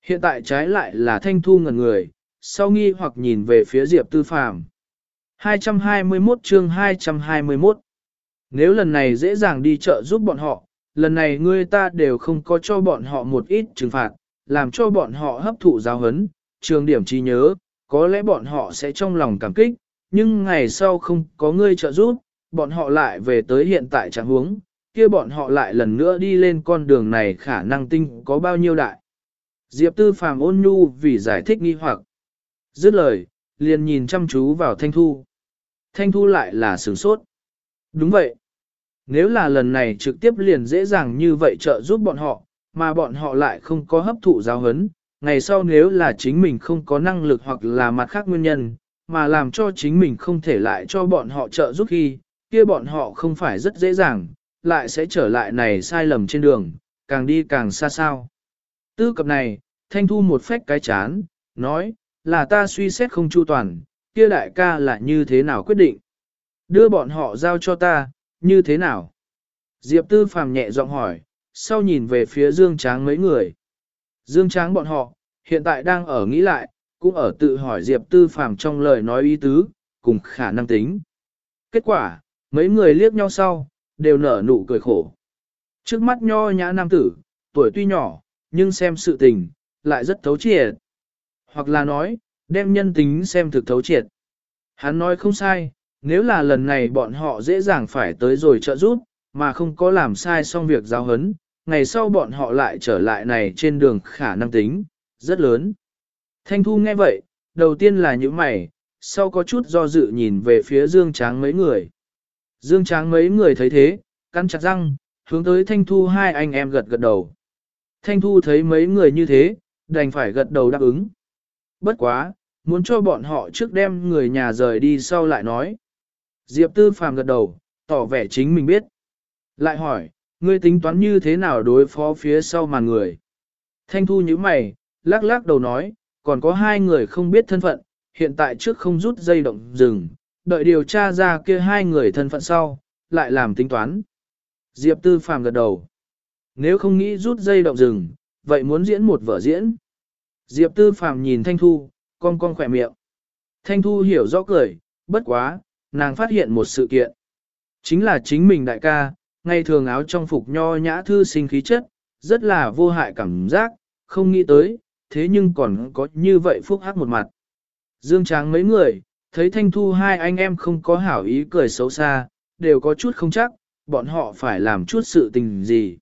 Hiện tại trái lại là thanh thu ngần người, sau nghi hoặc nhìn về phía Diệp Tư Phàm. 221 chương 221 Nếu lần này dễ dàng đi chợ giúp bọn họ, lần này ngươi ta đều không có cho bọn họ một ít trừng phạt, làm cho bọn họ hấp thụ giáo hấn, trường điểm trí nhớ, có lẽ bọn họ sẽ trong lòng cảm kích, nhưng ngày sau không có ngươi trợ giúp, bọn họ lại về tới hiện tại trạng huống, kia bọn họ lại lần nữa đi lên con đường này khả năng tinh có bao nhiêu đại. Diệp Tư Phàm ôn nhu vì giải thích nghi hoặc. Dứt lời, liền nhìn chăm chú vào Thanh Thu. Thanh Thu lại là sửng sốt. Đúng vậy. Nếu là lần này trực tiếp liền dễ dàng như vậy trợ giúp bọn họ, mà bọn họ lại không có hấp thụ giáo hấn, ngày sau nếu là chính mình không có năng lực hoặc là mặt khác nguyên nhân, mà làm cho chính mình không thể lại cho bọn họ trợ giúp khi, kia bọn họ không phải rất dễ dàng, lại sẽ trở lại này sai lầm trên đường, càng đi càng xa sao. Tư cập này, Thanh Thu một phách cái chán, nói, là ta suy xét không chu toàn, kia đại ca là như thế nào quyết định. Đưa bọn họ giao cho ta, như thế nào? Diệp Tư Phàm nhẹ giọng hỏi, sau nhìn về phía Dương Tráng mấy người. Dương Tráng bọn họ, hiện tại đang ở nghĩ lại, cũng ở tự hỏi Diệp Tư Phàm trong lời nói ý tứ, cùng khả năng tính. Kết quả, mấy người liếc nhau sau, đều nở nụ cười khổ. Trước mắt nho nhã nam tử, tuổi tuy nhỏ, nhưng xem sự tình, lại rất thấu triệt. Hoặc là nói, đem nhân tính xem thực thấu triệt. Hắn nói không sai, nếu là lần này bọn họ dễ dàng phải tới rồi trợ giúp, mà không có làm sai xong việc giáo hấn, ngày sau bọn họ lại trở lại này trên đường khả năng tính, rất lớn. Thanh Thu nghe vậy, đầu tiên là những mày, sau có chút do dự nhìn về phía Dương Tráng mấy người. Dương Tráng mấy người thấy thế, cắn chặt răng, hướng tới Thanh Thu hai anh em gật gật đầu. Thanh Thu thấy mấy người như thế, đành phải gật đầu đáp ứng. Bất quá, muốn cho bọn họ trước đem người nhà rời đi sau lại nói. Diệp Tư Phàm gật đầu, tỏ vẻ chính mình biết. Lại hỏi, ngươi tính toán như thế nào đối phó phía sau màn người? Thanh Thu như mày, lắc lắc đầu nói, còn có hai người không biết thân phận, hiện tại trước không rút dây động rừng, đợi điều tra ra kia hai người thân phận sau, lại làm tính toán. Diệp Tư Phàm gật đầu. Nếu không nghĩ rút dây động rừng, vậy muốn diễn một vở diễn. Diệp Tư Phàm nhìn Thanh Thu, con con khỏe miệng. Thanh Thu hiểu rõ cười, bất quá, nàng phát hiện một sự kiện. Chính là chính mình đại ca, ngày thường áo trong phục nho nhã thư sinh khí chất, rất là vô hại cảm giác, không nghĩ tới, thế nhưng còn có như vậy phúc hắc một mặt. Dương Tráng mấy người, thấy Thanh Thu hai anh em không có hảo ý cười xấu xa, đều có chút không chắc, bọn họ phải làm chút sự tình gì.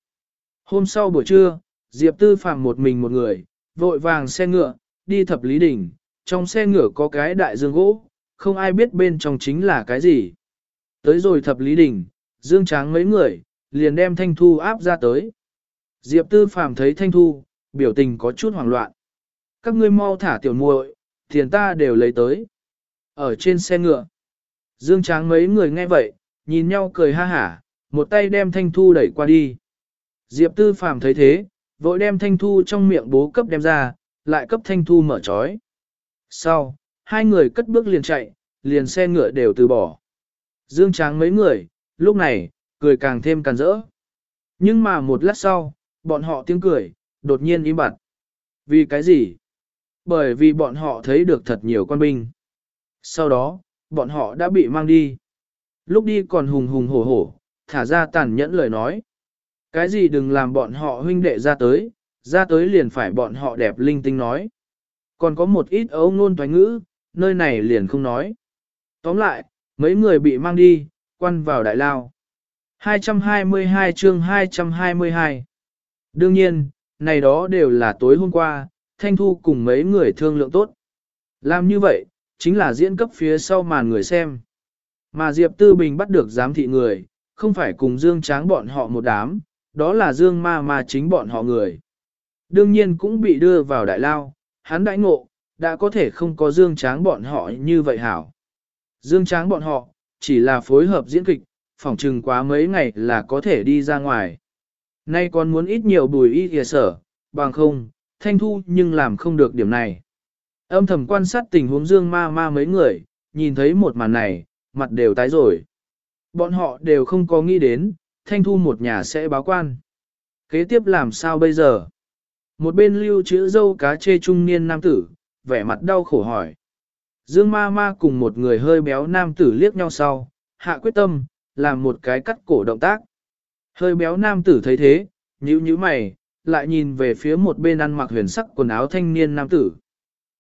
Hôm sau buổi trưa, Diệp Tư Phạm một mình một người, vội vàng xe ngựa, đi thập lý đỉnh, trong xe ngựa có cái đại dương gỗ, không ai biết bên trong chính là cái gì. Tới rồi thập lý đỉnh, Dương Tráng mấy người, liền đem Thanh Thu áp ra tới. Diệp Tư phàm thấy Thanh Thu, biểu tình có chút hoảng loạn. Các ngươi mau thả tiểu muội, tiền ta đều lấy tới. Ở trên xe ngựa, Dương Tráng mấy người nghe vậy, nhìn nhau cười ha hả, một tay đem Thanh Thu đẩy qua đi. Diệp Tư Phàm thấy thế, vội đem Thanh Thu trong miệng bố cấp đem ra, lại cấp Thanh Thu mở trói. Sau, hai người cất bước liền chạy, liền xe ngựa đều từ bỏ. Dương Tráng mấy người, lúc này, cười càng thêm càng rỡ. Nhưng mà một lát sau, bọn họ tiếng cười, đột nhiên im bặt. Vì cái gì? Bởi vì bọn họ thấy được thật nhiều quan binh. Sau đó, bọn họ đã bị mang đi. Lúc đi còn hùng hùng hổ hổ, thả ra tàn nhẫn lời nói. Cái gì đừng làm bọn họ huynh đệ ra tới, ra tới liền phải bọn họ đẹp linh tinh nói. Còn có một ít ấu ngôn toán ngữ, nơi này liền không nói. Tóm lại, mấy người bị mang đi, quan vào đại lao. 222 chương 222 Đương nhiên, này đó đều là tối hôm qua, Thanh Thu cùng mấy người thương lượng tốt. Làm như vậy, chính là diễn cấp phía sau màn người xem. Mà Diệp Tư Bình bắt được giám thị người, không phải cùng Dương Tráng bọn họ một đám, đó là Dương Ma mà chính bọn họ người. Đương nhiên cũng bị đưa vào đại lao, hắn đãi ngộ, đã có thể không có Dương Tráng bọn họ như vậy hảo. Dương Tráng bọn họ, chỉ là phối hợp diễn kịch, phỏng chừng quá mấy ngày là có thể đi ra ngoài. Nay còn muốn ít nhiều bùi y kìa sở, bằng không, thanh thu nhưng làm không được điểm này. Âm thầm quan sát tình huống dương ma ma mấy người, nhìn thấy một màn này, mặt đều tái rồi. Bọn họ đều không có nghĩ đến, thanh thu một nhà sẽ báo quan. Kế tiếp làm sao bây giờ? Một bên lưu chữ dâu cá chê trung niên nam tử, vẻ mặt đau khổ hỏi. Dương ma ma cùng một người hơi béo nam tử liếc nhau sau, hạ quyết tâm, làm một cái cắt cổ động tác. Hơi béo nam tử thấy thế, nhíu nhíu mày, lại nhìn về phía một bên ăn mặc huyền sắc quần áo thanh niên nam tử.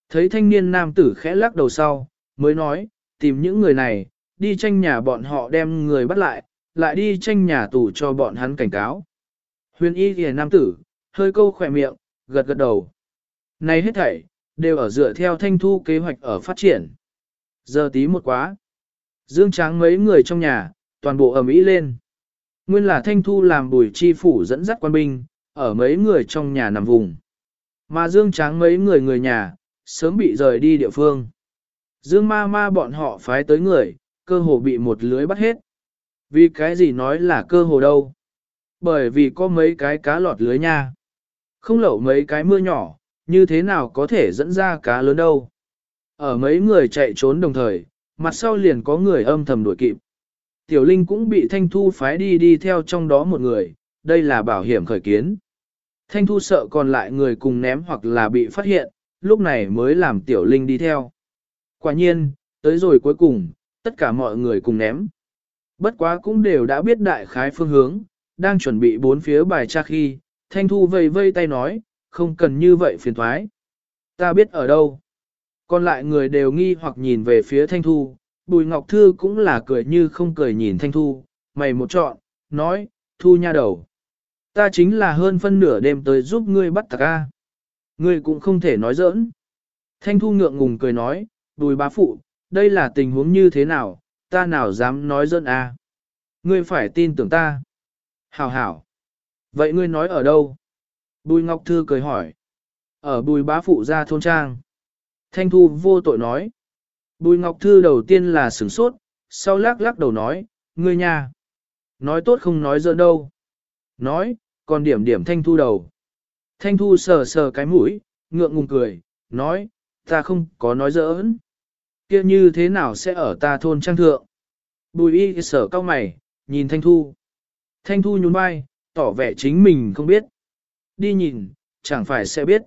Thấy thanh niên nam tử khẽ lắc đầu sau, mới nói, tìm những người này, đi tranh nhà bọn họ đem người bắt lại, lại đi tranh nhà tù cho bọn hắn cảnh cáo. Huyền y kìa nam tử, hơi câu khỏe miệng, gật gật đầu. Này hết thảy, đều ở dựa theo thanh thu kế hoạch ở phát triển. Giờ tí một quá. Dương tráng mấy người trong nhà, toàn bộ ầm ĩ lên. Nguyên là thanh thu làm bùi chi phủ dẫn dắt quan binh, ở mấy người trong nhà nằm vùng. Mà Dương Tráng mấy người người nhà, sớm bị rời đi địa phương. Dương ma ma bọn họ phái tới người, cơ hồ bị một lưới bắt hết. Vì cái gì nói là cơ hồ đâu? Bởi vì có mấy cái cá lọt lưới nha. Không lẩu mấy cái mưa nhỏ, như thế nào có thể dẫn ra cá lớn đâu. Ở mấy người chạy trốn đồng thời, mặt sau liền có người âm thầm đuổi kịp. Tiểu Linh cũng bị Thanh Thu phái đi đi theo trong đó một người, đây là bảo hiểm khởi kiến. Thanh Thu sợ còn lại người cùng ném hoặc là bị phát hiện, lúc này mới làm Tiểu Linh đi theo. Quả nhiên, tới rồi cuối cùng, tất cả mọi người cùng ném. Bất quá cũng đều đã biết đại khái phương hướng, đang chuẩn bị bốn phía bài tra khi, Thanh Thu vây vây tay nói, không cần như vậy phiền thoái. Ta biết ở đâu. Còn lại người đều nghi hoặc nhìn về phía Thanh Thu, Bùi Ngọc Thư cũng là cười như không cười nhìn Thanh Thu, mày một chọn, nói, Thu nha đầu. Ta chính là hơn phân nửa đêm tới giúp ngươi bắt tạc ca. Ngươi cũng không thể nói giỡn. Thanh Thu ngượng ngùng cười nói, Bùi bá phụ, đây là tình huống như thế nào, ta nào dám nói giỡn à. Ngươi phải tin tưởng ta. Hảo hảo. Vậy ngươi nói ở đâu? Bùi Ngọc Thư cười hỏi. Ở bùi bá phụ ra thôn trang. Thanh Thu vô tội nói. Bùi Ngọc Thư đầu tiên là sửng sốt, sau lắc lắc đầu nói, ngươi nha. Nói tốt không nói dỡ đâu. Nói, còn điểm điểm Thanh Thu đầu. Thanh Thu sờ sờ cái mũi, ngượng ngùng cười, nói, ta không có nói giỡn kia như thế nào sẽ ở ta thôn trang thượng? Bùi y sở cao mày, nhìn Thanh Thu. Thanh Thu nhún vai, tỏ vẻ chính mình không biết. Đi nhìn, chẳng phải sẽ biết.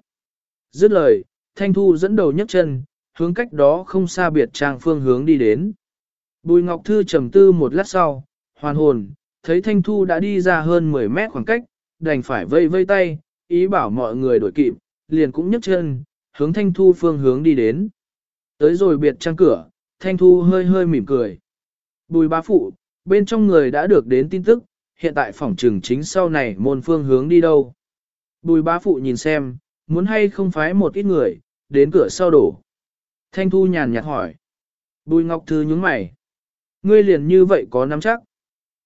Dứt lời, Thanh Thu dẫn đầu nhấc chân, hướng cách đó không xa biệt trang phương hướng đi đến. Bùi Ngọc Thư trầm tư một lát sau, hoàn hồn, thấy Thanh Thu đã đi ra hơn 10 mét khoảng cách, đành phải vây vây tay, ý bảo mọi người đổi kịp, liền cũng nhấc chân, hướng Thanh Thu phương hướng đi đến. Tới rồi biệt trang cửa, Thanh Thu hơi hơi mỉm cười. Bùi bá phụ, bên trong người đã được đến tin tức, hiện tại phòng trường chính sau này môn phương hướng đi đâu. Bùi bá phụ nhìn xem, muốn hay không phái một ít người, đến cửa sau đổ. Thanh Thu nhàn nhạt hỏi. Bùi Ngọc Thư nhướng mày. Ngươi liền như vậy có nắm chắc.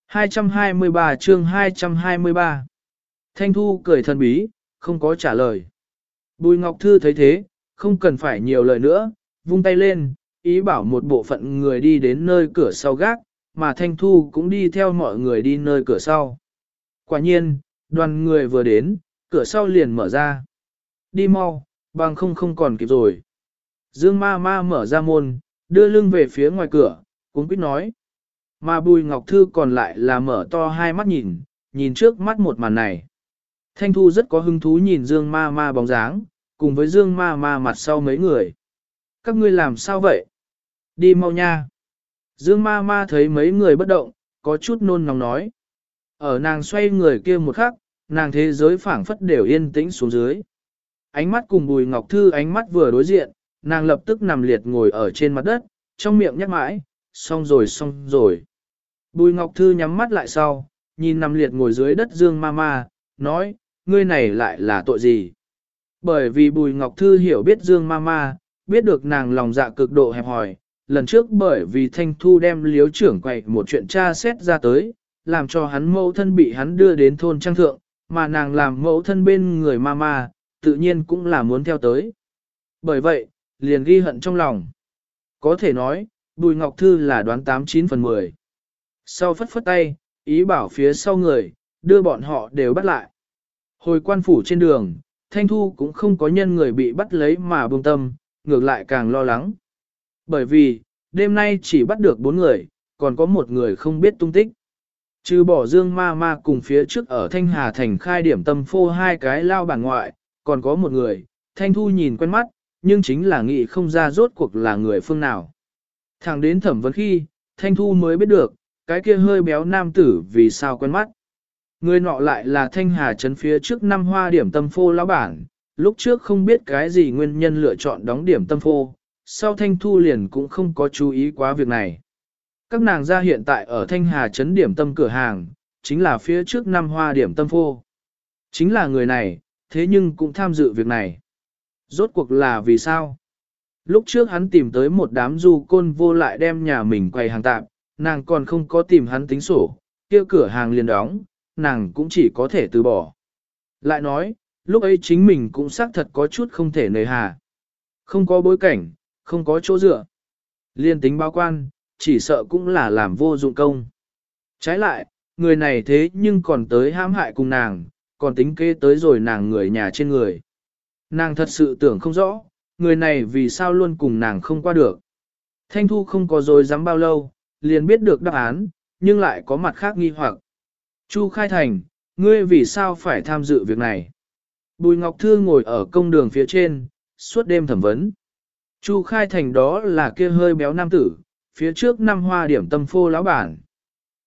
223 chương 223. Thanh Thu cười thần bí, không có trả lời. Bùi Ngọc Thư thấy thế, không cần phải nhiều lời nữa, vung tay lên, ý bảo một bộ phận người đi đến nơi cửa sau gác, mà Thanh Thu cũng đi theo mọi người đi nơi cửa sau. Quả nhiên, đoàn người vừa đến, cửa sau liền mở ra. Đi mau, bằng không không còn kịp rồi. Dương ma ma mở ra môn, đưa lưng về phía ngoài cửa, cũng biết nói. Mà Bùi Ngọc Thư còn lại là mở to hai mắt nhìn, nhìn trước mắt một màn này. Thanh Thu rất có hứng thú nhìn Dương ma ma bóng dáng, cùng với Dương ma ma mặt sau mấy người. Các ngươi làm sao vậy? Đi mau nha. Dương ma ma thấy mấy người bất động, có chút nôn nóng nói. Ở nàng xoay người kia một khắc, nàng thế giới phảng phất đều yên tĩnh xuống dưới. Ánh mắt cùng Bùi Ngọc Thư ánh mắt vừa đối diện, nàng lập tức nằm liệt ngồi ở trên mặt đất, trong miệng nhắc mãi, xong rồi xong rồi. Bùi Ngọc Thư nhắm mắt lại sau, nhìn nằm liệt ngồi dưới đất Dương ma ma, nói, ngươi này lại là tội gì? Bởi vì Bùi Ngọc Thư hiểu biết Dương ma ma, biết được nàng lòng dạ cực độ hẹp hòi, lần trước bởi vì Thanh Thu đem liếu trưởng quậy một chuyện tra xét ra tới, làm cho hắn mẫu thân bị hắn đưa đến thôn trang thượng, mà nàng làm mẫu thân bên người ma ma, tự nhiên cũng là muốn theo tới. Bởi vậy, liền ghi hận trong lòng. Có thể nói, Bùi Ngọc Thư là đoán 89 phần 10. Sau phất phất tay, ý bảo phía sau người, đưa bọn họ đều bắt lại. Hồi quan phủ trên đường, Thanh Thu cũng không có nhân người bị bắt lấy mà buông tâm, ngược lại càng lo lắng. Bởi vì, đêm nay chỉ bắt được bốn người, còn có một người không biết tung tích. Trừ bỏ dương ma ma cùng phía trước ở Thanh Hà Thành khai điểm tâm phô hai cái lao bản ngoại, còn có một người, Thanh Thu nhìn quen mắt, nhưng chính là nghĩ không ra rốt cuộc là người phương nào. Thẳng đến thẩm vấn khi, Thanh Thu mới biết được, cái kia hơi béo nam tử vì sao quen mắt. Người nọ lại là Thanh Hà Trấn phía trước năm hoa điểm tâm phô lão bản, lúc trước không biết cái gì nguyên nhân lựa chọn đóng điểm tâm phô, sau Thanh Thu liền cũng không có chú ý quá việc này. Các nàng ra hiện tại ở Thanh Hà Trấn điểm tâm cửa hàng, chính là phía trước năm hoa điểm tâm phô. Chính là người này, thế nhưng cũng tham dự việc này. Rốt cuộc là vì sao? Lúc trước hắn tìm tới một đám du côn vô lại đem nhà mình quay hàng tạm, nàng còn không có tìm hắn tính sổ, kia cửa hàng liền đóng, nàng cũng chỉ có thể từ bỏ. Lại nói, lúc ấy chính mình cũng xác thật có chút không thể nề hà. Không có bối cảnh, không có chỗ dựa. Liên tính báo quan, chỉ sợ cũng là làm vô dụng công. Trái lại, người này thế nhưng còn tới hãm hại cùng nàng, còn tính kế tới rồi nàng người nhà trên người. Nàng thật sự tưởng không rõ, người này vì sao luôn cùng nàng không qua được. Thanh Thu không có dối dám bao lâu, liền biết được đáp án, nhưng lại có mặt khác nghi hoặc. Chu Khai Thành, ngươi vì sao phải tham dự việc này? Bùi Ngọc Thư ngồi ở công đường phía trên, suốt đêm thẩm vấn. Chu Khai Thành đó là kia hơi béo nam tử, phía trước năm hoa điểm tâm phô lão bản.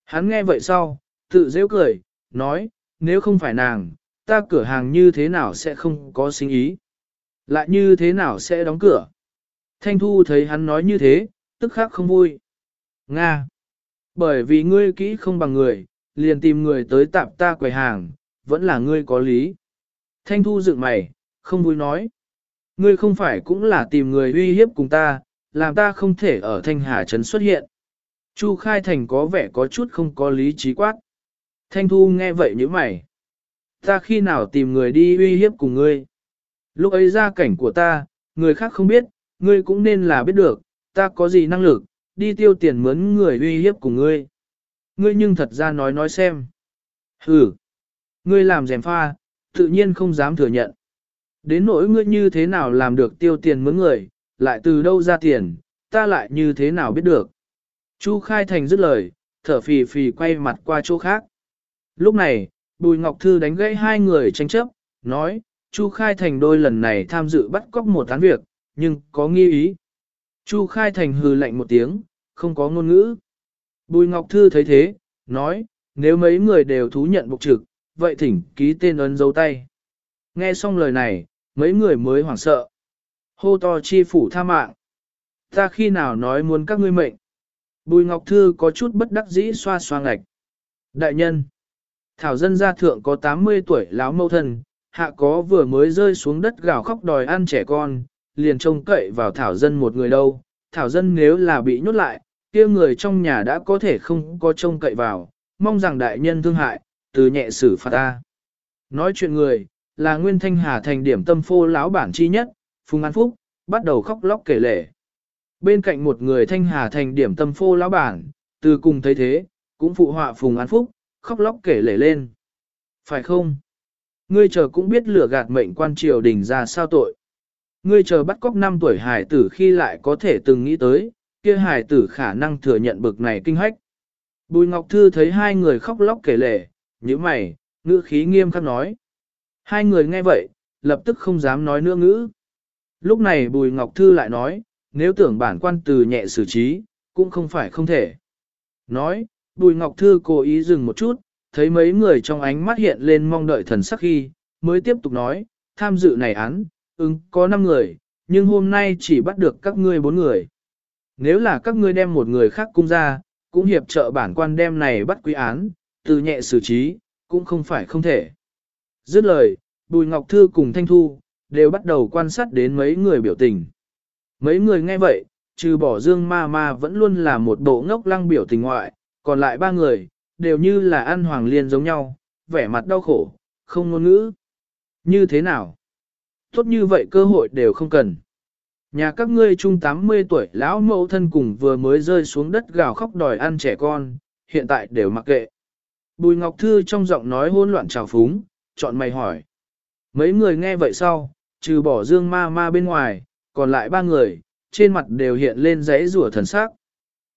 Hắn nghe vậy sau, tự dễ cười, nói, nếu không phải nàng, ta cửa hàng như thế nào sẽ không có sinh ý? Lại như thế nào sẽ đóng cửa? Thanh Thu thấy hắn nói như thế, tức khắc không vui. Nga! Bởi vì ngươi kỹ không bằng người, liền tìm người tới tạp ta quầy hàng, vẫn là ngươi có lý. Thanh Thu dựng mày, không vui nói. Ngươi không phải cũng là tìm người uy hiếp cùng ta, làm ta không thể ở Thanh Hà Trấn xuất hiện. Chu Khai Thành có vẻ có chút không có lý trí quát. Thanh Thu nghe vậy như mày. Ta khi nào tìm người đi uy hiếp cùng ngươi? Lúc ấy ra cảnh của ta, người khác không biết, ngươi cũng nên là biết được, ta có gì năng lực, đi tiêu tiền mướn người uy hiếp cùng ngươi. Ngươi nhưng thật ra nói nói xem. Ừ, ngươi làm rèm pha, tự nhiên không dám thừa nhận. Đến nỗi ngươi như thế nào làm được tiêu tiền mướn người, lại từ đâu ra tiền, ta lại như thế nào biết được. Chu Khai Thành dứt lời, thở phì phì quay mặt qua chỗ khác. Lúc này, Bùi Ngọc Thư đánh gãy hai người tranh chấp, nói, Chu Khai Thành đôi lần này tham dự bắt cóc một án việc, nhưng có nghi ý. Chu Khai Thành hừ lạnh một tiếng, không có ngôn ngữ. Bùi Ngọc Thư thấy thế, nói, nếu mấy người đều thú nhận bục trực, vậy thỉnh ký tên ấn dấu tay. Nghe xong lời này, mấy người mới hoảng sợ. Hô to chi phủ tha mạng. Ta khi nào nói muốn các ngươi mệnh. Bùi Ngọc Thư có chút bất đắc dĩ xoa xoa ngạch. Đại nhân. Thảo dân gia thượng có 80 tuổi láo mâu thân, hạ có vừa mới rơi xuống đất gào khóc đòi ăn trẻ con, liền trông cậy vào thảo dân một người đâu. Thảo dân nếu là bị nhốt lại, kia người trong nhà đã có thể không có trông cậy vào, mong rằng đại nhân thương hại, từ nhẹ xử phạt ta. Nói chuyện người, là Nguyên Thanh Hà thành điểm tâm phô lão bản chi nhất, Phùng An Phúc, bắt đầu khóc lóc kể lể. Bên cạnh một người Thanh Hà thành điểm tâm phô lão bản, từ cùng thấy thế, cũng phụ họa Phùng An Phúc, khóc lóc kể lể lên. Phải không? Ngươi chờ cũng biết lửa gạt mệnh quan triều đình ra sao tội. Ngươi chờ bắt cóc 5 tuổi hải tử khi lại có thể từng nghĩ tới, kia hải tử khả năng thừa nhận bực này kinh hách. Bùi Ngọc Thư thấy hai người khóc lóc kể lể, như mày, ngữ khí nghiêm khắc nói. Hai người nghe vậy, lập tức không dám nói nữa ngữ. Lúc này Bùi Ngọc Thư lại nói, nếu tưởng bản quan từ nhẹ xử trí, cũng không phải không thể. Nói, Bùi Ngọc Thư cố ý dừng một chút, thấy mấy người trong ánh mắt hiện lên mong đợi thần sắc khi, mới tiếp tục nói, tham dự này án, ứng có 5 người, nhưng hôm nay chỉ bắt được các ngươi 4 người. Nếu là các ngươi đem một người khác cung ra, cũng hiệp trợ bản quan đem này bắt quý án, từ nhẹ xử trí, cũng không phải không thể. Dứt lời, Bùi Ngọc Thư cùng Thanh Thu, đều bắt đầu quan sát đến mấy người biểu tình. Mấy người nghe vậy, trừ bỏ dương ma ma vẫn luôn là một bộ ngốc lăng biểu tình ngoại, còn lại ba người, đều như là ăn hoàng liên giống nhau, vẻ mặt đau khổ, không ngôn ngữ. Như thế nào? Tốt như vậy cơ hội đều không cần. Nhà các ngươi chung 80 tuổi lão mẫu thân cùng vừa mới rơi xuống đất gào khóc đòi ăn trẻ con, hiện tại đều mặc kệ. Bùi Ngọc Thư trong giọng nói hỗn loạn trào phúng, chọn mày hỏi. Mấy người nghe vậy sau, trừ bỏ dương ma ma bên ngoài, còn lại ba người, trên mặt đều hiện lên giấy rủa thần sắc.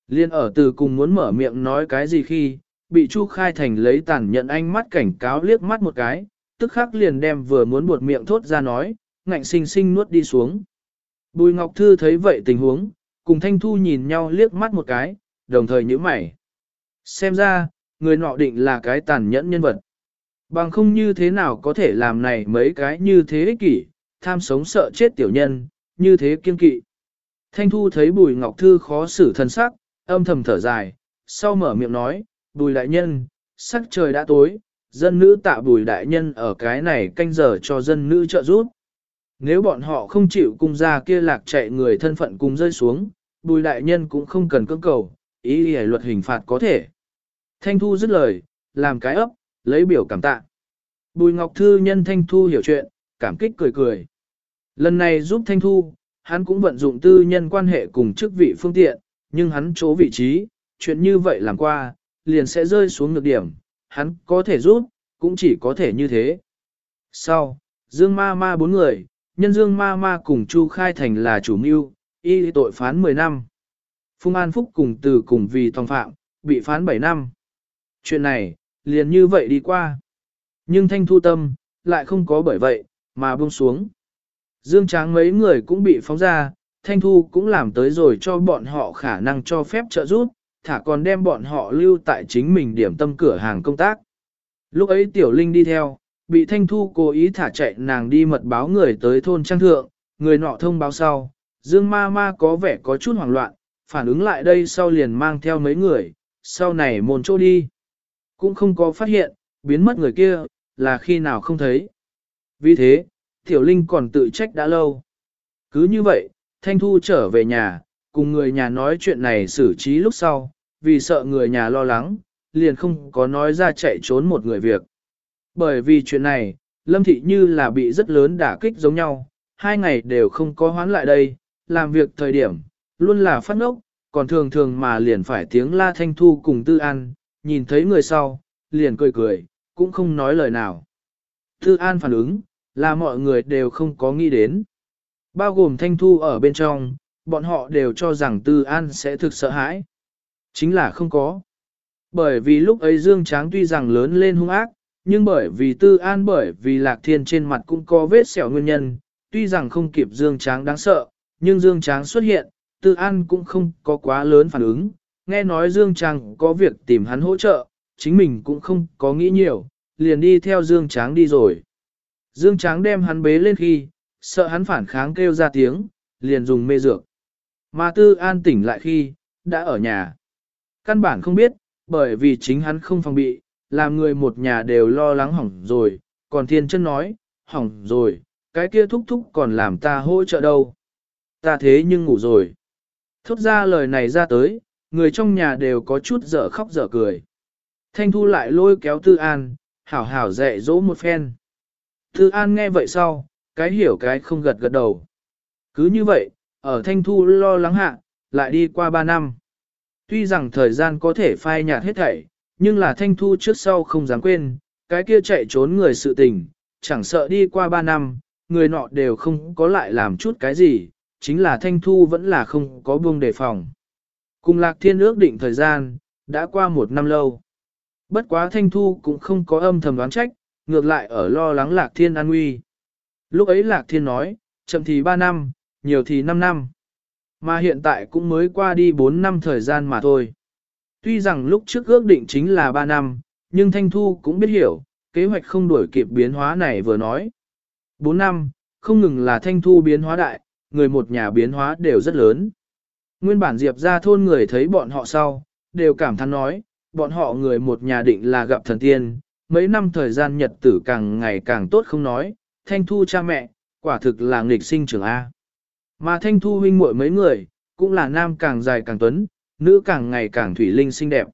Liên ở từ cùng muốn mở miệng nói cái gì khi, bị Chu Khai Thành lấy tàn nhận ánh mắt cảnh cáo liếc mắt một cái, tức khắc liền đem vừa muốn buột miệng thốt ra nói, ngạnh sinh sinh nuốt đi xuống. Bùi Ngọc Thư thấy vậy tình huống, cùng Thanh Thu nhìn nhau liếc mắt một cái, đồng thời nhíu mày. Xem ra, người nọ định là cái tàn nhẫn nhân vật. Bằng không như thế nào có thể làm này mấy cái như thế ích kỷ, tham sống sợ chết tiểu nhân, như thế kiên kỵ. Thanh Thu thấy Bùi Ngọc Thư khó xử thân sắc, âm thầm thở dài, sau mở miệng nói, Bùi đại nhân, sắc trời đã tối, dân nữ tạ Bùi đại nhân ở cái này canh giờ cho dân nữ trợ giúp. Nếu bọn họ không chịu cung ra kia lạc chạy người thân phận cùng rơi xuống, Bùi đại nhân cũng không cần cưỡng cầu, ý ý luật hình phạt có thể. Thanh Thu dứt lời, làm cái ấp, lấy biểu cảm tạ. Bùi Ngọc Thư nhân Thanh Thu hiểu chuyện, cảm kích cười cười. Lần này giúp Thanh Thu, hắn cũng vận dụng tư nhân quan hệ cùng chức vị phương tiện, nhưng hắn chỗ vị trí, chuyện như vậy làm qua, liền sẽ rơi xuống ngược điểm, hắn có thể giúp, cũng chỉ có thể như thế. Sau, Dương Ma Ma bốn người, nhân Dương Ma Ma cùng Chu Khai Thành là chủ mưu, y tội phán 10 năm. Phung An Phúc cùng từ cùng vì tòng phạm, bị phán 7 năm. Chuyện này, liền như vậy đi qua. Nhưng thanh thu tâm, lại không có bởi vậy, mà buông xuống. Dương Tráng mấy người cũng bị phóng ra, Thanh Thu cũng làm tới rồi cho bọn họ khả năng cho phép trợ giúp, thả còn đem bọn họ lưu tại chính mình điểm tâm cửa hàng công tác. Lúc ấy Tiểu Linh đi theo, bị Thanh Thu cố ý thả chạy nàng đi mật báo người tới thôn trang thượng, người nọ thông báo sau, Dương Ma Ma có vẻ có chút hoảng loạn, phản ứng lại đây sau liền mang theo mấy người, sau này môn chỗ đi. Cũng không có phát hiện, biến mất người kia, là khi nào không thấy. Vì thế, Tiểu Linh còn tự trách đã lâu. Cứ như vậy, Thanh Thu trở về nhà, cùng người nhà nói chuyện này xử trí lúc sau, vì sợ người nhà lo lắng, liền không có nói ra chạy trốn một người việc. Bởi vì chuyện này, Lâm Thị như là bị rất lớn đả kích giống nhau, hai ngày đều không có hoán lại đây, làm việc thời điểm, luôn là phát ngốc, còn thường thường mà liền phải tiếng la Thanh Thu cùng Tư An, nhìn thấy người sau, liền cười cười, cũng không nói lời nào. Tư An phản ứng, là mọi người đều không có nghĩ đến. Bao gồm Thanh Thu ở bên trong, bọn họ đều cho rằng Tư An sẽ thực sợ hãi. Chính là không có. Bởi vì lúc ấy Dương Tráng tuy rằng lớn lên hung ác, nhưng bởi vì Tư An bởi vì Lạc Thiên trên mặt cũng có vết sẹo nguyên nhân, tuy rằng không kịp Dương Tráng đáng sợ, nhưng Dương Tráng xuất hiện, Tư An cũng không có quá lớn phản ứng. Nghe nói Dương Tráng có việc tìm hắn hỗ trợ, chính mình cũng không có nghĩ nhiều, liền đi theo Dương Tráng đi rồi. Dương Tráng đem hắn bế lên khi, sợ hắn phản kháng kêu ra tiếng, liền dùng mê dược. Mà Tư An tỉnh lại khi, đã ở nhà. Căn bản không biết, bởi vì chính hắn không phòng bị, làm người một nhà đều lo lắng hỏng rồi, còn thiên chân nói, hỏng rồi, cái kia thúc thúc còn làm ta hỗ trợ đâu. Ta thế nhưng ngủ rồi. Thốt ra lời này ra tới, người trong nhà đều có chút dở khóc dở cười. Thanh Thu lại lôi kéo Tư An, hảo hảo dạy dỗ một phen. Tư An nghe vậy sau, cái hiểu cái không gật gật đầu. Cứ như vậy, ở Thanh Thu lo lắng hạ, lại đi qua 3 năm. Tuy rằng thời gian có thể phai nhạt hết thảy, nhưng là Thanh Thu trước sau không dám quên, cái kia chạy trốn người sự tình, chẳng sợ đi qua 3 năm, người nọ đều không có lại làm chút cái gì, chính là Thanh Thu vẫn là không có buông đề phòng. Cùng Lạc Thiên ước định thời gian, đã qua một năm lâu. Bất quá Thanh Thu cũng không có âm thầm đoán trách, ngược lại ở lo lắng Lạc Thiên an nguy. Lúc ấy Lạc Thiên nói, chậm thì 3 năm, nhiều thì 5 năm. Mà hiện tại cũng mới qua đi 4 năm thời gian mà thôi. Tuy rằng lúc trước ước định chính là 3 năm, nhưng Thanh Thu cũng biết hiểu, kế hoạch không đuổi kịp biến hóa này vừa nói. 4 năm, không ngừng là Thanh Thu biến hóa đại, người một nhà biến hóa đều rất lớn. Nguyên bản Diệp ra thôn người thấy bọn họ sau, đều cảm thán nói, bọn họ người một nhà định là gặp thần tiên, mấy năm thời gian nhật tử càng ngày càng tốt không nói, Thanh Thu cha mẹ, quả thực là nghịch sinh trưởng A. Mà Thanh Thu huynh muội mấy người, cũng là nam càng dài càng tuấn, nữ càng ngày càng thủy linh xinh đẹp.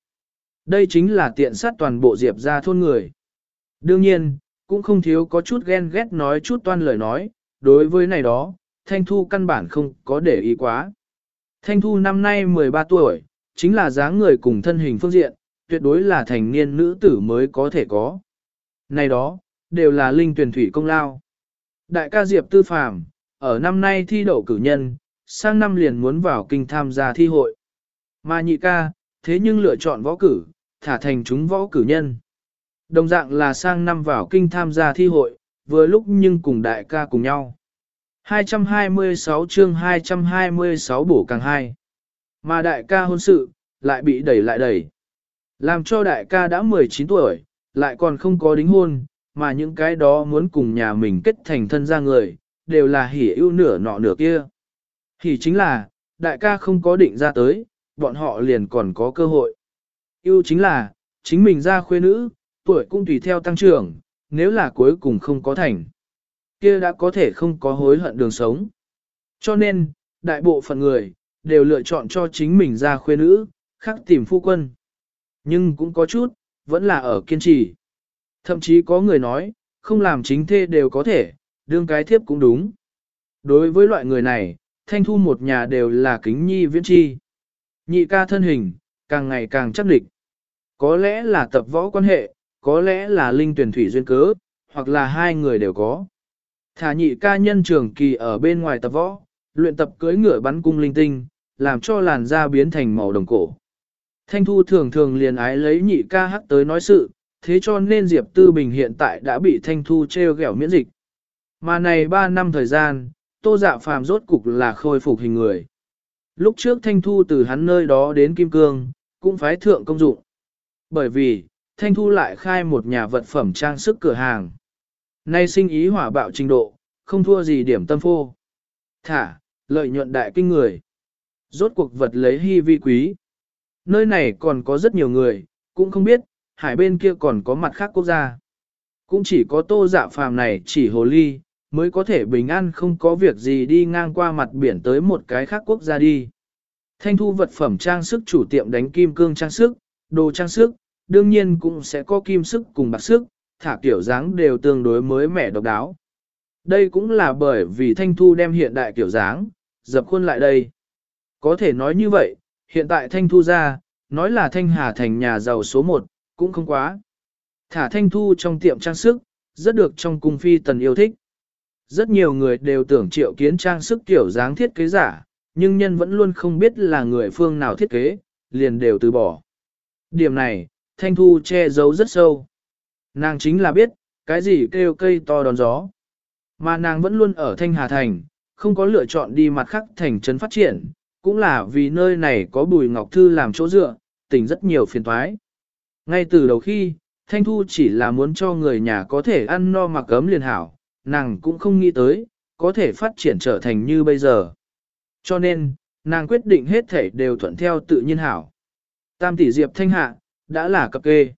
Đây chính là tiện sát toàn bộ Diệp ra thôn người. Đương nhiên, cũng không thiếu có chút ghen ghét nói chút toan lời nói, đối với này đó, Thanh Thu căn bản không có để ý quá. Thanh Thu năm nay 13 tuổi, chính là dáng người cùng thân hình phương diện, tuyệt đối là thành niên nữ tử mới có thể có. Này đó, đều là linh tuyển thủy công lao. Đại ca Diệp Tư Phàm ở năm nay thi đậu cử nhân, sang năm liền muốn vào kinh tham gia thi hội. Mà nhị ca, thế nhưng lựa chọn võ cử, thả thành chúng võ cử nhân. Đồng dạng là sang năm vào kinh tham gia thi hội, vừa lúc nhưng cùng đại ca cùng nhau. 226 chương 226 bổ càng hai. Mà đại ca hôn sự, lại bị đẩy lại đẩy. Làm cho đại ca đã 19 tuổi, lại còn không có đính hôn, mà những cái đó muốn cùng nhà mình kết thành thân ra người, đều là hỉ ưu nửa nọ nửa kia. Hỉ chính là, đại ca không có định ra tới, bọn họ liền còn có cơ hội. yêu chính là, chính mình ra khuê nữ, tuổi cũng tùy theo tăng trưởng, nếu là cuối cùng không có thành kia đã có thể không có hối hận đường sống. Cho nên, đại bộ phận người, đều lựa chọn cho chính mình ra khuê nữ, khắc tìm phu quân. Nhưng cũng có chút, vẫn là ở kiên trì. Thậm chí có người nói, không làm chính thê đều có thể, đương cái thiếp cũng đúng. Đối với loại người này, thanh thu một nhà đều là kính nhi viễn chi. Nhị ca thân hình, càng ngày càng chắc địch. Có lẽ là tập võ quan hệ, có lẽ là linh tuyển thủy duyên cớ, hoặc là hai người đều có. Thả nhị ca nhân trường kỳ ở bên ngoài tập võ, luyện tập cưới ngựa bắn cung linh tinh, làm cho làn da biến thành màu đồng cổ. Thanh Thu thường thường liền ái lấy nhị ca hắc tới nói sự, thế cho nên Diệp Tư Bình hiện tại đã bị Thanh Thu treo gẻo miễn dịch. Mà này 3 năm thời gian, tô dạ phàm rốt cục là khôi phục hình người. Lúc trước Thanh Thu từ hắn nơi đó đến Kim Cương, cũng phái thượng công dụng. Bởi vì, Thanh Thu lại khai một nhà vật phẩm trang sức cửa hàng. Nay sinh ý hỏa bạo trình độ, không thua gì điểm tâm phô. Thả, lợi nhuận đại kinh người. Rốt cuộc vật lấy hy vi quý. Nơi này còn có rất nhiều người, cũng không biết, hải bên kia còn có mặt khác quốc gia. Cũng chỉ có tô dạ phàm này chỉ hồ ly, mới có thể bình an không có việc gì đi ngang qua mặt biển tới một cái khác quốc gia đi. Thanh thu vật phẩm trang sức chủ tiệm đánh kim cương trang sức, đồ trang sức, đương nhiên cũng sẽ có kim sức cùng bạc sức, thả kiểu dáng đều tương đối mới mẻ độc đáo. Đây cũng là bởi vì Thanh Thu đem hiện đại kiểu dáng, dập khuôn lại đây. Có thể nói như vậy, hiện tại Thanh Thu ra, nói là Thanh Hà thành nhà giàu số 1, cũng không quá. Thả Thanh Thu trong tiệm trang sức, rất được trong cung phi tần yêu thích. Rất nhiều người đều tưởng triệu kiến trang sức kiểu dáng thiết kế giả, nhưng nhân vẫn luôn không biết là người phương nào thiết kế, liền đều từ bỏ. Điểm này, Thanh Thu che giấu rất sâu. Nàng chính là biết, cái gì kêu cây to đón gió. Mà nàng vẫn luôn ở Thanh Hà Thành, không có lựa chọn đi mặt khác thành trấn phát triển, cũng là vì nơi này có Bùi Ngọc Thư làm chỗ dựa, tỉnh rất nhiều phiền toái. Ngay từ đầu khi, Thanh Thu chỉ là muốn cho người nhà có thể ăn no mặc ấm liền hảo, nàng cũng không nghĩ tới, có thể phát triển trở thành như bây giờ. Cho nên, nàng quyết định hết thể đều thuận theo tự nhiên hảo. Tam tỷ Diệp Thanh Hạ, đã là cập kê.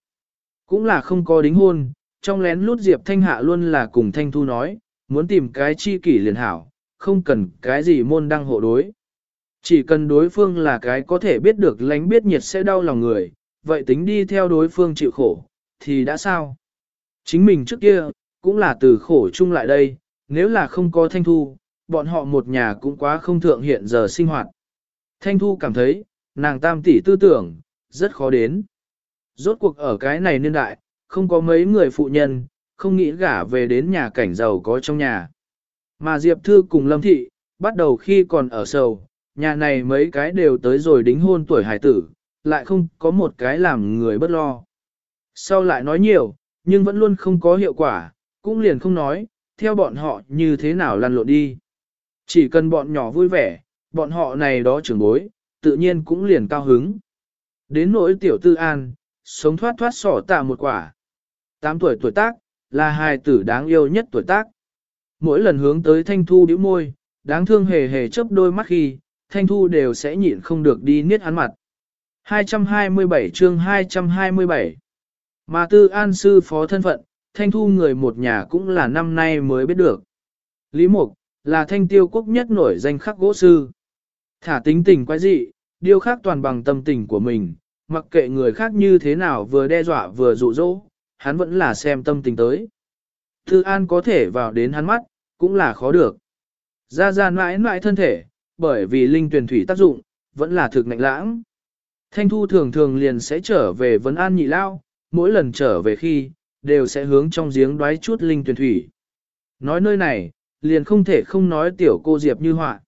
Cũng là không có đính hôn, trong lén lút Diệp Thanh Hạ luôn là cùng Thanh Thu nói, muốn tìm cái chi kỷ liền hảo, không cần cái gì môn đăng hộ đối. Chỉ cần đối phương là cái có thể biết được lánh biết nhiệt sẽ đau lòng người, vậy tính đi theo đối phương chịu khổ, thì đã sao? Chính mình trước kia, cũng là từ khổ chung lại đây, nếu là không có Thanh Thu, bọn họ một nhà cũng quá không thượng hiện giờ sinh hoạt. Thanh Thu cảm thấy, nàng tam tỷ tư tưởng, rất khó đến. Rốt cuộc ở cái này niên đại, không có mấy người phụ nhân, không nghĩ gả về đến nhà cảnh giàu có trong nhà. Mà Diệp Thư cùng Lâm Thị, bắt đầu khi còn ở sầu, nhà này mấy cái đều tới rồi đính hôn tuổi hải tử, lại không có một cái làm người bất lo. Sau lại nói nhiều, nhưng vẫn luôn không có hiệu quả, cũng liền không nói, theo bọn họ như thế nào lăn lộn đi. Chỉ cần bọn nhỏ vui vẻ, bọn họ này đó trưởng bối, tự nhiên cũng liền cao hứng. Đến nỗi tiểu tư an, sống thoát thoát sỏ tạ một quả. Tám tuổi tuổi tác, là hài tử đáng yêu nhất tuổi tác. Mỗi lần hướng tới thanh thu điếu môi, đáng thương hề hề chớp đôi mắt khi, thanh thu đều sẽ nhịn không được đi niết hắn mặt. 227 chương 227 Mà tư an sư phó thân phận, thanh thu người một nhà cũng là năm nay mới biết được. Lý Mục, là thanh tiêu quốc nhất nổi danh khắc gỗ sư. Thả tính tình quái dị, điêu khắc toàn bằng tâm tình của mình, mặc kệ người khác như thế nào vừa đe dọa vừa dụ dỗ, hắn vẫn là xem tâm tình tới. Tư An có thể vào đến hắn mắt, cũng là khó được. Ra ra mãi mãi thân thể, bởi vì linh tuyển thủy tác dụng, vẫn là thực nạnh lãng. Thanh Thu thường thường liền sẽ trở về vấn an nhị lao, mỗi lần trở về khi, đều sẽ hướng trong giếng đoái chút linh tuyển thủy. Nói nơi này, liền không thể không nói tiểu cô Diệp như họa.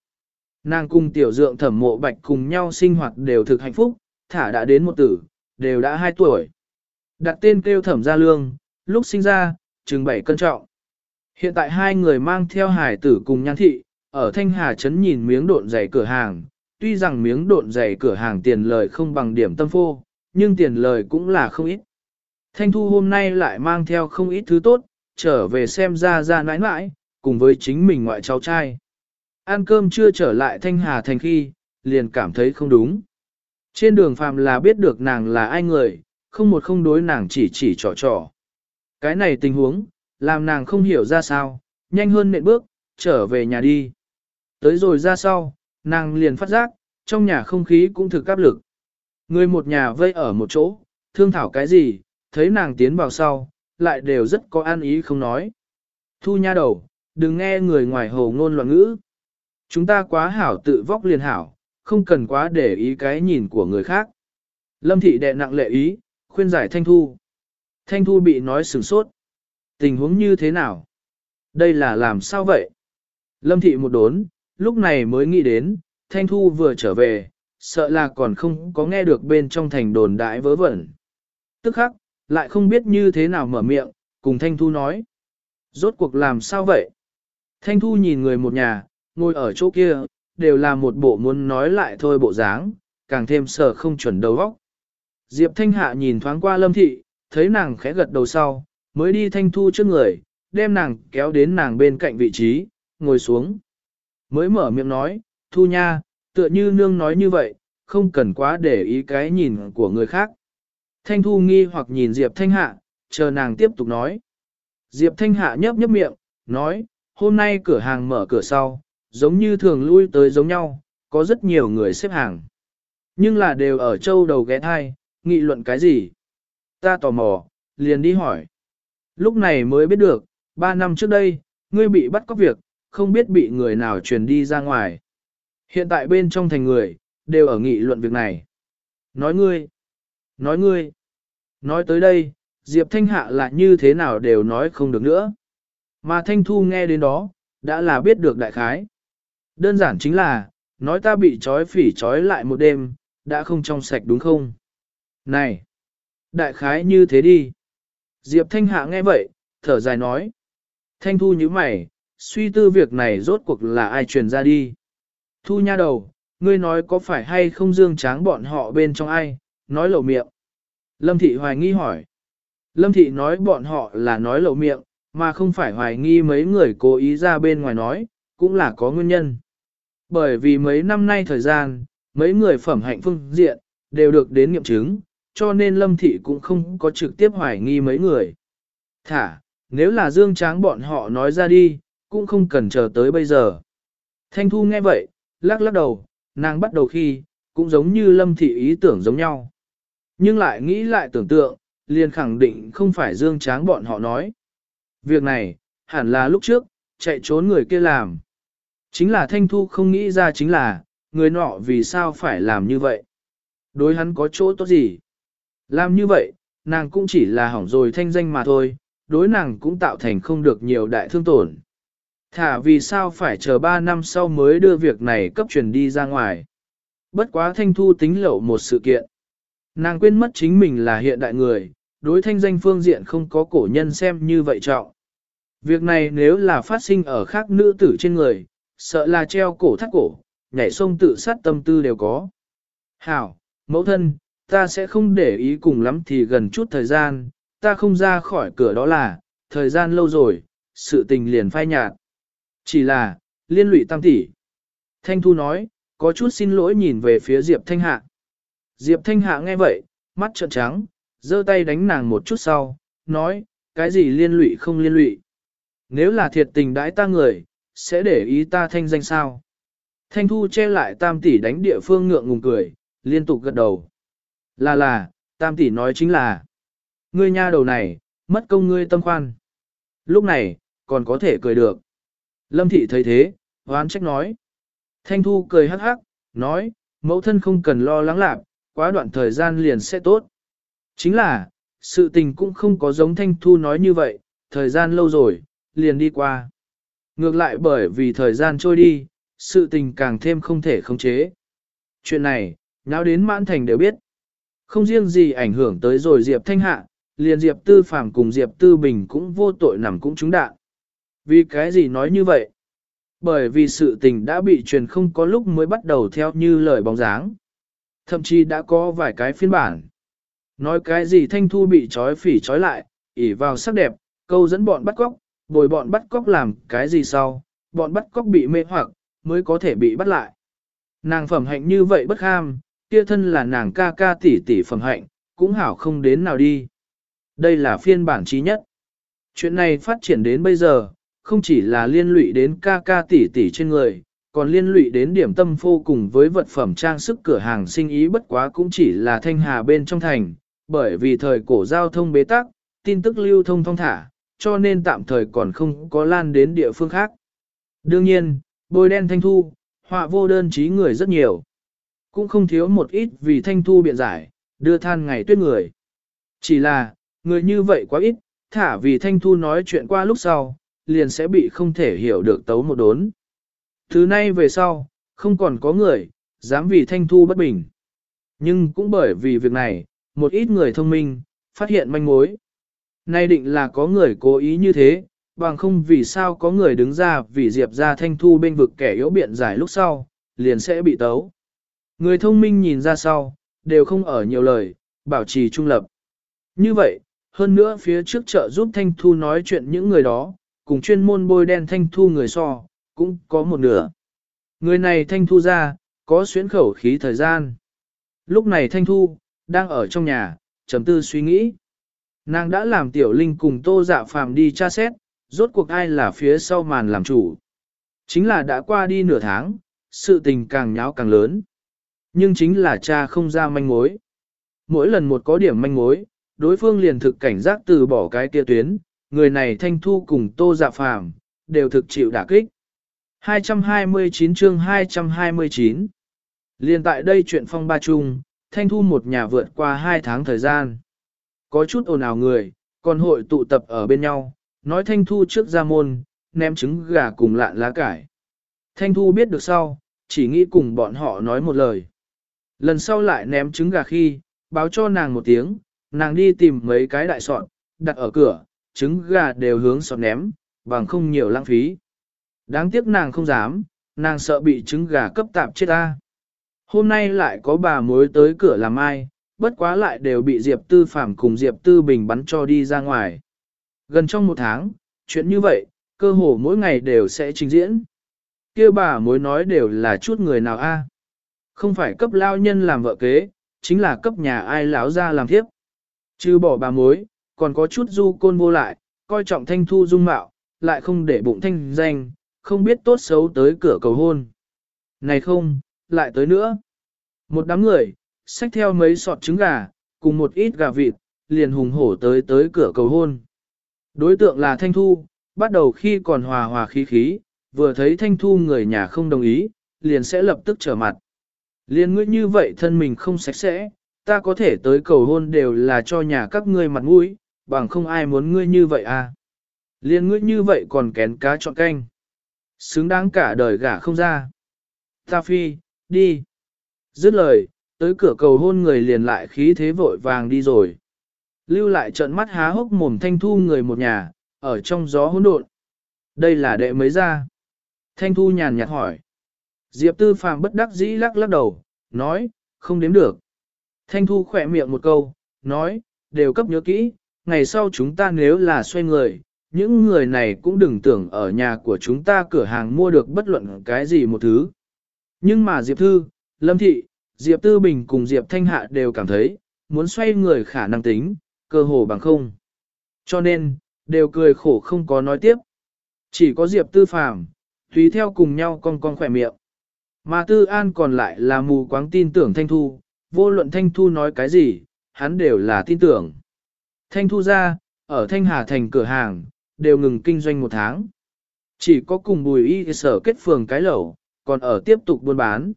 Nàng cùng tiểu dượng thẩm mộ bạch cùng nhau sinh hoạt đều thực hạnh phúc, thả đã đến một tử, đều đã hai tuổi. Đặt tên kêu thẩm gia lương, lúc sinh ra, chừng bảy cân trọng. Hiện tại hai người mang theo hải tử cùng nhan thị, ở Thanh Hà Trấn nhìn miếng độn giày cửa hàng, tuy rằng miếng độn giày cửa hàng tiền lời không bằng điểm tâm phô, nhưng tiền lời cũng là không ít. Thanh Thu hôm nay lại mang theo không ít thứ tốt, trở về xem ra ra nãi nãi, cùng với chính mình ngoại cháu trai. Ăn cơm chưa trở lại Thanh Hà Thành khi, liền cảm thấy không đúng. Trên đường phàm là biết được nàng là ai người, không một không đối nàng chỉ chỉ trò trò. Cái này tình huống, làm nàng không hiểu ra sao, nhanh hơn nện bước, trở về nhà đi. Tới rồi ra sau, nàng liền phát giác, trong nhà không khí cũng thực áp lực. Người một nhà vây ở một chỗ, thương thảo cái gì, thấy nàng tiến vào sau, lại đều rất có an ý không nói. Thu nha đầu, đừng nghe người ngoài hồ ngôn loạn ngữ. Chúng ta quá hảo tự vóc liền hảo, không cần quá để ý cái nhìn của người khác. Lâm thị đệ nặng lệ ý, khuyên giải Thanh Thu. Thanh Thu bị nói sửng sốt. Tình huống như thế nào? Đây là làm sao vậy? Lâm thị một đốn, lúc này mới nghĩ đến, Thanh Thu vừa trở về, sợ là còn không có nghe được bên trong thành đồn đại vớ vẩn. Tức khắc, lại không biết như thế nào mở miệng, cùng Thanh Thu nói. Rốt cuộc làm sao vậy? Thanh Thu nhìn người một nhà, ngồi ở chỗ kia, đều là một bộ muốn nói lại thôi bộ dáng, càng thêm sợ không chuẩn đầu óc. Diệp Thanh Hạ nhìn thoáng qua Lâm Thị, thấy nàng khẽ gật đầu sau, mới đi Thanh Thu trước người, đem nàng kéo đến nàng bên cạnh vị trí, ngồi xuống. Mới mở miệng nói, Thu Nha, tựa như nương nói như vậy, không cần quá để ý cái nhìn của người khác. Thanh Thu nghi hoặc nhìn Diệp Thanh Hạ, chờ nàng tiếp tục nói. Diệp Thanh Hạ nhấp nhấp miệng, nói, hôm nay cửa hàng mở cửa sau, giống như thường lui tới giống nhau, có rất nhiều người xếp hàng. Nhưng là đều ở châu đầu ghé thai, nghị luận cái gì? Ta tò mò, liền đi hỏi. Lúc này mới biết được, ba năm trước đây, ngươi bị bắt cóc việc, không biết bị người nào truyền đi ra ngoài. Hiện tại bên trong thành người, đều ở nghị luận việc này. Nói ngươi, nói ngươi, nói tới đây, Diệp Thanh Hạ là như thế nào đều nói không được nữa. Mà Thanh Thu nghe đến đó, đã là biết được đại khái. Đơn giản chính là, nói ta bị trói phỉ trói lại một đêm, đã không trong sạch đúng không? Này! Đại khái như thế đi. Diệp Thanh Hạ nghe vậy, thở dài nói. Thanh Thu như mày, suy tư việc này rốt cuộc là ai truyền ra đi. Thu nha đầu, ngươi nói có phải hay không dương tráng bọn họ bên trong ai, nói lẩu miệng. Lâm Thị hoài nghi hỏi. Lâm Thị nói bọn họ là nói lẩu miệng, mà không phải hoài nghi mấy người cố ý ra bên ngoài nói, cũng là có nguyên nhân. Bởi vì mấy năm nay thời gian, mấy người phẩm hạnh phương diện, đều được đến nghiệm chứng, cho nên Lâm Thị cũng không có trực tiếp hoài nghi mấy người. Thả, nếu là Dương Tráng bọn họ nói ra đi, cũng không cần chờ tới bây giờ. Thanh Thu nghe vậy, lắc lắc đầu, nàng bắt đầu khi, cũng giống như Lâm Thị ý tưởng giống nhau. Nhưng lại nghĩ lại tưởng tượng, liền khẳng định không phải Dương Tráng bọn họ nói. Việc này, hẳn là lúc trước, chạy trốn người kia làm. Chính là Thanh Thu không nghĩ ra chính là, người nọ vì sao phải làm như vậy. Đối hắn có chỗ tốt gì? Làm như vậy, nàng cũng chỉ là hỏng rồi thanh danh mà thôi, đối nàng cũng tạo thành không được nhiều đại thương tổn. Thả vì sao phải chờ 3 năm sau mới đưa việc này cấp truyền đi ra ngoài. Bất quá thanh thu tính lậu một sự kiện. Nàng quên mất chính mình là hiện đại người, đối thanh danh phương diện không có cổ nhân xem như vậy trọng. Việc này nếu là phát sinh ở khác nữ tử trên người, sợ là treo cổ thắt cổ, nhảy sông tự sát tâm tư đều có. Hảo, mẫu thân, ta sẽ không để ý cùng lắm thì gần chút thời gian, ta không ra khỏi cửa đó là, thời gian lâu rồi, sự tình liền phai nhạt. Chỉ là, liên lụy tam tỷ. Thanh Thu nói, có chút xin lỗi nhìn về phía Diệp Thanh Hạ. Diệp Thanh Hạ nghe vậy, mắt trợn trắng, giơ tay đánh nàng một chút sau, nói, cái gì liên lụy không liên lụy. Nếu là thiệt tình đãi ta người, sẽ để ý ta thanh danh sao. Thanh Thu che lại tam tỷ đánh địa phương ngượng ngùng cười, liên tục gật đầu. Là là, tam tỷ nói chính là, ngươi nha đầu này, mất công ngươi tâm khoan. Lúc này, còn có thể cười được. Lâm thị thấy thế, hoán trách nói. Thanh Thu cười hắc hắc, nói, mẫu thân không cần lo lắng lạc, quá đoạn thời gian liền sẽ tốt. Chính là, sự tình cũng không có giống Thanh Thu nói như vậy, thời gian lâu rồi, liền đi qua. Ngược lại bởi vì thời gian trôi đi, sự tình càng thêm không thể khống chế. Chuyện này, nháo đến mãn thành đều biết. Không riêng gì ảnh hưởng tới rồi Diệp Thanh Hạ, liền Diệp Tư Phàm cùng Diệp Tư Bình cũng vô tội nằm cũng trúng đạn. Vì cái gì nói như vậy? Bởi vì sự tình đã bị truyền không có lúc mới bắt đầu theo như lời bóng dáng. Thậm chí đã có vài cái phiên bản. Nói cái gì Thanh Thu bị trói phỉ trói lại, ỉ vào sắc đẹp, câu dẫn bọn bắt cóc, bồi bọn bắt cóc làm cái gì sau, bọn bắt cóc bị mê hoặc, mới có thể bị bắt lại. Nàng phẩm hạnh như vậy bất ham, kia thân là nàng ca ca tỷ tỷ phẩm hạnh, cũng hảo không đến nào đi. Đây là phiên bản trí nhất. Chuyện này phát triển đến bây giờ, không chỉ là liên lụy đến ca ca tỷ tỷ trên người, còn liên lụy đến điểm tâm phô cùng với vật phẩm trang sức cửa hàng sinh ý bất quá cũng chỉ là thanh hà bên trong thành, bởi vì thời cổ giao thông bế tắc, tin tức lưu thông thông thả, cho nên tạm thời còn không có lan đến địa phương khác. Đương nhiên, bôi đen thanh thu, họa vô đơn trí người rất nhiều. Cũng không thiếu một ít vì thanh thu biện giải, đưa than ngày tuyết người. Chỉ là, người như vậy quá ít, thả vì thanh thu nói chuyện qua lúc sau, liền sẽ bị không thể hiểu được tấu một đốn. Thứ nay về sau, không còn có người, dám vì thanh thu bất bình. Nhưng cũng bởi vì việc này, một ít người thông minh, phát hiện manh mối. Nay định là có người cố ý như thế, bằng không vì sao có người đứng ra vì Diệp ra thanh thu bên vực kẻ yếu biện giải lúc sau, liền sẽ bị tấu. Người thông minh nhìn ra sau, đều không ở nhiều lời, bảo trì trung lập. Như vậy, hơn nữa phía trước chợ giúp Thanh Thu nói chuyện những người đó, cùng chuyên môn bôi đen Thanh Thu người so, cũng có một nửa. Người này Thanh Thu ra, có xuyến khẩu khí thời gian. Lúc này Thanh Thu, đang ở trong nhà, trầm tư suy nghĩ. Nàng đã làm tiểu linh cùng tô dạ phàm đi tra xét, rốt cuộc ai là phía sau màn làm chủ. Chính là đã qua đi nửa tháng, sự tình càng nháo càng lớn. Nhưng chính là cha không ra manh mối. Mỗi lần một có điểm manh mối, đối phương liền thực cảnh giác từ bỏ cái kia tuyến, người này thanh thu cùng tô dạ phàm, đều thực chịu đả kích. 229 chương 229 Liên tại đây chuyện phong ba chung, thanh thu một nhà vượt qua hai tháng thời gian. Có chút ồn ào người, còn hội tụ tập ở bên nhau, nói thanh thu trước ra môn, ném trứng gà cùng lạn lá cải. Thanh thu biết được sau, chỉ nghĩ cùng bọn họ nói một lời. Lần sau lại ném trứng gà khi, báo cho nàng một tiếng, nàng đi tìm mấy cái đại sọt, đặt ở cửa, trứng gà đều hướng sọt ném, bằng không nhiều lãng phí. Đáng tiếc nàng không dám, nàng sợ bị trứng gà cấp tạp chết ta. Hôm nay lại có bà mối tới cửa làm ai, bất quá lại đều bị Diệp Tư Phạm cùng Diệp Tư Bình bắn cho đi ra ngoài. Gần trong một tháng, chuyện như vậy, cơ hồ mỗi ngày đều sẽ trình diễn. kia bà mối nói đều là chút người nào a Không phải cấp lao nhân làm vợ kế, chính là cấp nhà ai lão ra làm thiếp. Chứ bỏ bà mối, còn có chút du côn vô lại, coi trọng thanh thu dung mạo, lại không để bụng thanh danh, không biết tốt xấu tới cửa cầu hôn. Này không, lại tới nữa. Một đám người, xách theo mấy sọt trứng gà, cùng một ít gà vịt, liền hùng hổ tới tới cửa cầu hôn. Đối tượng là Thanh Thu, bắt đầu khi còn hòa hòa khí khí, vừa thấy Thanh Thu người nhà không đồng ý, liền sẽ lập tức trở mặt. Liền ngươi như vậy thân mình không sạch sẽ, ta có thể tới cầu hôn đều là cho nhà các ngươi mặt mũi, bằng không ai muốn ngươi như vậy à. Liên ngươi như vậy còn kén cá chọn canh. Xứng đáng cả đời gả không ra. Ta phi, đi. Dứt lời, tới cửa cầu hôn người liền lại khí thế vội vàng đi rồi. Lưu lại trận mắt há hốc mồm thanh thu người một nhà, ở trong gió hỗn độn. Đây là đệ mới ra. Thanh thu nhàn nhạt hỏi. Diệp tư phàm bất đắc dĩ lắc lắc đầu, nói, không đếm được. Thanh thu khỏe miệng một câu, nói, đều cấp nhớ kỹ, ngày sau chúng ta nếu là xoay người, những người này cũng đừng tưởng ở nhà của chúng ta cửa hàng mua được bất luận cái gì một thứ. Nhưng mà Diệp Thư, Lâm Thị, Diệp Tư Bình cùng Diệp Thanh Hạ đều cảm thấy, muốn xoay người khả năng tính, cơ hồ bằng không. Cho nên, đều cười khổ không có nói tiếp. Chỉ có Diệp Tư Phàm tùy theo cùng nhau con con khỏe miệng. Mà Tư An còn lại là mù quáng tin tưởng Thanh Thu, vô luận Thanh Thu nói cái gì, hắn đều là tin tưởng. Thanh Thu ra, ở Thanh Hà Thành cửa hàng, đều ngừng kinh doanh một tháng. Chỉ có cùng bùi y sở kết phường cái lẩu, còn ở tiếp tục buôn bán.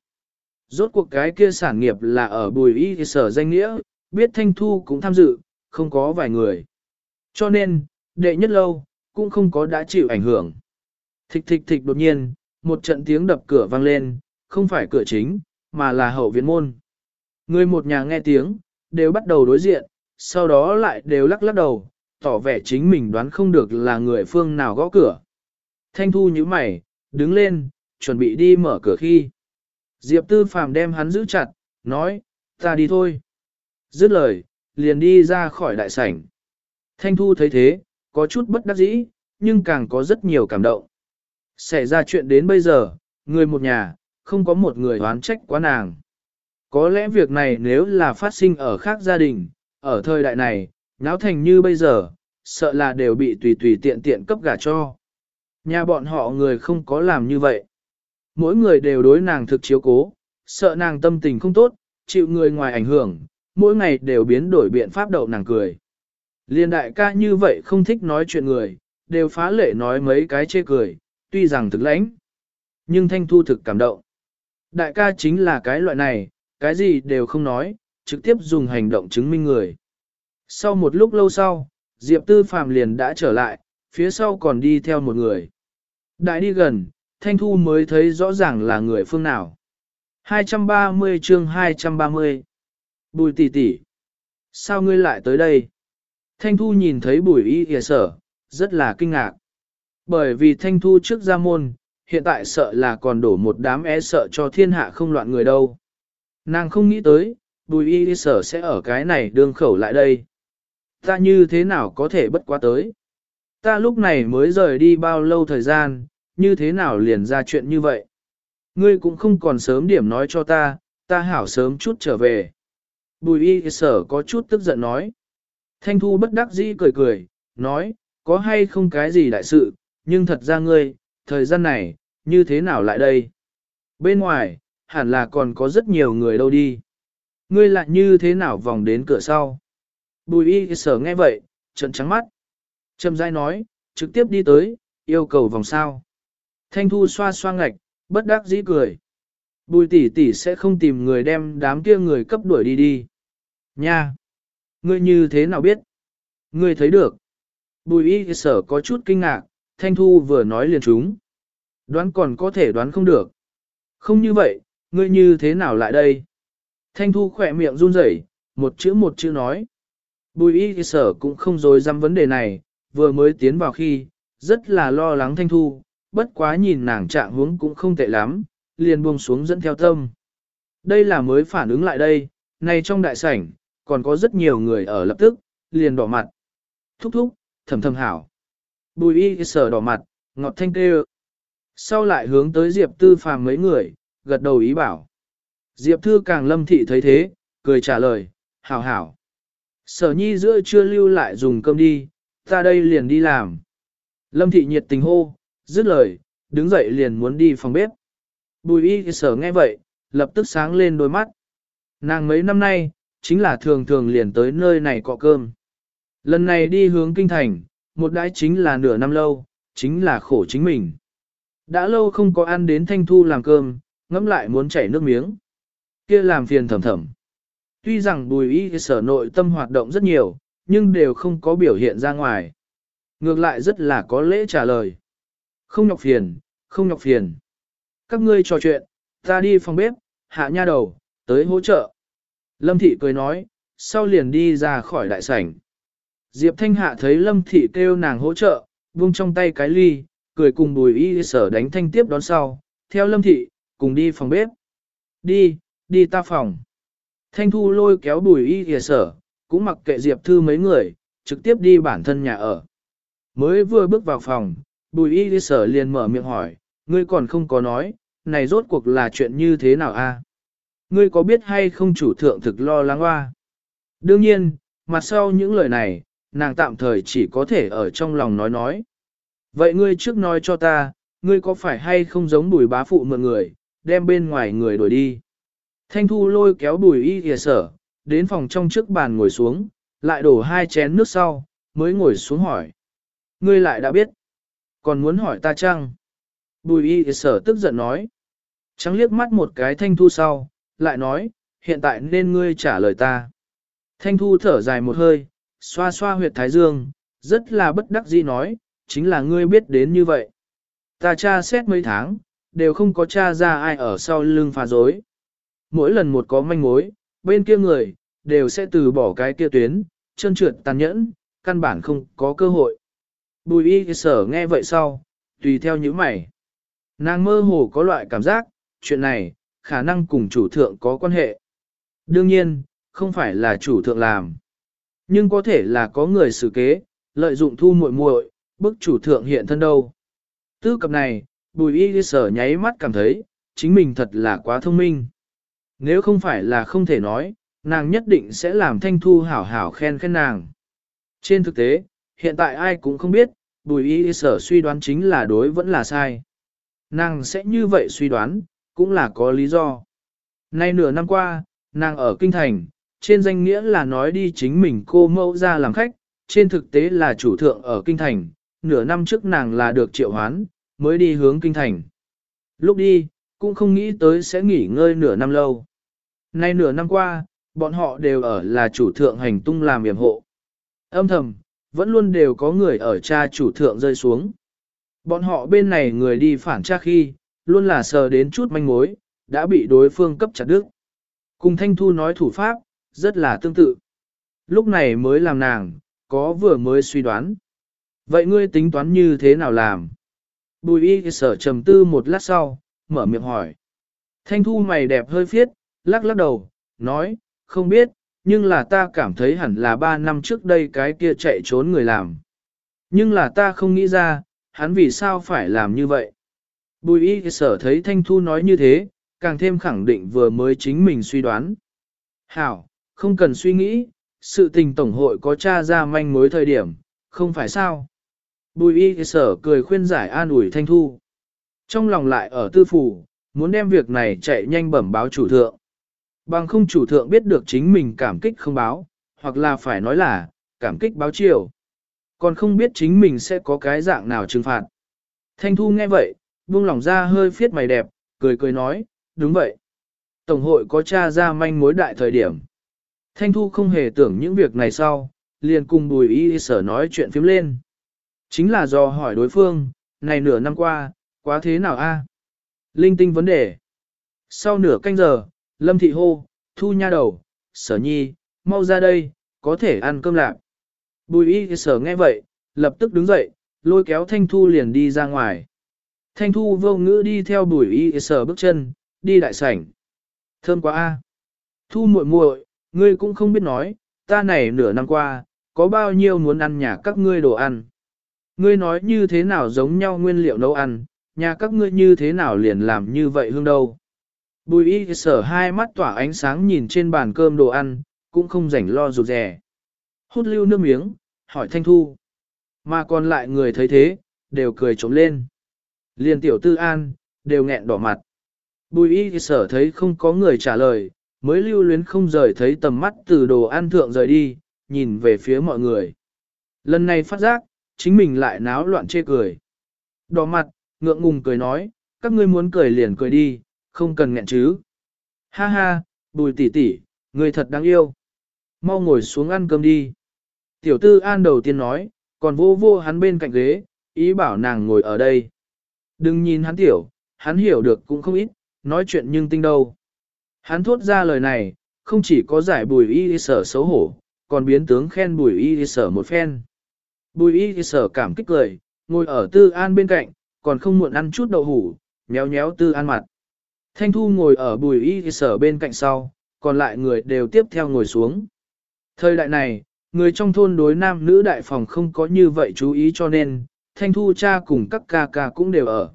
Rốt cuộc cái kia sản nghiệp là ở bùi y sở danh nghĩa, biết Thanh Thu cũng tham dự, không có vài người. Cho nên, đệ nhất lâu, cũng không có đã chịu ảnh hưởng. Thịch thịch thịch đột nhiên, một trận tiếng đập cửa vang lên, không phải cửa chính, mà là hậu viện môn. Người một nhà nghe tiếng, đều bắt đầu đối diện, sau đó lại đều lắc lắc đầu, tỏ vẻ chính mình đoán không được là người phương nào gõ cửa. Thanh thu như mày, đứng lên, chuẩn bị đi mở cửa khi. Diệp tư phàm đem hắn giữ chặt, nói, ta đi thôi. Dứt lời, liền đi ra khỏi đại sảnh. Thanh thu thấy thế, có chút bất đắc dĩ, nhưng càng có rất nhiều cảm động. Xảy ra chuyện đến bây giờ, người một nhà, không có một người oán trách quá nàng. Có lẽ việc này nếu là phát sinh ở khác gia đình, ở thời đại này, náo thành như bây giờ, sợ là đều bị tùy tùy tiện tiện cấp gả cho. Nhà bọn họ người không có làm như vậy. Mỗi người đều đối nàng thực chiếu cố, sợ nàng tâm tình không tốt, chịu người ngoài ảnh hưởng, mỗi ngày đều biến đổi biện pháp đậu nàng cười. Liên đại ca như vậy không thích nói chuyện người, đều phá lệ nói mấy cái chê cười, tuy rằng thực lãnh, nhưng thanh thu thực cảm động. Đại ca chính là cái loại này, cái gì đều không nói, trực tiếp dùng hành động chứng minh người. Sau một lúc lâu sau, Diệp Tư Phạm liền đã trở lại, phía sau còn đi theo một người. Đại đi gần, Thanh Thu mới thấy rõ ràng là người phương nào. 230 chương 230 Bùi tỷ tỷ Sao ngươi lại tới đây? Thanh Thu nhìn thấy bùi y kìa sở, rất là kinh ngạc. Bởi vì Thanh Thu trước ra môn, hiện tại sợ là còn đổ một đám e sợ cho thiên hạ không loạn người đâu. Nàng không nghĩ tới, bùi y sở sẽ ở cái này đương khẩu lại đây. Ta như thế nào có thể bất quá tới? Ta lúc này mới rời đi bao lâu thời gian, như thế nào liền ra chuyện như vậy? Ngươi cũng không còn sớm điểm nói cho ta, ta hảo sớm chút trở về. Bùi y sở có chút tức giận nói. Thanh thu bất đắc dĩ cười cười, nói, có hay không cái gì đại sự, nhưng thật ra ngươi, thời gian này, như thế nào lại đây? Bên ngoài, hẳn là còn có rất nhiều người đâu đi. Ngươi lại như thế nào vòng đến cửa sau? Bùi y sở nghe vậy, trận trắng mắt. Trầm dai nói, trực tiếp đi tới, yêu cầu vòng sao. Thanh thu xoa xoa ngạch, bất đắc dĩ cười. Bùi tỷ tỷ sẽ không tìm người đem đám kia người cấp đuổi đi đi. Nha! Ngươi như thế nào biết? Ngươi thấy được. Bùi y sở có chút kinh ngạc, Thanh Thu vừa nói liền chúng. Đoán còn có thể đoán không được. Không như vậy, ngươi như thế nào lại đây? Thanh Thu khỏe miệng run rẩy, một chữ một chữ nói. Bùi y sở cũng không dối dăm vấn đề này, vừa mới tiến vào khi, rất là lo lắng Thanh Thu, bất quá nhìn nàng trạng hướng cũng không tệ lắm, liền buông xuống dẫn theo tâm. Đây là mới phản ứng lại đây, này trong đại sảnh, còn có rất nhiều người ở lập tức, liền đỏ mặt. Thúc thúc, thầm thầm hảo. Bùi y sở đỏ mặt, ngọt thanh kêu. Sau lại hướng tới Diệp Tư phàm mấy người, gật đầu ý bảo. Diệp Thư càng lâm thị thấy thế, cười trả lời, hảo hảo. Sở nhi giữa chưa lưu lại dùng cơm đi, ta đây liền đi làm. Lâm thị nhiệt tình hô, dứt lời, đứng dậy liền muốn đi phòng bếp. Bùi y sở nghe vậy, lập tức sáng lên đôi mắt. Nàng mấy năm nay, chính là thường thường liền tới nơi này cọ cơm. Lần này đi hướng kinh thành, một đãi chính là nửa năm lâu, chính là khổ chính mình. Đã lâu không có ăn đến thanh thu làm cơm, ngẫm lại muốn chảy nước miếng. kia làm phiền thầm thầm. Tuy rằng bùi y sở nội tâm hoạt động rất nhiều, nhưng đều không có biểu hiện ra ngoài. Ngược lại rất là có lễ trả lời. Không nhọc phiền, không nhọc phiền. Các ngươi trò chuyện, ta đi phòng bếp, hạ nha đầu, tới hỗ trợ. Lâm thị cười nói, sau liền đi ra khỏi đại sảnh. Diệp Thanh Hạ thấy Lâm thị kêu nàng hỗ trợ, vung trong tay cái ly, cười cùng bùi y sở đánh thanh tiếp đón sau, theo Lâm thị, cùng đi phòng bếp. Đi, đi ta phòng. Thanh thu lôi kéo bùi y sở, cũng mặc kệ Diệp Thư mấy người, trực tiếp đi bản thân nhà ở. Mới vừa bước vào phòng, bùi y sở liền mở miệng hỏi, ngươi còn không có nói, này rốt cuộc là chuyện như thế nào a? Ngươi có biết hay không chủ thượng thực lo lắng hoa? Đương nhiên, mặt sau những lời này, nàng tạm thời chỉ có thể ở trong lòng nói nói. Vậy ngươi trước nói cho ta, ngươi có phải hay không giống bùi bá phụ mượn người, đem bên ngoài người đuổi đi. Thanh thu lôi kéo bùi y kìa sở, đến phòng trong trước bàn ngồi xuống, lại đổ hai chén nước sau, mới ngồi xuống hỏi. Ngươi lại đã biết. Còn muốn hỏi ta chăng? Bùi y sở tức giận nói. Trắng liếc mắt một cái thanh thu sau, lại nói, hiện tại nên ngươi trả lời ta. Thanh thu thở dài một hơi, xoa xoa huyệt thái dương, rất là bất đắc dĩ nói, chính là ngươi biết đến như vậy. Ta tra xét mấy tháng, đều không có tra ra ai ở sau lưng phá dối. Mỗi lần một có manh mối, bên kia người, đều sẽ từ bỏ cái kia tuyến, chân trượt tàn nhẫn, căn bản không có cơ hội. Bùi y sở nghe vậy sau, tùy theo những mày. Nàng mơ hồ có loại cảm giác, chuyện này, khả năng cùng chủ thượng có quan hệ. Đương nhiên, không phải là chủ thượng làm. Nhưng có thể là có người xử kế, lợi dụng thu muội muội, bức chủ thượng hiện thân đâu. Tư cập này, bùi y sở nháy mắt cảm thấy, chính mình thật là quá thông minh. Nếu không phải là không thể nói, nàng nhất định sẽ làm thanh thu hảo hảo khen khen nàng. Trên thực tế, hiện tại ai cũng không biết, bùi y sở suy đoán chính là đối vẫn là sai. Nàng sẽ như vậy suy đoán, cũng là có lý do. Nay nửa năm qua, nàng ở Kinh Thành, trên danh nghĩa là nói đi chính mình cô mẫu ra làm khách, trên thực tế là chủ thượng ở Kinh Thành, nửa năm trước nàng là được triệu hoán, mới đi hướng Kinh Thành. Lúc đi, cũng không nghĩ tới sẽ nghỉ ngơi nửa năm lâu. Nay nửa năm qua, bọn họ đều ở là chủ thượng hành tung làm yểm hộ. Âm thầm, vẫn luôn đều có người ở cha chủ thượng rơi xuống. Bọn họ bên này người đi phản tra khi, luôn là sờ đến chút manh mối, đã bị đối phương cấp chặt đứt. Cùng Thanh Thu nói thủ pháp, rất là tương tự. Lúc này mới làm nàng, có vừa mới suy đoán. Vậy ngươi tính toán như thế nào làm? Bùi y sở trầm tư một lát sau, mở miệng hỏi. Thanh Thu mày đẹp hơi phiết, lắc lắc đầu, nói, không biết, nhưng là ta cảm thấy hẳn là ba năm trước đây cái kia chạy trốn người làm. Nhưng là ta không nghĩ ra, hắn vì sao phải làm như vậy. Bùi y sở thấy Thanh Thu nói như thế, càng thêm khẳng định vừa mới chính mình suy đoán. Hảo, không cần suy nghĩ, sự tình tổng hội có tra ra manh mối thời điểm, không phải sao. Bùi y sở cười khuyên giải an ủi Thanh Thu. Trong lòng lại ở tư phủ, muốn đem việc này chạy nhanh bẩm báo chủ thượng. Bằng không chủ thượng biết được chính mình cảm kích không báo, hoặc là phải nói là, cảm kích báo chiều. Còn không biết chính mình sẽ có cái dạng nào trừng phạt. Thanh Thu nghe vậy, buông lỏng ra hơi phiết mày đẹp, cười cười nói, đúng vậy. Tổng hội có tra ra manh mối đại thời điểm. Thanh Thu không hề tưởng những việc này sau, liền cùng bùi y sở nói chuyện phím lên. Chính là do hỏi đối phương, này nửa năm qua, quá thế nào a? Linh tinh vấn đề. Sau nửa canh giờ, Lâm Thị hô, thu nha đầu, sở nhi, mau ra đây, có thể ăn cơm lạc. Bùi y sở nghe vậy, lập tức đứng dậy, lôi kéo Thanh Thu liền đi ra ngoài. Thanh Thu vô ngữ đi theo bùi y sở bước chân, đi đại sảnh. Thơm quá a. Thu muội muội, ngươi cũng không biết nói, ta này nửa năm qua, có bao nhiêu muốn ăn nhà các ngươi đồ ăn. Ngươi nói như thế nào giống nhau nguyên liệu nấu ăn, nhà các ngươi như thế nào liền làm như vậy hương đâu. Bùi y sở hai mắt tỏa ánh sáng nhìn trên bàn cơm đồ ăn, cũng không rảnh lo rụt rè. Hút lưu nước miếng, hỏi Thanh Thu. Mà còn lại người thấy thế, đều cười trống lên. Liên tiểu tư an, đều nghẹn đỏ mặt. Bùi y sở thấy không có người trả lời, mới lưu luyến không rời thấy tầm mắt từ đồ ăn thượng rời đi, nhìn về phía mọi người. Lần này phát giác, chính mình lại náo loạn chê cười. Đỏ mặt, ngượng ngùng cười nói, các ngươi muốn cười liền cười đi, không cần nghẹn chứ. Ha ha, bùi tỷ tỷ, người thật đáng yêu. Mau ngồi xuống ăn cơm đi. Tiểu tư an đầu tiên nói, còn vô vô hắn bên cạnh ghế, ý bảo nàng ngồi ở đây. Đừng nhìn hắn tiểu, hắn hiểu được cũng không ít, nói chuyện nhưng tinh đâu. Hắn thốt ra lời này, không chỉ có giải bùi y sở xấu hổ, còn biến tướng khen bùi y sở một phen. Bùi y sở cảm kích cười, ngồi ở tư an bên cạnh, còn không muộn ăn chút đậu hủ, nhéo nhéo tư an mặt. Thanh Thu ngồi ở bùi y sở bên cạnh sau, còn lại người đều tiếp theo ngồi xuống. Thời đại này, người trong thôn đối nam nữ đại phòng không có như vậy chú ý cho nên, Thanh Thu cha cùng các ca ca cũng đều ở.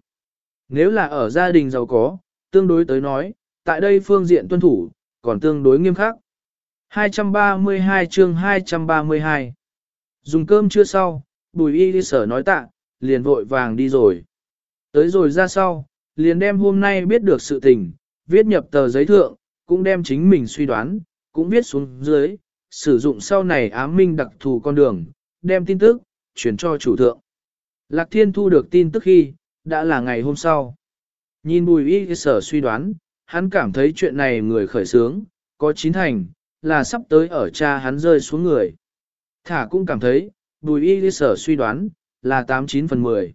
Nếu là ở gia đình giàu có, tương đối tới nói, tại đây phương diện tuân thủ, còn tương đối nghiêm khắc. 232 chương 232 Dùng cơm chưa sau, bùi y đi sở nói tạ, liền vội vàng đi rồi. Tới rồi ra sau, liền đem hôm nay biết được sự tình, viết nhập tờ giấy thượng, cũng đem chính mình suy đoán, cũng viết xuống dưới, sử dụng sau này ám minh đặc thù con đường, đem tin tức, chuyển cho chủ thượng. Lạc Thiên thu được tin tức khi, đã là ngày hôm sau. Nhìn bùi y sở suy đoán, hắn cảm thấy chuyện này người khởi sướng, có chín thành, là sắp tới ở cha hắn rơi xuống người. Thả cũng cảm thấy, bùi y sở suy đoán, là 89 phần 10.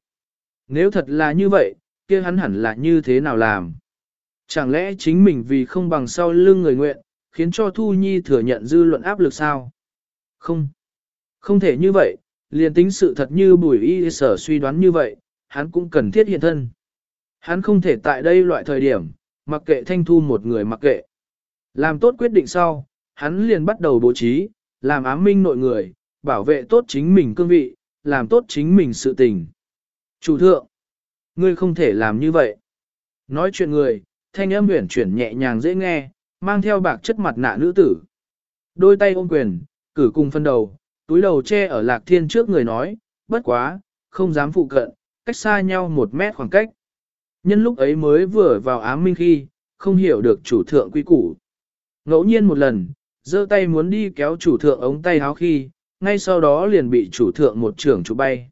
Nếu thật là như vậy, kia hắn hẳn là như thế nào làm? Chẳng lẽ chính mình vì không bằng sau lưng người nguyện, khiến cho Thu Nhi thừa nhận dư luận áp lực sao? Không. Không thể như vậy, liền tính sự thật như bùi y sở suy đoán như vậy, hắn cũng cần thiết hiện thân. Hắn không thể tại đây loại thời điểm, mặc kệ thanh thu một người mặc kệ. Làm tốt quyết định sau, hắn liền bắt đầu bố trí, làm ám minh nội người, bảo vệ tốt chính mình cương vị, làm tốt chính mình sự tình. Chủ thượng, ngươi không thể làm như vậy. Nói chuyện người, thanh âm huyển chuyển nhẹ nhàng dễ nghe, mang theo bạc chất mặt nạ nữ tử. Đôi tay ôm quyền, cử cùng phân đầu, túi đầu che ở lạc thiên trước người nói, bất quá, không dám phụ cận, cách xa nhau một mét khoảng cách. Nhân lúc ấy mới vừa vào ám minh khi, không hiểu được chủ thượng quy củ. Ngẫu nhiên một lần, giơ tay muốn đi kéo chủ thượng ống tay áo khi, ngay sau đó liền bị chủ thượng một trưởng chủ bay.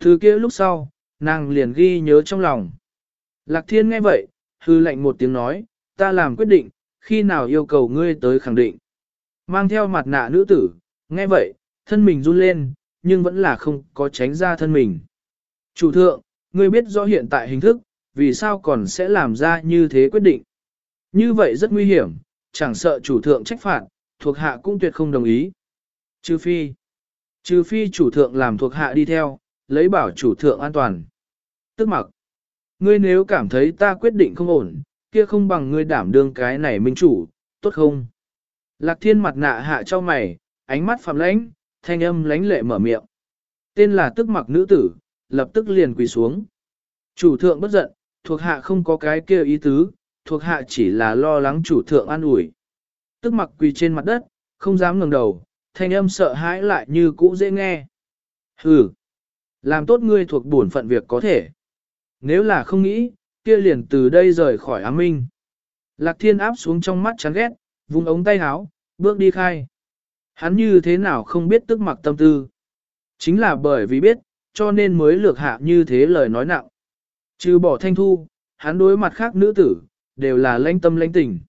Thứ kia lúc sau, nàng liền ghi nhớ trong lòng. Lạc thiên nghe vậy, hư lệnh một tiếng nói, ta làm quyết định, khi nào yêu cầu ngươi tới khẳng định. Mang theo mặt nạ nữ tử, nghe vậy, thân mình run lên, nhưng vẫn là không có tránh ra thân mình. Chủ thượng, ngươi biết rõ hiện tại hình thức, vì sao còn sẽ làm ra như thế quyết định. Như vậy rất nguy hiểm, chẳng sợ chủ thượng trách phạt, thuộc hạ cũng tuyệt không đồng ý. Trừ phi, trừ phi chủ thượng làm thuộc hạ đi theo, lấy bảo chủ thượng an toàn. Tức mặc, ngươi nếu cảm thấy ta quyết định không ổn, kia không bằng ngươi đảm đương cái này minh chủ, tốt không? Lạc thiên mặt nạ hạ cho mày, ánh mắt phạm lãnh, thanh âm lãnh lệ mở miệng. Tên là tức mặc nữ tử, lập tức liền quỳ xuống. Chủ thượng bất giận, thuộc hạ không có cái kia ý tứ, thuộc hạ chỉ là lo lắng chủ thượng an ủi. Tức mặc quỳ trên mặt đất, không dám ngẩng đầu, thanh âm sợ hãi lại như cũ dễ nghe. Hừ, làm tốt ngươi thuộc bổn phận việc có thể. Nếu là không nghĩ, kia liền từ đây rời khỏi ám minh. Lạc thiên áp xuống trong mắt chán ghét, vùng ống tay háo, bước đi khai. Hắn như thế nào không biết tức mặc tâm tư. Chính là bởi vì biết, cho nên mới lược hạ như thế lời nói nặng. Trừ bỏ thanh thu, hắn đối mặt khác nữ tử, đều là lãnh tâm lãnh tình.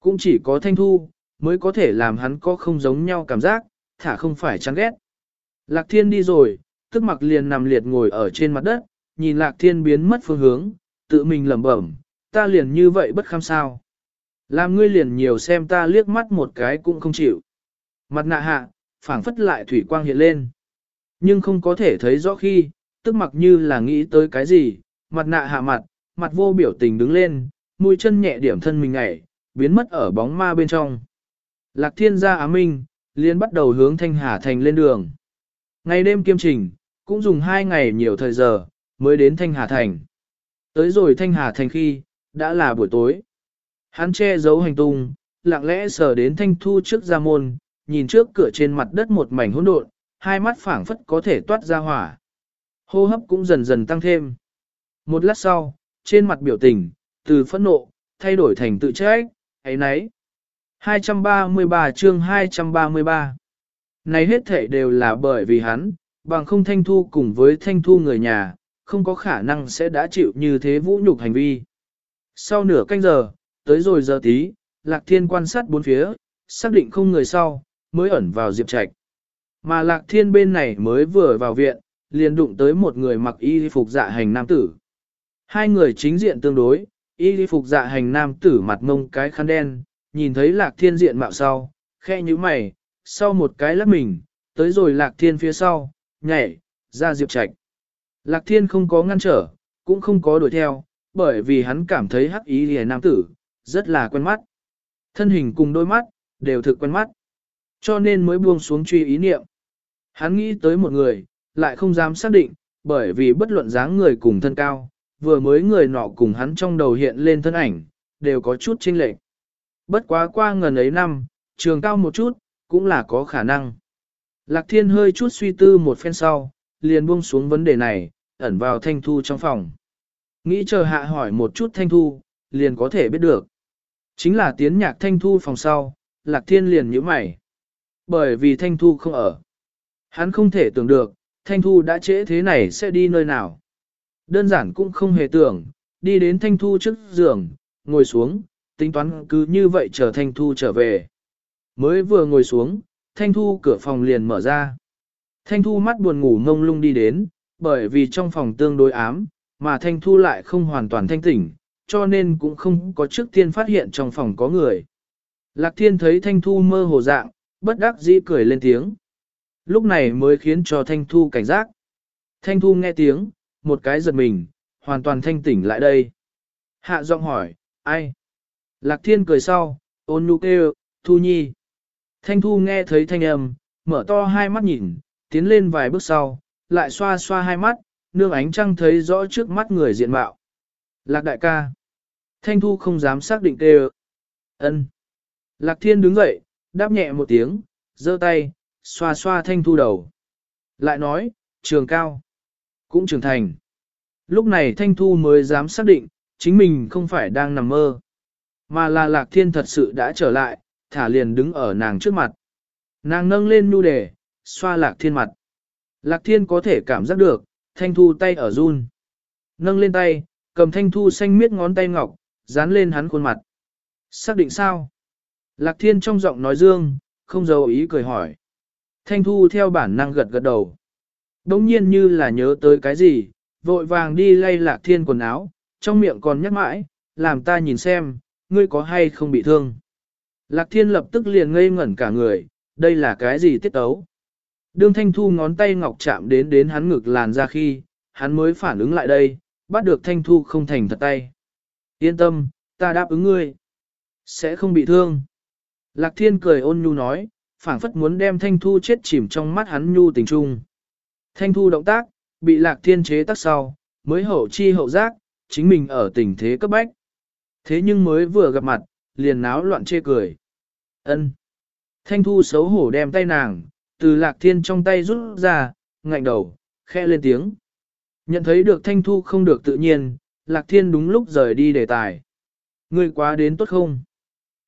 Cũng chỉ có thanh thu, mới có thể làm hắn có không giống nhau cảm giác, thả không phải chán ghét. Lạc thiên đi rồi, tức mặc liền nằm liệt ngồi ở trên mặt đất, nhìn lạc thiên biến mất phương hướng, tự mình lẩm bẩm, ta liền như vậy bất kham sao. Làm ngươi liền nhiều xem ta liếc mắt một cái cũng không chịu. Mặt nạ hạ, phảng phất lại thủy quang hiện lên. Nhưng không có thể thấy rõ khi, tức mặc như là nghĩ tới cái gì, mặt nạ hạ mặt, mặt vô biểu tình đứng lên, mũi chân nhẹ điểm thân mình ngảy, biến mất ở bóng ma bên trong. Lạc thiên gia á minh, liền bắt đầu hướng Thanh Hà Thành lên đường. Ngày đêm kiêm trình, cũng dùng hai ngày nhiều thời giờ, mới đến Thanh Hà Thành. Tới rồi Thanh Hà Thành khi, đã là buổi tối. Hắn che giấu hành tung, lặng lẽ sờ đến Thanh Thu trước ra môn, nhìn trước cửa trên mặt đất một mảnh hỗn độn, hai mắt phảng phất có thể toát ra hỏa. Hô hấp cũng dần dần tăng thêm. Một lát sau, trên mặt biểu tình, từ phẫn nộ, thay đổi thành tự trách, ấy nấy. 233 chương 233 Này hết thể đều là bởi vì hắn, bằng không thanh thu cùng với thanh thu người nhà, không có khả năng sẽ đã chịu như thế vũ nhục hành vi. Sau nửa canh giờ, tới rồi giờ tí, Lạc Thiên quan sát bốn phía, xác định không người sau, mới ẩn vào Diệp Trạch. Mà Lạc Thiên bên này mới vừa vào viện, liền đụng tới một người mặc y phục dạ hành nam tử. Hai người chính diện tương đối, y phục dạ hành nam tử mặt mông cái khăn đen, nhìn thấy Lạc Thiên diện mạo sau, khe như mày, sau một cái lấp mình, tới rồi Lạc Thiên phía sau, nhảy, ra Diệp Trạch. Lạc Thiên không có ngăn trở, cũng không có đuổi theo, bởi vì hắn cảm thấy hắc ý lìa nam tử, rất là quen mắt. Thân hình cùng đôi mắt, đều thực quen mắt. Cho nên mới buông xuống truy ý niệm. Hắn nghĩ tới một người, lại không dám xác định, bởi vì bất luận dáng người cùng thân cao, vừa mới người nọ cùng hắn trong đầu hiện lên thân ảnh, đều có chút chênh lệch. Bất quá qua ngần ấy năm, trường cao một chút, cũng là có khả năng. Lạc thiên hơi chút suy tư một phen sau, liền buông xuống vấn đề này, ẩn vào thanh thu trong phòng. Nghĩ chờ hạ hỏi một chút thanh thu, liền có thể biết được. Chính là tiến nhạc thanh thu phòng sau, lạc thiên liền nhíu mày. Bởi vì thanh thu không ở. Hắn không thể tưởng được, thanh thu đã trễ thế này sẽ đi nơi nào. Đơn giản cũng không hề tưởng, đi đến thanh thu trước giường, ngồi xuống, tính toán cứ như vậy chờ thanh thu trở về. Mới vừa ngồi xuống, thanh thu cửa phòng liền mở ra. Thanh thu mắt buồn ngủ ngông lung đi đến, bởi vì trong phòng tương đối ám, mà thanh thu lại không hoàn toàn thanh tỉnh, cho nên cũng không có trước tiên phát hiện trong phòng có người. Lạc thiên thấy thanh thu mơ hồ dạng, bất đắc dĩ cười lên tiếng. Lúc này mới khiến cho thanh thu cảnh giác. Thanh thu nghe tiếng, một cái giật mình, hoàn toàn thanh tỉnh lại đây. Hạ giọng hỏi, ai? Lạc thiên cười sau, ôn nhu kêu, thu nhi. Thanh thu nghe thấy thanh âm, mở to hai mắt nhìn, tiến lên vài bước sau, lại xoa xoa hai mắt, nương ánh trăng thấy rõ trước mắt người diện mạo. Lạc đại ca. Thanh thu không dám xác định kêu. ân. Lạc thiên đứng dậy, đáp nhẹ một tiếng, giơ tay, xoa xoa thanh thu đầu. Lại nói, trường cao, cũng trưởng thành. Lúc này thanh thu mới dám xác định, chính mình không phải đang nằm mơ, mà là lạc thiên thật sự đã trở lại, thả liền đứng ở nàng trước mặt. Nàng nâng lên nu đề, xoa lạc thiên mặt. Lạc thiên có thể cảm giác được, thanh thu tay ở run. Nâng lên tay, cầm thanh thu xanh miết ngón tay ngọc, dán lên hắn khuôn mặt. Xác định sao? Lạc thiên trong giọng nói dương, không giấu ý cười hỏi. Thanh thu theo bản năng gật gật đầu. Đống nhiên như là nhớ tới cái gì, vội vàng đi lay lạc thiên quần áo, trong miệng còn nhắc mãi, làm ta nhìn xem, ngươi có hay không bị thương? Lạc thiên lập tức liền ngây ngẩn cả người, đây là cái gì tiết tấu? Đương thanh thu ngón tay ngọc chạm đến đến hắn ngực làn ra khi, hắn mới phản ứng lại đây, bắt được thanh thu không thành thật tay. Yên tâm, ta đáp ứng ngươi. Sẽ không bị thương. Lạc thiên cười ôn nhu nói, phảng phất muốn đem thanh thu chết chìm trong mắt hắn nhu tình trung. Thanh thu động tác, bị lạc thiên chế tắc sau, mới hậu chi hậu giác, chính mình ở tình thế cấp bách. Thế nhưng mới vừa gặp mặt, liền náo loạn chê cười. ân Thanh thu xấu hổ đem tay nàng, từ lạc thiên trong tay rút ra, ngạnh đầu, khe lên tiếng. Nhận thấy được thanh thu không được tự nhiên, lạc thiên đúng lúc rời đi đề tài. Ngươi quá đến tốt không?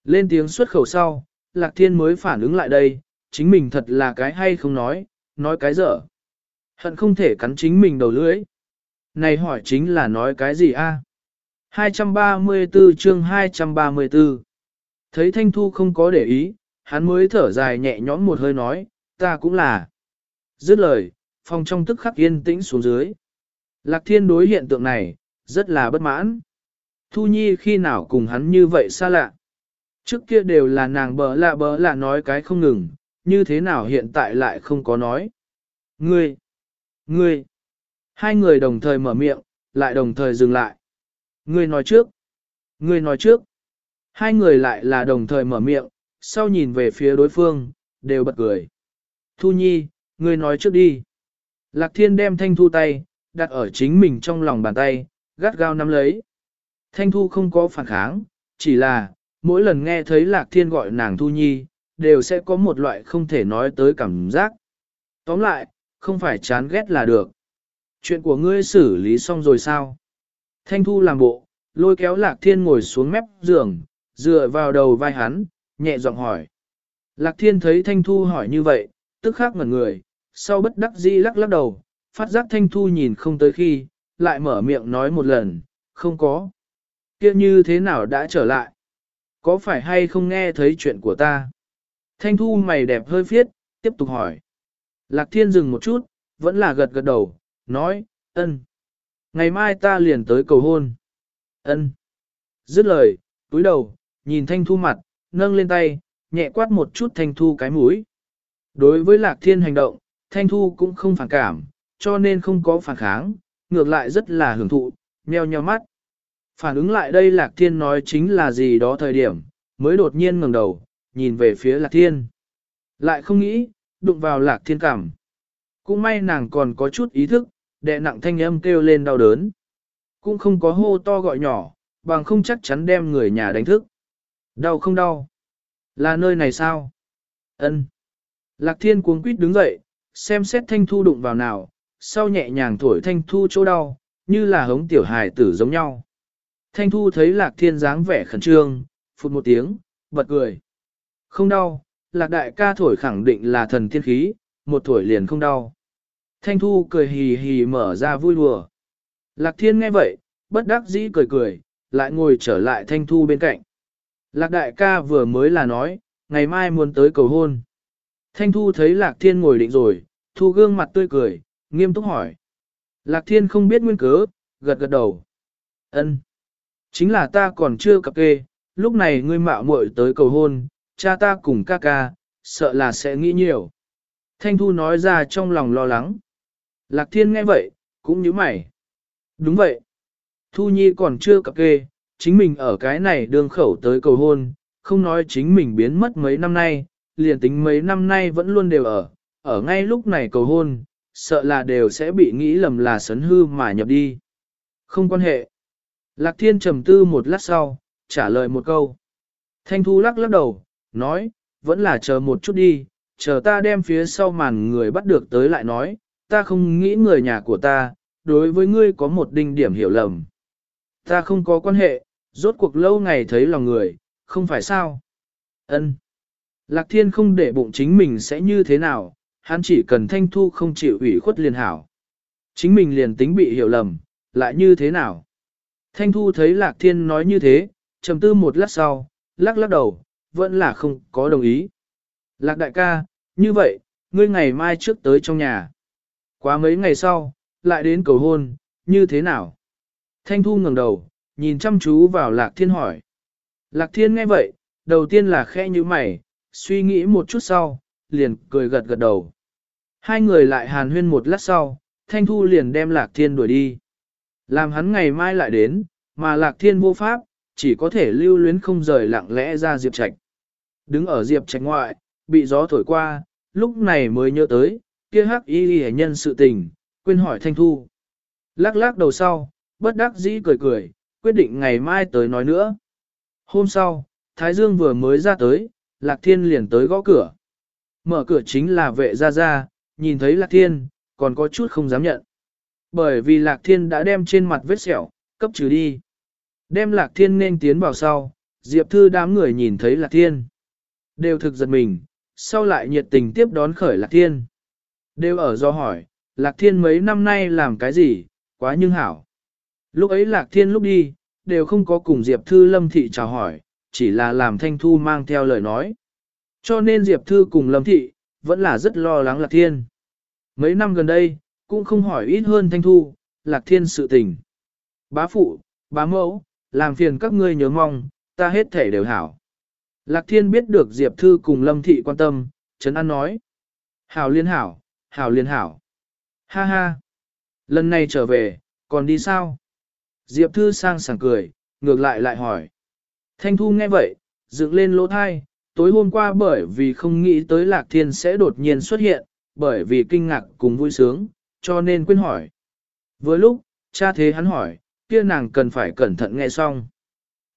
Lên tiếng xuất khẩu sau, lạc thiên mới phản ứng lại đây, chính mình thật là cái hay không nói, nói cái dở. Hận không thể cắn chính mình đầu lưỡi. Này hỏi chính là nói cái gì a? 234 chương 234 Thấy Thanh Thu không có để ý, hắn mới thở dài nhẹ nhõm một hơi nói, ta cũng là. Dứt lời, phòng trong tức khắc yên tĩnh xuống dưới. Lạc thiên đối hiện tượng này, rất là bất mãn. Thu Nhi khi nào cùng hắn như vậy xa lạ. Trước kia đều là nàng bỡ lạ bỡ lạ nói cái không ngừng, như thế nào hiện tại lại không có nói. Ngươi! Ngươi! Hai người đồng thời mở miệng, lại đồng thời dừng lại. Ngươi nói trước! Ngươi nói trước! Hai người lại là đồng thời mở miệng, sau nhìn về phía đối phương, đều bật cười. Thu Nhi, ngươi nói trước đi. Lạc Thiên đem Thanh Thu tay, đặt ở chính mình trong lòng bàn tay, gắt gao nắm lấy. Thanh Thu không có phản kháng, chỉ là, mỗi lần nghe thấy Lạc Thiên gọi nàng Thu Nhi, đều sẽ có một loại không thể nói tới cảm giác. Tóm lại, không phải chán ghét là được. Chuyện của ngươi xử lý xong rồi sao? Thanh Thu làm bộ, lôi kéo Lạc Thiên ngồi xuống mép giường, dựa vào đầu vai hắn, nhẹ giọng hỏi. Lạc Thiên thấy Thanh Thu hỏi như vậy, tức khắc ngẩn người, sau bất đắc dĩ lắc lắc đầu, phát giác Thanh Thu nhìn không tới khi, lại mở miệng nói một lần, không có. kia như thế nào đã trở lại? Có phải hay không nghe thấy chuyện của ta? Thanh Thu mày đẹp hơi phiết, tiếp tục hỏi. Lạc Thiên dừng một chút, vẫn là gật gật đầu, nói, ân. Ngày mai ta liền tới cầu hôn. ân. Dứt lời, túi đầu, nhìn Thanh Thu mặt, nâng lên tay, nhẹ quát một chút Thanh Thu cái mũi. Đối với Lạc Thiên hành động, Thanh Thu cũng không phản cảm, cho nên không có phản kháng, ngược lại rất là hưởng thụ, nheo nheo mắt. Phản ứng lại đây Lạc Thiên nói chính là gì đó thời điểm, mới đột nhiên ngẩng đầu, nhìn về phía Lạc Thiên. Lại không nghĩ, đụng vào Lạc Thiên cảm. Cũng may nàng còn có chút ý thức, đệ nặng thanh âm kêu lên đau đớn. Cũng không có hô to gọi nhỏ, bằng không chắc chắn đem người nhà đánh thức. Đau không đau? Là nơi này sao? Ân. Lạc thiên cuống quýt đứng dậy, xem xét thanh thu đụng vào nào, sau nhẹ nhàng thổi thanh thu chỗ đau, như là hống tiểu hài tử giống nhau. Thanh thu thấy lạc thiên dáng vẻ khẩn trương, phụt một tiếng, bật cười. Không đau, lạc đại ca thổi khẳng định là thần thiên khí, một thổi liền không đau. Thanh thu cười hì hì mở ra vui đùa. Lạc thiên nghe vậy, bất đắc dĩ cười cười, lại ngồi trở lại thanh thu bên cạnh. Lạc đại ca vừa mới là nói, ngày mai muốn tới cầu hôn. Thanh thu thấy lạc thiên ngồi định rồi, thu gương mặt tươi cười, nghiêm túc hỏi. Lạc thiên không biết nguyên cớ, gật gật đầu. ân Chính là ta còn chưa cập kê, lúc này ngươi mạo muội tới cầu hôn, cha ta cùng ca ca, sợ là sẽ nghĩ nhiều. Thanh thu nói ra trong lòng lo lắng. Lạc thiên nghe vậy, cũng như mày. Đúng vậy. Thu nhi còn chưa cập kê, chính mình ở cái này đương khẩu tới cầu hôn, không nói chính mình biến mất mấy năm nay, liền tính mấy năm nay vẫn luôn đều ở, ở ngay lúc này cầu hôn, sợ là đều sẽ bị nghĩ lầm là sấn hư mà nhập đi. Không quan hệ. Lạc thiên trầm tư một lát sau, trả lời một câu. Thanh thu lắc lắc đầu, nói, vẫn là chờ một chút đi, chờ ta đem phía sau màn người bắt được tới lại nói, ta không nghĩ người nhà của ta, đối với ngươi có một đinh điểm hiểu lầm. Ta không có quan hệ, rốt cuộc lâu ngày thấy lòng người, không phải sao? Ân. Lạc thiên không để bụng chính mình sẽ như thế nào, hắn chỉ cần thanh thu không chịu ủy khuất liền hảo. Chính mình liền tính bị hiểu lầm, lại như thế nào? Thanh thu thấy lạc thiên nói như thế, trầm tư một lát sau, lắc lắc đầu, vẫn là không có đồng ý. Lạc đại ca, như vậy, ngươi ngày mai trước tới trong nhà. Quá mấy ngày sau, lại đến cầu hôn, như thế nào? Thanh thu ngẩng đầu, nhìn chăm chú vào lạc thiên hỏi. Lạc thiên nghe vậy, đầu tiên là khẽ như mày, suy nghĩ một chút sau, liền cười gật gật đầu. Hai người lại hàn huyên một lát sau, Thanh Thu liền đem Lạc Thiên đuổi đi. Làm hắn ngày mai lại đến, mà Lạc Thiên vô pháp, chỉ có thể lưu luyến không rời lặng lẽ ra Diệp Trạch. Đứng ở Diệp Trạch ngoại, bị gió thổi qua, lúc này mới nhớ tới, kia hắc y y nhân sự tình, quên hỏi Thanh Thu. Lắc lắc đầu sau, bất đắc dĩ cười cười, quyết định ngày mai tới nói nữa. Hôm sau, Thái Dương vừa mới ra tới, Lạc Thiên liền tới gõ cửa. Mở cửa chính là vệ gia gia, nhìn thấy Lạc Thiên, còn có chút không dám nhận. Bởi vì Lạc Thiên đã đem trên mặt vết sẹo, cấp trừ đi. Đem Lạc Thiên nên tiến vào sau, Diệp Thư đám người nhìn thấy Lạc Thiên. Đều thực giật mình, sau lại nhiệt tình tiếp đón khởi Lạc Thiên. Đều ở do hỏi, Lạc Thiên mấy năm nay làm cái gì, quá nhưng hảo. Lúc ấy Lạc Thiên lúc đi, đều không có cùng Diệp Thư Lâm Thị chào hỏi, chỉ là làm Thanh Thu mang theo lời nói. Cho nên Diệp Thư cùng Lâm Thị, vẫn là rất lo lắng Lạc Thiên. Mấy năm gần đây, cũng không hỏi ít hơn Thanh Thu, Lạc Thiên sự tình. Bá phụ, bá mẫu, làm phiền các ngươi nhớ mong, ta hết thể đều hảo. Lạc Thiên biết được Diệp Thư cùng Lâm Thị quan tâm, Trấn An nói. Hảo liên hảo, hảo liên hảo. Ha ha. Lần này trở về, còn đi sao? Diệp Thư sang sảng cười, ngược lại lại hỏi. Thanh Thu nghe vậy, dựng lên lỗ thai, tối hôm qua bởi vì không nghĩ tới Lạc Thiên sẽ đột nhiên xuất hiện, bởi vì kinh ngạc cùng vui sướng, cho nên quên hỏi. Vừa lúc, cha thế hắn hỏi, kia nàng cần phải cẩn thận nghe xong.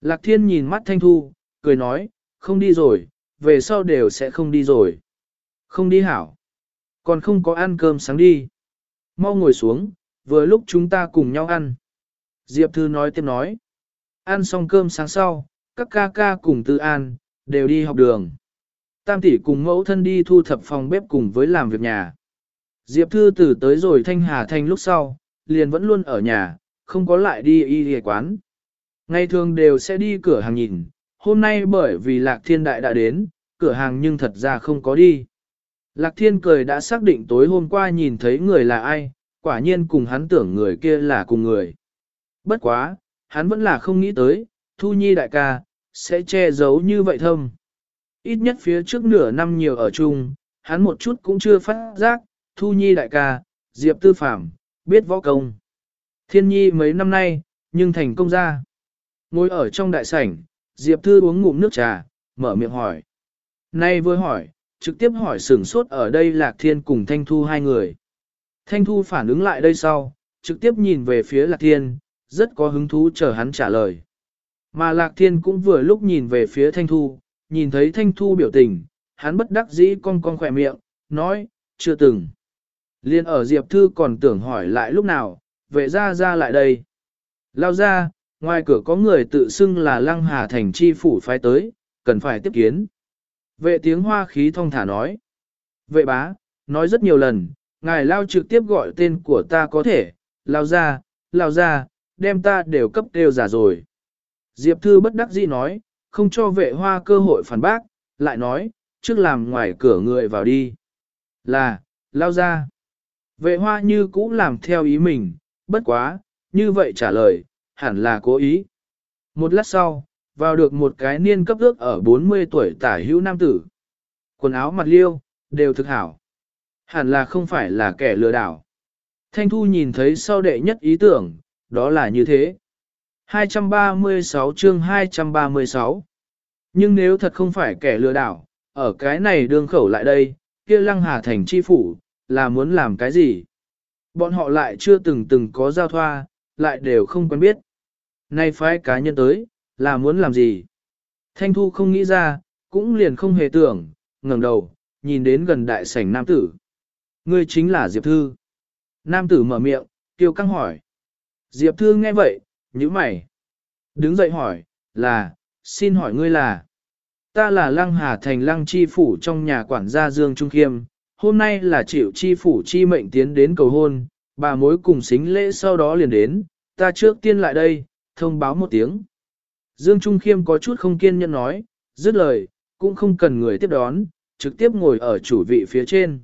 Lạc Thiên nhìn mắt Thanh Thu, cười nói, không đi rồi, về sau đều sẽ không đi rồi. Không đi hảo. Còn không có ăn cơm sáng đi. Mau ngồi xuống, vừa lúc chúng ta cùng nhau ăn. Diệp Thư nói tiếp nói. Ăn xong cơm sáng sau, các ca ca cùng Tư An, đều đi học đường. Tam tỷ cùng mẫu thân đi thu thập phòng bếp cùng với làm việc nhà. Diệp Thư từ tới rồi Thanh Hà Thanh lúc sau, liền vẫn luôn ở nhà, không có lại đi y y quán. Ngày thường đều sẽ đi cửa hàng nhìn, hôm nay bởi vì Lạc Thiên Đại đã đến, cửa hàng nhưng thật ra không có đi. Lạc Thiên cười đã xác định tối hôm qua nhìn thấy người là ai, quả nhiên cùng hắn tưởng người kia là cùng người. Bất quá, hắn vẫn là không nghĩ tới, Thu Nhi đại ca, sẽ che giấu như vậy thâm. Ít nhất phía trước nửa năm nhiều ở chung, hắn một chút cũng chưa phát giác, Thu Nhi đại ca, Diệp Tư Phạm, biết võ công. Thiên Nhi mấy năm nay, nhưng thành công ra. Ngồi ở trong đại sảnh, Diệp Thư uống ngụm nước trà, mở miệng hỏi. Nay vừa hỏi, trực tiếp hỏi sửng sốt ở đây Lạc Thiên cùng Thanh Thu hai người. Thanh Thu phản ứng lại đây sau, trực tiếp nhìn về phía Lạc Thiên, rất có hứng thú chờ hắn trả lời. Mà Lạc Thiên cũng vừa lúc nhìn về phía Thanh Thu, nhìn thấy Thanh Thu biểu tình, hắn bất đắc dĩ cong cong khỏe miệng, nói, chưa từng. Liên ở Diệp Thư còn tưởng hỏi lại lúc nào, vệ ra ra lại đây. Lao ra, ngoài cửa có người tự xưng là Lăng Hà Thành chi phủ phái tới, cần phải tiếp kiến. Vệ tiếng hoa khí thông thả nói. Vệ bá, nói rất nhiều lần, ngài Lao trực tiếp gọi tên của ta có thể, Lao ra, Lao ra, đem ta đều cấp đều giả rồi. Diệp Thư bất đắc dĩ nói, không cho vệ hoa cơ hội phản bác, lại nói, trước làm ngoài cửa người vào đi. Là, lao ra. Vệ hoa như cũ làm theo ý mình, bất quá, như vậy trả lời, hẳn là cố ý. Một lát sau, vào được một cái niên cấp ước ở 40 tuổi tả hữu nam tử. Quần áo mặt liêu, đều thực hảo. Hẳn là không phải là kẻ lừa đảo. Thanh Thu nhìn thấy sau đệ nhất ý tưởng, đó là như thế. 236 chương 236 Nhưng nếu thật không phải kẻ lừa đảo, ở cái này đương khẩu lại đây, kia lăng hà thành chi phủ, là muốn làm cái gì? Bọn họ lại chưa từng từng có giao thoa, lại đều không quen biết. Nay phái cá nhân tới, là muốn làm gì? Thanh Thu không nghĩ ra, cũng liền không hề tưởng, ngẩng đầu, nhìn đến gần đại sảnh nam tử. Ngươi chính là Diệp Thư. Nam tử mở miệng, tiêu căng hỏi. Diệp Thư nghe vậy, nhíu mày. Đứng dậy hỏi, là, xin hỏi ngươi là. Ta là Lăng Hà Thành Lăng Chi Phủ trong nhà quản gia Dương Trung Khiêm, hôm nay là chịu Chi Phủ Chi mệnh tiến đến cầu hôn, bà mối cùng xính lễ sau đó liền đến, ta trước tiên lại đây, thông báo một tiếng. Dương Trung Khiêm có chút không kiên nhẫn nói, dứt lời, cũng không cần người tiếp đón, trực tiếp ngồi ở chủ vị phía trên.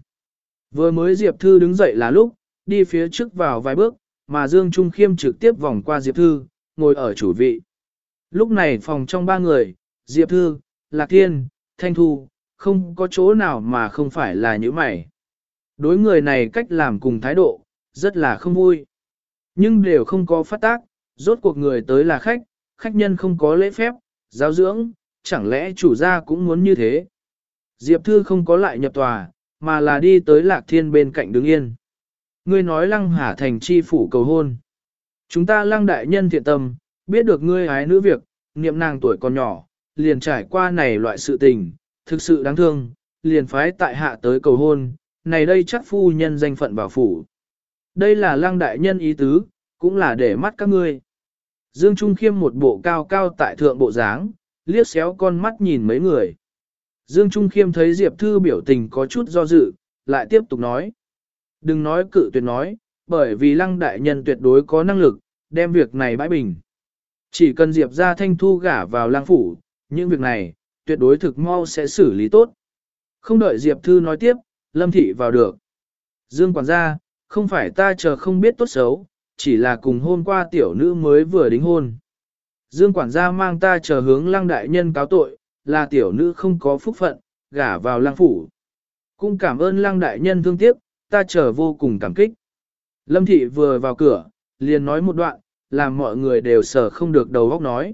Vừa mới Diệp Thư đứng dậy là lúc, đi phía trước vào vài bước, mà Dương Trung Khiêm trực tiếp vòng qua Diệp Thư, ngồi ở chủ vị. Lúc này phòng trong ba người, Diệp Thư, Lạc Thiên, Thanh Thu, không có chỗ nào mà không phải là như mày. Đối người này cách làm cùng thái độ, rất là không vui. Nhưng đều không có phát tác, rốt cuộc người tới là khách, khách nhân không có lễ phép, giáo dưỡng, chẳng lẽ chủ gia cũng muốn như thế. Diệp Thư không có lại nhập tòa, mà là đi tới Lạc Thiên bên cạnh đứng yên. Ngươi nói lăng hà thành chi phủ cầu hôn. Chúng ta lăng đại nhân thiện tâm, biết được ngươi hái nữ việc, niệm nàng tuổi còn nhỏ, liền trải qua này loại sự tình, thực sự đáng thương, liền phái tại hạ tới cầu hôn, này đây chắc phu nhân danh phận bảo phủ. Đây là lăng đại nhân ý tứ, cũng là để mắt các ngươi. Dương Trung Khiêm một bộ cao cao tại thượng bộ dáng, liếc xéo con mắt nhìn mấy người. Dương Trung Khiêm thấy Diệp Thư biểu tình có chút do dự, lại tiếp tục nói. Đừng nói cự tuyệt nói, bởi vì lăng đại nhân tuyệt đối có năng lực, đem việc này bãi bình. Chỉ cần Diệp ra thanh thu gả vào lang phủ, những việc này, tuyệt đối thực mau sẽ xử lý tốt. Không đợi Diệp Thư nói tiếp, Lâm Thị vào được. Dương quản gia, không phải ta chờ không biết tốt xấu, chỉ là cùng hôm qua tiểu nữ mới vừa đính hôn. Dương quản gia mang ta chờ hướng lăng đại nhân cáo tội, là tiểu nữ không có phúc phận, gả vào lăng phủ. Cũng cảm ơn lăng đại nhân thương tiếc, ta chờ vô cùng cảm kích. Lâm thị vừa vào cửa, liền nói một đoạn, làm mọi người đều sở không được đầu óc nói.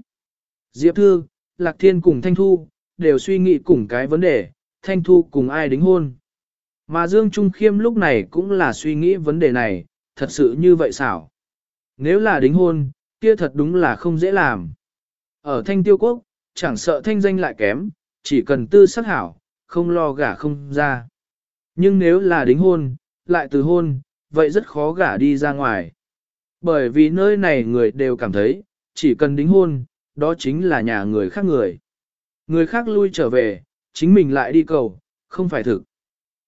Diệp Thư, Lạc Thiên cùng Thanh Thu, đều suy nghĩ cùng cái vấn đề, Thanh Thu cùng ai đính hôn. Mà Dương Trung Khiêm lúc này cũng là suy nghĩ vấn đề này, thật sự như vậy xảo. Nếu là đính hôn, kia thật đúng là không dễ làm. Ở Thanh Tiêu Quốc, chẳng sợ thanh danh lại kém, chỉ cần tư sắc hảo, không lo gả không ra. Nhưng nếu là đính hôn, lại từ hôn, vậy rất khó gả đi ra ngoài. Bởi vì nơi này người đều cảm thấy, chỉ cần đính hôn, đó chính là nhà người khác người. Người khác lui trở về, chính mình lại đi cầu, không phải thực.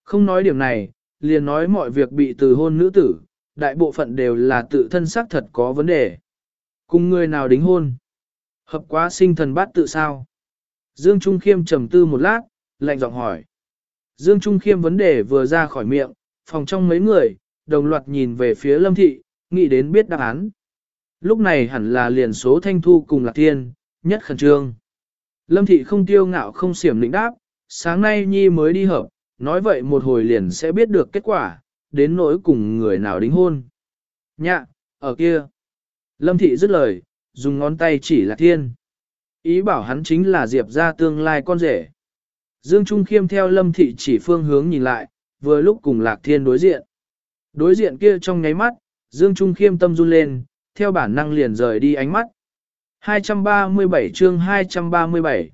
Không nói điểm này, liền nói mọi việc bị từ hôn nữ tử, đại bộ phận đều là tự thân xác thật có vấn đề. Cùng người nào đính hôn? Hợp quá sinh thần bát tự sao? Dương Trung Khiêm trầm tư một lát, lạnh giọng hỏi. Dương Trung Khiêm vấn đề vừa ra khỏi miệng, phòng trong mấy người, đồng loạt nhìn về phía Lâm Thị, nghĩ đến biết đáp án. Lúc này hẳn là liền số thanh thu cùng Lạc Thiên, nhất khẩn trương. Lâm Thị không tiêu ngạo không xiểm lĩnh đáp, sáng nay Nhi mới đi hợp, nói vậy một hồi liền sẽ biết được kết quả, đến nỗi cùng người nào đính hôn. Nhạ, ở kia. Lâm Thị dứt lời, dùng ngón tay chỉ là Thiên. Ý bảo hắn chính là Diệp ra tương lai con rể. Dương Trung Khiêm theo Lâm Thị chỉ phương hướng nhìn lại, vừa lúc cùng Lạc Thiên đối diện. Đối diện kia trong nháy mắt, Dương Trung Khiêm tâm run lên, theo bản năng liền rời đi ánh mắt. 237 chương 237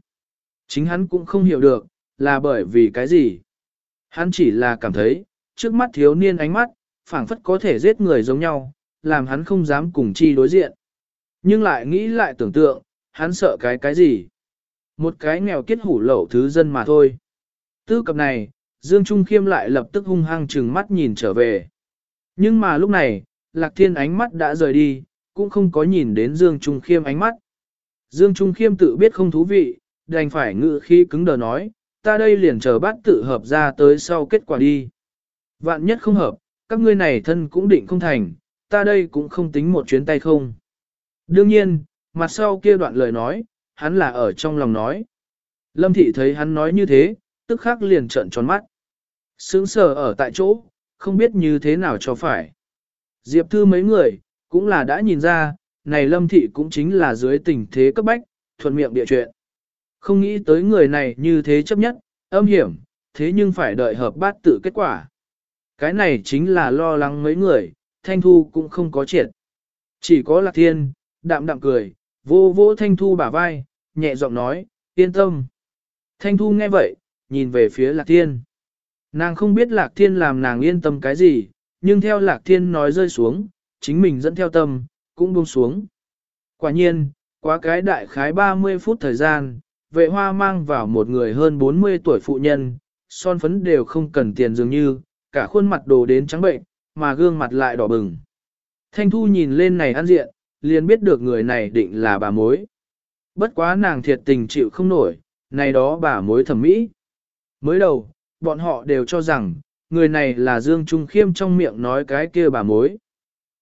Chính hắn cũng không hiểu được, là bởi vì cái gì. Hắn chỉ là cảm thấy, trước mắt thiếu niên ánh mắt, phảng phất có thể giết người giống nhau, làm hắn không dám cùng chi đối diện. Nhưng lại nghĩ lại tưởng tượng, hắn sợ cái cái gì? Một cái nghèo kiết hủ lậu thứ dân mà thôi. Tư cập này, Dương Trung Khiêm lại lập tức hung hăng trừng mắt nhìn trở về. Nhưng mà lúc này, Lạc Thiên ánh mắt đã rời đi, cũng không có nhìn đến Dương Trung Khiêm ánh mắt. Dương Trung Khiêm tự biết không thú vị, đành phải ngự khi cứng đờ nói, ta đây liền chờ bắt tự hợp ra tới sau kết quả đi. Vạn nhất không hợp, các ngươi này thân cũng định không thành, ta đây cũng không tính một chuyến tay không. Đương nhiên, mặt sau kia đoạn lời nói, hắn là ở trong lòng nói. Lâm thị thấy hắn nói như thế, tức khắc liền trợn tròn mắt. Sướng sờ ở tại chỗ, không biết như thế nào cho phải. Diệp thư mấy người, cũng là đã nhìn ra, này lâm thị cũng chính là dưới tình thế cấp bách, thuận miệng địa chuyện. Không nghĩ tới người này như thế chấp nhất, âm hiểm, thế nhưng phải đợi hợp bát tự kết quả. Cái này chính là lo lắng mấy người, thanh thu cũng không có triệt. Chỉ có lạc thiên, đạm đạm cười, vô vô thanh thu bả vai, nhẹ giọng nói, yên tâm. Thanh thu nghe vậy, nhìn về phía lạc thiên. Nàng không biết lạc thiên làm nàng yên tâm cái gì, nhưng theo lạc thiên nói rơi xuống, chính mình dẫn theo tâm, cũng buông xuống. Quả nhiên, quá cái đại khái 30 phút thời gian, vệ hoa mang vào một người hơn 40 tuổi phụ nhân, son phấn đều không cần tiền dường như, cả khuôn mặt đồ đến trắng bệnh, mà gương mặt lại đỏ bừng. Thanh Thu nhìn lên này ăn diện, liền biết được người này định là bà mối. Bất quá nàng thiệt tình chịu không nổi, này đó bà mối thẩm mỹ. Mới đầu, bọn họ đều cho rằng, người này là Dương Trung Khiêm trong miệng nói cái kia bà mối.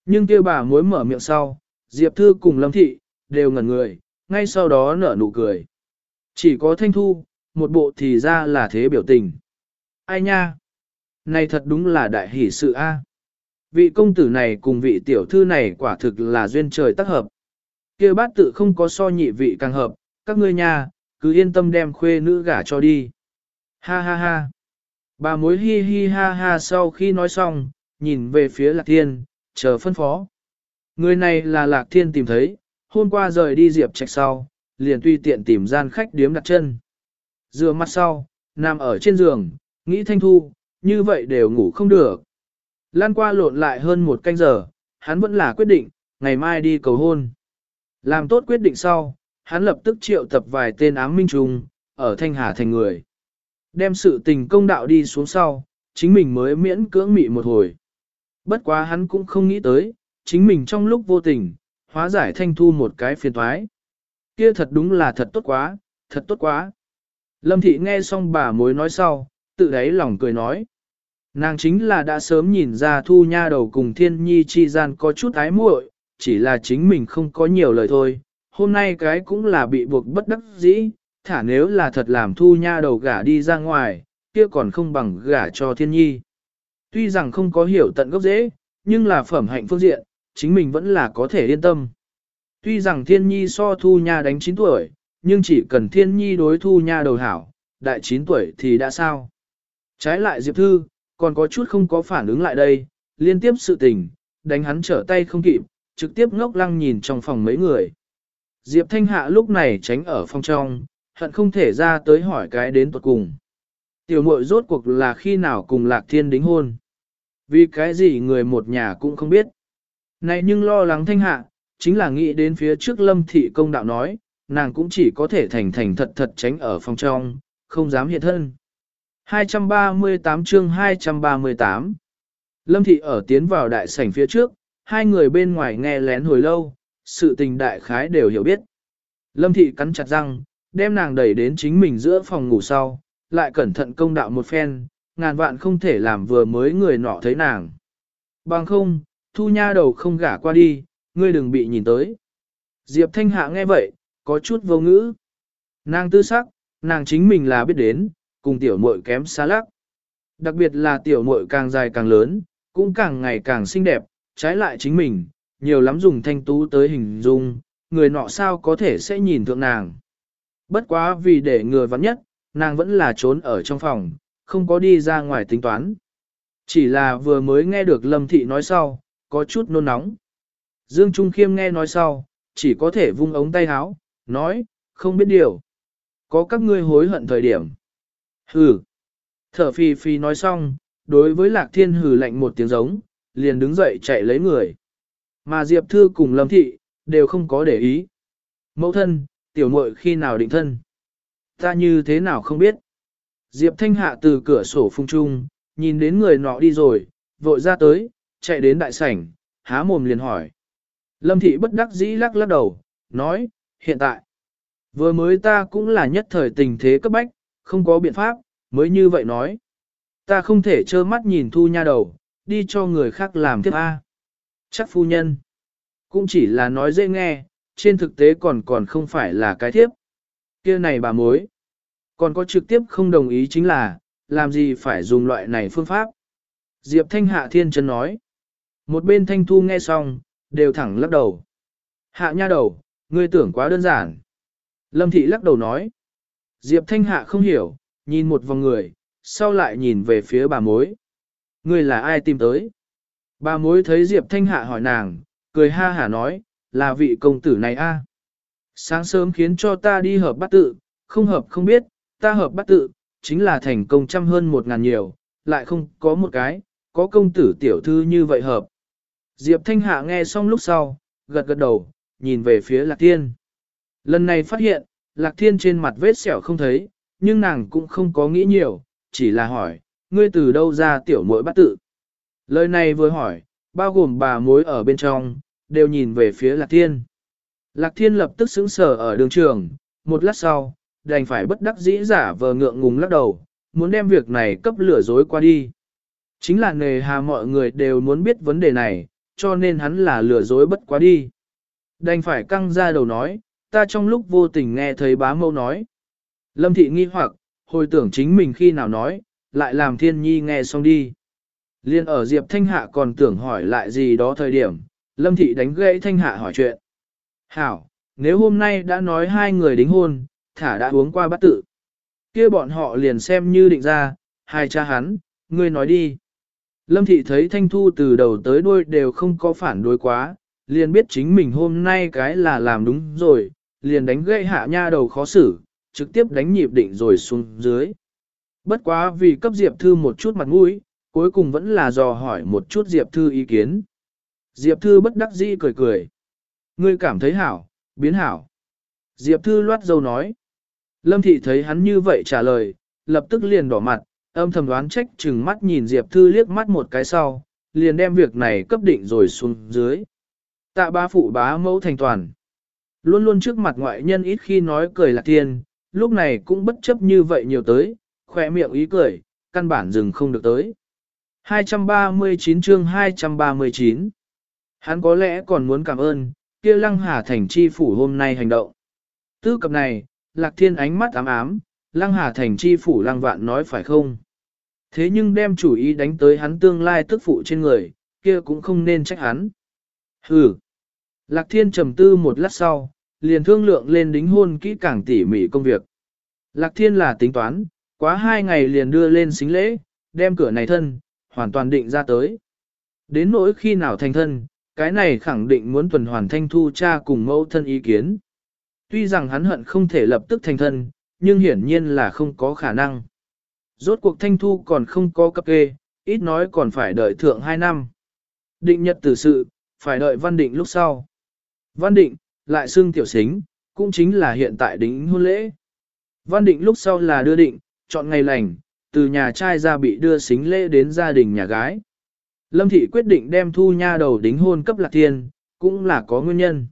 Nhưng kia bà mối mở miệng sau, Diệp Thư cùng Lâm Thị, đều ngẩn người, ngay sau đó nở nụ cười. Chỉ có thanh thu, một bộ thì ra là thế biểu tình. Ai nha? Này thật đúng là đại hỷ sự a. Vị công tử này cùng vị tiểu thư này quả thực là duyên trời tác hợp. kia bát tự không có so nhị vị càng hợp, các ngươi nha, cứ yên tâm đem khuê nữ gả cho đi. Ha ha ha. Bà mối hi hi ha ha sau khi nói xong, nhìn về phía lạc thiên, chờ phân phó. Người này là lạc thiên tìm thấy, hôm qua rời đi diệp trạch sau, liền tùy tiện tìm gian khách điếm đặt chân. Dựa mặt sau, nằm ở trên giường, nghĩ thanh thu, như vậy đều ngủ không được. Lan qua lộn lại hơn một canh giờ, hắn vẫn là quyết định, ngày mai đi cầu hôn. Làm tốt quyết định sau, hắn lập tức triệu tập vài tên ám minh trùng, ở Thanh Hà thành người. Đem sự tình công đạo đi xuống sau, chính mình mới miễn cưỡng mị một hồi. Bất quá hắn cũng không nghĩ tới, chính mình trong lúc vô tình, hóa giải thanh thu một cái phiền toái. Kia thật đúng là thật tốt quá, thật tốt quá. Lâm thị nghe xong bà mối nói sau, tự đáy lòng cười nói. Nàng chính là đã sớm nhìn ra thu nha đầu cùng thiên nhi chi gian có chút ái muội, chỉ là chính mình không có nhiều lời thôi. Hôm nay cái cũng là bị buộc bất đắc dĩ, thả nếu là thật làm thu nha đầu gả đi ra ngoài, kia còn không bằng gả cho thiên nhi. Tuy rằng không có hiểu tận gốc dễ, nhưng là phẩm hạnh phương diện, chính mình vẫn là có thể yên tâm. Tuy rằng thiên nhi so thu nha đánh 9 tuổi, nhưng chỉ cần thiên nhi đối thu nha đầu hảo, đại 9 tuổi thì đã sao. Trái lại Diệp Thư, còn có chút không có phản ứng lại đây, liên tiếp sự tình, đánh hắn trở tay không kịp, trực tiếp ngốc lăng nhìn trong phòng mấy người. Diệp Thanh Hạ lúc này tránh ở phòng trong, hận không thể ra tới hỏi cái đến tuật cùng. Tiểu muội rốt cuộc là khi nào cùng Lạc Thiên đính hôn. Vì cái gì người một nhà cũng không biết. Này nhưng lo lắng Thanh Hạ, chính là nghĩ đến phía trước lâm thị công đạo nói, nàng cũng chỉ có thể thành thành thật thật tránh ở phòng trong, không dám hiện thân. 238 chương 238 Lâm thị ở tiến vào đại sảnh phía trước, hai người bên ngoài nghe lén hồi lâu, sự tình đại khái đều hiểu biết. Lâm thị cắn chặt răng, đem nàng đẩy đến chính mình giữa phòng ngủ sau, lại cẩn thận công đạo một phen, ngàn vạn không thể làm vừa mới người nọ thấy nàng. Bằng không, thu nha đầu không gả qua đi, ngươi đừng bị nhìn tới. Diệp Thanh Hạ nghe vậy, có chút vô ngữ. Nàng tư sắc, nàng chính mình là biết đến, cùng tiểu muội kém xa lắc. Đặc biệt là tiểu muội càng dài càng lớn, cũng càng ngày càng xinh đẹp, trái lại chính mình, nhiều lắm dùng thanh tú tới hình dung, người nọ sao có thể sẽ nhìn thượng nàng. Bất quá vì để người vắn nhất, nàng vẫn là trốn ở trong phòng, không có đi ra ngoài tính toán. Chỉ là vừa mới nghe được Lâm Thị nói sau, có chút nôn nóng. Dương Trung Khiêm nghe nói sau, chỉ có thể vung ống tay áo, nói, không biết điều. Có các ngươi hối hận thời điểm. Hừ. Thở phi phi nói xong, đối với Lạc Thiên hừ lạnh một tiếng giống, liền đứng dậy chạy lấy người. Mà Diệp Thư cùng Lâm Thị, đều không có để ý. Mẫu thân, tiểu muội khi nào định thân? Ta như thế nào không biết? Diệp Thanh Hạ từ cửa sổ phung trung, nhìn đến người nọ đi rồi, vội ra tới, chạy đến đại sảnh, há mồm liền hỏi. Lâm Thị bất đắc dĩ lắc lắc đầu, nói, hiện tại, vừa mới ta cũng là nhất thời tình thế cấp bách, không có biện pháp, mới như vậy nói. Ta không thể trơ mắt nhìn thu nha đầu, đi cho người khác làm tiếp A. Chắc phu nhân, cũng chỉ là nói dễ nghe, trên thực tế còn còn không phải là cái thiếp. kia này bà mối, còn có trực tiếp không đồng ý chính là, làm gì phải dùng loại này phương pháp. Diệp Thanh Hạ Thiên Trần nói. Một bên Thanh Thu nghe xong, đều thẳng lắc đầu. Hạ nha đầu, ngươi tưởng quá đơn giản. Lâm Thị lắc đầu nói. Diệp Thanh Hạ không hiểu, nhìn một vòng người, sau lại nhìn về phía bà mối. Người là ai tìm tới? Bà mối thấy Diệp Thanh Hạ hỏi nàng, cười ha hả nói, là vị công tử này a. Sáng sớm khiến cho ta đi hợp bắt tự, không hợp không biết, ta hợp bắt tự, chính là thành công trăm hơn một ngàn nhiều, lại không có một cái, có công tử tiểu thư như vậy hợp. Diệp Thanh Hạ nghe xong lúc sau, gật gật đầu, nhìn về phía Lạc Tiên. Lần này phát hiện, Lạc Thiên trên mặt vết sẹo không thấy, nhưng nàng cũng không có nghĩ nhiều, chỉ là hỏi, ngươi từ đâu ra tiểu muội bắt tự. Lời này vừa hỏi, bao gồm bà mối ở bên trong, đều nhìn về phía Lạc Thiên. Lạc Thiên lập tức sững sờ ở đường trường, một lát sau, đành phải bất đắc dĩ giả vờ ngượng ngùng lắc đầu, muốn đem việc này cấp lửa dối qua đi. Chính là nề hà mọi người đều muốn biết vấn đề này, cho nên hắn là lừa dối bất quá đi. Đành phải căng ra đầu nói, ta trong lúc vô tình nghe thấy bá mâu nói. Lâm thị nghi hoặc, hồi tưởng chính mình khi nào nói, lại làm thiên nhi nghe xong đi. Liên ở Diệp Thanh Hạ còn tưởng hỏi lại gì đó thời điểm, Lâm thị đánh gãy Thanh Hạ hỏi chuyện. Hảo, nếu hôm nay đã nói hai người đính hôn, thả đã uống qua bát tự. kia bọn họ liền xem như định ra, hai cha hắn, ngươi nói đi. Lâm thị thấy Thanh Thu từ đầu tới đuôi đều không có phản đối quá, liền biết chính mình hôm nay cái là làm đúng rồi, liền đánh gãy hạ nha đầu khó xử, trực tiếp đánh nhịp định rồi xuống dưới. Bất quá vì cấp Diệp Thư một chút mặt mũi, cuối cùng vẫn là dò hỏi một chút Diệp Thư ý kiến. Diệp Thư bất đắc dĩ cười cười. Ngươi cảm thấy hảo, biến hảo. Diệp Thư loát dâu nói. Lâm Thị thấy hắn như vậy trả lời, lập tức liền đỏ mặt, âm thầm đoán trách chừng mắt nhìn Diệp Thư liếc mắt một cái sau, liền đem việc này cấp định rồi xuống dưới. Tạ ba phụ bá mẫu thành toàn. Luôn luôn trước mặt ngoại nhân ít khi nói cười là Thiên, lúc này cũng bất chấp như vậy nhiều tới, khỏe miệng ý cười, căn bản dừng không được tới. 239 chương 239 Hắn có lẽ còn muốn cảm ơn, kia lăng hà thành chi phủ hôm nay hành động. Tư cập này, lạc thiên ánh mắt ám ám, lăng hà thành chi phủ lăng vạn nói phải không? Thế nhưng đem chủ ý đánh tới hắn tương lai tức phụ trên người, kia cũng không nên trách hắn. Hừ. Lạc thiên trầm tư một lát sau, liền thương lượng lên đính hôn kỹ càng tỉ mỉ công việc. Lạc thiên là tính toán, quá hai ngày liền đưa lên xính lễ, đem cửa này thân, hoàn toàn định ra tới. Đến nỗi khi nào thành thân, cái này khẳng định muốn tuần hoàn thanh thu cha cùng mẫu thân ý kiến. Tuy rằng hắn hận không thể lập tức thành thân, nhưng hiển nhiên là không có khả năng. Rốt cuộc thanh thu còn không có cấp kê, ít nói còn phải đợi thượng 2 năm. Định nhật tử sự, phải đợi văn định lúc sau. Văn định, lại xưng tiểu xính, cũng chính là hiện tại đính hôn lễ. Văn định lúc sau là đưa định, chọn ngày lành, từ nhà trai ra bị đưa xính lễ đến gia đình nhà gái. Lâm thị quyết định đem thu nha đầu đính hôn cấp lạc thiên, cũng là có nguyên nhân.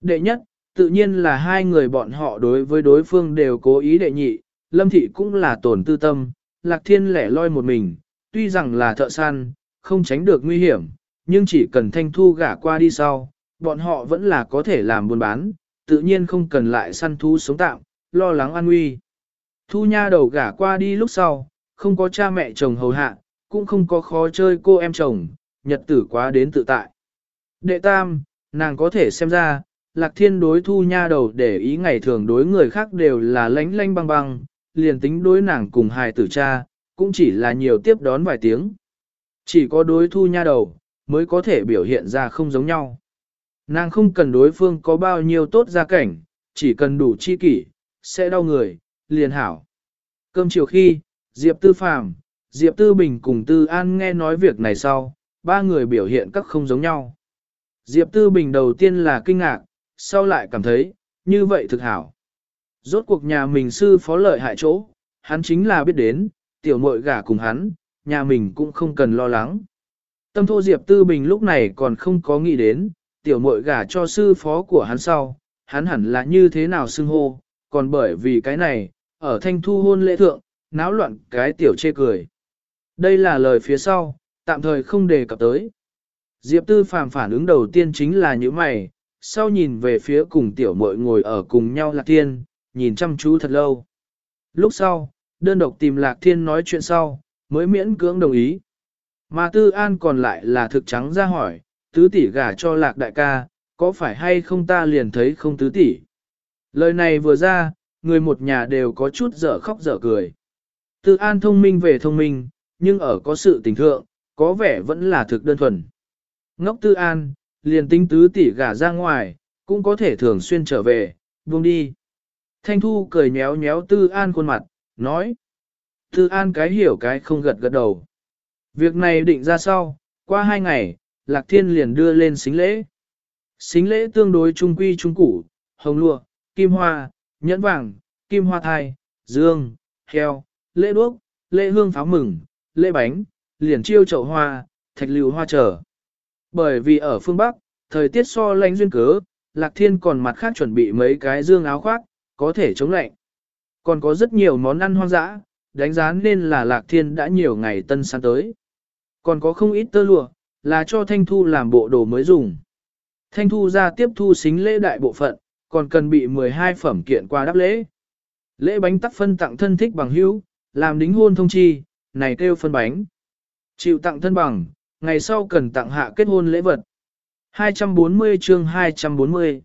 Đệ nhất, tự nhiên là hai người bọn họ đối với đối phương đều cố ý đệ nhị, lâm thị cũng là tổn tư tâm, lạc thiên lẻ loi một mình, tuy rằng là thợ săn, không tránh được nguy hiểm, nhưng chỉ cần thanh thu gả qua đi sau, bọn họ vẫn là có thể làm buôn bán, tự nhiên không cần lại săn thú sống tạm, lo lắng an nguy. Thu nha đầu gả qua đi lúc sau, không có cha mẹ chồng hầu hạ, cũng không có khó chơi cô em chồng, nhật tử quá đến tự tại. Đệ tam, nàng có thể xem ra, lạc thiên đối thu nha đầu để ý ngày thường đối người khác đều là lánh lánh băng băng, liền tính đối nàng cùng hài tử cha, cũng chỉ là nhiều tiếp đón vài tiếng. Chỉ có đối thu nha đầu, mới có thể biểu hiện ra không giống nhau. Nàng không cần đối phương có bao nhiêu tốt gia cảnh, chỉ cần đủ chi kỷ, sẽ đau người, liền hảo. Cơm chiều khi, Diệp Tư Phàm, Diệp Tư Bình cùng Tư An nghe nói việc này sau, ba người biểu hiện các không giống nhau. Diệp Tư Bình đầu tiên là kinh ngạc, sau lại cảm thấy, như vậy thực hảo. Rốt cuộc nhà mình sư phó lợi hại chỗ, hắn chính là biết đến, tiểu muội gả cùng hắn, nhà mình cũng không cần lo lắng. Tâm thô Diệp Tư Bình lúc này còn không có nghĩ đến, tiểu muội gả cho sư phó của hắn sau, hắn hẳn là như thế nào xưng hô, còn bởi vì cái này, ở thanh thu hôn lễ thượng, náo loạn cái tiểu chê cười. Đây là lời phía sau, tạm thời không đề cập tới. Diệp Tư Phàm phản ứng đầu tiên chính là những mày, sau nhìn về phía cùng tiểu muội ngồi ở cùng nhau Lạc Thiên, nhìn chăm chú thật lâu. Lúc sau, đơn độc tìm Lạc Thiên nói chuyện sau, mới miễn cưỡng đồng ý. Mà Tư An còn lại là thực trắng ra hỏi, tứ tỷ gả cho Lạc đại ca, có phải hay không ta liền thấy không tứ tỷ. Lời này vừa ra, người một nhà đều có chút dở khóc dở cười. Tư An thông minh về thông minh, nhưng ở có sự tình thượng, có vẻ vẫn là thực đơn thuần. Ngốc Tư An, liền tính tứ tỷ gả ra ngoài, cũng có thể thường xuyên trở về, buông đi. Thanh Thu cười nhéo nhéo Tư An khuôn mặt, nói. Tư An cái hiểu cái không gật gật đầu. Việc này định ra sau, qua hai ngày, Lạc Thiên liền đưa lên xính lễ. Xính lễ tương đối trung quy trung củ, hồng lụa, kim hoa, nhẫn vàng, kim hoa thai, dương, heo, lễ đuốc, lễ hương pháo mừng, lễ bánh, liền chiêu chậu hoa, thạch lưu hoa trở. Bởi vì ở phương Bắc, thời tiết so lạnh duyên cớ, Lạc Thiên còn mặt khác chuẩn bị mấy cái dương áo khoác, có thể chống lạnh. Còn có rất nhiều món ăn hoang dã, đánh giá nên là Lạc Thiên đã nhiều ngày tân săn tới. Còn có không ít tơ lụa, là cho Thanh Thu làm bộ đồ mới dùng. Thanh Thu ra tiếp thu xính lễ đại bộ phận, còn cần bị 12 phẩm kiện qua đáp lễ. Lễ bánh tắc phân tặng thân thích bằng hữu, làm đính hôn thông chi, này kêu phân bánh. Chịu tặng thân bằng, ngày sau cần tặng hạ kết hôn lễ vật. 240 chương 240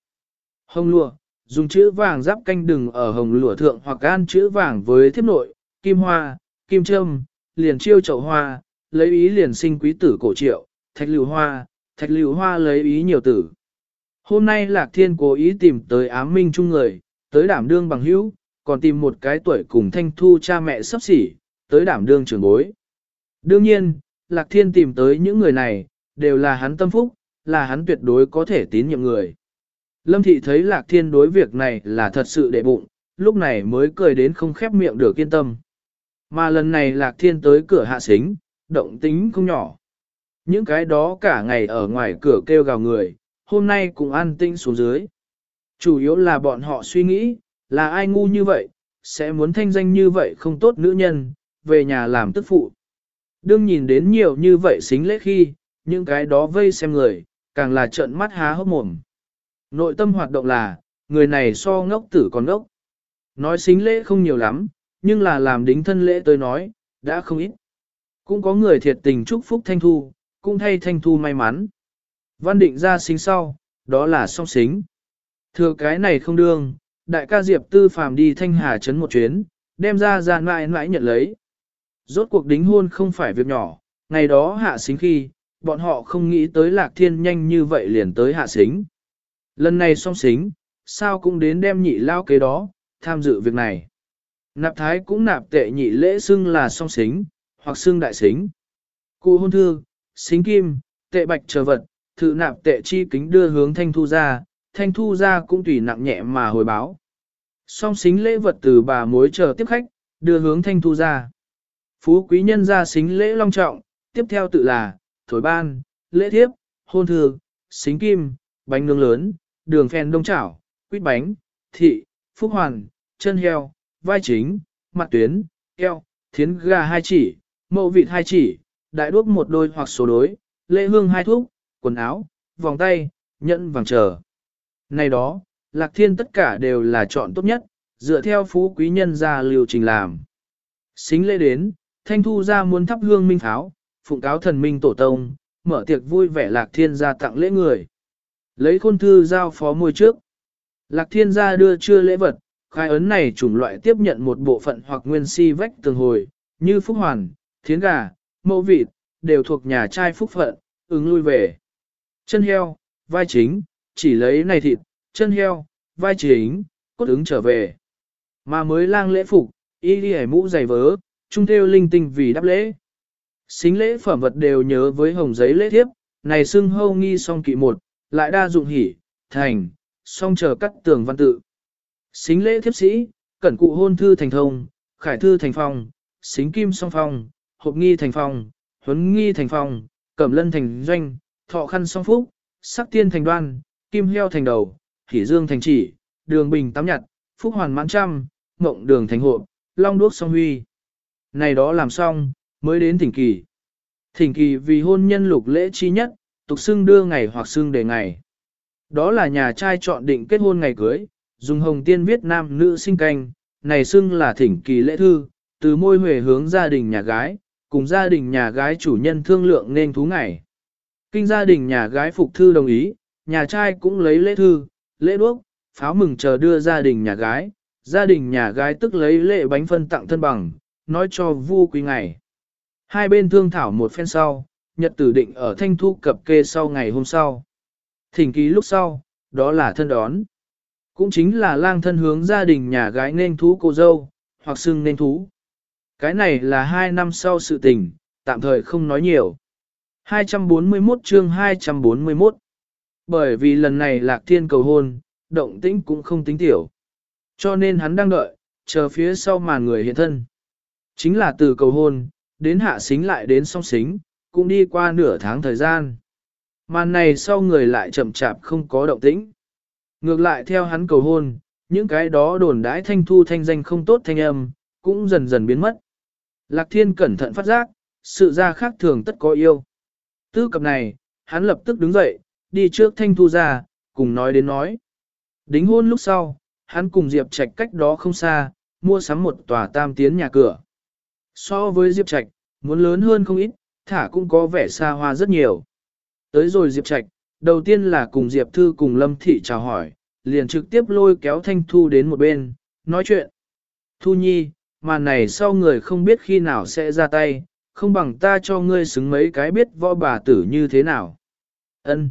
Hồng lụa, dùng chữ vàng giáp canh đừng ở hồng lụa thượng hoặc gan chữ vàng với thiếp nội, kim hoa, kim trâm, liền chiêu chậu hoa, lấy ý liền sinh quý tử cổ triệu, thạch lưu hoa, thạch lưu hoa lấy ý nhiều tử. Hôm nay Lạc Thiên cố ý tìm tới ám minh chung người, tới đảm đương bằng hữu, còn tìm một cái tuổi cùng thanh thu cha mẹ sắp xỉ, tới đảm đương trưởng bối. Đương nhiên, Lạc Thiên tìm tới những người này, đều là hắn tâm phúc, là hắn tuyệt đối có thể tín nhiệm người. Lâm Thị thấy Lạc Thiên đối việc này là thật sự đệ bụng, lúc này mới cười đến không khép miệng được yên tâm. Mà lần này Lạc Thiên tới cửa hạ xính, động tính không nhỏ. Những cái đó cả ngày ở ngoài cửa kêu gào người, hôm nay cũng an tinh xuống dưới. Chủ yếu là bọn họ suy nghĩ, là ai ngu như vậy, sẽ muốn thanh danh như vậy không tốt nữ nhân, về nhà làm tức phụ. Đương nhìn đến nhiều như vậy xính lễ khi, những cái đó vây xem người, càng là trợn mắt há hốc mồm. Nội tâm hoạt động là, người này so ngốc tử còn ngốc. Nói xính lễ không nhiều lắm, nhưng là làm đính thân lễ tôi nói, đã không ít. Cũng có người thiệt tình chúc phúc Thanh Thu, cũng thay Thanh Thu may mắn. Văn định ra xính sau, đó là song xính. Thừa cái này không đương, đại ca Diệp Tư Phàm đi Thanh Hà Trấn một chuyến, đem ra ra mãi mãi nhận lấy. Rốt cuộc đính hôn không phải việc nhỏ, ngày đó hạ xính khi, bọn họ không nghĩ tới lạc thiên nhanh như vậy liền tới hạ xính. Lần này song xính, sao cũng đến đem nhị lao kế đó, tham dự việc này. Nạp thái cũng nạp tệ nhị lễ xưng là song xính, hoặc xưng đại xính. Cụ hôn thư, xính kim, tệ bạch chờ vật, thự nạp tệ chi kính đưa hướng thanh thu ra, thanh thu ra cũng tùy nặng nhẹ mà hồi báo. Song xính lễ vật từ bà mối chờ tiếp khách, đưa hướng thanh thu ra. Phú quý nhân ra xính lễ long trọng, tiếp theo tự là, thổi ban, lễ thiếp, hôn thư, xính kim, bánh nướng lớn, đường phèn đông chảo, quýt bánh, thị, phúc hoàn, chân heo, vai chính, mặt tuyến, eo, thiến gà hai chỉ, mậu vịt hai chỉ, đại đuốc một đôi hoặc số đối, lễ hương hai thuốc, quần áo, vòng tay, nhẫn vàng chờ. Này đó, lạc thiên tất cả đều là chọn tốt nhất, dựa theo phú quý nhân ra liều trình làm. Xính lễ đến, thanh thu ra muốn thắp hương minh pháo, phụng cáo thần minh tổ tông, mở tiệc vui vẻ lạc thiên ra tặng lễ người. Lấy khôn thư giao phó môi trước. Lạc thiên gia đưa chưa lễ vật, khai ấn này chủng loại tiếp nhận một bộ phận hoặc nguyên si vách tường hồi, như phúc hoàn, thiến gà, mẫu vịt, đều thuộc nhà trai phúc phận, ứng lui về. Chân heo, vai chính, chỉ lấy này thịt, chân heo, vai chính, cốt ứng trở về. Mà mới lang lễ phục, y đi mũ dày vớ, trung theo linh tinh vì đáp lễ. Xính lễ phẩm vật đều nhớ với hồng giấy lễ thiếp, này xưng hâu nghi song kỵ một, lại đa dụng hỉ, thành, song chờ cắt tường văn tự. Xính lễ thiếp sĩ, cẩn cụ hôn thư thành thông, khải thư thành phong, xính kim song phong, hộp nghi thành phong, huấn nghi thành phong, cẩm lân thành doanh, thọ khăn song phúc, sắc tiên thành đoan, kim heo thành đầu, hỉ dương thành chỉ, đường bình tám nhặt, phúc hoàn mãn trăm, mộng đường thành hộp, long đuốc song huy. Này đó làm xong, mới đến thỉnh kỳ. Thỉnh kỳ vì hôn nhân lục lễ chi nhất, tục xưng đưa ngày hoặc xưng đề ngày. Đó là nhà trai chọn định kết hôn ngày cưới, dùng hồng tiên viết nam nữ sinh canh, này xưng là thỉnh kỳ lễ thư, từ môi huệ hướng gia đình nhà gái, cùng gia đình nhà gái chủ nhân thương lượng nên thú ngày. Kinh gia đình nhà gái phục thư đồng ý, nhà trai cũng lấy lễ thư, lễ đuốc, pháo mừng chờ đưa gia đình nhà gái, gia đình nhà gái tức lấy lễ bánh phân tặng thân bằng, nói cho vu quý ngày. Hai bên thương thảo một phen sau, nhật tử định ở thanh thu cập kê sau ngày hôm sau. Thỉnh ký lúc sau, đó là thân đón. Cũng chính là lang thân hướng gia đình nhà gái nên thú cô dâu, hoặc xưng nên thú. Cái này là hai năm sau sự tình, tạm thời không nói nhiều. 241 chương 241 Bởi vì lần này lạc thiên cầu hôn, động tĩnh cũng không tính tiểu. Cho nên hắn đang đợi, chờ phía sau màn người hiện thân. Chính là từ cầu hôn, đến hạ xính lại đến song xính, cũng đi qua nửa tháng thời gian. Màn này sau người lại chậm chạp không có động tĩnh. Ngược lại theo hắn cầu hôn, những cái đó đồn đãi thanh thu thanh danh không tốt thanh âm, cũng dần dần biến mất. Lạc thiên cẩn thận phát giác, sự ra khác thường tất có yêu. Tư cập này, hắn lập tức đứng dậy, đi trước thanh thu ra, cùng nói đến nói. Đính hôn lúc sau, hắn cùng Diệp Trạch cách đó không xa, mua sắm một tòa tam tiến nhà cửa. So với Diệp Trạch, muốn lớn hơn không ít, thả cũng có vẻ xa hoa rất nhiều. Tới rồi Diệp Trạch, đầu tiên là cùng Diệp Thư cùng Lâm Thị chào hỏi, liền trực tiếp lôi kéo Thanh Thu đến một bên, nói chuyện. Thu Nhi, mà này sau người không biết khi nào sẽ ra tay, không bằng ta cho ngươi xứng mấy cái biết võ bà tử như thế nào. Ân.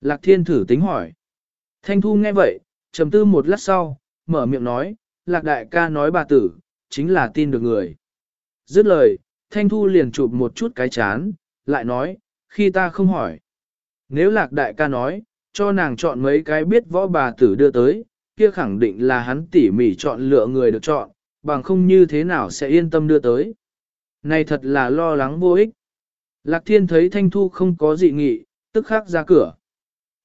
Lạc Thiên thử tính hỏi. Thanh Thu nghe vậy, trầm tư một lát sau, mở miệng nói, Lạc Đại ca nói bà tử, chính là tin được người. Dứt lời, Thanh Thu liền chụp một chút cái chán, lại nói, khi ta không hỏi. Nếu Lạc Đại ca nói, cho nàng chọn mấy cái biết võ bà tử đưa tới, kia khẳng định là hắn tỉ mỉ chọn lựa người được chọn, bằng không như thế nào sẽ yên tâm đưa tới. Này thật là lo lắng vô ích. Lạc Thiên thấy Thanh Thu không có dị nghị, tức khắc ra cửa.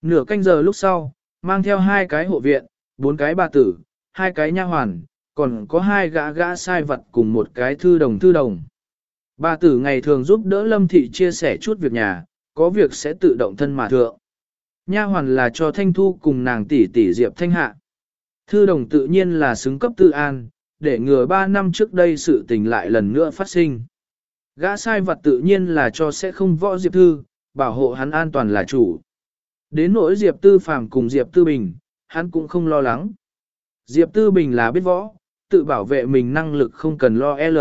Nửa canh giờ lúc sau, mang theo hai cái hộ viện, bốn cái bà tử, hai cái nha hoàn, còn có hai gã gã sai vật cùng một cái thư đồng thư đồng. Bà tử ngày thường giúp đỡ Lâm Thị chia sẻ chút việc nhà, có việc sẽ tự động thân mà thượng. Nha hoàn là cho Thanh Thu cùng nàng tỷ tỷ Diệp Thanh Hạ. Thư đồng tự nhiên là xứng cấp tư an, để ngừa ba năm trước đây sự tình lại lần nữa phát sinh. Gã sai vật tự nhiên là cho sẽ không võ Diệp Thư, bảo hộ hắn an toàn là chủ. Đến nỗi Diệp Tư Phàm cùng Diệp Tư Bình, hắn cũng không lo lắng. Diệp Tư Bình là biết võ, tự bảo vệ mình năng lực không cần lo L.